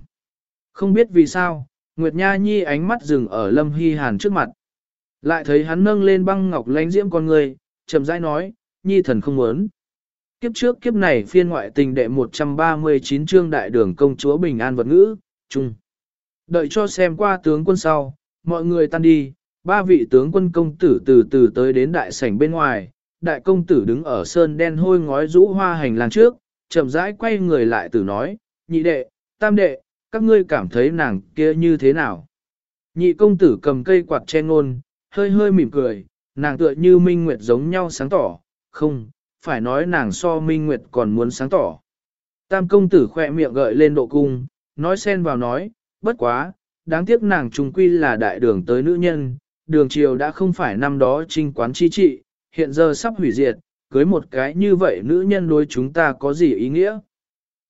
Không biết vì sao, Nguyệt Nha Nhi ánh mắt dừng ở Lâm Hy Hàn trước mặt. Lại thấy hắn nâng lên băng ngọc lánh diễm con người, chậm rãi nói, Nhi thần không muốn. Kiếp trước kiếp này phiên ngoại tình đệ 139 chương đại đường công chúa Bình An vật ngữ, chung. Đợi cho xem qua tướng quân sau, mọi người tan đi, ba vị tướng quân công tử từ từ tới đến đại sảnh bên ngoài, đại công tử đứng ở sơn đen hôi ngói rũ hoa hành lang trước, chậm rãi quay người lại tử nói, nhị đệ, tam đệ, các ngươi cảm thấy nàng kia như thế nào? Nhị công tử cầm cây quạt che ngôn, hơi hơi mỉm cười, nàng tựa như minh nguyệt giống nhau sáng tỏ, không, phải nói nàng so minh nguyệt còn muốn sáng tỏ. Tam công tử khỏe miệng gợi lên độ cung, nói xen vào nói, bất quá, đáng tiếc nàng trùng quy là đại đường tới nữ nhân, đường triều đã không phải năm đó trinh quán chi trị, hiện giờ sắp hủy diệt, cưới một cái như vậy nữ nhân đối chúng ta có gì ý nghĩa?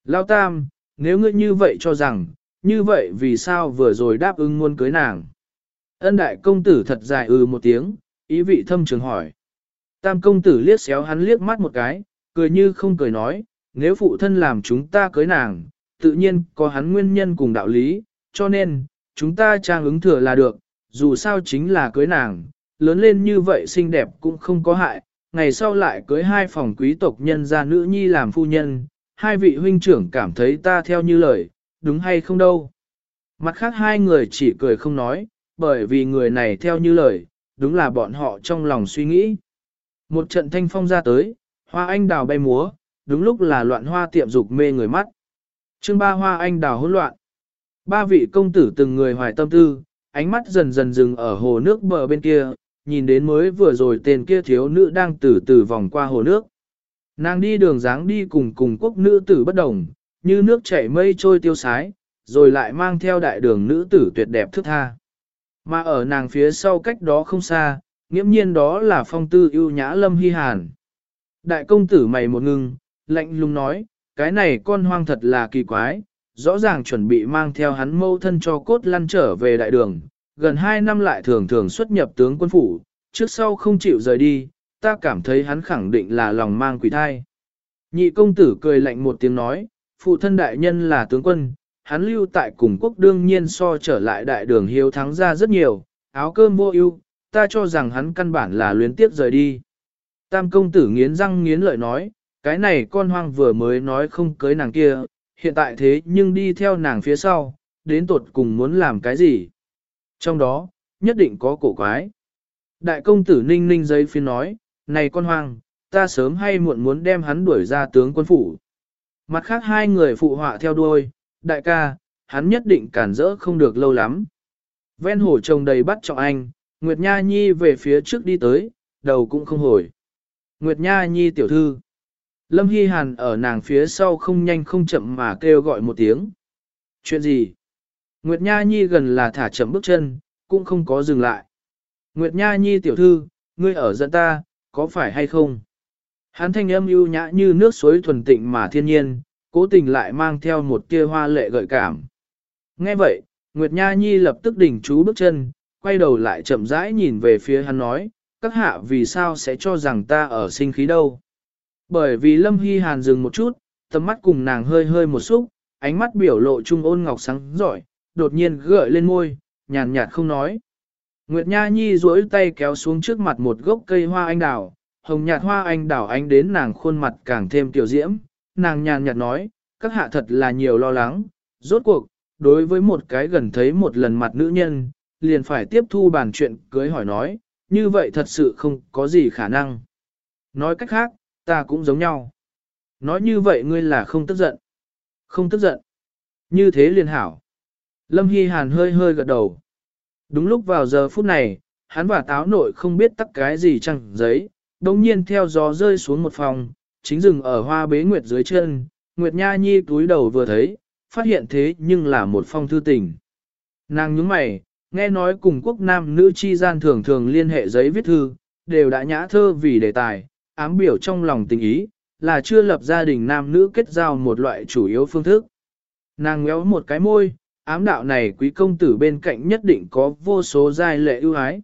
Lao Tam, nếu ngươi như vậy cho rằng, như vậy vì sao vừa rồi đáp ứng muốn cưới nàng? Ân đại công tử thật dài ừ một tiếng, ý vị thâm trường hỏi. Tam công tử liếc xéo hắn liếc mắt một cái, cười như không cười nói, nếu phụ thân làm chúng ta cưới nàng, tự nhiên có hắn nguyên nhân cùng đạo lý, cho nên, chúng ta trang ứng thừa là được, dù sao chính là cưới nàng, lớn lên như vậy xinh đẹp cũng không có hại, ngày sau lại cưới hai phòng quý tộc nhân gia nữ nhi làm phu nhân, hai vị huynh trưởng cảm thấy ta theo như lời, đúng hay không đâu. Mặt khác hai người chỉ cười không nói, bởi vì người này theo như lời, đúng là bọn họ trong lòng suy nghĩ. Một trận thanh phong ra tới, hoa anh đào bay múa, đúng lúc là loạn hoa tiệm dục mê người mắt. chương ba hoa anh đào hỗn loạn. Ba vị công tử từng người hoài tâm tư, ánh mắt dần dần dừng ở hồ nước bờ bên kia, nhìn đến mới vừa rồi tên kia thiếu nữ đang từ từ vòng qua hồ nước. Nàng đi đường dáng đi cùng cùng quốc nữ tử bất đồng, như nước chảy mây trôi tiêu sái, rồi lại mang theo đại đường nữ tử tuyệt đẹp thức tha. Mà ở nàng phía sau cách đó không xa, nghiễm nhiên đó là phong tư yêu nhã lâm hy hàn. Đại công tử mày một ngưng, lạnh lùng nói, cái này con hoang thật là kỳ quái, rõ ràng chuẩn bị mang theo hắn mâu thân cho cốt lăn trở về đại đường, gần 2 năm lại thường thường xuất nhập tướng quân phủ, trước sau không chịu rời đi, ta cảm thấy hắn khẳng định là lòng mang quỷ thai. Nhị công tử cười lạnh một tiếng nói, phụ thân đại nhân là tướng quân, hắn lưu tại cùng quốc đương nhiên so trở lại đại đường hiếu thắng ra rất nhiều, áo cơm vô ưu, ta cho rằng hắn căn bản là luyến tiếp rời đi. Tam công tử nghiến răng nghiến lợi nói, cái này con hoang vừa mới nói không cưới nàng kia, hiện tại thế nhưng đi theo nàng phía sau, đến tột cùng muốn làm cái gì. Trong đó, nhất định có cổ quái. Đại công tử ninh ninh giấy phiên nói, này con hoang, ta sớm hay muộn muốn đem hắn đuổi ra tướng quân phủ. Mặt khác hai người phụ họa theo đuôi, đại ca, hắn nhất định cản rỡ không được lâu lắm. Ven hồ trồng đầy bắt trọng anh, Nguyệt Nha Nhi về phía trước đi tới, đầu cũng không hồi. Nguyệt Nha Nhi tiểu thư. Lâm Hy Hàn ở nàng phía sau không nhanh không chậm mà kêu gọi một tiếng. Chuyện gì? Nguyệt Nha Nhi gần là thả chậm bước chân, cũng không có dừng lại. Nguyệt Nha Nhi tiểu thư, ngươi ở dẫn ta, có phải hay không? Hán thanh âm ưu nhã như nước suối thuần tịnh mà thiên nhiên, cố tình lại mang theo một tia hoa lệ gợi cảm. Nghe vậy, Nguyệt Nha Nhi lập tức đỉnh chú bước chân, quay đầu lại chậm rãi nhìn về phía hắn nói, các hạ vì sao sẽ cho rằng ta ở sinh khí đâu. Bởi vì Lâm Hy Hàn dừng một chút, tầm mắt cùng nàng hơi hơi một xúc, ánh mắt biểu lộ trung ôn ngọc sáng giỏi, đột nhiên gợi lên môi, nhàn nhạt không nói. Nguyệt Nha Nhi duỗi tay kéo xuống trước mặt một gốc cây hoa anh đào, hồng nhạt hoa anh đào ánh đến nàng khuôn mặt càng thêm tiểu diễm, nàng nhàn nhạt nói, các hạ thật là nhiều lo lắng, rốt cuộc, đối với một cái gần thấy một lần mặt nữ nhân, liền phải tiếp thu bàn chuyện cưới hỏi nói, như vậy thật sự không có gì khả năng. Nói cách khác, ta cũng giống nhau. Nói như vậy ngươi là không tức giận. Không tức giận. Như thế liền hảo. Lâm Hy Hàn hơi hơi gật đầu. Đúng lúc vào giờ phút này, hắn và táo nội không biết tắt cái gì chẳng giấy, đồng nhiên theo gió rơi xuống một phòng, chính rừng ở hoa bế nguyệt dưới chân, Nguyệt Nha Nhi túi đầu vừa thấy, phát hiện thế nhưng là một phong thư tình. Nàng nhướng mày, nghe nói cùng quốc nam nữ chi gian thường thường liên hệ giấy viết thư, đều đã nhã thơ vì đề tài, ám biểu trong lòng tình ý, là chưa lập gia đình nam nữ kết giao một loại chủ yếu phương thức. Nàng ngéo một cái môi, ám đạo này quý công tử bên cạnh nhất định có vô số giai lệ ưu ái.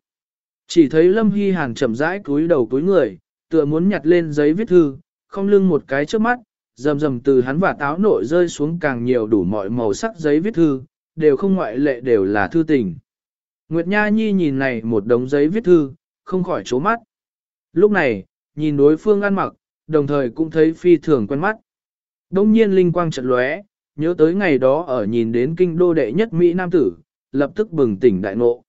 Chỉ thấy Lâm Hy Hàn chậm rãi cúi đầu cúi người, tựa muốn nhặt lên giấy viết thư, không lưng một cái trước mắt, rầm rầm từ hắn và táo nội rơi xuống càng nhiều đủ mọi màu sắc giấy viết thư, đều không ngoại lệ đều là thư tình. Nguyệt Nha Nhi nhìn này một đống giấy viết thư, không khỏi chố mắt. Lúc này, nhìn đối phương ăn mặc, đồng thời cũng thấy phi thường quen mắt. Đông nhiên linh quang chợt lóe, nhớ tới ngày đó ở nhìn đến kinh đô đệ nhất Mỹ Nam Tử, lập tức bừng tỉnh đại ngộ.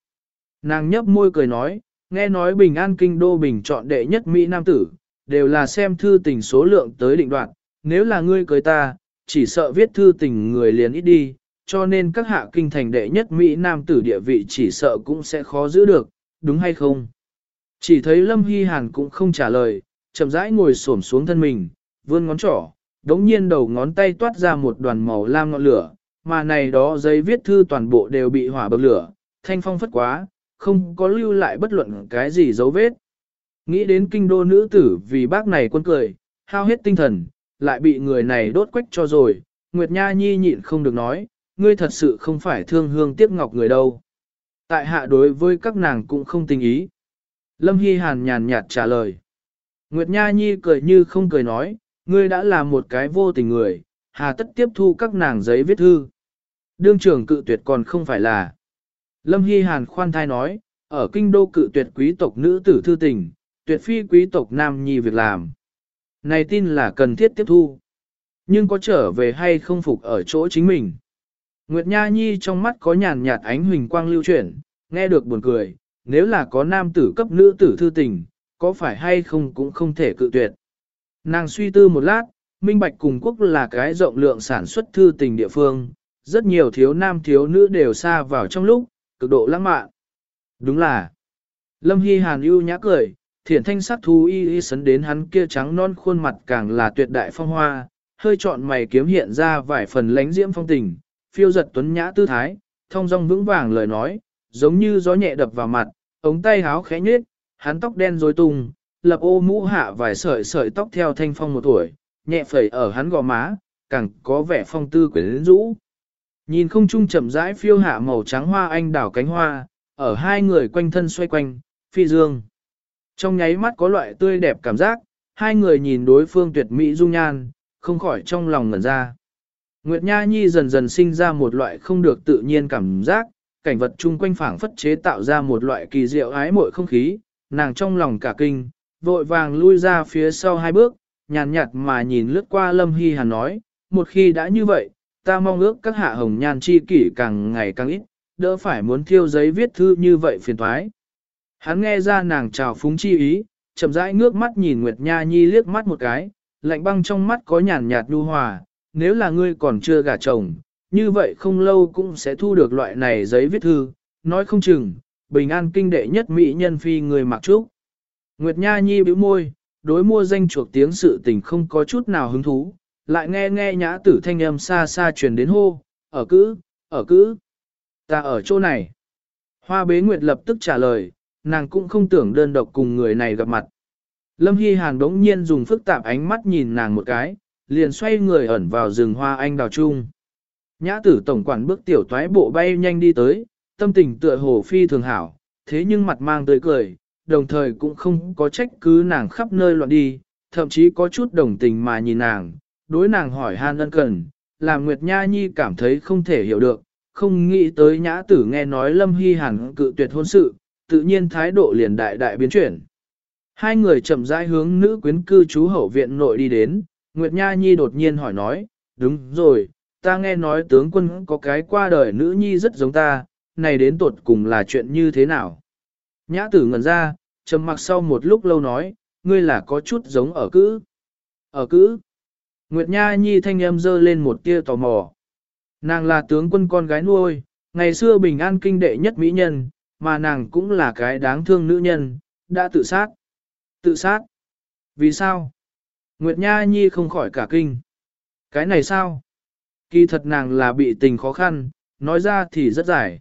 Nàng nhấp môi cười nói, nghe nói bình an kinh đô bình chọn đệ nhất Mỹ Nam Tử, đều là xem thư tình số lượng tới định đoạn, nếu là ngươi cưới ta, chỉ sợ viết thư tình người liền ít đi, cho nên các hạ kinh thành đệ nhất Mỹ Nam tử địa vị chỉ sợ cũng sẽ khó giữ được, đúng hay không? Chỉ thấy Lâm Hy Hàn cũng không trả lời, chậm rãi ngồi xổm xuống thân mình, vươn ngón trỏ, đống nhiên đầu ngón tay toát ra một đoàn màu lam ngọn lửa, mà này đó giấy viết thư toàn bộ đều bị hỏa bậc lửa, thanh phong phất quá, không có lưu lại bất luận cái gì dấu vết. Nghĩ đến kinh đô nữ tử vì bác này quân cười, hao hết tinh thần, lại bị người này đốt quách cho rồi, Nguyệt Nha Nhi nhịn không được nói, ngươi thật sự không phải thương hương tiếc ngọc người đâu. Tại hạ đối với các nàng cũng không tình ý. Lâm Hy Hàn nhàn nhạt trả lời. Nguyệt Nha Nhi cười như không cười nói, ngươi đã là một cái vô tình người, hà tất tiếp thu các nàng giấy viết thư. Đương trưởng cự tuyệt còn không phải là. Lâm Hy Hàn khoan thai nói, ở kinh đô cự tuyệt quý tộc nữ tử thư tình, tuyệt phi quý tộc nam nhi việc làm. Này tin là cần thiết tiếp thu. Nhưng có trở về hay không phục ở chỗ chính mình. Nguyệt Nha Nhi trong mắt có nhàn nhạt ánh huỳnh quang lưu chuyển, nghe được buồn cười, nếu là có nam tử cấp nữ tử thư tình, có phải hay không cũng không thể cự tuyệt. Nàng suy tư một lát, Minh Bạch cùng quốc là cái rộng lượng sản xuất thư tình địa phương, rất nhiều thiếu nam thiếu nữ đều xa vào trong lúc, cực độ lãng mạn. Đúng là, Lâm Hy Hàn ưu nhã cười, thiển thanh sắc thú y y sấn đến hắn kia trắng non khuôn mặt càng là tuyệt đại phong hoa, hơi trọn mày kiếm hiện ra vài phần lánh diễm phong tình, phiêu giật tuấn nhã tư thái, thông dong vững vàng lời nói, giống như gió nhẹ đập vào mặt, ống tay háo khẽ nhếch, hắn tóc đen rối tung, lập ô mũ hạ vài sợi sợi tóc theo thanh phong một tuổi, nhẹ phẩy ở hắn gò má, càng có vẻ phong tư quyến rũ. Nhìn không trung chậm rãi phiêu hạ màu trắng hoa anh đảo cánh hoa, ở hai người quanh thân xoay quanh, phi dương. Trong nháy mắt có loại tươi đẹp cảm giác, hai người nhìn đối phương tuyệt mỹ dung nhan, không khỏi trong lòng ngẩn ra. Nguyệt Nha Nhi dần dần sinh ra một loại không được tự nhiên cảm giác, cảnh vật chung quanh phảng phất chế tạo ra một loại kỳ diệu ái mội không khí, nàng trong lòng cả kinh, vội vàng lui ra phía sau hai bước, nhàn nhạt mà nhìn lướt qua Lâm Hy Hàn nói, một khi đã như vậy, ta mong ước các hạ hồng nhan chi kỷ càng ngày càng ít, đỡ phải muốn thiêu giấy viết thư như vậy phiền thoái. Hắn nghe ra nàng chào phúng chi ý, chậm rãi ngước mắt nhìn Nguyệt Nha Nhi liếc mắt một cái, lạnh băng trong mắt có nhàn nhạt nhu hòa, nếu là ngươi còn chưa gả chồng, như vậy không lâu cũng sẽ thu được loại này giấy viết thư, nói không chừng, bình an kinh đệ nhất mỹ nhân phi người mặc trúc. Nguyệt Nha Nhi bĩu môi, đối mua danh chuộc tiếng sự tình không có chút nào hứng thú, lại nghe nghe nhã tử thanh âm xa xa truyền đến hô, ở cữ, ở cữ, ta ở chỗ này. Hoa bế Nguyệt lập tức trả lời, nàng cũng không tưởng đơn độc cùng người này gặp mặt. Lâm Hy Hàn đống nhiên dùng phức tạp ánh mắt nhìn nàng một cái, liền xoay người ẩn vào rừng hoa anh đào chung Nhã tử tổng quản bước tiểu toái bộ bay nhanh đi tới, tâm tình tựa hồ phi thường hảo, thế nhưng mặt mang tươi cười, đồng thời cũng không có trách cứ nàng khắp nơi loạn đi, thậm chí có chút đồng tình mà nhìn nàng, đối nàng hỏi han ân cần, làm Nguyệt Nha Nhi cảm thấy không thể hiểu được, không nghĩ tới nhã tử nghe nói Lâm Hy Hàn cự tuyệt hôn sự, tự nhiên thái độ liền đại đại biến chuyển. Hai người chậm rãi hướng nữ quyến cư trú hậu viện nội đi đến, Nguyệt Nha Nhi đột nhiên hỏi nói, đúng rồi, ta nghe nói tướng quân có cái qua đời nữ nhi rất giống ta, này đến tột cùng là chuyện như thế nào? Nhã tử ngẩn ra, trầm mặc sau một lúc lâu nói, ngươi là có chút giống ở cữ. Ở cữ. Nguyệt Nha Nhi thanh âm dơ lên một tia tò mò. Nàng là tướng quân con gái nuôi, ngày xưa bình an kinh đệ nhất mỹ nhân, mà nàng cũng là cái đáng thương nữ nhân, đã tự sát. Tự sát? Vì sao? Nguyệt Nha Nhi không khỏi cả kinh. Cái này sao? Kỳ thật nàng là bị tình khó khăn, nói ra thì rất dài.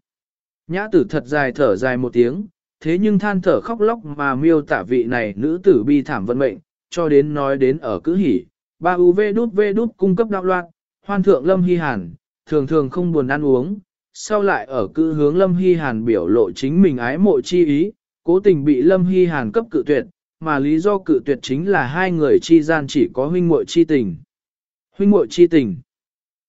Nhã tử thật dài thở dài một tiếng, thế nhưng than thở khóc lóc mà miêu tả vị này nữ tử bi thảm vận mệnh, cho đến nói đến ở cữ hỉ, ba UV đút V đút cung cấp đạo loạn, hoan thượng lâm hy hàn, thường thường không buồn ăn uống, sau lại ở cữ hướng lâm hy hàn biểu lộ chính mình ái mộ chi ý, cố tình bị lâm hy hàn cấp cự tuyệt, mà lý do cự tuyệt chính là hai người chi gian chỉ có huynh muội chi tình. Huynh muội chi tình.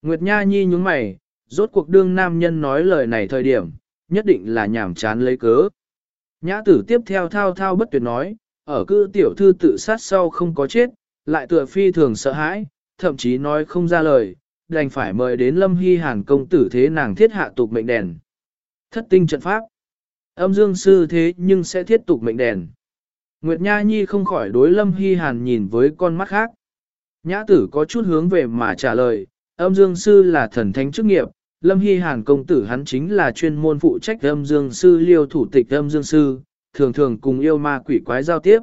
Nguyệt Nha Nhi nhúng mày, rốt cuộc đương nam nhân nói lời này thời điểm, nhất định là nhảm chán lấy cớ. Nhã tử tiếp theo thao thao bất tuyệt nói, ở cư tiểu thư tự sát sau không có chết, lại tựa phi thường sợ hãi, thậm chí nói không ra lời, đành phải mời đến Lâm Hy Hàn công tử thế nàng thiết hạ tục mệnh đèn. Thất tinh trận pháp. Âm dương sư thế nhưng sẽ thiết tục mệnh đèn. Nguyệt Nha Nhi không khỏi đối Lâm Hy Hàn nhìn với con mắt khác. Nhã tử có chút hướng về mà trả lời, âm dương sư là thần thánh chức nghiệp, Lâm Hy Hàn công tử hắn chính là chuyên môn phụ trách âm dương sư liêu thủ tịch âm dương sư, thường thường cùng yêu ma quỷ quái giao tiếp.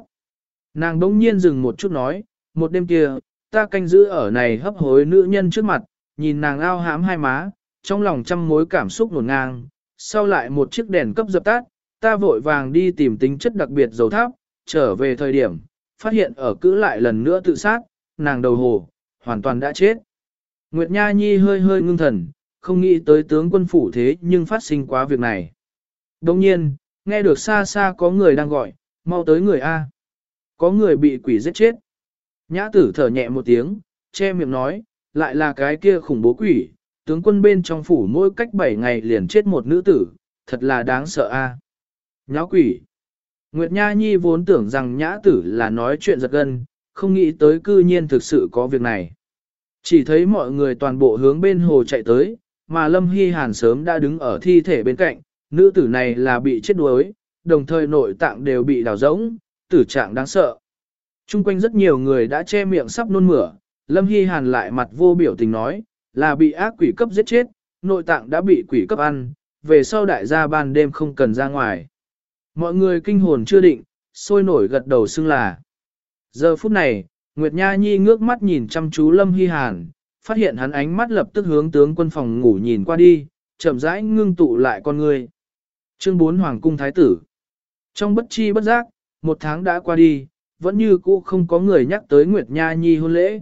Nàng đống nhiên dừng một chút nói, một đêm kia, ta canh giữ ở này hấp hối nữ nhân trước mặt, nhìn nàng ao hãm hai má, trong lòng trăm mối cảm xúc nổn ngang, sau lại một chiếc đèn cấp dập tắt, ta vội vàng đi tìm tính chất đặc biệt dầu tháp, trở về thời điểm, phát hiện ở cữ lại lần nữa tự sát, nàng đầu hồ, hoàn toàn đã chết. Nguyệt Nha Nhi hơi hơi ngưng thần, không nghĩ tới tướng quân phủ thế nhưng phát sinh quá việc này. Đồng nhiên, nghe được xa xa có người đang gọi, mau tới người A. Có người bị quỷ giết chết. Nhã tử thở nhẹ một tiếng, che miệng nói, lại là cái kia khủng bố quỷ, tướng quân bên trong phủ mỗi cách 7 ngày liền chết một nữ tử, thật là đáng sợ a. Nháo quỷ. Nguyệt Nha Nhi vốn tưởng rằng nhã tử là nói chuyện giật gân, không nghĩ tới cư nhiên thực sự có việc này. Chỉ thấy mọi người toàn bộ hướng bên hồ chạy tới, mà Lâm Hy Hàn sớm đã đứng ở thi thể bên cạnh, nữ tử này là bị chết đuối, đồng thời nội tạng đều bị đào rỗng, tử trạng đáng sợ. Trung quanh rất nhiều người đã che miệng sắp nôn mửa, Lâm Hy Hàn lại mặt vô biểu tình nói, là bị ác quỷ cấp giết chết, nội tạng đã bị quỷ cấp ăn, về sau đại gia ban đêm không cần ra ngoài. Mọi người kinh hồn chưa định, sôi nổi gật đầu xưng là. Giờ phút này, Nguyệt Nha Nhi ngước mắt nhìn chăm chú Lâm Hy Hàn, phát hiện hắn ánh mắt lập tức hướng tướng quân phòng ngủ nhìn qua đi, chậm rãi ngưng tụ lại con người. Chương 4 Hoàng cung Thái tử Trong bất chi bất giác, một tháng đã qua đi, vẫn như cũ không có người nhắc tới Nguyệt Nha Nhi hôn lễ.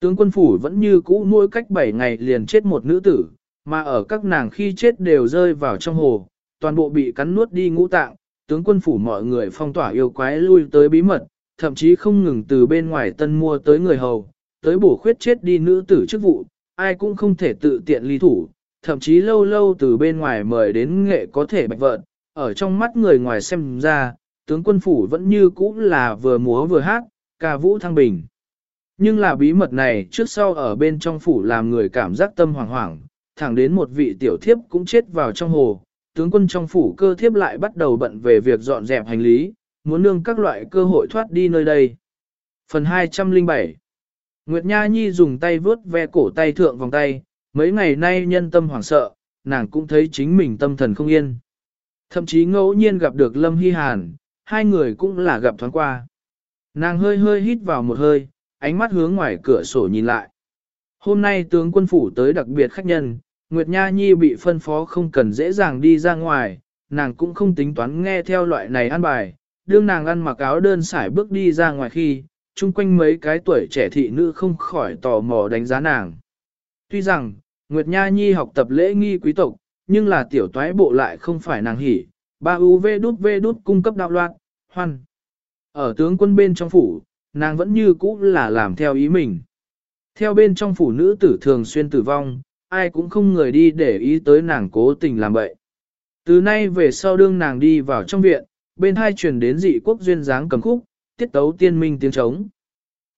Tướng quân phủ vẫn như cũ mỗi cách 7 ngày liền chết một nữ tử, mà ở các nàng khi chết đều rơi vào trong hồ, toàn bộ bị cắn nuốt đi ngũ tạng, tướng quân phủ mọi người phong tỏa yêu quái lui tới bí mật, thậm chí không ngừng từ bên ngoài tân mua tới người hầu, tới bổ khuyết chết đi nữ tử chức vụ, ai cũng không thể tự tiện ly thủ, thậm chí lâu lâu từ bên ngoài mời đến nghệ có thể bạch vợn, ở trong mắt người ngoài xem ra, tướng quân phủ vẫn như cũ là vừa múa vừa hát, ca vũ thăng bình. Nhưng là bí mật này trước sau ở bên trong phủ làm người cảm giác tâm hoảng hoảng, thẳng đến một vị tiểu thiếp cũng chết vào trong hồ, tướng quân trong phủ cơ thiếp lại bắt đầu bận về việc dọn dẹp hành lý, muốn nương các loại cơ hội thoát đi nơi đây. Phần 207 Nguyệt Nha Nhi dùng tay vướt ve cổ tay thượng vòng tay, mấy ngày nay nhân tâm hoảng sợ, nàng cũng thấy chính mình tâm thần không yên. Thậm chí ngẫu nhiên gặp được Lâm Hy Hàn, hai người cũng là gặp thoáng qua. Nàng hơi hơi hít vào một hơi, ánh mắt hướng ngoài cửa sổ nhìn lại. Hôm nay tướng quân phủ tới đặc biệt khách nhân, Nguyệt Nha Nhi bị phân phó không cần dễ dàng đi ra ngoài, nàng cũng không tính toán nghe theo loại này ăn bài, đương nàng ăn mặc áo đơn xải bước đi ra ngoài khi, chung quanh mấy cái tuổi trẻ thị nữ không khỏi tò mò đánh giá nàng. Tuy rằng, Nguyệt Nha Nhi học tập lễ nghi quý tộc, nhưng là tiểu toái bộ lại không phải nàng hỉ, ba UV đút V đút cung cấp đạo loạn, hoan. Ở tướng quân bên trong phủ, nàng vẫn như cũ là làm theo ý mình. Theo bên trong phủ nữ tử thường xuyên tử vong, ai cũng không người đi để ý tới nàng cố tình làm vậy. Từ nay về sau đương nàng đi vào trong viện, bên hai truyền đến dị quốc duyên dáng cầm khúc, tiết tấu tiên minh tiếng trống.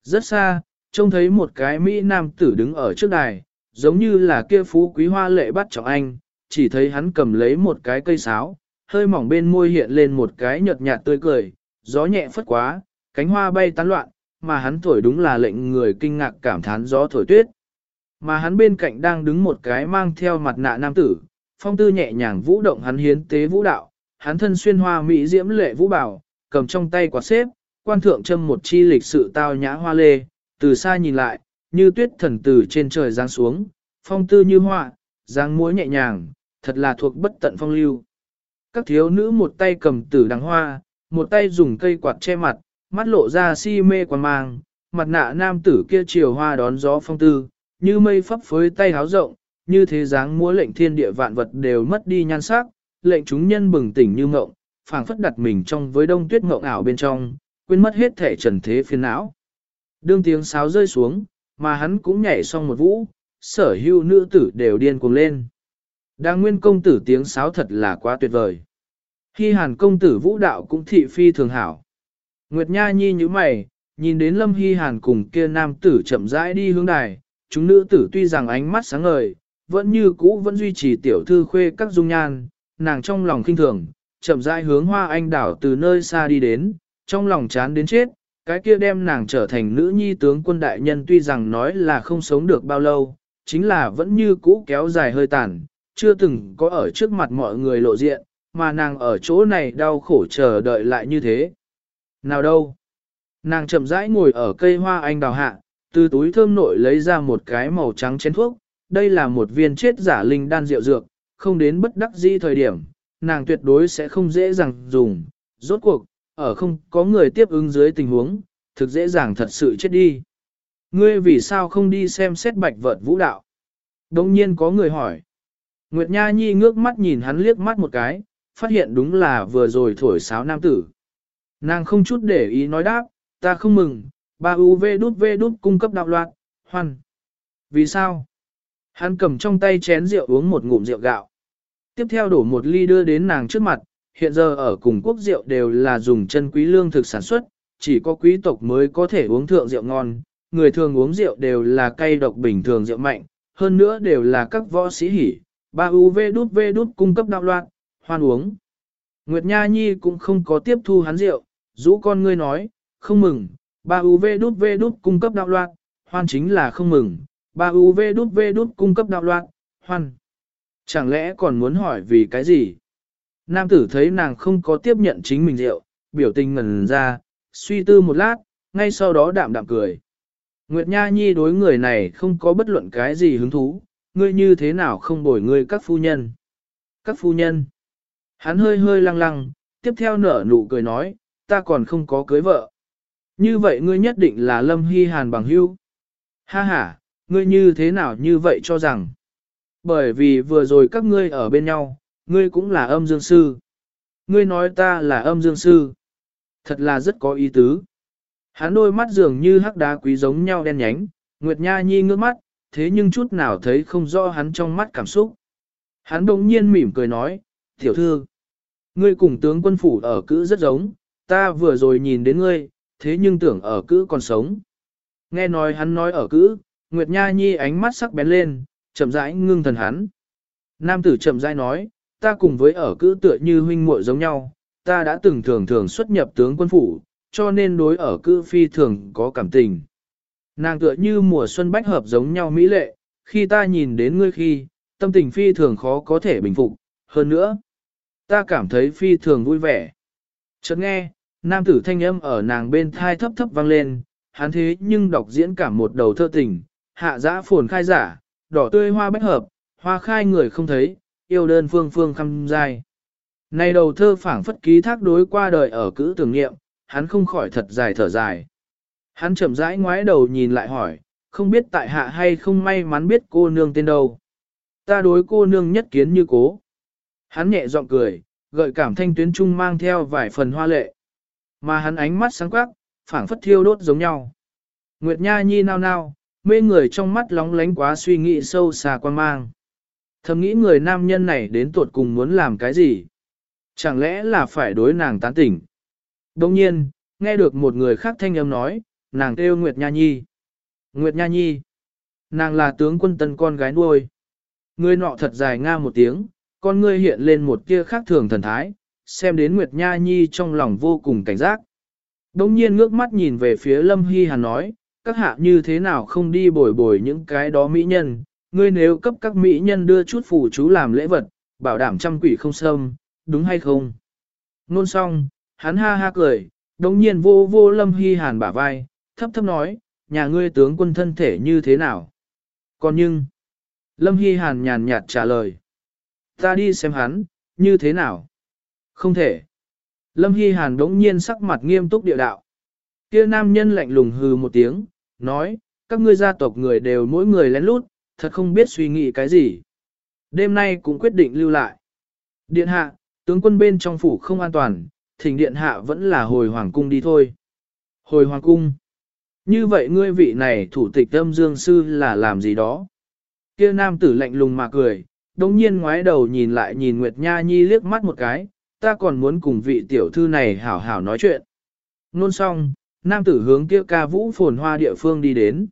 Rất xa, trông thấy một cái Mỹ nam tử đứng ở trước đài, giống như là kia phú quý hoa lệ bắt trọng anh, chỉ thấy hắn cầm lấy một cái cây sáo, hơi mỏng bên môi hiện lên một cái nhợt nhạt tươi cười, gió nhẹ phất quá, cánh hoa bay tán loạn, mà hắn thổi đúng là lệnh người kinh ngạc cảm thán gió thổi tuyết. Mà hắn bên cạnh đang đứng một cái mang theo mặt nạ nam tử, phong tư nhẹ nhàng vũ động hắn hiến tế vũ đạo, hắn thân xuyên hoa mỹ diễm lệ vũ bảo, cầm trong tay quạt xếp, quan thượng châm một chi lịch sự tao nhã hoa lê, từ xa nhìn lại, như tuyết thần từ trên trời giáng xuống, phong tư như hoa, giáng múa nhẹ nhàng, thật là thuộc bất tận phong lưu. các thiếu nữ một tay cầm tử đằng hoa, một tay dùng cây quạt che mặt, mắt lộ ra si mê quan mang, mặt nạ nam tử kia chiều hoa đón gió phong tư, như mây phấp phới tay háo rộng, như thế dáng múa lệnh thiên địa vạn vật đều mất đi nhan sắc, lệnh chúng nhân bừng tỉnh như ngộng, phảng phất đặt mình trong với đông tuyết ngộng ảo bên trong, quên mất hết thể trần thế phiền não. Đương tiếng sáo rơi xuống, mà hắn cũng nhảy xong một vũ, sở hữu nữ tử đều điên cuồng lên. Đang nguyên công tử tiếng sáo thật là quá tuyệt vời. Khi hàn công tử vũ đạo cũng thị phi thường hảo. Nguyệt Nha nhi như mày, nhìn đến Lâm Hy Hàn cùng kia nam tử chậm rãi đi hướng đài, chúng nữ tử tuy rằng ánh mắt sáng ngời, vẫn như cũ vẫn duy trì tiểu thư khuê các dung nhan, nàng trong lòng kinh thường, chậm rãi hướng hoa anh đảo từ nơi xa đi đến, trong lòng chán đến chết, cái kia đem nàng trở thành nữ nhi tướng quân đại nhân tuy rằng nói là không sống được bao lâu, chính là vẫn như cũ kéo dài hơi tàn, chưa từng có ở trước mặt mọi người lộ diện, mà nàng ở chỗ này đau khổ chờ đợi lại như thế. Nào đâu? Nàng chậm rãi ngồi ở cây hoa anh đào hạ, từ túi thơm nội lấy ra một cái màu trắng chén thuốc, đây là một viên chết giả linh đan rượu dược, không đến bất đắc dĩ thời điểm, nàng tuyệt đối sẽ không dễ dàng dùng, rốt cuộc, ở không có người tiếp ứng dưới tình huống, thực dễ dàng thật sự chết đi. Ngươi vì sao không đi xem xét bạch vợt vũ đạo? Đông nhiên có người hỏi. Nguyệt Nha Nhi ngước mắt nhìn hắn liếc mắt một cái, phát hiện đúng là vừa rồi thổi sáo nam tử. Nàng không chút để ý nói đáp, ta không mừng, ba UV đút V đút cung cấp đạo loạn, hoan. Vì sao? Hắn cầm trong tay chén rượu uống một ngụm rượu gạo. Tiếp theo đổ một ly đưa đến nàng trước mặt, hiện giờ ở cùng quốc rượu đều là dùng chân quý lương thực sản xuất, chỉ có quý tộc mới có thể uống thượng rượu ngon, người thường uống rượu đều là cay độc bình thường rượu mạnh, hơn nữa đều là các võ sĩ hỉ, ba UV đút V đút cung cấp đạo loạn, hoan uống. Nguyệt Nha Nhi cũng không có tiếp thu hắn rượu, rũ con ngươi nói, không mừng, ba UV đút V đút cung cấp đạo loạn, hoan chính là không mừng, ba UV đút V đút cung cấp đạo loạn, hoan. Chẳng lẽ còn muốn hỏi vì cái gì? Nam tử thấy nàng không có tiếp nhận chính mình rượu, biểu tình ngần ra, suy tư một lát, ngay sau đó đạm đạm cười. Nguyệt Nha Nhi đối người này không có bất luận cái gì hứng thú, ngươi như thế nào không bồi ngươi các phu nhân. Các phu nhân. Hắn hơi hơi lăng lăng, tiếp theo nở nụ cười nói, ta còn không có cưới vợ. Như vậy ngươi nhất định là Lâm Hy Hàn bằng hưu. Ha ha, ngươi như thế nào như vậy cho rằng. Bởi vì vừa rồi các ngươi ở bên nhau, ngươi cũng là âm dương sư. Ngươi nói ta là âm dương sư. Thật là rất có ý tứ. Hắn đôi mắt dường như hắc đá quý giống nhau đen nhánh, Nguyệt Nha Nhi ngước mắt, thế nhưng chút nào thấy không rõ hắn trong mắt cảm xúc. Hắn đồng nhiên mỉm cười nói, tiểu thư, ngươi cùng tướng quân phủ ở cữ rất giống, ta vừa rồi nhìn đến ngươi, thế nhưng tưởng ở cữ còn sống. Nghe nói hắn nói ở cữ, Nguyệt Nha Nhi ánh mắt sắc bén lên, chậm rãi ngưng thần hắn. Nam tử chậm rãi nói, ta cùng với ở cữ tựa như huynh muội giống nhau, ta đã từng thường thường xuất nhập tướng quân phủ, cho nên đối ở cữ phi thường có cảm tình. Nàng tựa như mùa xuân bách hợp giống nhau mỹ lệ, khi ta nhìn đến ngươi khi, tâm tình phi thường khó có thể bình phục, hơn nữa, ta cảm thấy phi thường vui vẻ. Chợt nghe, nam tử thanh âm ở nàng bên thai thấp thấp vang lên, hắn thế nhưng đọc diễn cảm một đầu thơ tình, hạ giã phồn khai giả, đỏ tươi hoa bách hợp, hoa khai người không thấy, yêu đơn phương phương khăm dài. Này đầu thơ phảng phất ký thác đối qua đời ở cữ tưởng nghiệm, hắn không khỏi thật dài thở dài. Hắn chậm rãi ngoái đầu nhìn lại hỏi, không biết tại hạ hay không may mắn biết cô nương tên đâu. Ta đối cô nương nhất kiến như cố. Hắn nhẹ giọng cười, gợi cảm thanh tuyến trung mang theo vài phần hoa lệ. Mà hắn ánh mắt sáng quắc, phảng phất thiêu đốt giống nhau. Nguyệt Nha Nhi nao nao, mê người trong mắt lóng lánh quá suy nghĩ sâu xa quan mang. Thầm nghĩ người nam nhân này đến tuột cùng muốn làm cái gì? Chẳng lẽ là phải đối nàng tán tỉnh? Đồng nhiên, nghe được một người khác thanh âm nói, nàng kêu Nguyệt Nha Nhi. Nguyệt Nha Nhi. Nàng là tướng quân tân con gái nuôi. Người nọ thật dài nga một tiếng, con ngươi hiện lên một tia khác thường thần thái, xem đến Nguyệt Nha Nhi trong lòng vô cùng cảnh giác. Đông nhiên ngước mắt nhìn về phía Lâm Hy Hàn nói, các hạ như thế nào không đi bồi bồi những cái đó mỹ nhân, ngươi nếu cấp các mỹ nhân đưa chút phù chú làm lễ vật, bảo đảm trăm quỷ không xâm, đúng hay không? Nôn xong, hắn ha ha cười, đồng nhiên vô vô Lâm Hy Hàn bả vai, thấp thấp nói, nhà ngươi tướng quân thân thể như thế nào? Còn nhưng, Lâm Hy Hàn nhàn nhạt trả lời, ta đi xem hắn, như thế nào? Không thể. Lâm Hy Hàn đống nhiên sắc mặt nghiêm túc địa đạo. Kia nam nhân lạnh lùng hừ một tiếng, nói, các ngươi gia tộc người đều mỗi người lén lút, thật không biết suy nghĩ cái gì. Đêm nay cũng quyết định lưu lại. Điện hạ, tướng quân bên trong phủ không an toàn, thỉnh điện hạ vẫn là hồi hoàng cung đi thôi. Hồi hoàng cung. Như vậy ngươi vị này thủ tịch âm dương sư là làm gì đó? Kia nam tử lạnh lùng mà cười, đồng nhiên ngoái đầu nhìn lại nhìn Nguyệt Nha Nhi liếc mắt một cái, ta còn muốn cùng vị tiểu thư này hảo hảo nói chuyện. Nôn xong, nam tử hướng kia ca vũ phồn hoa địa phương đi đến.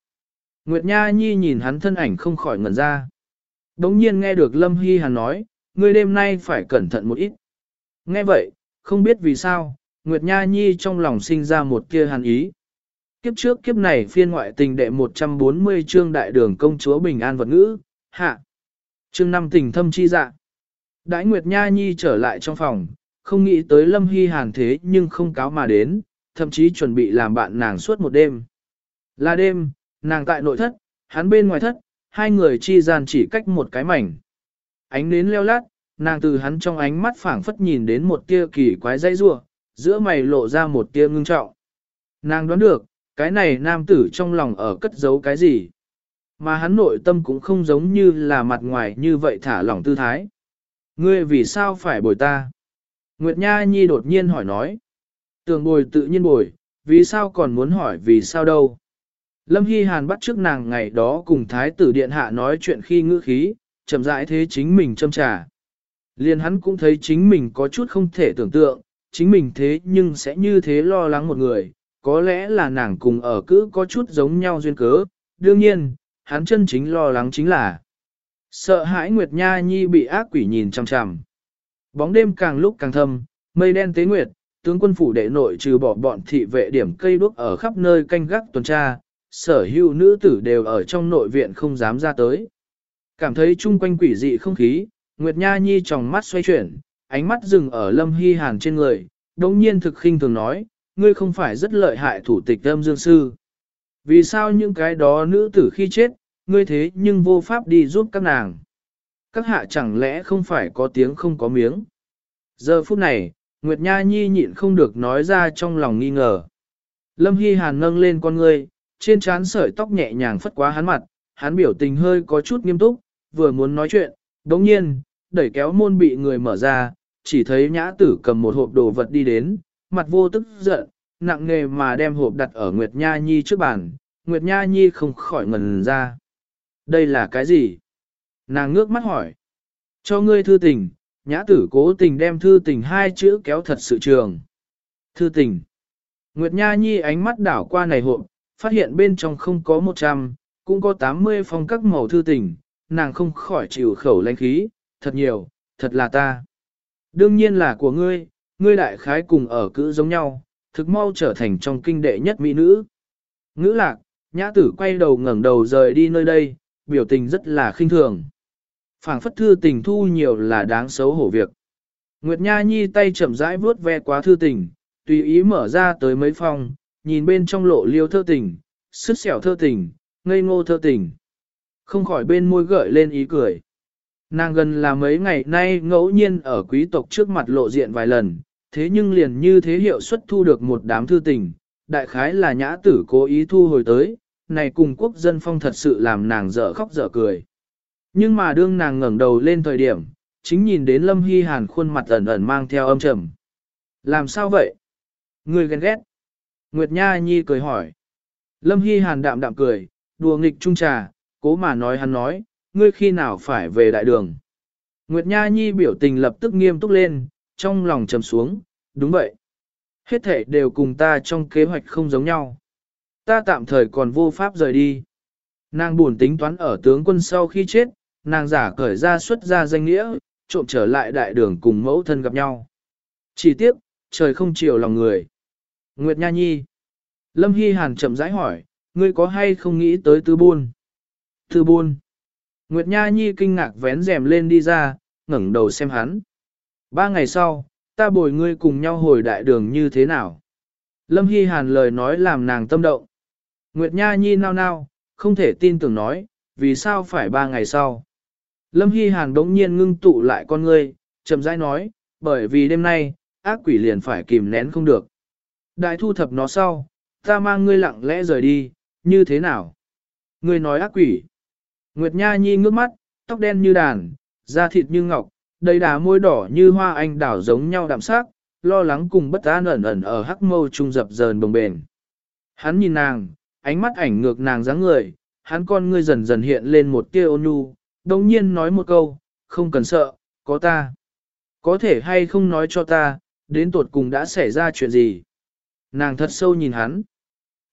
Nguyệt Nha Nhi nhìn hắn thân ảnh không khỏi ngẩn ra. Đống nhiên nghe được Lâm Hy Hàn nói, ngươi đêm nay phải cẩn thận một ít. Nghe vậy, không biết vì sao, Nguyệt Nha Nhi trong lòng sinh ra một kia hàn ý. Kiếp trước kiếp này phiên ngoại tình đệ 140 chương đại đường công chúa Bình An vật ngữ, hạ. Chương năm tình thâm chi dạ. Đãi Nguyệt Nha Nhi trở lại trong phòng, không nghĩ tới Lâm Hy Hàn thế nhưng không cáo mà đến, thậm chí chuẩn bị làm bạn nàng suốt một đêm. Là đêm, nàng tại nội thất, hắn bên ngoài thất, hai người chi gian chỉ cách một cái mảnh. Ánh nến leo lát, nàng từ hắn trong ánh mắt phảng phất nhìn đến một tia kỳ quái dây rua, giữa mày lộ ra một tia ngưng trọng. Nàng đoán được, cái này nam tử trong lòng ở cất giấu cái gì. Mà hắn nội tâm cũng không giống như là mặt ngoài như vậy thả lỏng tư thái. Ngươi vì sao phải bồi ta? Nguyệt Nha Nhi đột nhiên hỏi nói. Tường bồi tự nhiên bồi, vì sao còn muốn hỏi vì sao đâu? Lâm Hy Hàn bắt trước nàng ngày đó cùng Thái tử Điện Hạ nói chuyện khi ngữ khí, chậm rãi thế chính mình châm trà. Liên hắn cũng thấy chính mình có chút không thể tưởng tượng, chính mình thế nhưng sẽ như thế lo lắng một người, có lẽ là nàng cùng ở cứ có chút giống nhau duyên cớ, đương nhiên, hắn chân chính lo lắng chính là sợ hãi Nguyệt Nha Nhi bị ác quỷ nhìn chằm chằm. Bóng đêm càng lúc càng thâm, mây đen tế nguyệt, tướng quân phủ đệ nội trừ bỏ bọn thị vệ điểm cây đuốc ở khắp nơi canh gác tuần tra, sở hữu nữ tử đều ở trong nội viện không dám ra tới. Cảm thấy chung quanh quỷ dị không khí, Nguyệt Nha Nhi tròng mắt xoay chuyển, ánh mắt dừng ở Lâm Hy Hàn trên người, đồng nhiên thực khinh thường nói, ngươi không phải rất lợi hại thủ tịch âm dương sư. Vì sao những cái đó nữ tử khi chết, ngươi thế nhưng vô pháp đi giúp các nàng. Các hạ chẳng lẽ không phải có tiếng không có miếng. Giờ phút này, Nguyệt Nha Nhi nhịn không được nói ra trong lòng nghi ngờ. Lâm Hy Hàn nâng lên con ngươi, trên trán sợi tóc nhẹ nhàng phất quá hắn mặt, hắn biểu tình hơi có chút nghiêm túc, vừa muốn nói chuyện, đồng nhiên, đẩy kéo môn bị người mở ra, chỉ thấy nhã tử cầm một hộp đồ vật đi đến, mặt vô tức giận, nặng nề mà đem hộp đặt ở Nguyệt Nha Nhi trước bàn, Nguyệt Nha Nhi không khỏi ngần ra. Đây là cái gì? Nàng ngước mắt hỏi. Cho ngươi thư tình, nhã tử cố tình đem thư tình hai chữ kéo thật sự trường. Thư tình. Nguyệt Nha Nhi ánh mắt đảo qua này hộp, phát hiện bên trong không có 100, cũng có 80 phong các màu thư tình, nàng không khỏi chịu khẩu lãnh khí, thật nhiều, thật là ta. Đương nhiên là của ngươi, ngươi đại khái cùng ở cữ giống nhau, thực mau trở thành trong kinh đệ nhất mỹ nữ. Ngữ lạc, nhã tử quay đầu ngẩng đầu rời đi nơi đây, biểu tình rất là khinh thường phảng phất thư tình thu nhiều là đáng xấu hổ việc. Nguyệt Nha Nhi tay chậm rãi vuốt ve quá thư tình, tùy ý mở ra tới mấy phòng, nhìn bên trong lộ liêu thơ tình, sứt xẻo thơ tình, ngây ngô thơ tình. Không khỏi bên môi gợi lên ý cười. Nàng gần là mấy ngày nay ngẫu nhiên ở quý tộc trước mặt lộ diện vài lần, thế nhưng liền như thế hiệu suất thu được một đám thư tình, đại khái là nhã tử cố ý thu hồi tới, này cùng quốc dân phong thật sự làm nàng dở khóc dở cười. Nhưng mà đương nàng ngẩng đầu lên thời điểm, chính nhìn đến Lâm Hy Hàn khuôn mặt ẩn ẩn mang theo âm trầm. Làm sao vậy? Người ghen ghét. Nguyệt Nha Nhi cười hỏi. Lâm Hy Hàn đạm đạm cười, đùa nghịch trung trà, cố mà nói hắn nói, ngươi khi nào phải về đại đường. Nguyệt Nha Nhi biểu tình lập tức nghiêm túc lên, trong lòng trầm xuống, đúng vậy. Hết thể đều cùng ta trong kế hoạch không giống nhau. Ta tạm thời còn vô pháp rời đi. Nàng buồn tính toán ở tướng quân sau khi chết, nàng giả cởi ra xuất ra danh nghĩa, trộm trở lại đại đường cùng mẫu thân gặp nhau. Chỉ tiếc, trời không chiều lòng người. Nguyệt Nha Nhi. Lâm Hy Hàn chậm rãi hỏi, ngươi có hay không nghĩ tới tư buôn? Tư buôn. Nguyệt Nha Nhi kinh ngạc vén rèm lên đi ra, ngẩng đầu xem hắn. Ba ngày sau, ta bồi ngươi cùng nhau hồi đại đường như thế nào? Lâm Hy Hàn lời nói làm nàng tâm động. Nguyệt Nha Nhi nao nao, không thể tin tưởng nói, vì sao phải ba ngày sau? Lâm Hy Hàn đống nhiên ngưng tụ lại con ngươi, chậm rãi nói, bởi vì đêm nay, ác quỷ liền phải kìm nén không được. Đại thu thập nó sau, ta mang ngươi lặng lẽ rời đi, như thế nào? Ngươi nói ác quỷ. Nguyệt Nha Nhi ngước mắt, tóc đen như đàn, da thịt như ngọc, đầy đà môi đỏ như hoa anh đào giống nhau đạm sắc, lo lắng cùng bất an ẩn ẩn ở hắc mâu trung dập dờn bồng bền. Hắn nhìn nàng, ánh mắt ảnh ngược nàng dáng người, hắn con ngươi dần dần hiện lên một tia ôn nhu, đồng nhiên nói một câu, không cần sợ, có ta. Có thể hay không nói cho ta, đến tuột cùng đã xảy ra chuyện gì. Nàng thật sâu nhìn hắn.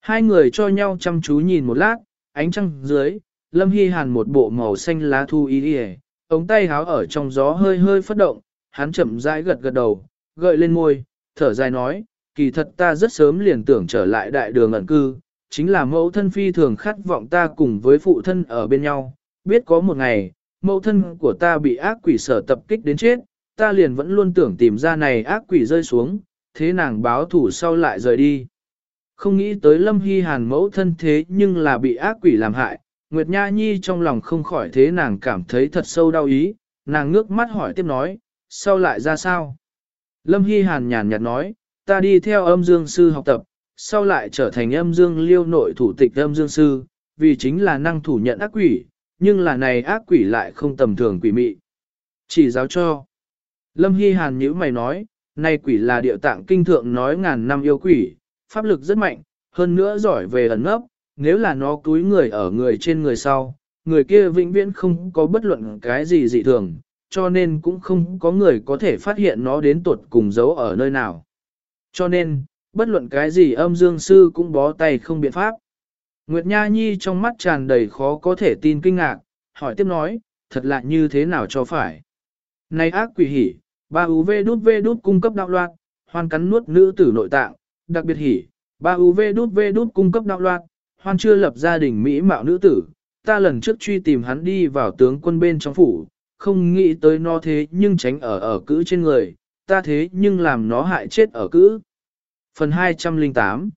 Hai người cho nhau chăm chú nhìn một lát, ánh trăng dưới, Lâm Hy Hàn một bộ màu xanh lá thu ý đi ống tay háo ở trong gió hơi hơi phất động, hắn chậm rãi gật gật đầu, gợi lên môi, thở dài nói, kỳ thật ta rất sớm liền tưởng trở lại đại đường ẩn cư, chính là mẫu thân phi thường khát vọng ta cùng với phụ thân ở bên nhau, biết có một ngày, mẫu thân của ta bị ác quỷ sở tập kích đến chết, ta liền vẫn luôn tưởng tìm ra này ác quỷ rơi xuống, thế nàng báo thủ sau lại rời đi. Không nghĩ tới Lâm Hy Hàn mẫu thân thế nhưng là bị ác quỷ làm hại, Nguyệt Nha Nhi trong lòng không khỏi thế nàng cảm thấy thật sâu đau ý, nàng ngước mắt hỏi tiếp nói, sau lại ra sao? Lâm Hy Hàn nhàn nhạt nói, ta đi theo âm dương sư học tập, sau lại trở thành âm dương liêu nội thủ tịch âm dương sư, vì chính là năng thủ nhận ác quỷ, nhưng là này ác quỷ lại không tầm thường quỷ mị. Chỉ giáo cho. Lâm Hy Hàn nhữ mày nói, này quỷ là địa tạng kinh thượng nói ngàn năm yêu quỷ, pháp lực rất mạnh, hơn nữa giỏi về ẩn nấp, nếu là nó túi người ở người trên người sau, người kia vĩnh viễn không có bất luận cái gì dị thường, cho nên cũng không có người có thể phát hiện nó đến tuột cùng giấu ở nơi nào. Cho nên, bất luận cái gì âm dương sư cũng bó tay không biện pháp. Nguyệt Nha Nhi trong mắt tràn đầy khó có thể tin kinh ngạc, hỏi tiếp nói, thật lạ như thế nào cho phải. Này ác quỷ hỉ, ba UV đút V đút cung cấp đạo loạn, hoan cắn nuốt nữ tử nội tạng, đặc biệt hỉ, ba UV đút V đút cung cấp đạo loạn, hoan chưa lập gia đình Mỹ mạo nữ tử, ta lần trước truy tìm hắn đi vào tướng quân bên trong phủ, không nghĩ tới nó thế nhưng tránh ở ở cữ trên người, ta thế nhưng làm nó hại chết ở cữ. Phần 208